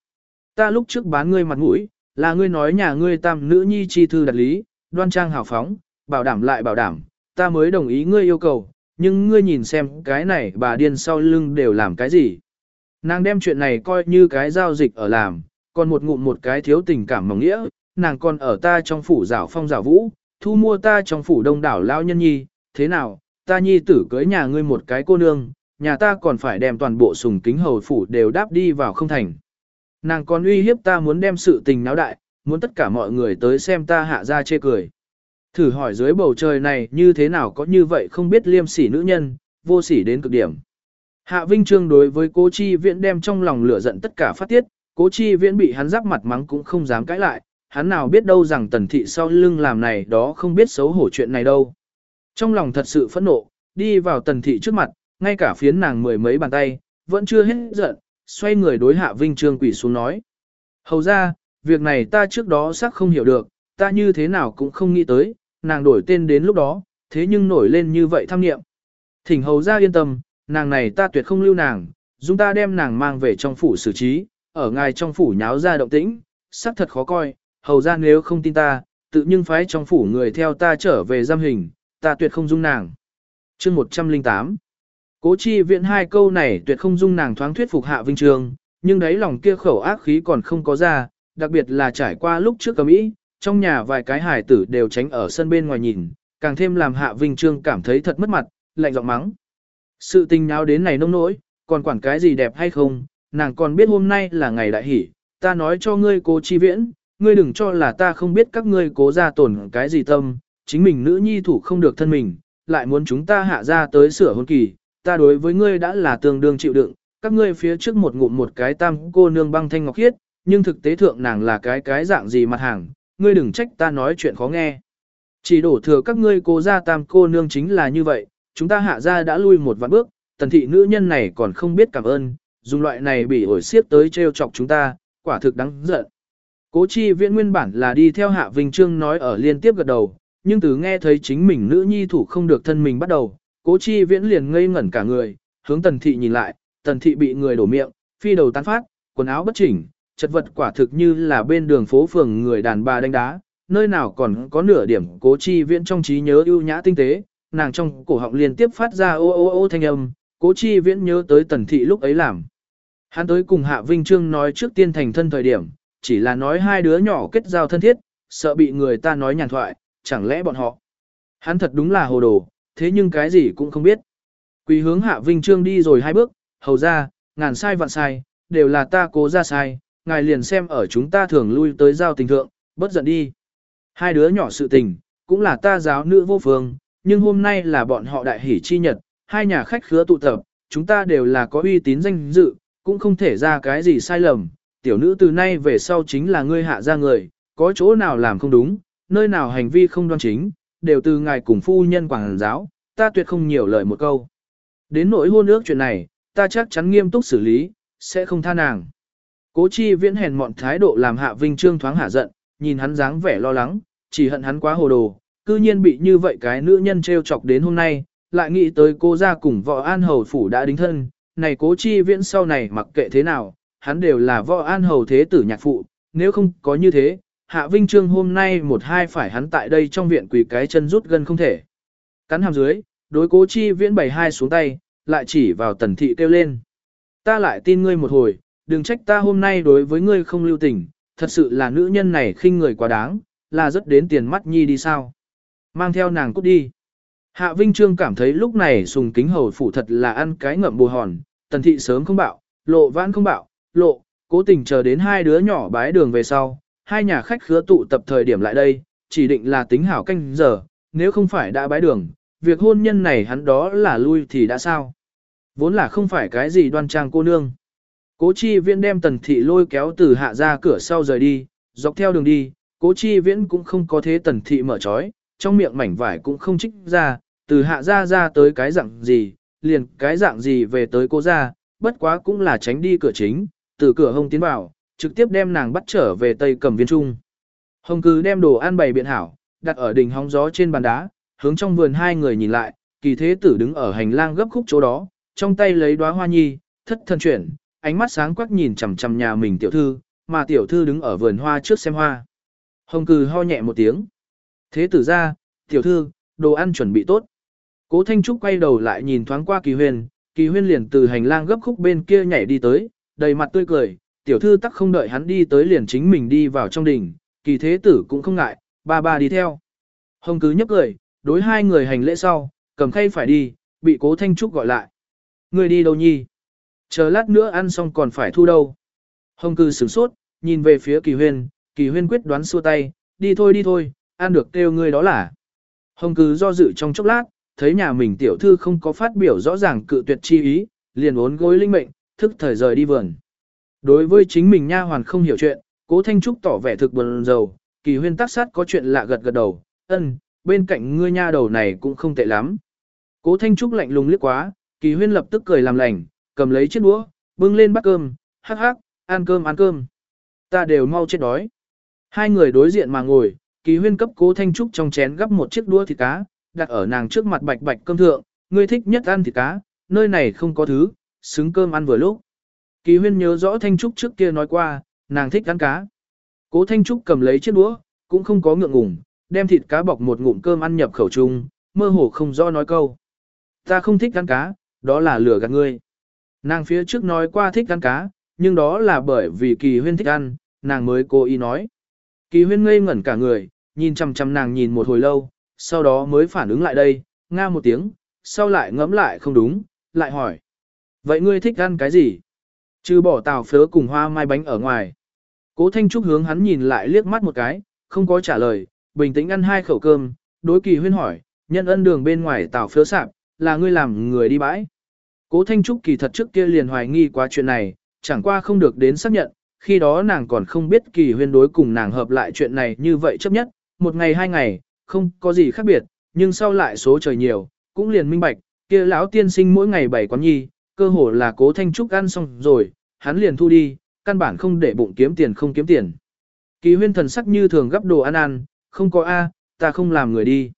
Ta lúc trước bán ngươi mặt mũi, là ngươi nói nhà ngươi tam nữ nhi chi thư đặt lý, đoan trang hào phóng, bảo đảm lại bảo đảm, ta mới đồng ý ngươi yêu cầu, nhưng ngươi nhìn xem cái này bà điên sau lưng đều làm cái gì. Nàng đem chuyện này coi như cái giao dịch ở làm, còn một ngụm một cái thiếu tình cảm mỏng nghĩa, nàng còn ở ta trong phủ rảo phong rảo vũ, thu mua ta trong phủ đông đảo lao nhân nhi, thế nào, ta nhi tử cưới nhà ngươi một cái cô nương, nhà ta còn phải đem toàn bộ sùng kính hầu phủ đều đáp đi vào không thành. Nàng còn uy hiếp ta muốn đem sự tình náo đại, muốn tất cả mọi người tới xem ta hạ ra chê cười. Thử hỏi dưới bầu trời này như thế nào có như vậy không biết liêm sỉ nữ nhân, vô sỉ đến cực điểm. Hạ Vinh Trương đối với cố chi viễn đem trong lòng lửa giận tất cả phát tiết, cố chi viễn bị hắn giáp mặt mắng cũng không dám cãi lại, hắn nào biết đâu rằng tần thị sau lưng làm này đó không biết xấu hổ chuyện này đâu. Trong lòng thật sự phẫn nộ, đi vào tần thị trước mặt, ngay cả phiến nàng mười mấy bàn tay, vẫn chưa hết giận, xoay người đối hạ Vinh Trương quỷ xuống nói. Hầu ra, việc này ta trước đó xác không hiểu được, ta như thế nào cũng không nghĩ tới, nàng đổi tên đến lúc đó, thế nhưng nổi lên như vậy tham nghiệm. Thỉnh hầu ra yên tâm, nàng này ta tuyệt không lưu nàng, chúng ta đem nàng mang về trong phủ xử trí, ở ngài trong phủ nháo ra động tĩnh, sắc thật khó coi, hầu ra nếu không tin ta, tự nhưng phái trong phủ người theo ta trở về giam hình, ta tuyệt không dung nàng. chương 108 Cố chi viện hai câu này tuyệt không dung nàng thoáng thuyết phục hạ vinh trường, nhưng đấy lòng kia khẩu ác khí còn không có ra, đặc biệt là trải qua lúc trước cầm ý, trong nhà vài cái hải tử đều tránh ở sân bên ngoài nhìn, càng thêm làm hạ vinh trương cảm thấy thật mất mặt, lạnh giọng mắng. Sự tình nháo đến này nông nỗi, còn quản cái gì đẹp hay không, nàng còn biết hôm nay là ngày đại hỷ, ta nói cho ngươi cố chi viễn, ngươi đừng cho là ta không biết các ngươi cố ra tổn cái gì tâm, chính mình nữ nhi thủ không được thân mình, lại muốn chúng ta hạ ra tới sửa hôn kỳ, ta đối với ngươi đã là tương đương chịu đựng, các ngươi phía trước một ngụm một cái tam cô nương băng thanh ngọc khiết, nhưng thực tế thượng nàng là cái cái dạng gì mặt hàng, ngươi đừng trách ta nói chuyện khó nghe. Chỉ đổ thừa các ngươi cố ra tam cô nương chính là như vậy, chúng ta hạ ra đã lui một vạn bước, tần thị nữ nhân này còn không biết cảm ơn, dùng loại này bị ổi xiết tới trêu chọc chúng ta, quả thực đáng giận. Cố chi viễn nguyên bản là đi theo hạ Vinh Trương nói ở liên tiếp gật đầu, nhưng từ nghe thấy chính mình nữ nhi thủ không được thân mình bắt đầu, cố chi viễn liền ngây ngẩn cả người, hướng tần thị nhìn lại, tần thị bị người đổ miệng, phi đầu tán phát, quần áo bất chỉnh, chật vật quả thực như là bên đường phố phường người đàn bà đánh đá, nơi nào còn có nửa điểm cố chi viễn trong trí nhớ ưu nhã tinh tế, nàng trong cổ họng liên tiếp phát ra ô ô ô thanh âm, cố chi viễn nhớ tới tần thị lúc ấy làm. Hắn tới cùng Hạ Vinh Trương nói trước tiên thành thân thời điểm, chỉ là nói hai đứa nhỏ kết giao thân thiết, sợ bị người ta nói nhàn thoại, chẳng lẽ bọn họ. Hắn thật đúng là hồ đồ, thế nhưng cái gì cũng không biết. Quỳ hướng Hạ Vinh Trương đi rồi hai bước, hầu ra, ngàn sai vạn sai, đều là ta cố ra sai, ngài liền xem ở chúng ta thường lui tới giao tình thượng, bất giận đi. Hai đứa nhỏ sự tình, cũng là ta giáo nữ vô phương, nhưng hôm nay là bọn họ đại hỷ chi nhật, hai nhà khách khứa tụ tập, chúng ta đều là có uy tín danh dự, cũng không thể ra cái gì sai lầm. Tiểu nữ từ nay về sau chính là ngươi hạ ra người, có chỗ nào làm không đúng, nơi nào hành vi không đoan chính, đều từ ngài cùng phu nhân quảng giáo, ta tuyệt không nhiều lời một câu. Đến nỗi hôn ước chuyện này, ta chắc chắn nghiêm túc xử lý, sẽ không tha nàng. Cố chi viễn hèn mọn thái độ làm hạ vinh trương thoáng hạ giận, nhìn hắn dáng vẻ lo lắng, chỉ hận hắn quá hồ đồ, cư nhiên bị như vậy cái nữ nhân trêu chọc đến hôm nay, lại nghĩ tới cô ra cùng vợ an hầu phủ đã đính thân, này cố chi viễn sau này mặc kệ thế nào, hắn đều là vợ an hầu thế tử nhạc phụ, nếu không có như thế, hạ vinh trương hôm nay một hai phải hắn tại đây trong viện quỳ cái chân rút gần không thể. Cắn hàm dưới, đối cố chi viễn bày hai xuống tay, lại chỉ vào tần thị kêu lên. Ta lại tin ngươi một hồi, đừng trách ta hôm nay đối với ngươi không lưu tình, thật sự là nữ nhân này khinh người quá đáng, là rất đến tiền mắt nhi đi sao. Mang theo nàng cút đi. Hạ Vinh Trương cảm thấy lúc này sùng kính hầu phủ thật là ăn cái ngậm bù hòn, tần thị sớm không bạo, lộ vãn không bạo, lộ, cố tình chờ đến hai đứa nhỏ bái đường về sau, hai nhà khách khứa tụ tập thời điểm lại đây, chỉ định là tính hảo canh giờ, nếu không phải đã bái đường, việc hôn nhân này hắn đó là lui thì đã sao. Vốn là không phải cái gì đoan trang cô nương. Cố chi viễn đem tần thị lôi kéo từ hạ ra cửa sau rời đi, dọc theo đường đi, cố chi viễn cũng không có thế tần thị mở trói, trong miệng mảnh vải cũng không trích ra, từ hạ ra ra tới cái dạng gì, liền cái dạng gì về tới cố ra, bất quá cũng là tránh đi cửa chính, từ cửa hông tiến vào, trực tiếp đem nàng bắt trở về tây cầm viên trung. Hồng cứ đem đồ ăn bày biện hảo, đặt ở đỉnh hóng gió trên bàn đá, hướng trong vườn hai người nhìn lại, kỳ thế tử đứng ở hành lang gấp khúc chỗ đó, trong tay lấy đóa hoa nhi, thất thân chuyển, ánh mắt sáng quắc nhìn chằm chằm nhà mình tiểu thư, mà tiểu thư đứng ở vườn hoa trước xem hoa. Hồng cừ ho nhẹ một tiếng. Thế tử ra, tiểu thư, đồ ăn chuẩn bị tốt. Cố Thanh Trúc quay đầu lại nhìn thoáng qua kỳ huyền, kỳ huyên liền từ hành lang gấp khúc bên kia nhảy đi tới, đầy mặt tươi cười, tiểu thư tắc không đợi hắn đi tới liền chính mình đi vào trong đình, kỳ thế tử cũng không ngại, ba ba đi theo. Hồng cứ nhấp cười, đối hai người hành lễ sau, cầm khay phải đi, bị cố Thanh Trúc gọi lại. Người đi đâu nhi? Chờ lát nữa ăn xong còn phải thu đâu. Hồng cư sửng sốt, nhìn về phía kỳ huyên, kỳ huyên quyết đoán xua tay, đi thôi đi thôi, ăn được kêu ngươi đó là. Hồng cư do dự trong chốc lát, thấy nhà mình tiểu thư không có phát biểu rõ ràng cự tuyệt chi ý, liền uốn gối linh mệnh, thức thời rời đi vườn. Đối với chính mình nha hoàn không hiểu chuyện, cố Thanh Trúc tỏ vẻ thực buồn rầu, kỳ huyên tác sát có chuyện lạ gật gật đầu, ân, bên cạnh ngươi nha đầu này cũng không tệ lắm. Cố Thanh Trúc lạnh lùng liếc quá, kỳ huyên lập tức cười làm lành, cầm lấy chiếc đũa, bưng lên bát cơm, hắc hắc, ăn cơm ăn cơm. Ta đều mau chết đói. Hai người đối diện mà ngồi, kỳ huyên cấp cố Thanh Trúc trong chén gắp một chiếc đũa thịt cá, đặt ở nàng trước mặt bạch bạch cơm thượng, ngươi thích nhất ăn thịt cá, nơi này không có thứ, xứng cơm ăn vừa lúc. Kỳ huyên nhớ rõ Thanh Trúc trước kia nói qua, nàng thích ăn cá. Cố Thanh Trúc cầm lấy chiếc đũa, cũng không có ngượng ngùng, đem thịt cá bọc một ngụm cơm ăn nhập khẩu trung, mơ hồ không rõ nói câu. Ta không thích ăn cá, đó là lừa gạt ngươi. Nàng phía trước nói qua thích ăn cá, nhưng đó là bởi vì kỳ huyên thích ăn, nàng mới cố ý nói. Kỳ huyên ngây ngẩn cả người, nhìn chằm chằm nàng nhìn một hồi lâu, sau đó mới phản ứng lại đây, nga một tiếng, sau lại ngẫm lại không đúng, lại hỏi. Vậy ngươi thích ăn cái gì? Chứ bỏ tàu phớ cùng hoa mai bánh ở ngoài. Cố Thanh Trúc hướng hắn nhìn lại liếc mắt một cái, không có trả lời, bình tĩnh ăn hai khẩu cơm, đối kỳ huyên hỏi, nhân ân đường bên ngoài tàu phớ sạp, là ngươi làm người đi bãi. Cố Thanh Trúc kỳ thật trước kia liền hoài nghi qua chuyện này, chẳng qua không được đến xác nhận, khi đó nàng còn không biết kỳ huyên đối cùng nàng hợp lại chuyện này như vậy chấp nhất, một ngày hai ngày, không có gì khác biệt, nhưng sau lại số trời nhiều, cũng liền minh bạch, kia lão tiên sinh mỗi ngày bảy quán nhi, cơ hồ là cố thanh trúc ăn xong rồi, hắn liền thu đi, căn bản không để bụng kiếm tiền không kiếm tiền. Kỳ huyên thần sắc như thường gấp đồ ăn ăn, không có A, ta không làm người đi.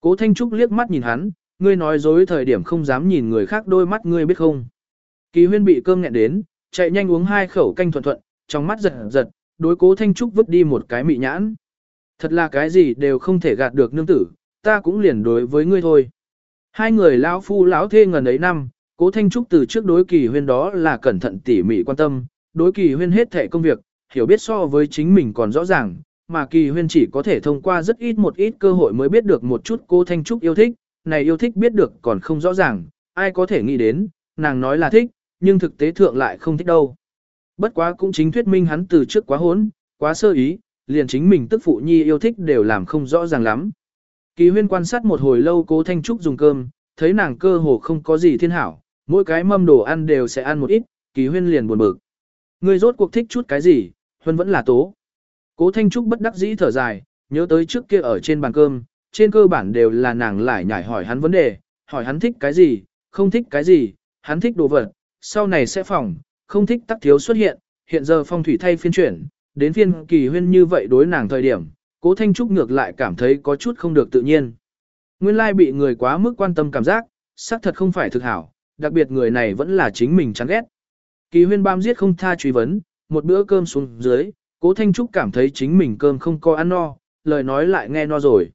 Cố thanh trúc liếc mắt nhìn hắn, ngươi nói dối thời điểm không dám nhìn người khác đôi mắt ngươi biết không. Kỳ huyên bị cơm nghẹn đến, chạy nhanh uống hai khẩu canh thuận thuận, trong mắt giật giật, đối cố thanh trúc vứt đi một cái mị nhãn. Thật là cái gì đều không thể gạt được nương tử, ta cũng liền đối với ngươi thôi. Hai người lão phu lão thê ngần ấy năm, cố thanh trúc từ trước đối kỳ huyên đó là cẩn thận tỉ mỉ quan tâm, đối kỳ huyên hết thể công việc, hiểu biết so với chính mình còn rõ ràng, mà kỳ huyên chỉ có thể thông qua rất ít một ít cơ hội mới biết được một chút cô thanh trúc yêu thích, này yêu thích biết được còn không rõ ràng, ai có thể nghĩ đến, nàng nói là thích, nhưng thực tế thượng lại không thích đâu. Bất quá cũng chính thuyết minh hắn từ trước quá hốn, quá sơ ý, liền chính mình tức phụ nhi yêu thích đều làm không rõ ràng lắm. Kỳ huyên quan sát một hồi lâu cố Thanh Trúc dùng cơm, thấy nàng cơ hồ không có gì thiên hảo, mỗi cái mâm đồ ăn đều sẽ ăn một ít, kỳ huyên liền buồn bực. Người rốt cuộc thích chút cái gì, huân vẫn là tố. Cố Thanh Trúc bất đắc dĩ thở dài, nhớ tới trước kia ở trên bàn cơm, trên cơ bản đều là nàng lại nhảy hỏi hắn vấn đề, hỏi hắn thích cái gì, không thích cái gì, hắn thích đồ vật, sau này sẽ phòng, không thích tắc thiếu xuất hiện, hiện giờ phong thủy thay phiên chuyển, đến phiên kỳ huyên như vậy đối nàng thời điểm, cố Thanh Trúc ngược lại cảm thấy có chút không được tự nhiên. Nguyên lai bị người quá mức quan tâm cảm giác, xác thật không phải thực hảo, đặc biệt người này vẫn là chính mình chán ghét. Kỳ huyên bam giết không tha truy vấn, một bữa cơm xuống dưới, cố Thanh Trúc cảm thấy chính mình cơm không có ăn no, lời nói lại nghe no rồi.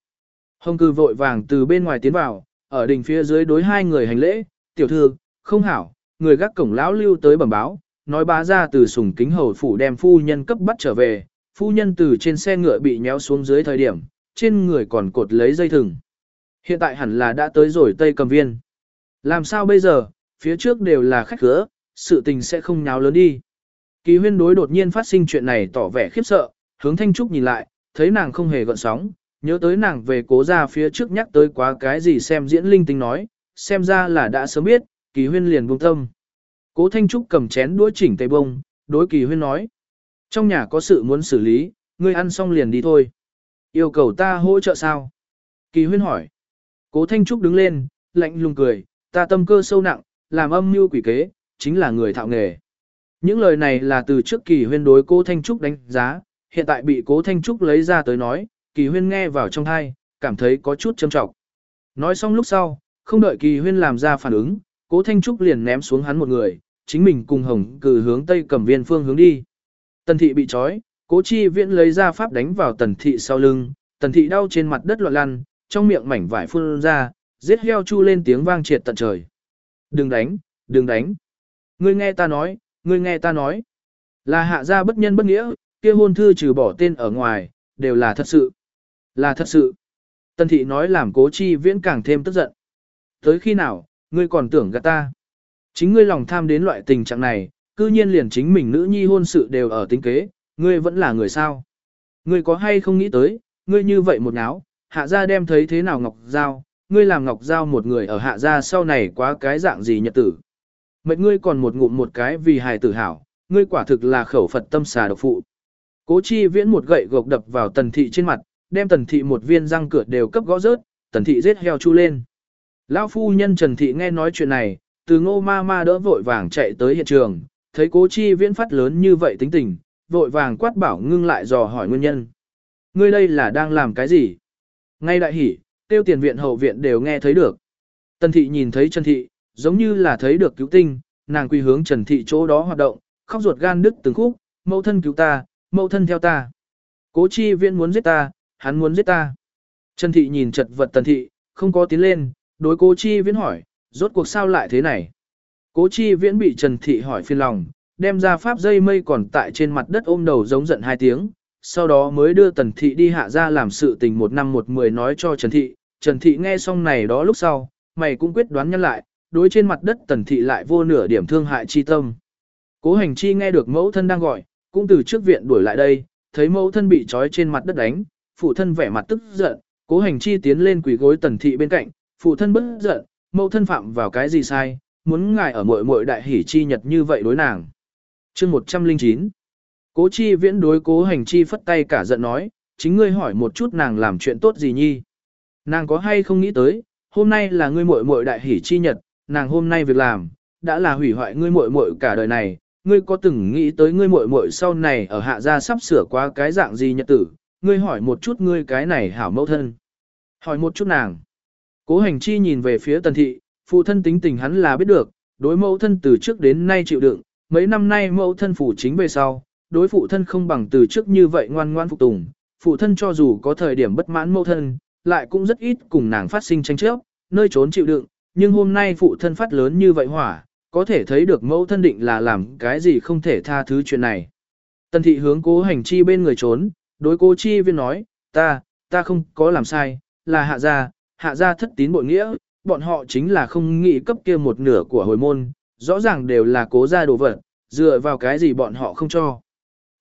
Hồng cư vội vàng từ bên ngoài tiến vào, ở đỉnh phía dưới đối hai người hành lễ, tiểu thư, không hảo, người gác cổng lão lưu tới bẩm báo, nói bá ra từ sùng kính hầu phủ đem phu nhân cấp bắt trở về, phu nhân từ trên xe ngựa bị nhéo xuống dưới thời điểm, trên người còn cột lấy dây thừng. Hiện tại hẳn là đã tới rồi Tây Cầm Viên. Làm sao bây giờ, phía trước đều là khách cửa, sự tình sẽ không nháo lớn đi. Kỳ huyên đối đột nhiên phát sinh chuyện này tỏ vẻ khiếp sợ, hướng Thanh Trúc nhìn lại, thấy nàng không hề gợn sóng, nhớ tới nàng về cố ra phía trước nhắc tới quá cái gì xem diễn linh tinh nói, xem ra là đã sớm biết, kỳ huyên liền buông tâm. Cố Thanh Trúc cầm chén đũa chỉnh tay bông, đối kỳ huyên nói. Trong nhà có sự muốn xử lý, ngươi ăn xong liền đi thôi. Yêu cầu ta hỗ trợ sao? Kỳ huyên hỏi. Cố Thanh Trúc đứng lên, lạnh lùng cười, ta tâm cơ sâu nặng, làm âm mưu quỷ kế, chính là người thạo nghề. Những lời này là từ trước kỳ huyên đối cố Thanh Trúc đánh giá, hiện tại bị cố Thanh Trúc lấy ra tới nói, kỳ huyên nghe vào trong thai, cảm thấy có chút châm trọng. Nói xong lúc sau, không đợi kỳ huyên làm ra phản ứng, cố Thanh Trúc liền ném xuống hắn một người, chính mình cùng hồng cử hướng tây cầm viên phương hướng đi. Tần thị bị trói, cố chi viễn lấy ra pháp đánh vào tần thị sau lưng, tần thị đau trên mặt đất loạn lăn, trong miệng mảnh vải phun ra, giết heo chu lên tiếng vang triệt tận trời. Đừng đánh, đừng đánh. Ngươi nghe ta nói, ngươi nghe ta nói. Là hạ gia bất nhân bất nghĩa, kia hôn thư trừ bỏ tên ở ngoài, đều là thật sự. Là thật sự. Tần thị nói làm cố chi viễn càng thêm tức giận. Tới khi nào, ngươi còn tưởng gạt ta. Chính ngươi lòng tham đến loại tình trạng này, cư nhiên liền chính mình nữ nhi hôn sự đều ở tính kế, ngươi vẫn là người sao. Ngươi có hay không nghĩ tới, ngươi như vậy một náo, hạ gia đem thấy thế nào ngọc giao, ngươi làm Ngọc Giao một người ở hạ gia sau này quá cái dạng gì nhật tử. Mệnh ngươi còn một ngụm một cái vì hài tử hảo, ngươi quả thực là khẩu Phật tâm xà độc phụ. Cố chi viễn một gậy gộc đập vào tần thị trên mặt, đem tần thị một viên răng cửa đều cấp gõ rớt, tần thị giết heo chu lên. Lão phu nhân Trần Thị nghe nói chuyện này, từ ngô ma ma đỡ vội vàng chạy tới hiện trường, thấy cố chi viễn phát lớn như vậy tính tình, vội vàng quát bảo ngưng lại dò hỏi nguyên nhân. Ngươi đây là đang làm cái gì? Ngay đại hỉ, tiêu tiền viện hậu viện đều nghe thấy được. Tần thị nhìn thấy Trần Thị, giống như là thấy được cứu tinh, nàng quy hướng Trần Thị chỗ đó hoạt động, khóc ruột gan đứt từng khúc, mẫu thân cứu ta, mẫu thân theo ta. Cố chi viễn muốn giết ta, hắn muốn giết ta. Trần Thị nhìn chật vật Tần Thị, không có tiến lên, đối cố chi viễn hỏi, rốt cuộc sao lại thế này? Cố chi viễn bị Trần Thị hỏi phiền lòng, đem ra pháp dây mây còn tại trên mặt đất ôm đầu giống giận hai tiếng, sau đó mới đưa Tần Thị đi hạ ra làm sự tình một năm một mười nói cho Trần Thị. Trần Thị nghe xong này đó lúc sau, mày cũng quyết đoán nhân lại, đối trên mặt đất Tần Thị lại vô nửa điểm thương hại chi tâm. Cố hành chi nghe được mẫu thân đang gọi, cũng từ trước viện đuổi lại đây, thấy mẫu thân bị trói trên mặt đất đánh, phụ thân vẻ mặt tức giận, cố hành chi tiến lên quỳ gối Tần Thị bên cạnh, phụ thân bất giận, mẫu thân phạm vào cái gì sai, muốn ngài ở muội muội đại hỷ chi nhật như vậy đối nàng. Chương 109 Cố chi viễn đối cố hành chi phất tay cả giận nói, chính ngươi hỏi một chút nàng làm chuyện tốt gì nhi. Nàng có hay không nghĩ tới, hôm nay là ngươi muội muội đại hỷ chi nhật, nàng hôm nay việc làm, đã là hủy hoại ngươi muội muội cả đời này, ngươi có từng nghĩ tới ngươi muội muội sau này ở hạ gia sắp sửa qua cái dạng gì nhật tử, ngươi hỏi một chút ngươi cái này hảo mẫu thân. Hỏi một chút nàng. Cố hành chi nhìn về phía tần thị, phụ thân tính tình hắn là biết được, đối mẫu thân từ trước đến nay chịu đựng, mấy năm nay mẫu thân phủ chính về sau, đối phụ thân không bằng từ trước như vậy ngoan ngoan phục tùng, phụ thân cho dù có thời điểm bất mãn mẫu thân, lại cũng rất ít cùng nàng phát sinh tranh chấp, nơi trốn chịu đựng, nhưng hôm nay phụ thân phát lớn như vậy hỏa, có thể thấy được mẫu thân định là làm cái gì không thể tha thứ chuyện này. Tần thị hướng cố hành chi bên người trốn, đối cố chi viên nói, ta, ta không có làm sai, là hạ gia, hạ gia thất tín bội nghĩa, bọn họ chính là không nghĩ cấp kia một nửa của hồi môn, rõ ràng đều là cố gia đồ vật, dựa vào cái gì bọn họ không cho.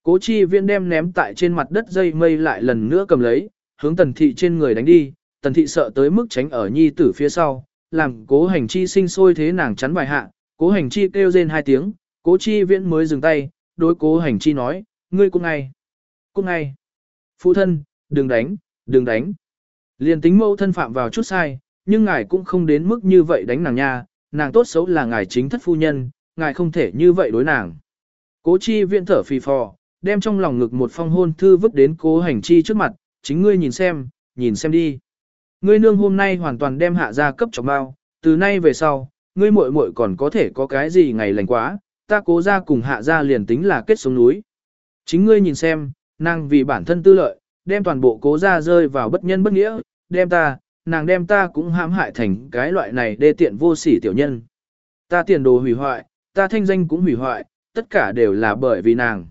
Cố chi viên đem ném tại trên mặt đất dây mây lại lần nữa cầm lấy, hướng tần thị trên người đánh đi, tần thị sợ tới mức tránh ở nhi tử phía sau, làm cố hành chi sinh sôi thế nàng chắn vài hạ, cố hành chi kêu rên hai tiếng, cố chi viễn mới dừng tay, đối cố hành chi nói, ngươi cũng ngay, cũng ngay. Phụ thân, đừng đánh, đừng đánh. Liền tính mẫu thân phạm vào chút sai, nhưng ngài cũng không đến mức như vậy đánh nàng nha, nàng tốt xấu là ngài chính thất phu nhân, ngài không thể như vậy đối nàng. Cố chi viện thở phì phò, đem trong lòng ngực một phong hôn thư vứt đến cố hành chi trước mặt, chính ngươi nhìn xem, nhìn xem đi. Ngươi nương hôm nay hoàn toàn đem hạ ra cấp trọng bao, từ nay về sau, ngươi muội muội còn có thể có cái gì ngày lành quá, ta cố ra cùng hạ ra liền tính là kết sống núi. Chính ngươi nhìn xem, nàng vì bản thân tư lợi, đem toàn bộ cố ra rơi vào bất nhân bất nghĩa, đem ta, nàng đem ta cũng hãm hại thành cái loại này đê tiện vô sỉ tiểu nhân. Ta tiền đồ hủy hoại, ta thanh danh cũng hủy hoại, tất cả đều là bởi vì nàng.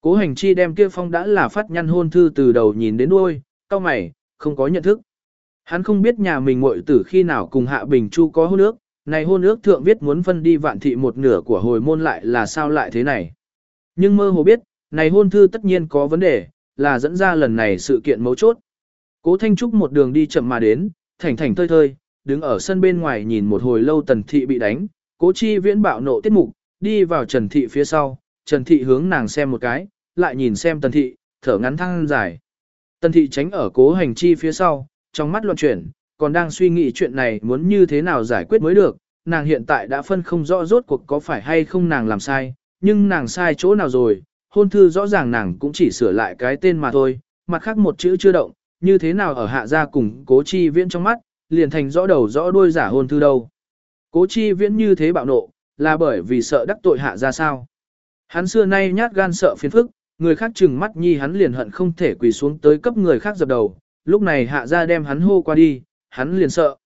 Cố hành chi đem kia phong đã là phát nhăn hôn thư từ đầu nhìn đến đuôi, cao mày, không có nhận thức. Hắn không biết nhà mình muội tử khi nào cùng Hạ Bình Chu có hôn ước, này hôn ước thượng viết muốn phân đi vạn thị một nửa của hồi môn lại là sao lại thế này. Nhưng mơ hồ biết, này hôn thư tất nhiên có vấn đề, là dẫn ra lần này sự kiện mấu chốt. Cố Thanh Trúc một đường đi chậm mà đến, thảnh thảnh thơi thơi, đứng ở sân bên ngoài nhìn một hồi lâu Tần Thị bị đánh, Cố Chi Viễn bạo nộ tiết mục, đi vào Trần Thị phía sau, Trần Thị hướng nàng xem một cái, lại nhìn xem Tần Thị, thở ngắn thăng dài. Tần Thị tránh ở Cố Hành Chi phía sau, trong mắt loạn chuyển, còn đang suy nghĩ chuyện này muốn như thế nào giải quyết mới được, nàng hiện tại đã phân không rõ rốt cuộc có phải hay không nàng làm sai, nhưng nàng sai chỗ nào rồi, hôn thư rõ ràng nàng cũng chỉ sửa lại cái tên mà thôi, mặt khác một chữ chưa động, như thế nào ở hạ gia cùng cố chi viễn trong mắt, liền thành rõ đầu rõ đuôi giả hôn thư đâu. Cố chi viễn như thế bạo nộ, là bởi vì sợ đắc tội hạ gia sao. Hắn xưa nay nhát gan sợ phiền phức, người khác chừng mắt nhi hắn liền hận không thể quỳ xuống tới cấp người khác dập đầu, lúc này hạ gia đem hắn hô qua đi, hắn liền sợ.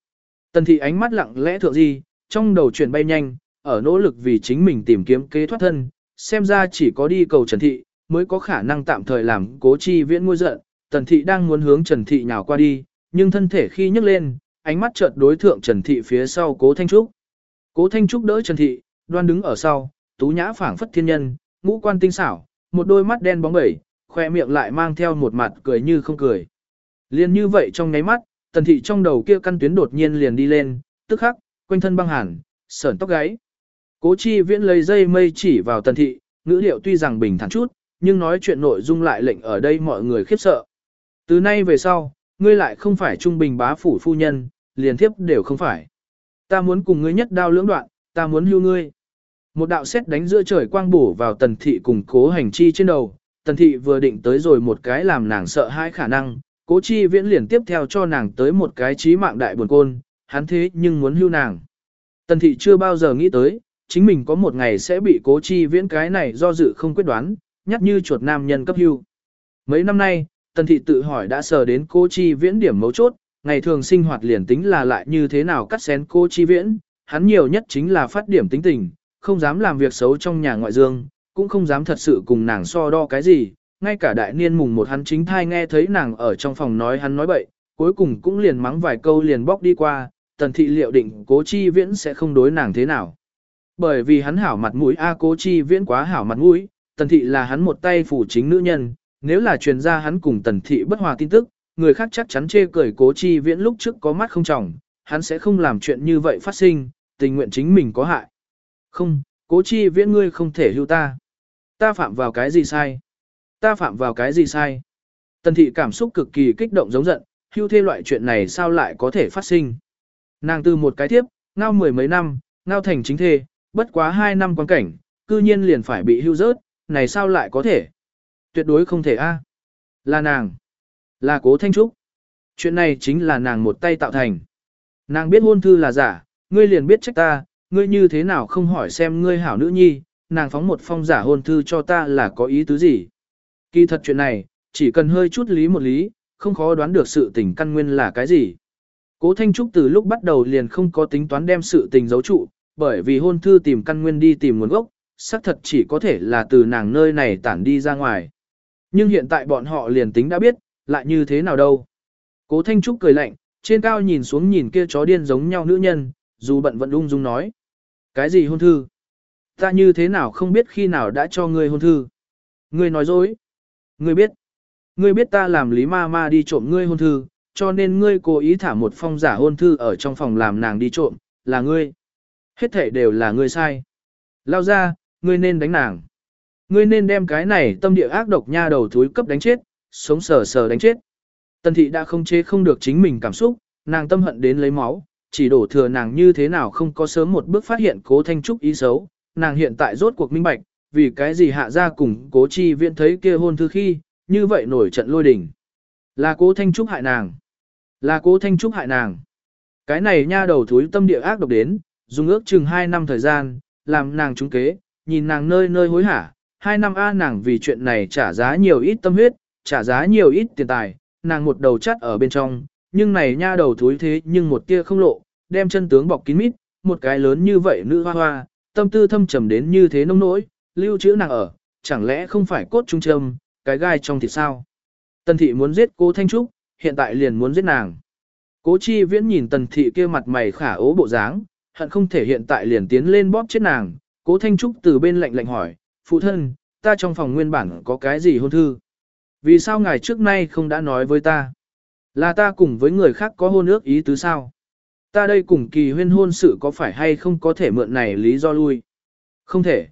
Tần thị ánh mắt lặng lẽ thượng gì, trong đầu chuyển bay nhanh, ở nỗ lực vì chính mình tìm kiếm kế thoát thân, xem ra chỉ có đi cầu Trần Thị, mới có khả năng tạm thời làm cố chi viễn ngôi giận. Tần Thị đang muốn hướng Trần Thị nhào qua đi, nhưng thân thể khi nhấc lên, ánh mắt chợt đối thượng Trần Thị phía sau cố Thanh Trúc. Cố Thanh Trúc đỡ Trần Thị, đoan đứng ở sau, tú nhã phảng phất thiên nhân, ngũ quan tinh xảo, một đôi mắt đen bóng bẩy, khoe miệng lại mang theo một mặt cười như không cười. Liên như vậy trong nháy mắt, tần thị trong đầu kia căn tuyến đột nhiên liền đi lên, tức khắc, quanh thân băng hẳn, sởn tóc gáy. Cố chi viễn lấy dây mây chỉ vào tần thị, ngữ liệu tuy rằng bình thản chút, nhưng nói chuyện nội dung lại lệnh ở đây mọi người khiếp sợ. Từ nay về sau, ngươi lại không phải trung bình bá phủ phu nhân, liền thiếp đều không phải. Ta muốn cùng ngươi nhất đao lưỡng đoạn, ta muốn hưu ngươi. Một đạo xét đánh giữa trời quang bổ vào tần thị cùng cố hành chi trên đầu, tần thị vừa định tới rồi một cái làm nàng sợ hai khả năng, cố chi viễn liền tiếp theo cho nàng tới một cái trí mạng đại buồn côn, hắn thế nhưng muốn hưu nàng. Tần thị chưa bao giờ nghĩ tới, chính mình có một ngày sẽ bị cố chi viễn cái này do dự không quyết đoán, nhắc như chuột nam nhân cấp hưu. Mấy năm nay, tần thị tự hỏi đã sờ đến cố chi viễn điểm mấu chốt, ngày thường sinh hoạt liền tính là lại như thế nào cắt xén cố chi viễn, hắn nhiều nhất chính là phát điểm tính tình, không dám làm việc xấu trong nhà ngoại dương, cũng không dám thật sự cùng nàng so đo cái gì, ngay cả đại niên mùng một hắn chính thai nghe thấy nàng ở trong phòng nói hắn nói bậy, cuối cùng cũng liền mắng vài câu liền bóc đi qua, tần thị liệu định cố chi viễn sẽ không đối nàng thế nào. Bởi vì hắn hảo mặt mũi A cố chi viễn quá hảo mặt mũi, tần thị là hắn một tay phủ chính nữ nhân, nếu là truyền ra hắn cùng tần thị bất hòa tin tức, người khác chắc chắn chê cười cố chi viễn lúc trước có mắt không trọng, hắn sẽ không làm chuyện như vậy phát sinh, tình nguyện chính mình có hại. Không, cố chi viễn ngươi không thể hưu ta. Ta phạm vào cái gì sai? Ta phạm vào cái gì sai? Tần thị cảm xúc cực kỳ kích động giống giận, hưu thê loại chuyện này sao lại có thể phát sinh? Nàng từ một cái tiếp, ngao mười mấy năm, ngao thành chính thê, bất quá hai năm quan cảnh, cư nhiên liền phải bị hưu rớt, này sao lại có thể? Tuyệt đối không thể a. Là nàng. Là cố Thanh Trúc. Chuyện này chính là nàng một tay tạo thành. Nàng biết hôn thư là giả, ngươi liền biết trách ta, ngươi như thế nào không hỏi xem ngươi hảo nữ nhi, nàng phóng một phong giả hôn thư cho ta là có ý tứ gì. Kỳ thật chuyện này, chỉ cần hơi chút lý một lý, không khó đoán được sự tình căn nguyên là cái gì. Cố Thanh Trúc từ lúc bắt đầu liền không có tính toán đem sự tình giấu trụ, bởi vì hôn thư tìm căn nguyên đi tìm nguồn gốc, xác thật chỉ có thể là từ nàng nơi này tản đi ra ngoài. Nhưng hiện tại bọn họ liền tính đã biết, lại như thế nào đâu. Cố Thanh Trúc cười lạnh, trên cao nhìn xuống nhìn kia chó điên giống nhau nữ nhân, dù bận vẫn ung dung nói. Cái gì hôn thư? Ta như thế nào không biết khi nào đã cho ngươi hôn thư? Ngươi nói dối. Ngươi biết. Ngươi biết ta làm lý ma ma đi trộm ngươi hôn thư, cho nên ngươi cố ý thả một phong giả hôn thư ở trong phòng làm nàng đi trộm, là ngươi. Hết thể đều là ngươi sai. Lao ra, ngươi nên đánh nàng. Ngươi nên đem cái này tâm địa ác độc nha đầu thúi cấp đánh chết, sống sờ sờ đánh chết. Tần thị đã không chế không được chính mình cảm xúc, nàng tâm hận đến lấy máu, chỉ đổ thừa nàng như thế nào không có sớm một bước phát hiện cố thanh trúc ý xấu, nàng hiện tại rốt cuộc minh bạch, vì cái gì hạ ra cùng cố chi viện thấy kia hôn thư khi, như vậy nổi trận lôi đỉnh. Là cố thanh trúc hại nàng. Là cố thanh trúc hại nàng. Cái này nha đầu thúi tâm địa ác độc đến, dùng ước chừng 2 năm thời gian, làm nàng trúng kế, nhìn nàng nơi nơi hối hả. 2 năm A nàng vì chuyện này trả giá nhiều ít tâm huyết, trả giá nhiều ít tiền tài, nàng một đầu chắt ở bên trong, nhưng này nha đầu thúi thế nhưng một tia không lộ, đem chân tướng bọc kín mít, một cái lớn như vậy nữ hoa hoa, tâm tư thâm trầm đến như thế nông nỗi, lưu trữ nàng ở, chẳng lẽ không phải cốt trung trầm, cái gai trong thịt sao? Tần thị muốn giết cố Thanh Trúc, hiện tại liền muốn giết nàng. Cố chi viễn nhìn tần thị kia mặt mày khả ố bộ dáng, hận không thể hiện tại liền tiến lên bóp chết nàng. Cố Thanh Trúc từ bên lạnh lạnh hỏi, phụ thân, ta trong phòng nguyên bản có cái gì hôn thư? Vì sao ngài trước nay không đã nói với ta? Là ta cùng với người khác có hôn ước ý tứ sao? Ta đây cùng kỳ huyên hôn sự có phải hay không có thể mượn này lý do lui? Không thể.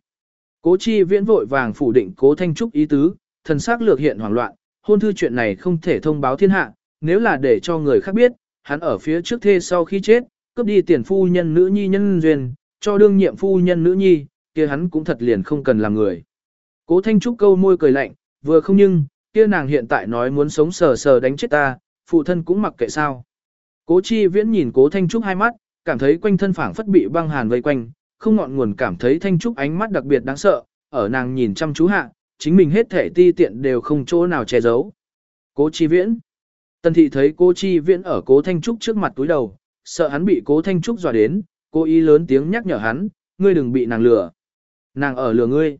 Cố chi viễn vội vàng phủ định cố thanh trúc ý tứ, thần sắc lược hiện hoảng loạn, hôn thư chuyện này không thể thông báo thiên hạ, nếu là để cho người khác biết, hắn ở phía trước thê sau khi chết, cướp đi tiền phu nhân nữ nhi nhân duyên, cho đương nhiệm phu nhân nữ nhi, kia hắn cũng thật liền không cần làm người. Cố Thanh Trúc câu môi cười lạnh, vừa không nhưng, kia nàng hiện tại nói muốn sống sờ sờ đánh chết ta, phụ thân cũng mặc kệ sao. Cố chi viễn nhìn cố Thanh Trúc hai mắt, cảm thấy quanh thân phảng phất bị băng hàn vây quanh, không ngọn nguồn cảm thấy Thanh Trúc ánh mắt đặc biệt đáng sợ, ở nàng nhìn chăm chú hạ, chính mình hết thể ti tiện đều không chỗ nào che giấu. Cố chi viễn. Tần thị thấy cố chi viễn ở cố Thanh Trúc trước mặt túi đầu, sợ hắn bị cố Thanh Trúc dọa đến, cố ý lớn tiếng nhắc nhở hắn, ngươi đừng bị nàng lừa. Nàng ở lừa ngươi.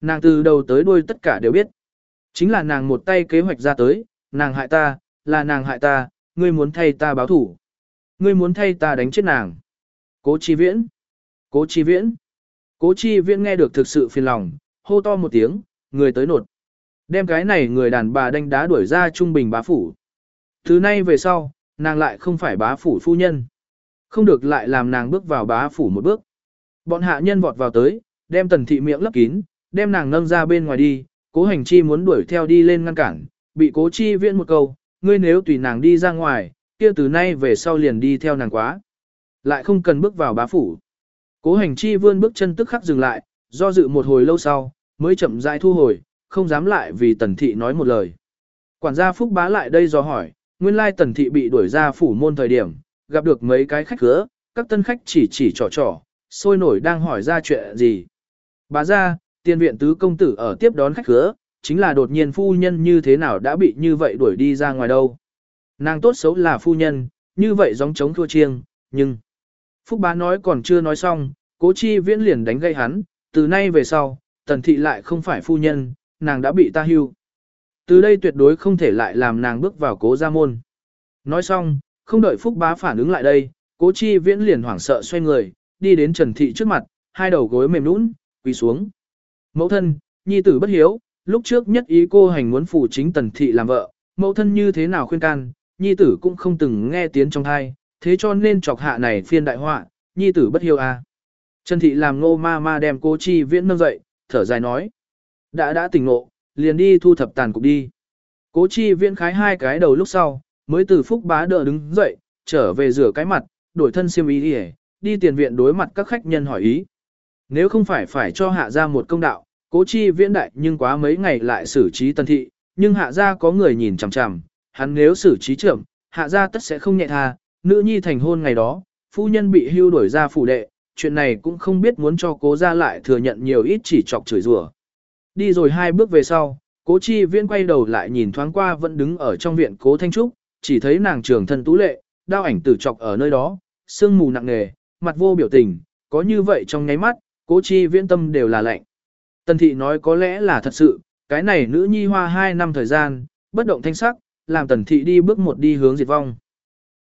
Nàng từ đầu tới đuôi tất cả đều biết. Chính là nàng một tay kế hoạch ra tới, nàng hại ta, là nàng hại ta, ngươi muốn thay ta báo thủ. Ngươi muốn thay ta đánh chết nàng. Cố chi viễn. Cố chi viễn. Cố chi viễn nghe được thực sự phiền lòng, hô to một tiếng, người tới nột. Đem cái này người đàn bà đánh đá đuổi ra trung bình bá phủ. Thứ nay về sau, nàng lại không phải bá phủ phu nhân. Không được lại làm nàng bước vào bá phủ một bước. Bọn hạ nhân vọt vào tới, đem tần thị miệng lấp kín, đem nàng nâng ra bên ngoài đi, cố hành chi muốn đuổi theo đi lên ngăn cản, bị cố chi viễn một câu, ngươi nếu tùy nàng đi ra ngoài, kia từ nay về sau liền đi theo nàng quá. Lại không cần bước vào bá phủ. Cố hành chi vươn bước chân tức khắc dừng lại, do dự một hồi lâu sau, mới chậm rãi thu hồi, không dám lại vì tần thị nói một lời. Quản gia Phúc bá lại đây do hỏi, nguyên lai tần thị bị đuổi ra phủ môn thời điểm, gặp được mấy cái khách khứa, các tân khách chỉ chỉ trò trò, sôi nổi đang hỏi ra chuyện gì. Bà ra, tiên viện tứ công tử ở tiếp đón khách khứa, chính là đột nhiên phu nhân như thế nào đã bị như vậy đuổi đi ra ngoài đâu. Nàng tốt xấu là phu nhân, như vậy giống chống thua chiêng, nhưng... Phúc bá nói còn chưa nói xong, cố chi viễn liền đánh gây hắn, từ nay về sau, tần thị lại không phải phu nhân, nàng đã bị ta hưu. Từ đây tuyệt đối không thể lại làm nàng bước vào cố gia môn. Nói xong, không đợi Phúc bá phản ứng lại đây, cố chi viễn liền hoảng sợ xoay người, đi đến Trần Thị trước mặt, hai đầu gối mềm nũng, quỳ xuống. Mẫu thân, nhi tử bất hiếu, lúc trước nhất ý cô hành muốn phụ chính Tần Thị làm vợ, mẫu thân như thế nào khuyên can, nhi tử cũng không từng nghe tiếng trong thai, thế cho nên chọc hạ này phiên đại họa, nhi tử bất hiếu à. Trần Thị làm ngô ma ma đem cố chi viễn nâng dậy, thở dài nói. Đã đã tỉnh ngộ, liền đi thu thập tàn cục đi. Cố chi viễn khái hai cái đầu lúc sau, mới từ phúc bá đỡ đứng dậy, trở về rửa cái mặt, đổi thân siêm ý đi đi tiền viện đối mặt các khách nhân hỏi ý. Nếu không phải phải cho hạ ra một công đạo, cố chi viễn đại nhưng quá mấy ngày lại xử trí tân thị, nhưng hạ ra có người nhìn chằm chằm, hắn nếu xử trí trưởng, hạ ra tất sẽ không nhẹ tha, nữ nhi thành hôn ngày đó, phu nhân bị hưu đuổi ra phủ đệ, chuyện này cũng không biết muốn cho cố ra lại thừa nhận nhiều ít chỉ chọc chửi rủa. Đi rồi hai bước về sau, cố chi viễn quay đầu lại nhìn thoáng qua vẫn đứng ở trong viện cố thanh trúc, chỉ thấy nàng trường thân tú lệ, đao ảnh tử trọc ở nơi đó, sương mù nặng nề, mặt vô biểu tình, có như vậy trong nháy mắt, cố chi viễn tâm đều là lạnh. Tần thị nói có lẽ là thật sự, cái này nữ nhi hoa hai năm thời gian, bất động thanh sắc, làm tần thị đi bước một đi hướng diệt vong.